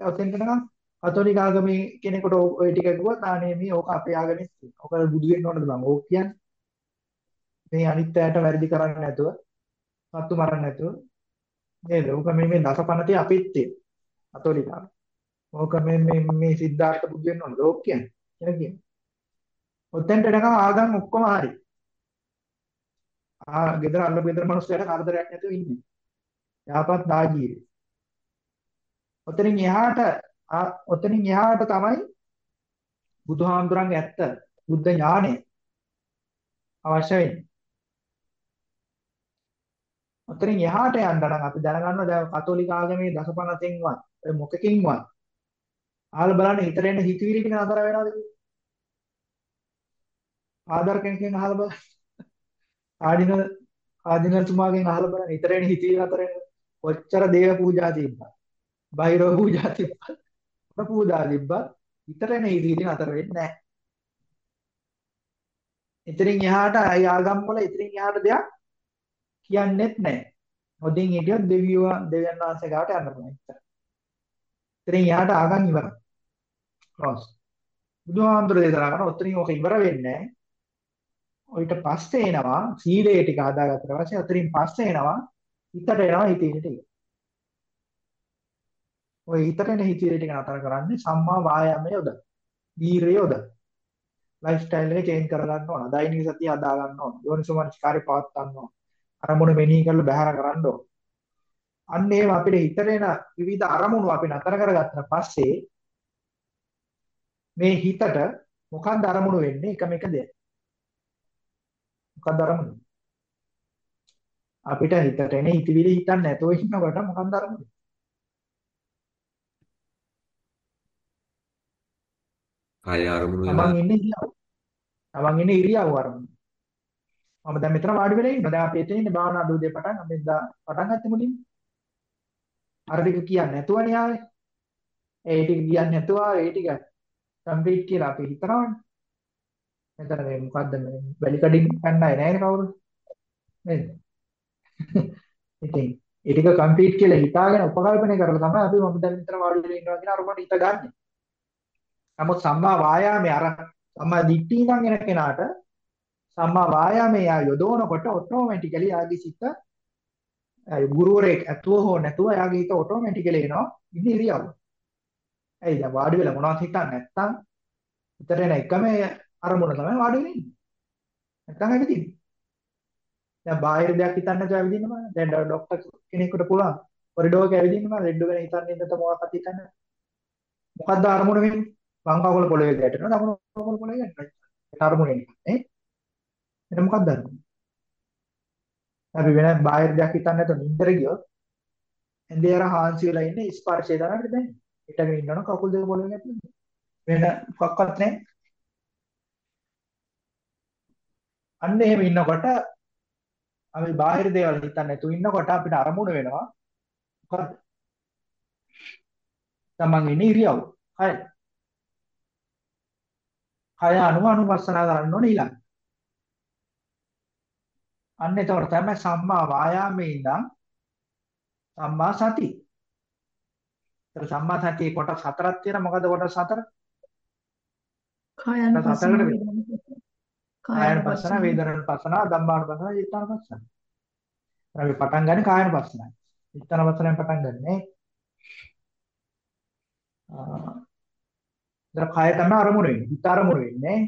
ඔතෙන්ට නිකන් කතෝලික ආගමේ කෙනෙකුට ওই ටික කිව්වොත් ආනේ මේ ඕක අපේ ආගමේ ඕක බුදු වෙන්න ඕනද බං ඕක කියන්නේ. මේ අනිත් අයට වැරදි කරන්නේ නැතුව, සත්තු මරන්නේ නැතුව නේද? ඕක මේ මේ දසපනතේ අපිත් තියෙන. කතෝලික ආගම. ඕක මේ මේ මේ සිද්ධාර්ථ බුදු වෙන්න ඕනද ඕක කියන්නේ. කියලා කියන්නේ. ඔතෙන්ට එනකම් ආගම් ඔක්කොම හරි. ආ ගෙදර අල්ල ගෙදර මිනිස්සුන්ට කරදරයක් නැතුව ඉන්නේ. යහපත් දාජීවි. ඔතනින් එහාට ඔතනින් එහාට තමයි බුදුහාමුදුරන්ගේ ඇත්ත බුද්ධ ඥානය අවශ්‍ය වෙන්නේ. ඔතනින් එහාට යන්න නම් අපි දැනගන්නවා දැන් කතෝලික ආගමේ දසපනතෙන්වත් ඔය මොකකින්වත් ආල බලන්න හිතට එන හිතවිලි ටික නතර වෙනවද කියලා. ආධාර කෙනකින් අහලා බලන්න. ආඩින ආධිනතුමාගෙන් අහලා බලන්න හිතට එන හිතවිලි නතර වෙනවද? කොච්චර දේව පූජා තිබ්බත් බයිරෝ පූජා තිබ්බත් අප පූජා තිබ්බත් හිතට එන හිතවිලි නතර වෙන්නේ නැහැ. එතනින් එහාට අය ආගම් වල එතනින් එහාට දෙයක් කියන්නෙත් නැහැ. හොදින් හිටියොත් දෙවියෝ දෙවියන් වහන්සේ ගාවට යන්න පුළුවන්. එතනින් එහාට ආගම් ඉවරයි. ක්ලෝස්. බුදුහාමුදුරේ දේශනා කරන ඔතනින් ඔක ඉවර වෙන්නේ නැහැ. ඔయిత පස්සේ එනවා සීලය ටික හදාගත්තට පස්සේ අතරින් පස්සේ එනවා හිතට එනවා හිතේ ටික. ඔය හිතට එන හිතේ ටික නතර කරන්නේ සම්මා වායාමයේ යොද. වීරිය යොද. ලයිෆ් ස්ටයිල් එක චේන්ජ් කරගන්න ඕන. දෛනික සතිය හදා ගන්න ඕන. යෝනිසෝමනස්කාරය පවත් ගන්න ඕන. අරමුණ මෙනෙහි කරලා බහැර කරන්න ඕන. අන්න ඒව අපිට හිතට එන විවිධ අරමුණු අපි නතර කරගත්තා පස්සේ මේ හිතට මොකක්ද අරමුණු වෙන්නේ එකම එක දෙයක්. මොකක්ද අරමුණ? අපිට හිතට එන හිතවිලි හිතන්නේ නැතුව ඉන්නකොට මොකක්ද අරමුණ? කය අරමුණු තමන් වෙලා ඉන්නේ ඉරියව්. තමන් ඉන්නේ ඉරියව් අරමුණ. මම දැන් මෙතන වාඩි වෙලා ඉන්නවා. දැන් අපි එතන ඉන්නේ භාවනා දූදේ පටන් අපි දා පටන් ගත්තේ මුලින්ම. අර ටික කියන්නේ නැතුවනේ ආවේ. ඒ ටික කියන්නේ නැතුව ආවේ ඒ ටික කම්ප්ලීට් කියලා අපි හිතනවනේ. මෙතන මේ මොකද්ද මේ වැලි කඩින් පැන්නයි නෑනේ කවුරු. නේද? ඉතින් ඒ ටික කම්ප්ලීට් කියලා හිතාගෙන උපකල්පනය කරලා තමයි අපි මම දැන් මෙතන වාඩි වෙලා ඉන්නවා කියන අරමුණ හිත ගන්නෙ. නමුත් සම්මා වායාමයේ අර සම්මා දිට්ඨිය ඉඳන් එන කෙනාට සම්මා වායාමයේ යා යොදවනකොට ඔටෝමැටිකලි යාගේ සිත ගුරුවරයෙක් ඇතුව හෝ නැතුව යාගේ හිත ඔටෝමැටිකලි එනවා ඉන්නේ ඉරියව්ව. ඇයි දැන් වාඩි වෙලා මොනවද හිතන්නේ නැත්තම් හිතට එන එකම අරමුණ තමයි වාඩි වෙලා ඉන්නේ. නැත්තම් ඇවිදින්නේ. දැන් බාහිර දෙයක් හිතන්නේ නැතුව ඇවිදින්න බෑ. දැන් ડોක්ටර් කෙනෙකුට පුළුවන් කොරිඩෝර් එක ඇවිදින්න බෑ. ලෙඩ ගැන හිතන්නේ නැත්නම් මොකක්වත් හිතන්නේ නැහැ. මොකද්ද අරමුණ වෙන්නේ? වම් කකුල පොළවේ ගැටෙනවා. දකුණු කකුල පොළවේ ගැටෙනවා. ඒක අරමුණ එන්නේ. නේ? එතන මොකක්ද අරමුණ? අපි වෙන බාහිර දෙයක් හිතන්නේ නැතුව නින්දර ගියොත් එන්දේ අර හාන්සි වෙලා ඉන්නේ ස්පර්ශය තරකට දැනෙන්නේ. හිටගෙන ඉන්නවනම් කකුල් දෙක පොළවේ ගැටෙනවා. වෙන මොකක්වත් නැහැ. අන්න එහෙම ඉන්නකොට අපි බාහිර දේවල් හිතන්නේ නැතුව ඉන්නකොට අපිට අරමුණ වෙනවා මොකද්ද? තමන් ඉන්නේ ඉරියව්. හරි. කය අනුව අනුපස්සනා කරන්න ඕනේ ඊළඟ. අන්න එතකොට තමයි සම්මා වායාමයේ ඉඳන් සම්මා සති. ඒතර සම්මා සතියේ කොටස් හතරක් තියෙනවා. මොකද කොටස් හතර? කොටස් හතරකට බෙදෙනවා. කායानुපස්සන, වේදනානුපස්සන, ධම්මානුපස්සන, චිත්තානුපස්සන. අපි පටන් ගන්නේ කායानुපස්සනයි. චිත්තානුපස්සනෙන් පටන් ගන්නනේ. ඉතල කය තමයි අරමුණ වෙන්නේ. හිත අරමුණ වෙන්නේ.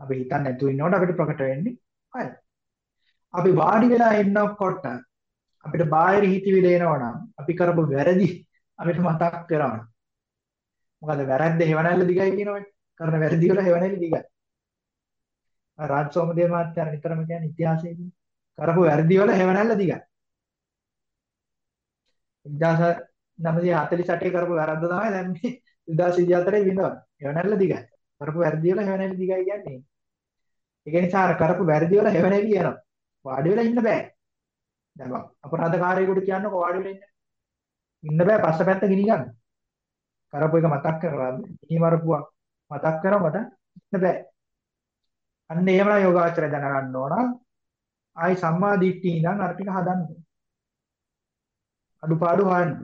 අපි හිතන්නේ නැතුව ඉන්නකොට අපිට ප්‍රකට වෙන්නේ කය. අපි වාඩි වෙලා ඉන්නකොට අපිට බාහිර හිතවිලි එනවනම් අපි කරපු වැරදි අපිට මතක් කරනවා. මොකද වැරද්ද හේවණල්ල දිගයි කියනවනේ. කරන වැරදි වල හේවණල්ල දිගයි. රාජ් සෝමදේව මහත්තයා නිතරම කියන්නේ ඉතිහාසයේදී කරපු වැරදි වල හේවණල්ල දිගයි. 1948 කරපු වැරද්ද තමයි දැන් මේ 2024 විඳවන්නේ. හේවණල්ල දිගයි. කරපු වැරදි වල හේවණල්ල දිගයි කියන්නේ. ඒක නිසා අර කරපු වැරදි වල හේවණල්ල කියනවා. වාඩි වෙලා ඉන්න බෑ. දැන් අපරාධකාරයෙකුට කියන්නකො වාඩි වෙලා ඉන්න. ඉන්න බෑ පස්ස පැත්ත ගිනි ගන්න. කරපු එක මතක් කරලා ගිනි මරපුවා මතක් කරමට ඉන්න බෑ. අන්න එහෙමලා යෝගාචරය දැනගන්න ඕන. ආයි සම්මා දිට්ඨිය ඉඳන් අර ටික හදන්න. අඩුපාඩු හොයන්න.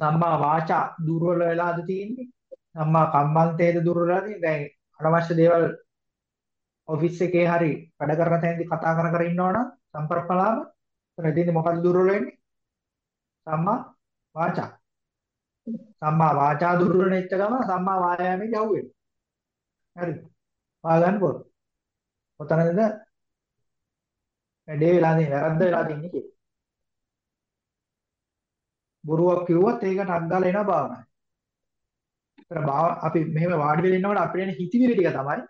සම්මා වාචා දුර්වල වෙලාද තියෙන්නේ? සම්මා කම්මන්තේද දුර්වල වෙලාද? දැන් අනවශ්‍ය දේවල් ඔෆිස් එකේ හරි වැඩ කරන තැනදී කතා කර කර ඉන්නවනම් සම්ප්‍රප්පලාම එතනදී මොකද දුර්වල වෙන්නේ? සම්මා වාචා. සම්මා වාචා දුර්වල වෙච්ච ගම සම්මා වායාමයේ යහුවෙන්නේ. හරිද? පාගන්න පොර. ඔතනද වැඩේ වෙලා තියෙන වැරද්ද වෙලා තියෙන්නේ කියලා. බොරුවක් කිව්වොත් ඒකට අග්ගල එනවා භාවනාවේ. ඒතර භාව අපි මෙහෙම වාඩි වෙලා ඉන්නකොට අපිට එන හිතිවිලි ටික තමයි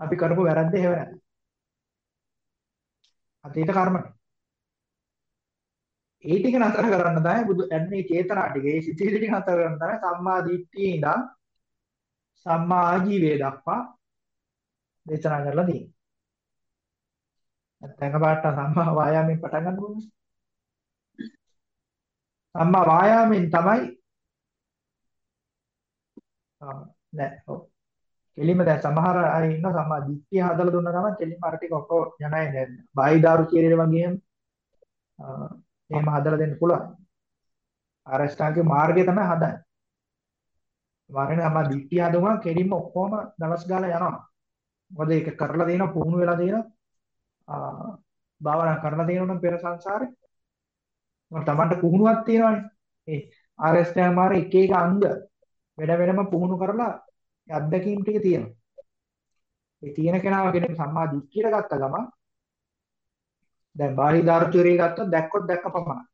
අපි කරපු වැරද්ද හේව නැද්ද? අතීත කර්ම. ඒ ටික නතර කරන්න තමයි බුදු එන්නේ චේතනා ටික. ඒ සිතිවිලි ටික නතර කරන්න තමයි සම්මා දිට්ඨියේ ඉඳන් සම්මා ආජීවයේ දක්වා දේශනා කරලා තියෙන්නේ. නැත්නම් එකපාරට සම්මා වායාමයෙන් පටන් ගන්න ඕනේ. සම්මා වායාමයෙන් තමයි ආ නෑ ඔව්. කෙලින්ම දැන් සමහර අය ඉන්න සම්මා දිට්ඨිය හදලා දුන්න ගමන් කෙලින්ම අර ටික ඔක්කොම යනයි දැන් බාහිදාරු චීරේ වගේම එහෙම හදලා දෙන්න පුළුවන්. ආරෂ්ඨාංගික මාර්ගය තමයි හදන්නේ. වරණ අම දිට්ඨිය හදුවා කෙලින්ම ඔක්කොම දවස් ගාලා යනවා. මොකද ඒක කරලා දෙනවා පුහුණු වෙලා දෙනවා. භාවනා කරලා දෙනවා නම් පෙර සංසාරේ. මම Tamanට පුහුණුවක් තියෙනවානේ. ඒ ආරෂ්ඨාංග මාර්ග එක එක අංග වෙන වෙනම පුහුණු කරලා අත්දැකීම් ටික තියෙනවා. ඒ තියෙන කෙනාව කෙනෙක් සම්මා දිට්ඨියට ගත්ත ගමන් දැන් බාහිර ආර්චරිය ගත්තොත් දැක්කොත් දැක්ක පමණයි.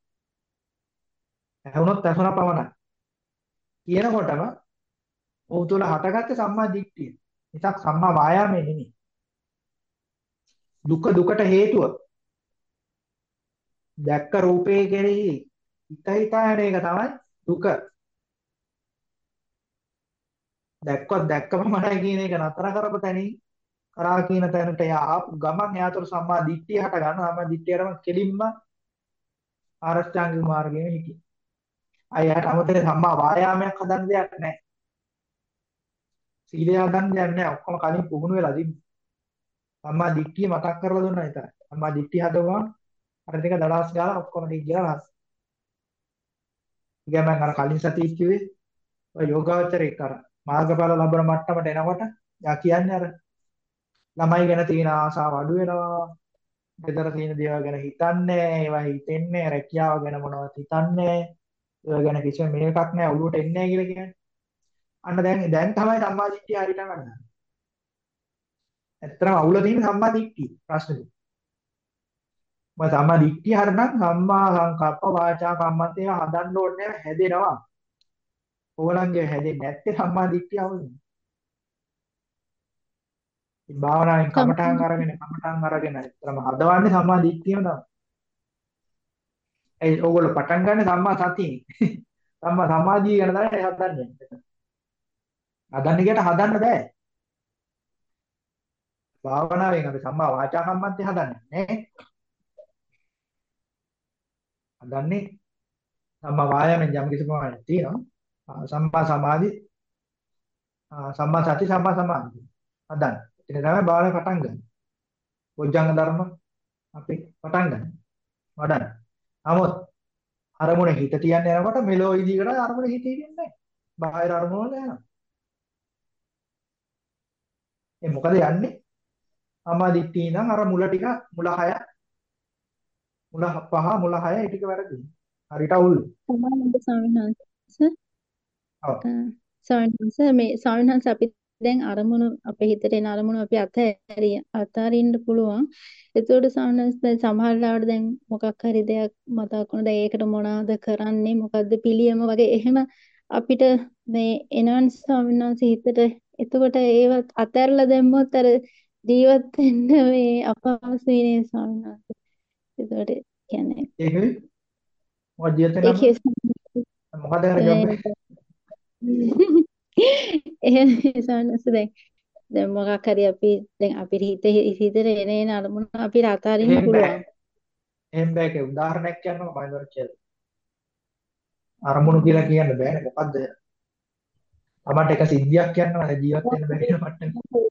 ඇහුනොත් ඇහුන පමණයි. කියනකොටම ඔහු තුල හටගත්ත සම්මා දිට්ඨිය. මිසක් සම්මා වායාමයේ නෙමෙයි. දුක දුකට හේතුව. දැක්ක රූපේ කෙරෙහි හිත හිතා යන එක තමයි දුක. දැක්කොත් දැක්කමමයි කියන එක නතර කරපු තැනින් කරා කියන තැනට ආපු ගමන් එයාතුර සම්මා දිට්ඨිය හට ගන්නවා. සම්මා දිට්ඨියරම කෙලින්ම ආරෂ්ඨාංගික මාර්ගයේ හිටියේ. අයයට අමතර සම්මා වායාමයක් හදන්න දෙයක් නැහැ. සීලය හදන්න දෙයක් නැහැ. ඔක්කොම කලින් පුහුණු වෙලා තිබ්බ. සම්මා දිට්ඨිය මතක් කරලා දුන්නා විතරයි. සම්මා දිට්ඨිය හදවම අර ටික දඩාස් ගාලා ඔක්කොම ටික ගියා රහස්. ඉතින් මම අර කලින් සතියේ කිව්වේ ඔය යෝගාවචරේ කර මාර්ගඵල ලබන මට්ටමට එනකොට යා කියන්නේ අර ළමයි ගැන තියෙන ආසාව අඩු වෙනවා. ගෙදර තියෙන දේවල් ගැන හිතන්නේ ඒවා හිතෙන්නේ රැකියාව ගැන මොනවද හිතන්නේ ඒවා ගැන කිසිම මේකක් නැහැ ඔළුවට එන්නේ නැහැ කියලා කියන්නේ. අන්න දැන් දැන් තමයි සම්මාදිට්ඨිය හරියට ගන්න. ඇත්තටම අවුල තියෙන්නේ සම්මාදිට්ඨිය ප්‍රශ්නේ. මම සම්මාදිට්ඨිය හරිනම් සම්මා සංකප්ප වාචා කම්මන්ත ඒවා හදන්න ඕනේ හැදෙනවා. ඕලංගේ හැදෙන්නේ නැත්තේ සම්මාදිට්ඨිය අවුලනේ. භාවනාවෙන් කමඨාන් අරගෙන කමඨාන් අරගෙන ඇත්තටම හදවන්නේ සම්මා දිට්ඨියම තමයි. ඒ ඕගොල්ලෝ පටන් ගන්න සම්මා සතියෙන්. සම්මා සමාධිය ගැන තමයි හදන්නේ. හදන්න ගියට හදන්න බෑ. භාවනාවෙන් අපි සම්මා වාචා කම්මන්තේ හදන්නේ නේ. හදන්නේ සම්මා වායාමෙන් යම් කිසි ප්‍රමාණයක් තියෙනවා. සම්මා සමාධි සම්මා සති සම්මා සමාධි හදන්න. ඒක තමයි භාවනාව පටන් ගන්න. බොජ්ජංග ධර්ම අපි පටන් ගන්න. වඩන්න. නමුත් අරමුණ හිත තියන්න යනකොට මෙලෝ විදිහකට අරමුණ හිත හිටින්නේ නැහැ. බාහිර අරමුණ වල යනවා. ඒ මොකද යන්නේ? අමාදිට්ඨිය ඉඳන් අර මුල ටික මුල 6 මුල 5 මුල 6 ඒ ටික වැරදි. හරියට අවුල්. සමානද ස්වාමීන් වහන්සේ? ඔව්. ස්වාමීන් වහන්සේ මේ ස්වාමීන් වහන්සේ අපි දැන් අරමුණු අපේ හිතට එන අරමුණු අපි අතහැරිය අතාරින්න පුළුවන්. එතකොට සාමාන්‍යයෙන් දැන් සමහර ලාවට දැන් මොකක් හරි දෙයක් මතක් වුණා. දැන් ඒකට මොනවද කරන්නේ? මොකද්ද පිළියම වගේ එහෙම අපිට මේ එනවන් ස්වාමීන් වහන්සේ හිතට එතකොට ඒවත් අතහැරලා දැම්මොත් අර ජීවත් වෙන්න මේ අපහසුයි නේ ස්වාමීන් වහන්සේ. එතකොට කියන්නේ ඒක මොකද ජීවිතේ මොකද කරන්නේ? එහෙම සානස දැන් දැන් මොකක් හරි අපි දැන් අපේ හිතේ හිතේ එන එන අරමුණ අපිට අතාරින්න පුළුවන්. එහෙම බෑ ඒක උදාහරණයක් කියන්නම් මම ඉවර කියලා. අරමුණු කියලා කියන්න බෑනේ මොකද්ද? අපමණ එක සිද්ධියක් කියන්නවා ජීවත් වෙන්න බැරි මට්ටමේ.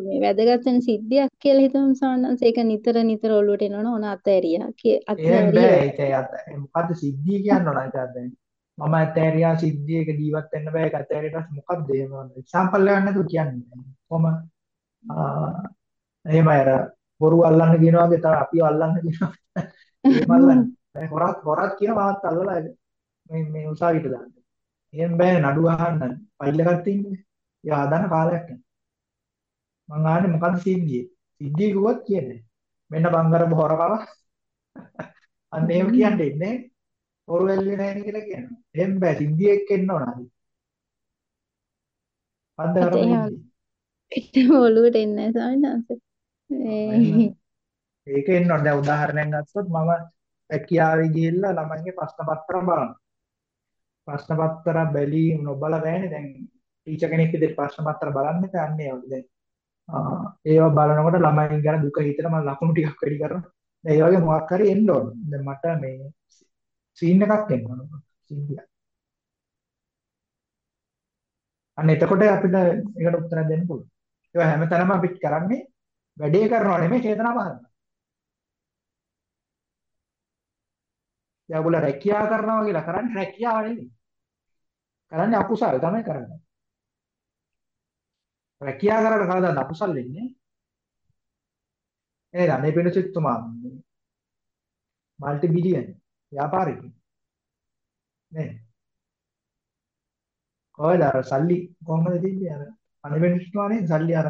මේ වැදගත් වෙන සිද්ධියක් කියලා හිතමු සානස ඒක නිතර නිතර ඔළුවට එනවනේ ඕන අතෑරියා. බෑ ඒක මොකද්ද සිද්ධිය කියන්න ඕන ඒක මම ඇතෑරියා සිද්ධියක ජීවත් වෙන්න බෑ. ඒක ඇතෑරියට මොකක්ද එහෙම එක්සැම්පල් ගන්න නැතුව කියන්නේ. කොහොම? එහෙම අර බොරු අල්ලන්න කියනවා වගේ තමයි අපි අල්ලන්න කියනවා එහෙම අල්ලන්නේ. හොරත් හොරත් කියන මාත් අල්ලලා මේ මේ උසාවියට දාන්න. එහෙම බෑ නඩු අහන්න. ෆයිල් එකක් තියෙන්නේ. එයා හදන්න කාලයක් යනවා මං ආන්නේ මොකක්ද සිද්ධිය? සිද්ධිය කිව්වත් කියන්නේ. මෙන්න බංගර බොරකම අන්න එහෙම කියන්නේ ඉන්නේ හොරු වෙල්ලේ නැහැ කියලා කියනවා. එහෙම බෑ සිද්ධියක් එන්න ඕන හරි. පද්ද කරපොඩි. ඒක ඔළුවට එන්නේ නැහැ ඒක එන්න ඕන. දැන් උදාහරණයක් ගත්තොත් මම රැකියාවේ ගිහිල්ලා ළමයින්ගේ ප්‍රශ්න පත්‍ර බලනවා. ප්‍රශ්න පත්‍ර බැලී නොබල බෑනේ දැන් ටීචර් කෙනෙක් විදිහට ප්‍රශ්න පත්‍ර බලන්න තන්නේ වගේ දැන් ඒවා බලනකොට ළමයින් ගැන දුක හිතලා මම ලකුණු ටිකක් වැඩි කරනවා. දැන් ඒ වගේ මොකක් හරි එන්න ඕන. දැන් මට මේ සීන් එකක් එන්න ඕන. සීන් එකක්. අන්න එතකොට අපිට ඒකට උත්තර දෙන්න පුළුවන්. ඒවා හැමතැනම අපි කරන්නේ වැඩේ කරනවා නෙමෙයි චේතනා පහළ කරනවා. දැන් ඔයගොල්ලෝ රැකියාව කරනවා කියලා කරන්නේ රැකියාව නෙමෙයි. කරන්නේ අකුසල තමයි කරන්නේ. රැකියාව කරලා කවදාද අකුසල් වෙන්නේ? ඒ රණේ පිණුසිටුමා මල්ටි බිලියන් ව්‍යාපාරිකයෙක් නේ. කොහෙද අර සල්ලි කොහමද තින්නේ අර? රණේ පිණුසිටුමානේ සල්ලි අර?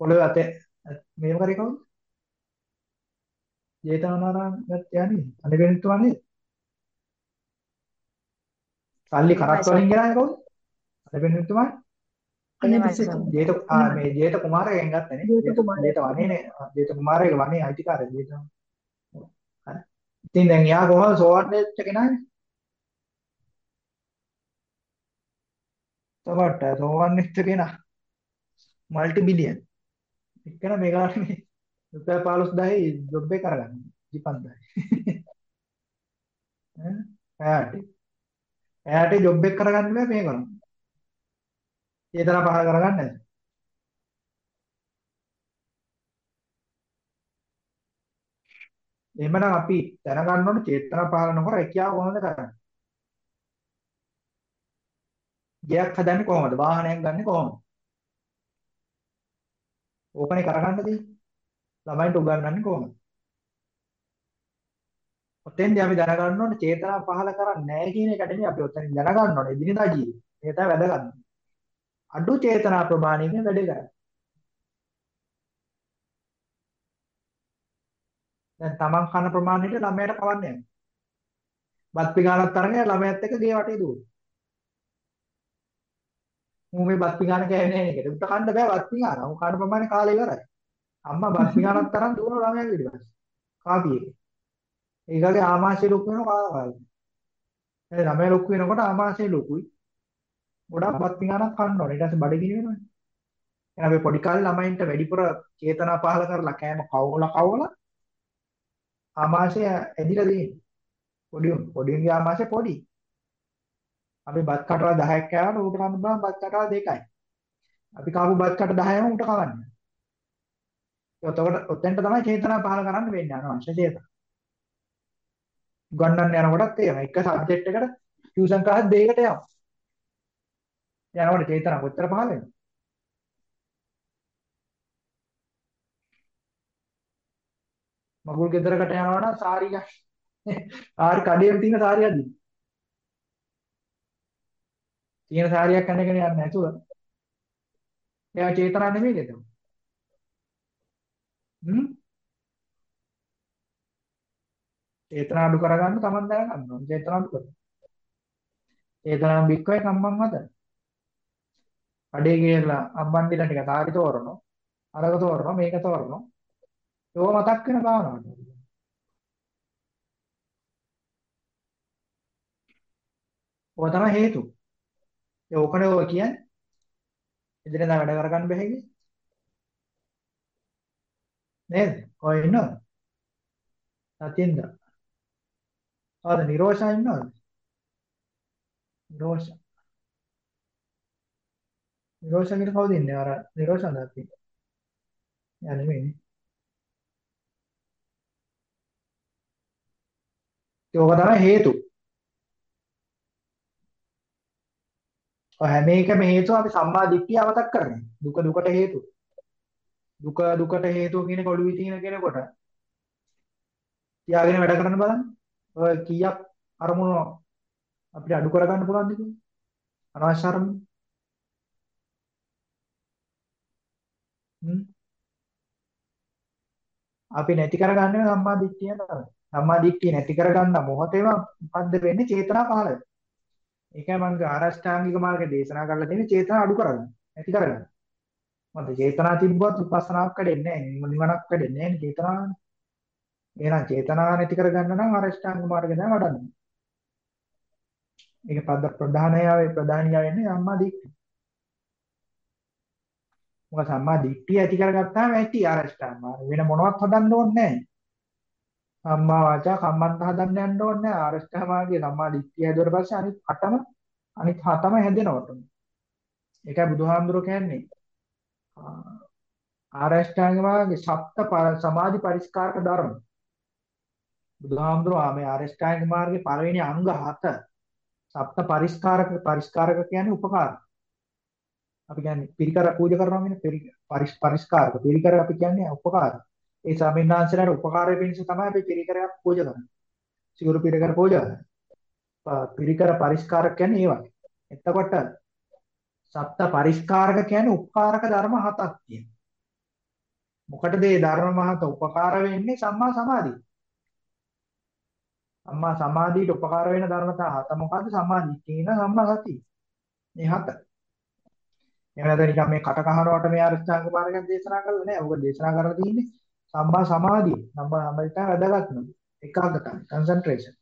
පොළොවේ අතේ මේව කරේ කවුද? ජේතවනාරාම ගත්ත යන්නේ රණේ පිණුසිටුමා නේද? සල්ලි කරත් වලින් ගෙනාවේ කවුද? පිණුසිටුමා ජේත මේ ජේත කුමාරයෙන් ගත්තනේ ජේත ජේත වනේනේ ජේත කුමාරයේ වනේ අයිතිකාරය ජේත ඉතින් දැන් යා කොහොමද සෝවන් වෙච්ච කෙනානේ. තවට සෝවන් වෙච්ච කෙනා. මල්ටි බිලියන් එක්කන මේකානේ රුපියල් 15000 ජොබ් එක කරගන්න. 25000 ඈ? එයාට ජොබ් එක කරගන්න බෑ මේ කරන්නේ. චේතනා පහල කරගන්න නැද්ද? එහෙමනම් අපි දැනගන්න ඕනේ චේතනා පහල නොකර රැකියාව කොහොමද කරන්නේ? ගයක් හදන්නේ කොහොමද? වාහනයක් ගන්නෙ කොහොමද? ඕකනේ කරගන්න තියෙන්නේ. ළමයින්ට උගන්වන්නේ කොහොමද? ඔතෙන්දී අපි දැනගන්න ඕනේ චේතනා පහල කරන්නේ නැහැ කියන එකට නෙමෙයි අපි ඔතනින් දැනගන්න ඕනේ එදිනෙදා ජීවිතේ. ඒක තමයි වැදගත්. අඩු චේතනා ප්‍රමාණයකින් වැඩ කරන්නේ. දැන් තමන් කන ප්‍රමාණයට ළමයාට කවන්නේ නැහැ. බත් පිඟානක් අරගෙන ළමයාත් එක්ක ගේ වටේ දුවනවා. මූ මේ බත් පිඟාන කෑවේ නැහැ නේද? උට කන්න බෑ බත් පිඟාන. මූ කන ප්‍රමාණය කාලේ ඉවරයි. අම්මා බත් පිඟානක් තරම් දුවන ළමයා ඊට පස්සේ. කාපියේ. ඒකගේ ආමාශය ලොකු වෙනවා කාලා. ඒ ළමයා ලොකු වෙනකොට ආමාශය ලොකුයි. ගොඩක් බත් පිඟානක් කන්න ඕනේ. ඊට පස්සේ බඩගිනි වෙනවනේ. එහෙනම් අපි පොඩි කාලේ ළමයින්ට වැඩිපුර චේතනා පහල කරලා කෑම කවලා කවලා ආමාශය ඇදිලා දෙන්නේ. පොඩි පොඩිගේ ආමාශය පොඩි. අපි බත් කටවල් 10ක් කෑවම ඌට කන්න බෑ බත් කටවල් දෙකයි. අපි කාපු බත් කට 10ම ඌට කවන්න. එතකොට ඔතෙන්ට තමයි චේතනා පහල කරන්න වෙන්නේ අනවශ්‍ය චේතනා. ගන්නන්න යනකොටත් එහෙම එක සබ්ජෙක්ට් එකට ටියුෂන් ක්ලාස් දෙකකට යනවා. යනකොට චේතනා කොච්චර පහල වෙනවද? මගුල් ගෙදරකට යනවා නම් සාරි ගන්න. සාරි කඩේම තියෙන සාරි අදින්න. තියෙන සාරියක් අඳගෙන යන්නේ නැතුව. එයා චේතනා නෙමෙයිද එතන? හ්ම්? චේතනා අඩු කරගන්න තමන් දැනගන්න ඕනේ. චේතනා අඩු කරගන්න. චේතනා බික්කවේ කම්මං හද. කඩේ ගිහලා අම්බන්ඩිලා ටික සාරි තෝරනවා. අරක තෝරනවා මේක තෝරනවා. ඒව මතක් වෙන භාවනාවට. ඔය තමයි හේතු. ඒ ඕකනේ ඔය කියන්නේ. එදිනෙදා වැඩ කරගන්න බැහැ කියේ. නේද? ඔය ඉන්නවද? සතියෙන්ද? ආද නිරෝෂා ඉන්නවද? නිරෝෂා. නිරෝෂා කියන කවුද ඉන්නේ? අර නිරෝෂා නැති. යා නෙමෙයි. ඒක තමයි හේතු. ඔය හැම එකම හේතුව අපි සම්මා දිට්ඨිය අවතක් කරන්නේ. දුක දුකට හේතු. දුක දුකට හේතුව කියන කොළුවේ තියෙන කෙනෙකුට තියාගෙන වැඩ කරන්න බලන්න. ඔය කීයක් අරමුණු අපිට අඩු කරගන්න පුළුවන්ද කියන්නේ? අනවශ්‍ය අරමුණු. හ්ම්. අපි නැති කරගන්නේ සම්මා දිට්ඨිය තමයි. සම්මා දිට්ඨිය නැති කරගන්න මොහොතේම මොකද්ද වෙන්නේ? චේතනා පහළ වෙනවා. ඒකයි මම ආරෂ්ඨාංගික මාර්ගයේ දේශනා කරලා තියෙන්නේ චේතනා අඩු කරගන්න. නැති කරගන්න. මොකද චේතනා තිබ්බොත් විපස්සනාවක් කඩෙන්නේ නැහැ. නිවනක් කඩෙන්නේ නැහැ චේතනාවනේ. එහෙනම් චේතනාව නැති කරගන්න නම් ආරෂ්ඨාංග මාර්ගය තමයි වඩන්නේ. ඒක පද ප්‍රධානය ප්‍රධානිය වෙන්නේ සම්මා දිට්ඨිය. මොකද සම්මා දිට්ඨිය ඇති කරගත්තාම ඇති ආරෂ්ඨාංග මාර්ගය. වෙන මොනවත් හදන්න ඕනේ නැහැ. සම්මා වාචා කම්මන්ත හදන්න යන්න ඕනේ නැහැ. ආරෂ්ඨාංග මාර්ගය සම්මා දිට්ඨිය හැදුවට පස්සේ අනිත් හතම අනිත් හතම හැදෙනවටම. ඒකයි බුදුහාමුදුරුවෝ කියන්නේ. ආරෂ්ඨාංග මාර්ගයේ සප්ත සමාධි පරිස්කාරක ධර්ම. බුදුහාමුදුරුවෝ මේ ආරෂ්ඨාංග මාර්ගයේ පළවෙනි අංග 7 සප්ත පරිස්කාරක පරිස්කාරක කියන්නේ උපකාර. අපි කියන්නේ පිරිකර පූජා කරනවා කියන්නේ පරිස්කාරක. පිරිකර අපි කියන්නේ උපකාර. ඒ ස්වාමීන් වහන්සේලාට උපකාරය පිණිස තමයි අපි පිරිකරයක් පූජා කරන්නේ. සිවුරු පිරිකර පූජා කරන්නේ. පිරිකර පරිස්කාරක කියන්නේ ඒ වගේ. එතකොට සප්ත පරිස්කාරක කියන්නේ උපකාරක ධර්ම හතක් තියෙනවා. මොකටද මේ ධර්ම මහත උපකාර වෙන්නේ සම්මා සමාධිය. සම්මා සමාධියට උපකාර වෙන ධර්මතා හත මොකද්ද? සම්මා දිට්ඨියන සම්මා සතිය. මේ හත. එහෙම නැත්නම් නිකන් මේ කට කහනවට මේ අරිෂ්ඨාංග මාර්ගයෙන් දේශනා කරලා නෑ. ඔක දේශනා කරලා තියෙන්නේ සම්මා සමාධිය. සම්මා සමාධියට වැදගත්ම. ඒකාග්‍රතාවය, කන්සන්ට්‍රේෂන්.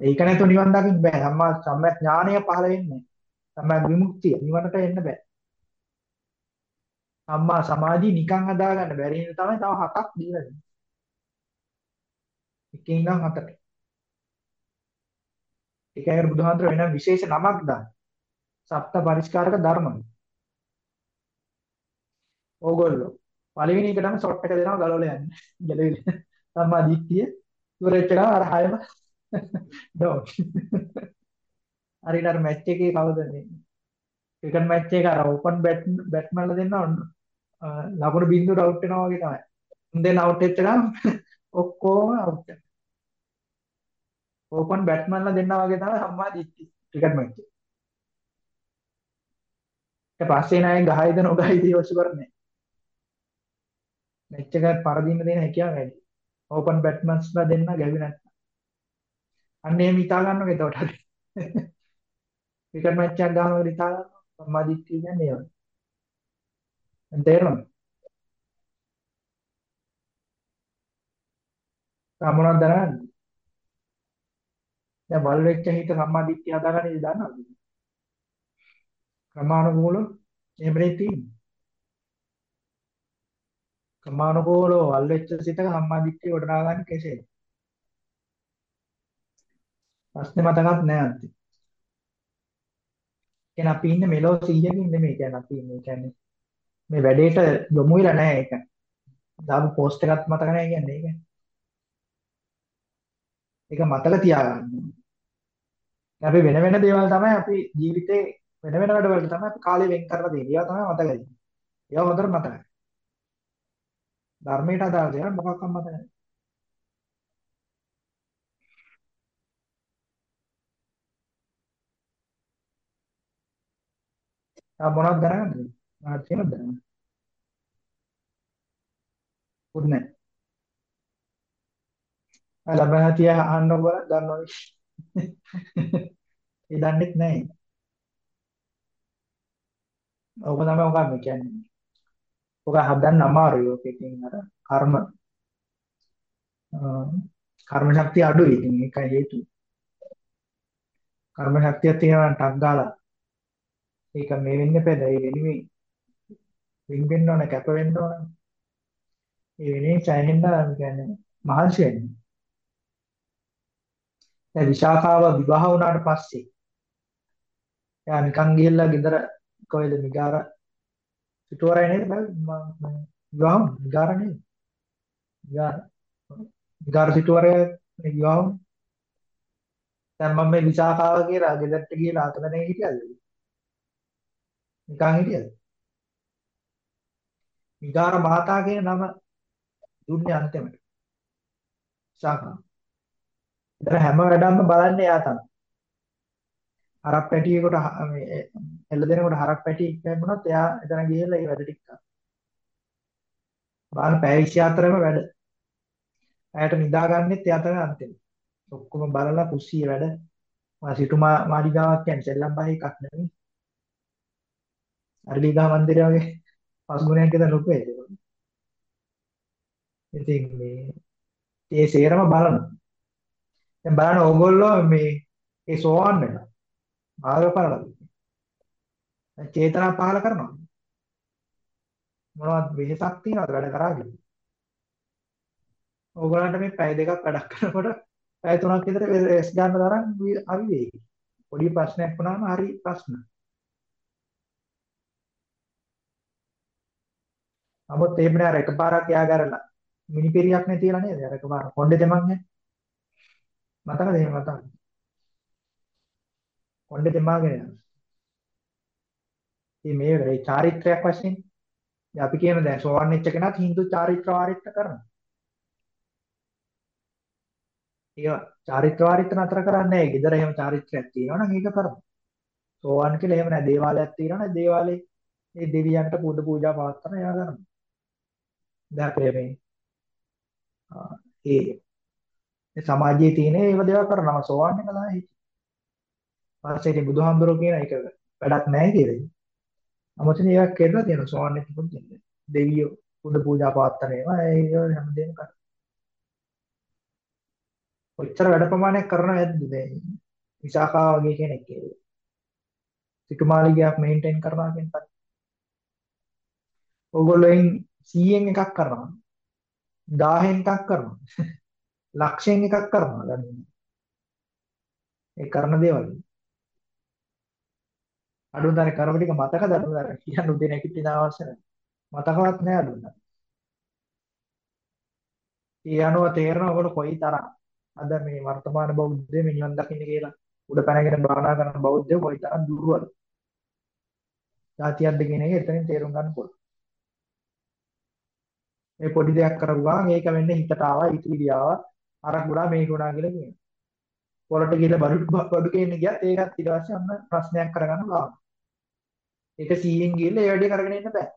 ඒක නැතුව නිවන් දකින්න බෑ. සම්මා සම්මා ඥානය පහළ වෙන්නේ. සම්මා විමුක්තිය නිවනට එන්න බෑ. සම්මා සමාධිය නිකන් හදාගන්න බැරි හින්දා තමයි තව හතක් දීලා දෙන්නේ. එකෙන් ඉඳන් හතට. ඒකයි බුදුහාමර වෙන විශේෂ නමක් දාන. සප්ත පරිස්කාරක ධර්ම. ඕගොල්ලෝ පළවෙනි එකටම ෂොට් එක දෙනවා ගලවලා යන්නේ. ගැලවිල. සම්මා දිට්ඨිය ඉවරෙච්ච ගමන් අර හයම ඩෝ. හරියට අර මැච් එකේ කවුද මේ ක්‍රිකට් මැච් එක අර ඕපන් බැට් බැට්මන්ලා දෙන්න ඕන ලකුණු බින්දුවට අවුට් වෙනවා වගේ තමයි. දෙන්න අවුට් වෙච්ච ගමන් ඔක්කොම අවුට් වෙනවා. ඕපන් බැට්මන්ලා දෙන්නා වගේ තමයි සම්මා දිට්ඨිය ක්‍රිකට් මැච් එක. ඊට පස්සේ නෑ ගහයිද නොගහයිද ඉවසු කරන්නේ. මැච් එක පරදින්න දෙන හැකියාව වැඩි. ඕපන් බැට්මන්ස්ලා දෙන්න ගැවි නැත්නම්. අන්න එහෙම හිතා ගන්නවා එතකොට හරි. ක්‍රිකට් මැච් එකක් ගහනවා හිතා ගන්නවා. සම්මා දිට්ඨිය කියන්නේ ඒක. දැන් තේරෙනවද? මොනවද දරන්නේ? දැන් වල් වෙච්ච හිත සම්මා දිට්ඨිය හදාගන්න ඉඳ දන්නවද? ක්‍රමානුකූලව එහෙමනේ තියෙන්නේ. ක්‍රමානුකූලව වල් වෙච්ච සිතක සම්මා දිට්ඨිය වඩනා ගන්න කෙසේද? ප්‍රශ්නේ මතකත් නෑ අන්තිම. එහෙනම් අපි ඉන්නේ මෙලෝ 100කින් නෙමෙයි කියන්නේ අපි ඉන්නේ කියන්නේ මේ වැඩේට යොමු වෙලා නැහැ ඒක. දාපු පෝස්ට් එකත් මතක නැහැ කියන්නේ ඒක. ඒක මතක තියාගන්න. අපි වෙන වෙන දේවල් තමයි අපි ජීවිතේ වෙන වෙන වැඩවලට තමයි අපි කාලය වෙන් කරලා තියෙන්නේ. ඒවා තමයි මතක තියෙන්නේ. ඒවා හොඳට මතකයි. ධර්මයට අදාළ දේවල් මොකක්වත් මතක නැහැ. ආ මොනවද දැනගන්නද? ආ තියෙනවද දැනගන්න? පුදුම නැහැ. ආ ලබහතිය අහන්න ඔබ දන්නවද? ඒ දන්නෙත් නැහැ. ඔබ තමයි මොකක්ද කියන්නේ? ඔක හදන්න අමාරුයි. ඔක ඉතින් අර කර්ම කර්ම ශක්තිය අඩුයි. ඉතින් ඒකයි හේතුව. කර්ම ශක්තිය තියෙනවා ටක් ගාලා. ඒක මේ වෙන්න බෑ. ඒ වෙනුවෙන් වින් වෙන්න ඕන, කැප වෙන්න ඕන. ඒ වෙනුවෙන් සෑහෙන්න කියන්නේ මහන්සි වෙන්න. දැන් විශාඛාව විවාහ වුණාට පස්සේ එයා නිකන් ගිහිල්ලා ගෙදර කොහෙද මිගාර සිටුවරයි නේද? විවාහ මිගාර නේද? මිගාර මිගාර සිටුවරය විවාහ දැන් මම මේ විශාඛාව කියලා ගෙදරට ගිහලා අතකනේ හිටියද? නිකන් හිටියද? මිගාර මහතා කියන නම දුන්නේ අන්තිමට. විශාඛාව ඉතින් හැම වැඩක්ම බලන්නේ එයා තමයි. හරක් පැටියෙකුට මේ එල්ල දෙනකොට හරක් පැටියෙක් ලැබුණොත් එයා එතන ගිහිල්ලා ඒ වැඩ ටික කරනවා. බාන පැය 24ම වැඩ. ඇයට නිදාගන්නෙත් එයා තමයි අන්තිම. ඔක්කොම බලලා කුස්සිය වැඩ. මා සිටුමා මාලිගාවක් කියන්නේ සෙල්ලම් බයි එකක් නෙමෙයි. අරලිගා මන්දිරය වගේ පස් ගුණයක් විතර ලොකු ඒක. ඉතින් මේ ඒ සේරම බලනවා. දැන් බලන්න ඕගොල්ලෝ මේ ඒ සෝවන් වෙනවා. මාර්ගඵල ලැබෙනවා. දැන් චේතනා පහල කරනවා. මොනවද වෙහසක් තියනවද වැඩ කරාගෙන? ඕගොල්ලන්ට මේ පැය දෙකක් වැඩක් කරනකොට පැය තුනක් විතර රෙස් ගන්න තරම් අවිවේකී. පොඩි ප්‍රශ්නයක් වුණාම හරි ප්‍රශ්න. නමුත් එහෙම නෑ අර එකපාරක් යා කරලා මිනිපිරියක් නේ තියලා නේද? අර එකපාර කොණ්ඩේ දෙමන් නේ. මතකද එහෙම මතකද? කොණ්ඩේ දෙමාගෙන යනවා. ඉතින් මේ මේ චාරිත්‍රයක් වශයෙන් අපි කියන දැන් සෝවන් වෙච්ච කෙනාත් Hindu චාරිත්‍ර වාරිත්‍ර කරනවා. ඒක චාරිත්‍ර වාරිත්‍ර නතර කරන්නේ නැහැ. ගෙදර එහෙම චාරිත්‍රයක් තියෙනවා නම් ඒක කරමු. සෝවන් කියලා එහෙම නැහැ. දේවාලයක් තියෙනවා නම් දේවාලේ ඒ දෙවියන්ට පුද පූජා පවත්වන ඒවා කරනවා. දැන් අපේ මේ ඒ සමාජයේ තියෙන ඒව දේවල් කරනවා. සෝවන් එක තමයි හිතේ. පස්සේ ඉතින් බුදුහාමුදුරුවෝ කියන එක වැඩක් නැහැ කියලා. අමතන ඒවක් කරලා තියෙනවා සෝවන්නේ තිබුණ දෙන්නේ. දෙවියෝ පුද පූජා පවත්තන ඒවා ඒ හැමදේම කරනවා. ඔච්චර වැඩ ප්‍රමාණයක් කරන ඇද්ද මේ විසාකා වගේ කෙනෙක් කියලා. සිටුමාලිගයක් මේන්ටේන් කරනවා කියන එක. ඕගොල්ලෝෙන් 100න් එකක් කරනවා. 1000න් එකක් කරනවා. ලක්ෂයෙන් එකක් කරනවා. ඒ කරන දේවල්. අඩුන්දර කරව ටික මතකද අඩුන්දර කියන්න උදේ නැගිටින අවශ්‍ය නැහැ. මතකවත් නැහැ අඩුන්දර. ඒ අනුව තේරෙනවා ඔයගොල්ලෝ කොයි තරම් අද මේ වර්තමාන බෞද්ධය මේ නිවන් දකින්න කියලා උඩ පැනගෙන භාවනා කරන බෞද්ධයෝ කොයිතරම් දුර්වල. જાතියක්ද කියන එක එතනින් තේරුම් ගන්න පුළුවන්. මේ පොඩි දෙයක් කරපුවා මේක වෙන්නේ හිතට ආවා ඉතිරි ආවා අර ගුණා මේ ගුණා කියලා කියනවා. පොලට ගිහලා බඩු බඩු කේන්න ගියත් ඒකත් ඊට පස්සේ අන්න ප්‍රශ්නයක් කරගන්න බෑ. ඒක 100න් ගිහලා ඒ වැඩේ කරගෙන ඉන්න බෑ.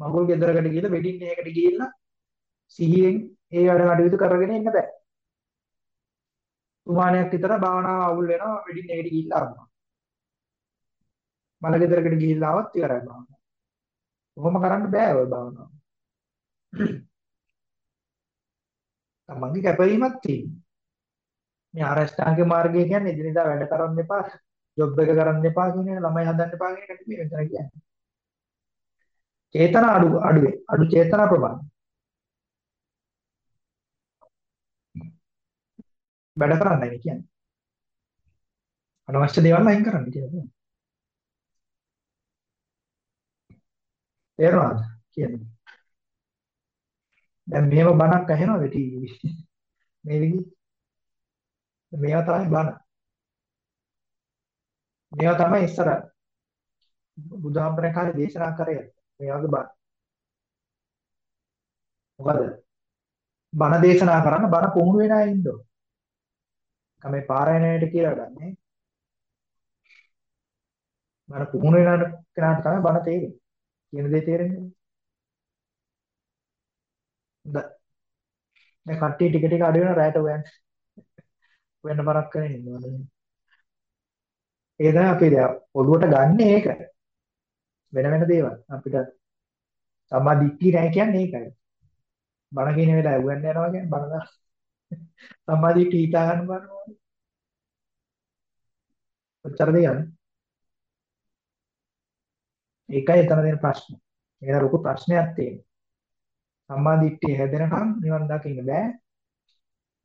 මගුල් ගෙදරකට ගිහලා වෙඩින් එකකට ගිහිල්ලා 100න් ඒ වැඩ කටයුතු කරගෙන ඉන්න බෑ. තුමාණයක් විතර භාවනාව අවුල් වෙනවා වෙඩින් එකට ගිහිල්ලා අරනවා. මල ගෙදරකට ගිහිල්ලා ආවත් ඉවරයි භාවනාව. කොහොම කරන්න බෑ ඔය භාවනාව. තමන්ගේ කැපවීමක් තියෙනවා. මේ ආරෂ්ඨාංග මාර්ගය කියන්නේ එදිනෙදා වැඩ කරන්න එපා, ජොබ් එක කරන්න එපා කියන එක ළමයි හදන්න එපා කියන එකට මෙතන කියන්නේ. චේතන අඩු අඩුවේ අඩු චේතන ප්‍රමාණය. වැඩ කරන්නයි කියන්නේ. අනවශ්‍ය දේවල් අයින් කරන්න කියලා කියනවා. තේරෙනවද කියන්නේ? දැන් මෙහෙම බණක් ඇහෙනවද ටීවී මේ විදිහ මේවා තමයි බණ මේවා තමයි ඉස්සර බුදුහාමරේ කාලේ දේශනා කරේ. මේ වගේ බණ. මොකද? බණ දේශනා කරන්න බණ පුහුණු වෙන අය ඉන්න ඕන කමේ පාරායනයට කියලා ගන්නේ. බණ පුහුණු වෙන කෙනාට තමයි බණ තේරෙන්නේ. කියන දේ තේරෙන්නේ හොඳයි. දැන් කට්ටිය ටික ටික අඩු වෙන රැයට හොයන්න. හොයන්න බරක් කරගෙන ඉන්නවා. ඒ තමයි අපි දැන් ඔළුවට ගන්න ඒක. වෙන වෙන දේවල් අපිට සම්මා දිට්ඨිය නැහැ කියන්නේ ඒකයි. බණ කියන වෙලාව හොයන්න යනවා කියන්නේ බණ ගන්න. සම්මා දිට්ඨිය හිතා ගන්න බලනවා. ඔච්චර දෙයක්. ඒකයි එතන දෙන ප්‍රශ්න. ඒක ලොකු ප්‍රශ්නයක් තියෙනවා. සම්මා දිට්ඨිය හැදෙනකම් නිවන් දකින්න බෑ.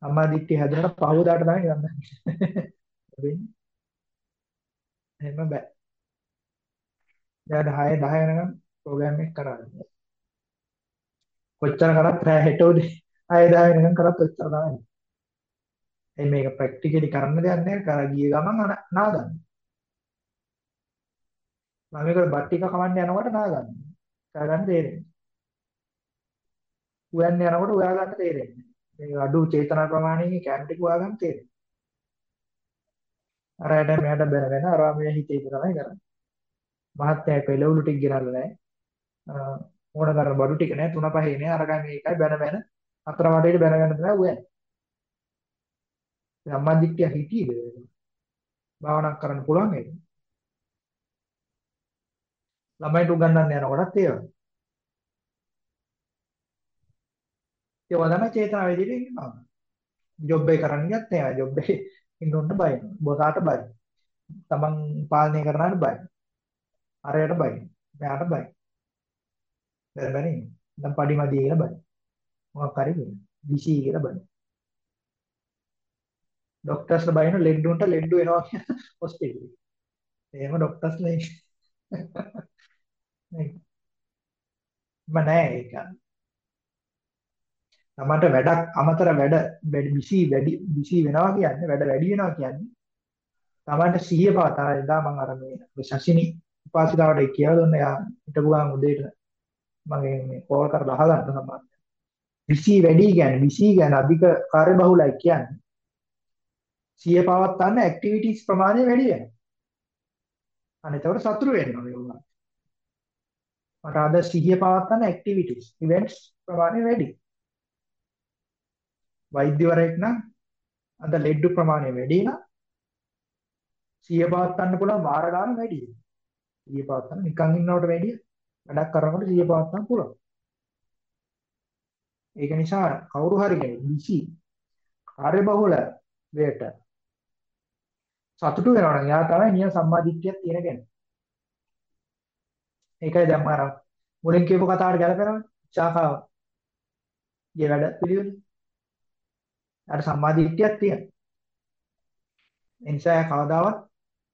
සම්මා දිට්ඨිය හැදෙනකොට පහවදාට තමයි නිවන් දකින්න. වෙන්නේ. එහෙම බෑ. දැන් 10 10 වෙනකම් ප්‍රෝග්‍රෑම් එක කරන්නේ. කොච්චර කරත් රෑ හෙට උදේ 6 10 වෙනකම් කරත් ඔච්චර තමයි. එයි මේක ප්‍රැක්ටිකලි කරන්න දෙයක් නෑ. කර ගිය ගමන් නාගන්න. මම මේක බත් ටික කවන්න යනකොට නාගන්න. කරගන්න තේරෙන්නේ. හොයන්න යනකොට හොයා ගන්න තේරෙන්නේ. මේ අඩු චේතනා ප්‍රමාණයකින් කැම් ටික හොයා ගන්න තේරෙන්නේ. අර ඇට මෙයාට බැනගෙන ආරාමයේ හිතේ තමයි කරන්නේ. මහත්ය පෙළවලු ටික ගෙනල්ලා නැහැ. ඕන කරන බඩු ටික නැහැ. තුන පහේ නෑ. අරගා මේකයි බැන බැන අතර වටේට බැන ගන්න තමයි හොයන්නේ. සම්මාදිට්ඨිය හිතීද? භාවනා කරන්න පුළුවන් නේද? ළමයිට උගන්වන්න යනකොටත් ඒ වගේ. ඒවා තමයි චේතනා වේදිතේ ඉන්නවා. ජොබ් එක කරන්න ගියත් නෑ ජොබ් එකේ ඉන්න උන්න බය. බොසාට බය. තමන් පාලනය කරනාට බයයි. අරයට බයයි. මෙයාට බයයි. බැර බැර ඉන්නේ. දැන් පඩිමදිය කියලා බයයි. මොකක් හරි කියලා. විසි කියලා බයයි. ડોක්ටර්ස්ලා බයින ලෙඩ උන්ට ලෙඩ වෙනවා කියන හොස්පිටල් එකේ. එහෙම ડોක්ටර්ස් නේ. නේ. මනෑ ඒක. තමන්ට වැඩක් අමතර වැඩ වැඩි බිසි වැඩි බිසි වෙනවා කියන්නේ වැඩ වැඩි වෙනවා කියන්නේ තමන්ට සිහිය පවතන එදා මම අර මේ ශෂිනි උපාසිකාවට කියලා දුන්න යා හිටපු ගමන් උදේට මගේ මේ කෝල් කරලා අහගන්න සම්බන්ධ. බිසි වැඩි කියන්නේ බිසි කියන්නේ අධික කාර්යබහුලයි කියන්නේ සිහිය පවත්වන්න ඇක්ටිවිටීස් ප්‍රමාණය වැඩි වෙනවා. අනිතවට සතුරු වෙනවා ඒගොල්ලෝ. මට අද සිහිය පවත්වන්න ඇක්ටිවිටීස් ඉවෙන්ට්ස් ප්‍රමාණය වැඩි. වෛද්‍යවරයෙක් නම් අද ලෙඩ ප්‍රමාණය වැඩි නම් සිහිය පවත්වන්න පුළුවන් වාර ගන්න වැඩි. සිහිය පවත්වන්න නිකන් ඉන්නවට වැඩිය වැඩක් කරනකොට සිහිය පවත්වන්න පුළුවන්. ඒක නිසා කවුරු හරි කෙනෙක් බිසි කාර්යබහුල වේට සතුටු වෙනවා නම් එයා තමයි නියම සම්මාදිට්ඨියක් තියෙන කෙනා. ඒකයි දැන් මම මුලින් කියපු කතාවට ගැලපෙනවනේ. ශාඛාව. ඊයේ වැඩ පිළිවෙල. අර සම්මාදිට්ඨියක් තියෙනවා. ඒ නිසා කවදාවත්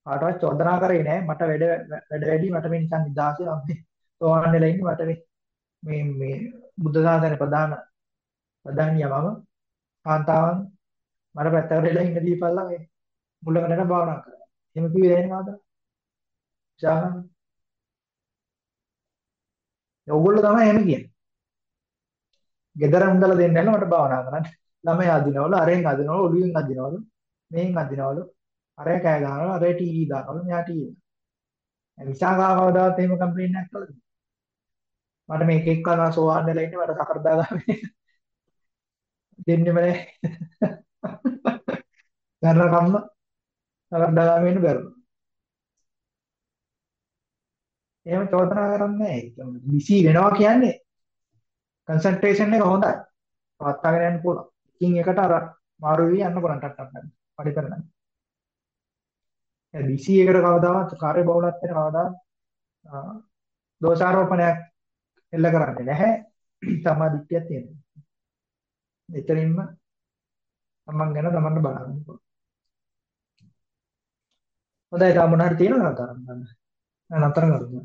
කාටවත් චෝදනා කරේ නෑ මට වැඩ වැඩ වැඩි මට මේ නිකන් නිදාසේ මම මේ සෝවන් වෙලා ඉන්නේ මට මේ මේ මේ බුද්ධ ශාසනයේ ප්‍රධාන ප්‍රධානියා මම කාන්තාවන් මට පැත්තකට වෙලා ඉන්න දීපල්ලා මේ මුලකට භාවනා කරා. එහෙම කිව්වේ නෑ නේද? ශාහන්. ඔයගොල්ලෝ තමයි එහෙම කියන්නේ. gedara හුඳලා දෙන්න යනවා මට භාවනා කරන්න. ළමයි අදිනවලු, අරෙන් අදිනවලු, ඔළුවෙන් අදිනවලු, මෙහෙන් අදිනවලු. අරය කෑ ගහනවලු, අරය ටීවී දානවලු, මෙයා ටීවී. විසාකාව කවදාවත් එහෙම කම්ප්ලේන්ට් එකක් කළද? මට මේක එක්ක කරනවා සෝවාන් වෙලා ඉන්නේ මට සකර දාගන්න. දෙන්නෙම නෑ. කරන කම්ම සකර දාගන්න වෙන්න බැරුව. එහෙම චෝදනා කරන්නේ නෑ. බිසි වෙනවා කියන්නේ කන්සන්ට්‍රේෂන් එක හොඳයි. පවත්වාගෙන යන්න පුළුවන්. එකින් එකට අර මාරු වෙවි යන්න පුළුවන් ටක් ටක් ටක්. පරි කරන්න. ඒ BC එකට කවදාවත් කාර්ය බහුලත්වයට කවදාවත් දෝෂාරෝපණයක් එල්ල කරන්නේ නැහැ. සමාධිත්‍යයක් තියෙනවා. එතනින්ම තමන් ගැන තමන්ට බලන්න පුළුවන්. හොඳයි තා මොන හරි තියෙනවද නතර කරන්න? නතර කරමු.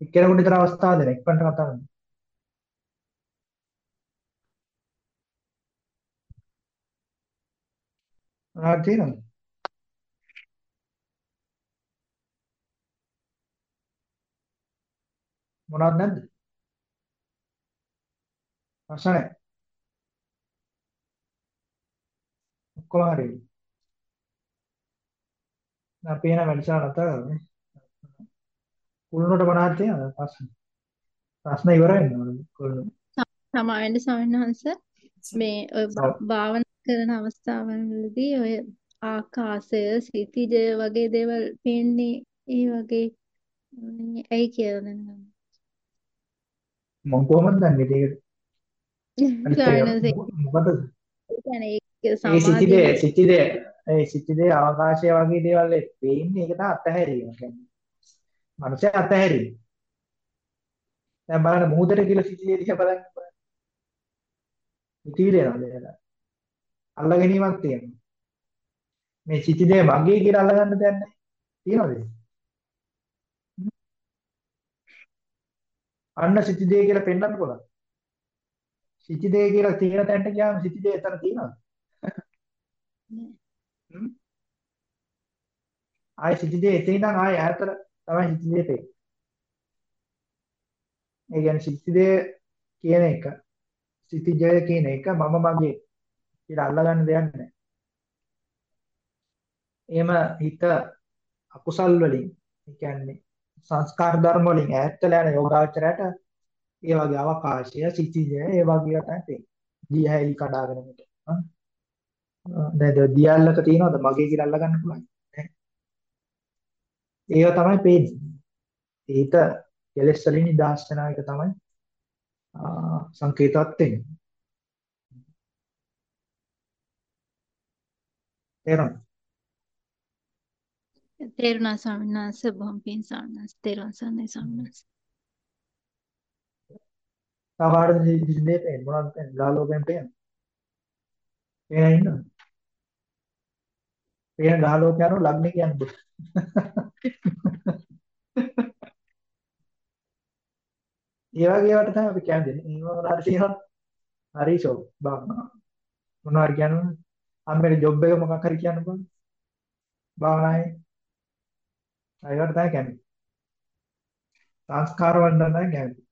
එක්කෙනෙකුට විතර අවස්ථාව දෙන්න. එක්කන්ට කතා කරන්න. මොනවද තියෙනවද? මොනවද නැද්ද? ප්‍රශ්න නැහැ. ඔක්කොම හරි. අපි එන වැඩසටහන නැතර කරන්නේ. කුළුණට මොනවද තියෙනවද ප්‍රශ්න? ප්‍රශ්න ඉවර වෙනවද කුළුණ? සමා වෙන්න ස්වාමීන් වහන්සේ මේ ඔය භාවනා කරන අවස්ථාවවලදී ඔය ආකාශය සිතිජය වගේ දේවල් පේන්නේ ඒ වගේ ඇයි කියලා දැනගන්න. මම කොහොමද දන්නේ ඒක? මොකටද? ඒ සිතිදේ සිතිදේ ඒ සිතිදේ අවකාශය වගේ දේවල් පේන්නේ ඒක තමයි අතහැරීම කියන්නේ. මනුෂ්‍ය අතහැරීම. දැන් බලන්න මුහුදට කියලා සිතිදේ දිහා බලන්න. ඉතිරියනවද ඒක? අල්ල ගැනීමක් තියෙනවා. මේ සිතිදේ මගේ කියලා අල්ලගන්න දෙයක් නැහැ. තියනවද? අන්න සිතිදේ කියලා පෙන්වන්න පුළුවන්. සිතිදේ කියලා තියෙන තැනට ගියාම සිතිදේ එතන තියෙනවද? ආයි සිතිදේ එතන ඉඳන් ආයි ඈතට තමයි සිතිදේ පෙන්නේ. ඒ කියන්නේ සිතිදේ කියන එක සිතිජය කියන එක මම මගේ කියලා අල්ලගන්න දෙයක් නැහැ. එහෙම හිත අකුසල් වලින් ඒ කියන්නේ සංස්කාර ධර්ම වලින් ඈත් වෙලා යන යෝගාචරයට ඒ වගේ අවකාශය සිතිජය ඒ වගේ තමයි තියෙන්නේ. දියහැලි කඩාගෙන මිට. දැන් දියල්ලක තියනවද මගේ කියලා අල්ලගන්න පුළුවන්. ඒව තමයි පේන්නේ. ඒත කෙලෙස් වලින් නිදහස් වෙන එක තමයි සංකේතවත් වෙන්නේ. තේරුණා? තේරුණා ස්වාමීන් වහන්සේ බොහොම පිං ස්වාමීන් වහන්සේ තේරුවන් සරණයි ස්වාමීන් වහන්සේ. සමහරවිට දිස්නේ පේන මොනවද පේන්නේ? ග්‍රහලෝකයෙන් පේන. පේන ඉන්නවද? පේන ග්‍රහලෝක යනවා ලග්නේ කියන්නේ. ඒ වගේ ඒවාට තමයි අපි කියන්නේ. ඒ මොනවා හරි තියෙනවා. හරි ෂෝ භාවනා. මොනවා හරි කියනවා. අම්මේ ජොබ් එක මොකක් හරි කියන්න බෑ. භාවනාවේ. ඒවට තමයි කියන්නේ. සංස්කාර වලට තමයි කියන්නේ.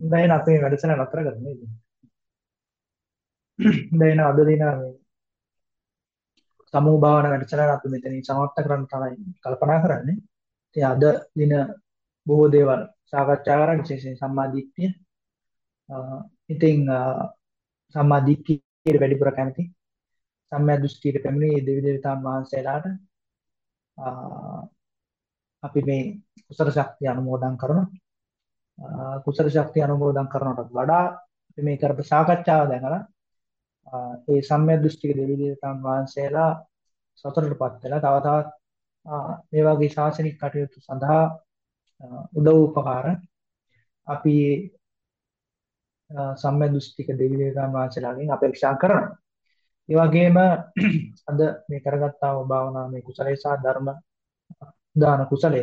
දැන් අපේ වැඩසටහන නතර කරමු නේද? දැන් අද දින මේ සමූහ භාවනා වැඩසටහන අපි මෙතනින් සමාප්ත කරන්න තමයි කල්පනා කරන්නේ. ඉතින් අද දින බොහෝ දේවල් සාකච්ඡා කරා විශේෂයෙන් සම්මා දිට්ඨිය. ඉතින් සම්මා දිට්ඨියට වැඩිපුර කැමති සම්මා දෘෂ්ටියට පැමිණි දෙවි දේවතාන් වහන්සේලාට අපි මේ කුසල ශක්තිය අනුමෝදන් කරනවා. කුසල ශක්තිය අනුමෝදන් කරනවට වඩා අපි මේ කරපු සාකච්ඡාව දැනලා ඒ සම්මා දෘෂ්ටික දෙවි දේවතාන් වහන්සේලා සතරටපත් වෙලා තව තවත් මේ වගේ ශාසනික කටයුතු සඳහා උදව් උපකාර අපි සම්මා දෘෂ්ටික දෙවි දේවතාන් වහන්සේලාගෙන් අපේක්ෂා කරනවා. ඒ වගේම අද මේ කරගත්තා වූ භාවනා මේ කුසලයේ සහ ධර්ම දාන කුසලය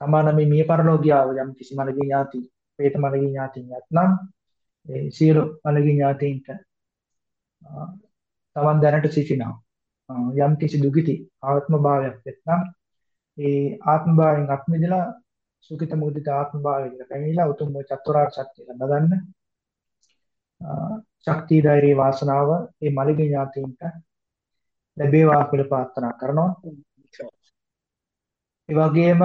තමාන මේ මිය පරලෝකියාව යම් කිසි මලගේ ඥාති, പ്രേත මලගේ ඥාති නැත්නම් ඒ සියලු මලගේ ඥාතීන්ට තමන් දැනට සිටිනවා. යම් කිසි දුකිති ආත්ම භාවයක් නැත්නම් ඒ ආත්ම භාවයෙන් අත්මිදලා සුඛිත මුදිත ආත්ම භාවයකට පැමිණිලා උතුම් චතුරාර්ය සත්‍ය ලබගන්න ශක්තිය ධෛර්ය වාසනාව මේ මලගේ ඥාතීන්ට ලැබේවා කියලා ප්‍රාර්ථනා කරනවා. ඒ වගේම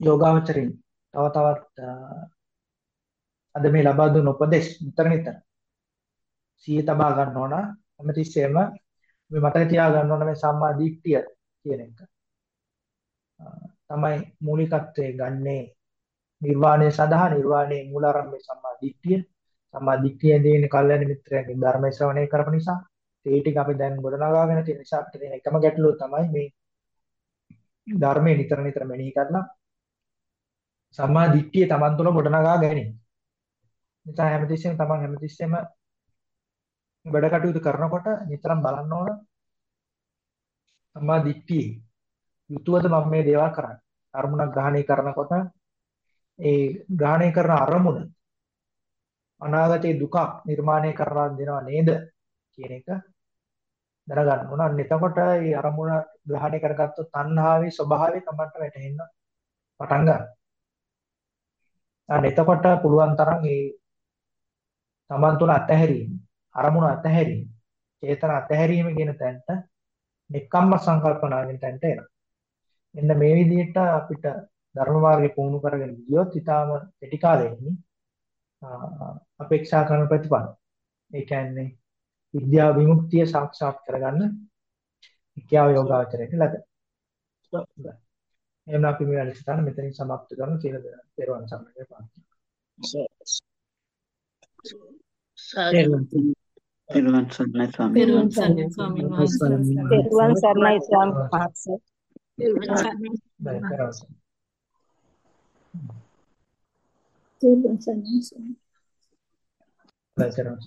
යෝගාවචරින් තව තවත් අද මේ ලබා දුන් උපදේශ නිතර නිතර සිහිය තබා ගන්න ඕන හැමතිස්සෙම මේ මතක තියා ගන්න ඕන මේ සම්මා දිට්ඨිය කියන එක. තමයි මූලිකත්වයේ ගන්නේ නිර්වාණය සඳහා නිර්වාණයේ මූලාරම්භය සම්මා දිට්ඨිය. සම්මා දිට්ඨිය දෙන්නේ කල්යන මිත්‍රයන්ගේ ධර්ම ශ්‍රවණය කරපු නිසා. ඒ ටික අපි දැන් ගොඩනගාගෙන තියෙන නිසා අපිට තියෙන එකම ගැටලුව තමයි මේ ධර්මයේ නිතර නිතර මෙනෙහි කරලා සම්මා දිට්ඨිය Taman තුළ ගොඩනගා ගැනීම. නිසා හැමතිස්සෙම Taman හැමතිස්සෙම වැඩ කටයුතු කරනකොට නිතරම බලන්න ඕන සම්මා දිට්ඨිය යුතුවද මම මේ දේවල් කරන්නේ. අරමුණක් ග්‍රහණය කරනකොට ඒ ග්‍රහණය කරන අරමුණ අනාගතයේ දුක නිර්මාණය කරලා දෙනව නේද කියන එක දැනගන්න ඕන. අන්න එතකොට මේ අරමුණ ග්‍රහණය කරගත්තොත් තණ්හාවේ ස්වභාවය තමයි වැටහෙන්න පටන් ගන්නවා. අන්න එතකොට පුළුවන් තරම් මේ තමන් තුළ අතහැරීම, අරමුණ අතහැරීම, චේතන අතහැරීම කියන තැනට නික්කම්ම සංකල්පනාවෙන් තැනට එනවා. මෙන්න මේ විදිහට අපිට ධර්ම මාර්ගය පුහුණු කරගෙන ගියොත් ඊටාම කෙටි කාලෙකින් අපේක්ෂා කරන ප්‍රතිඵල. ඒ කියන්නේ විද්‍යා විමුක්තිය සාක්ෂාත් කරගන්න විද්‍යාව යෝගාචරයට ලැබෙනවා. එහෙනම් අපි මේ වැඩසටහන මෙතනින් සමාප්ත කරමු කියලා දෙනවා. පෙරවන් සම්මතය පාත්‍රා. පෙරවන් සර්ණයි ස්වාමීන් වහන්සේ. පෙරවන් සර්ණයි ස්වාමීන් වහන්සේ. තෙරුවන්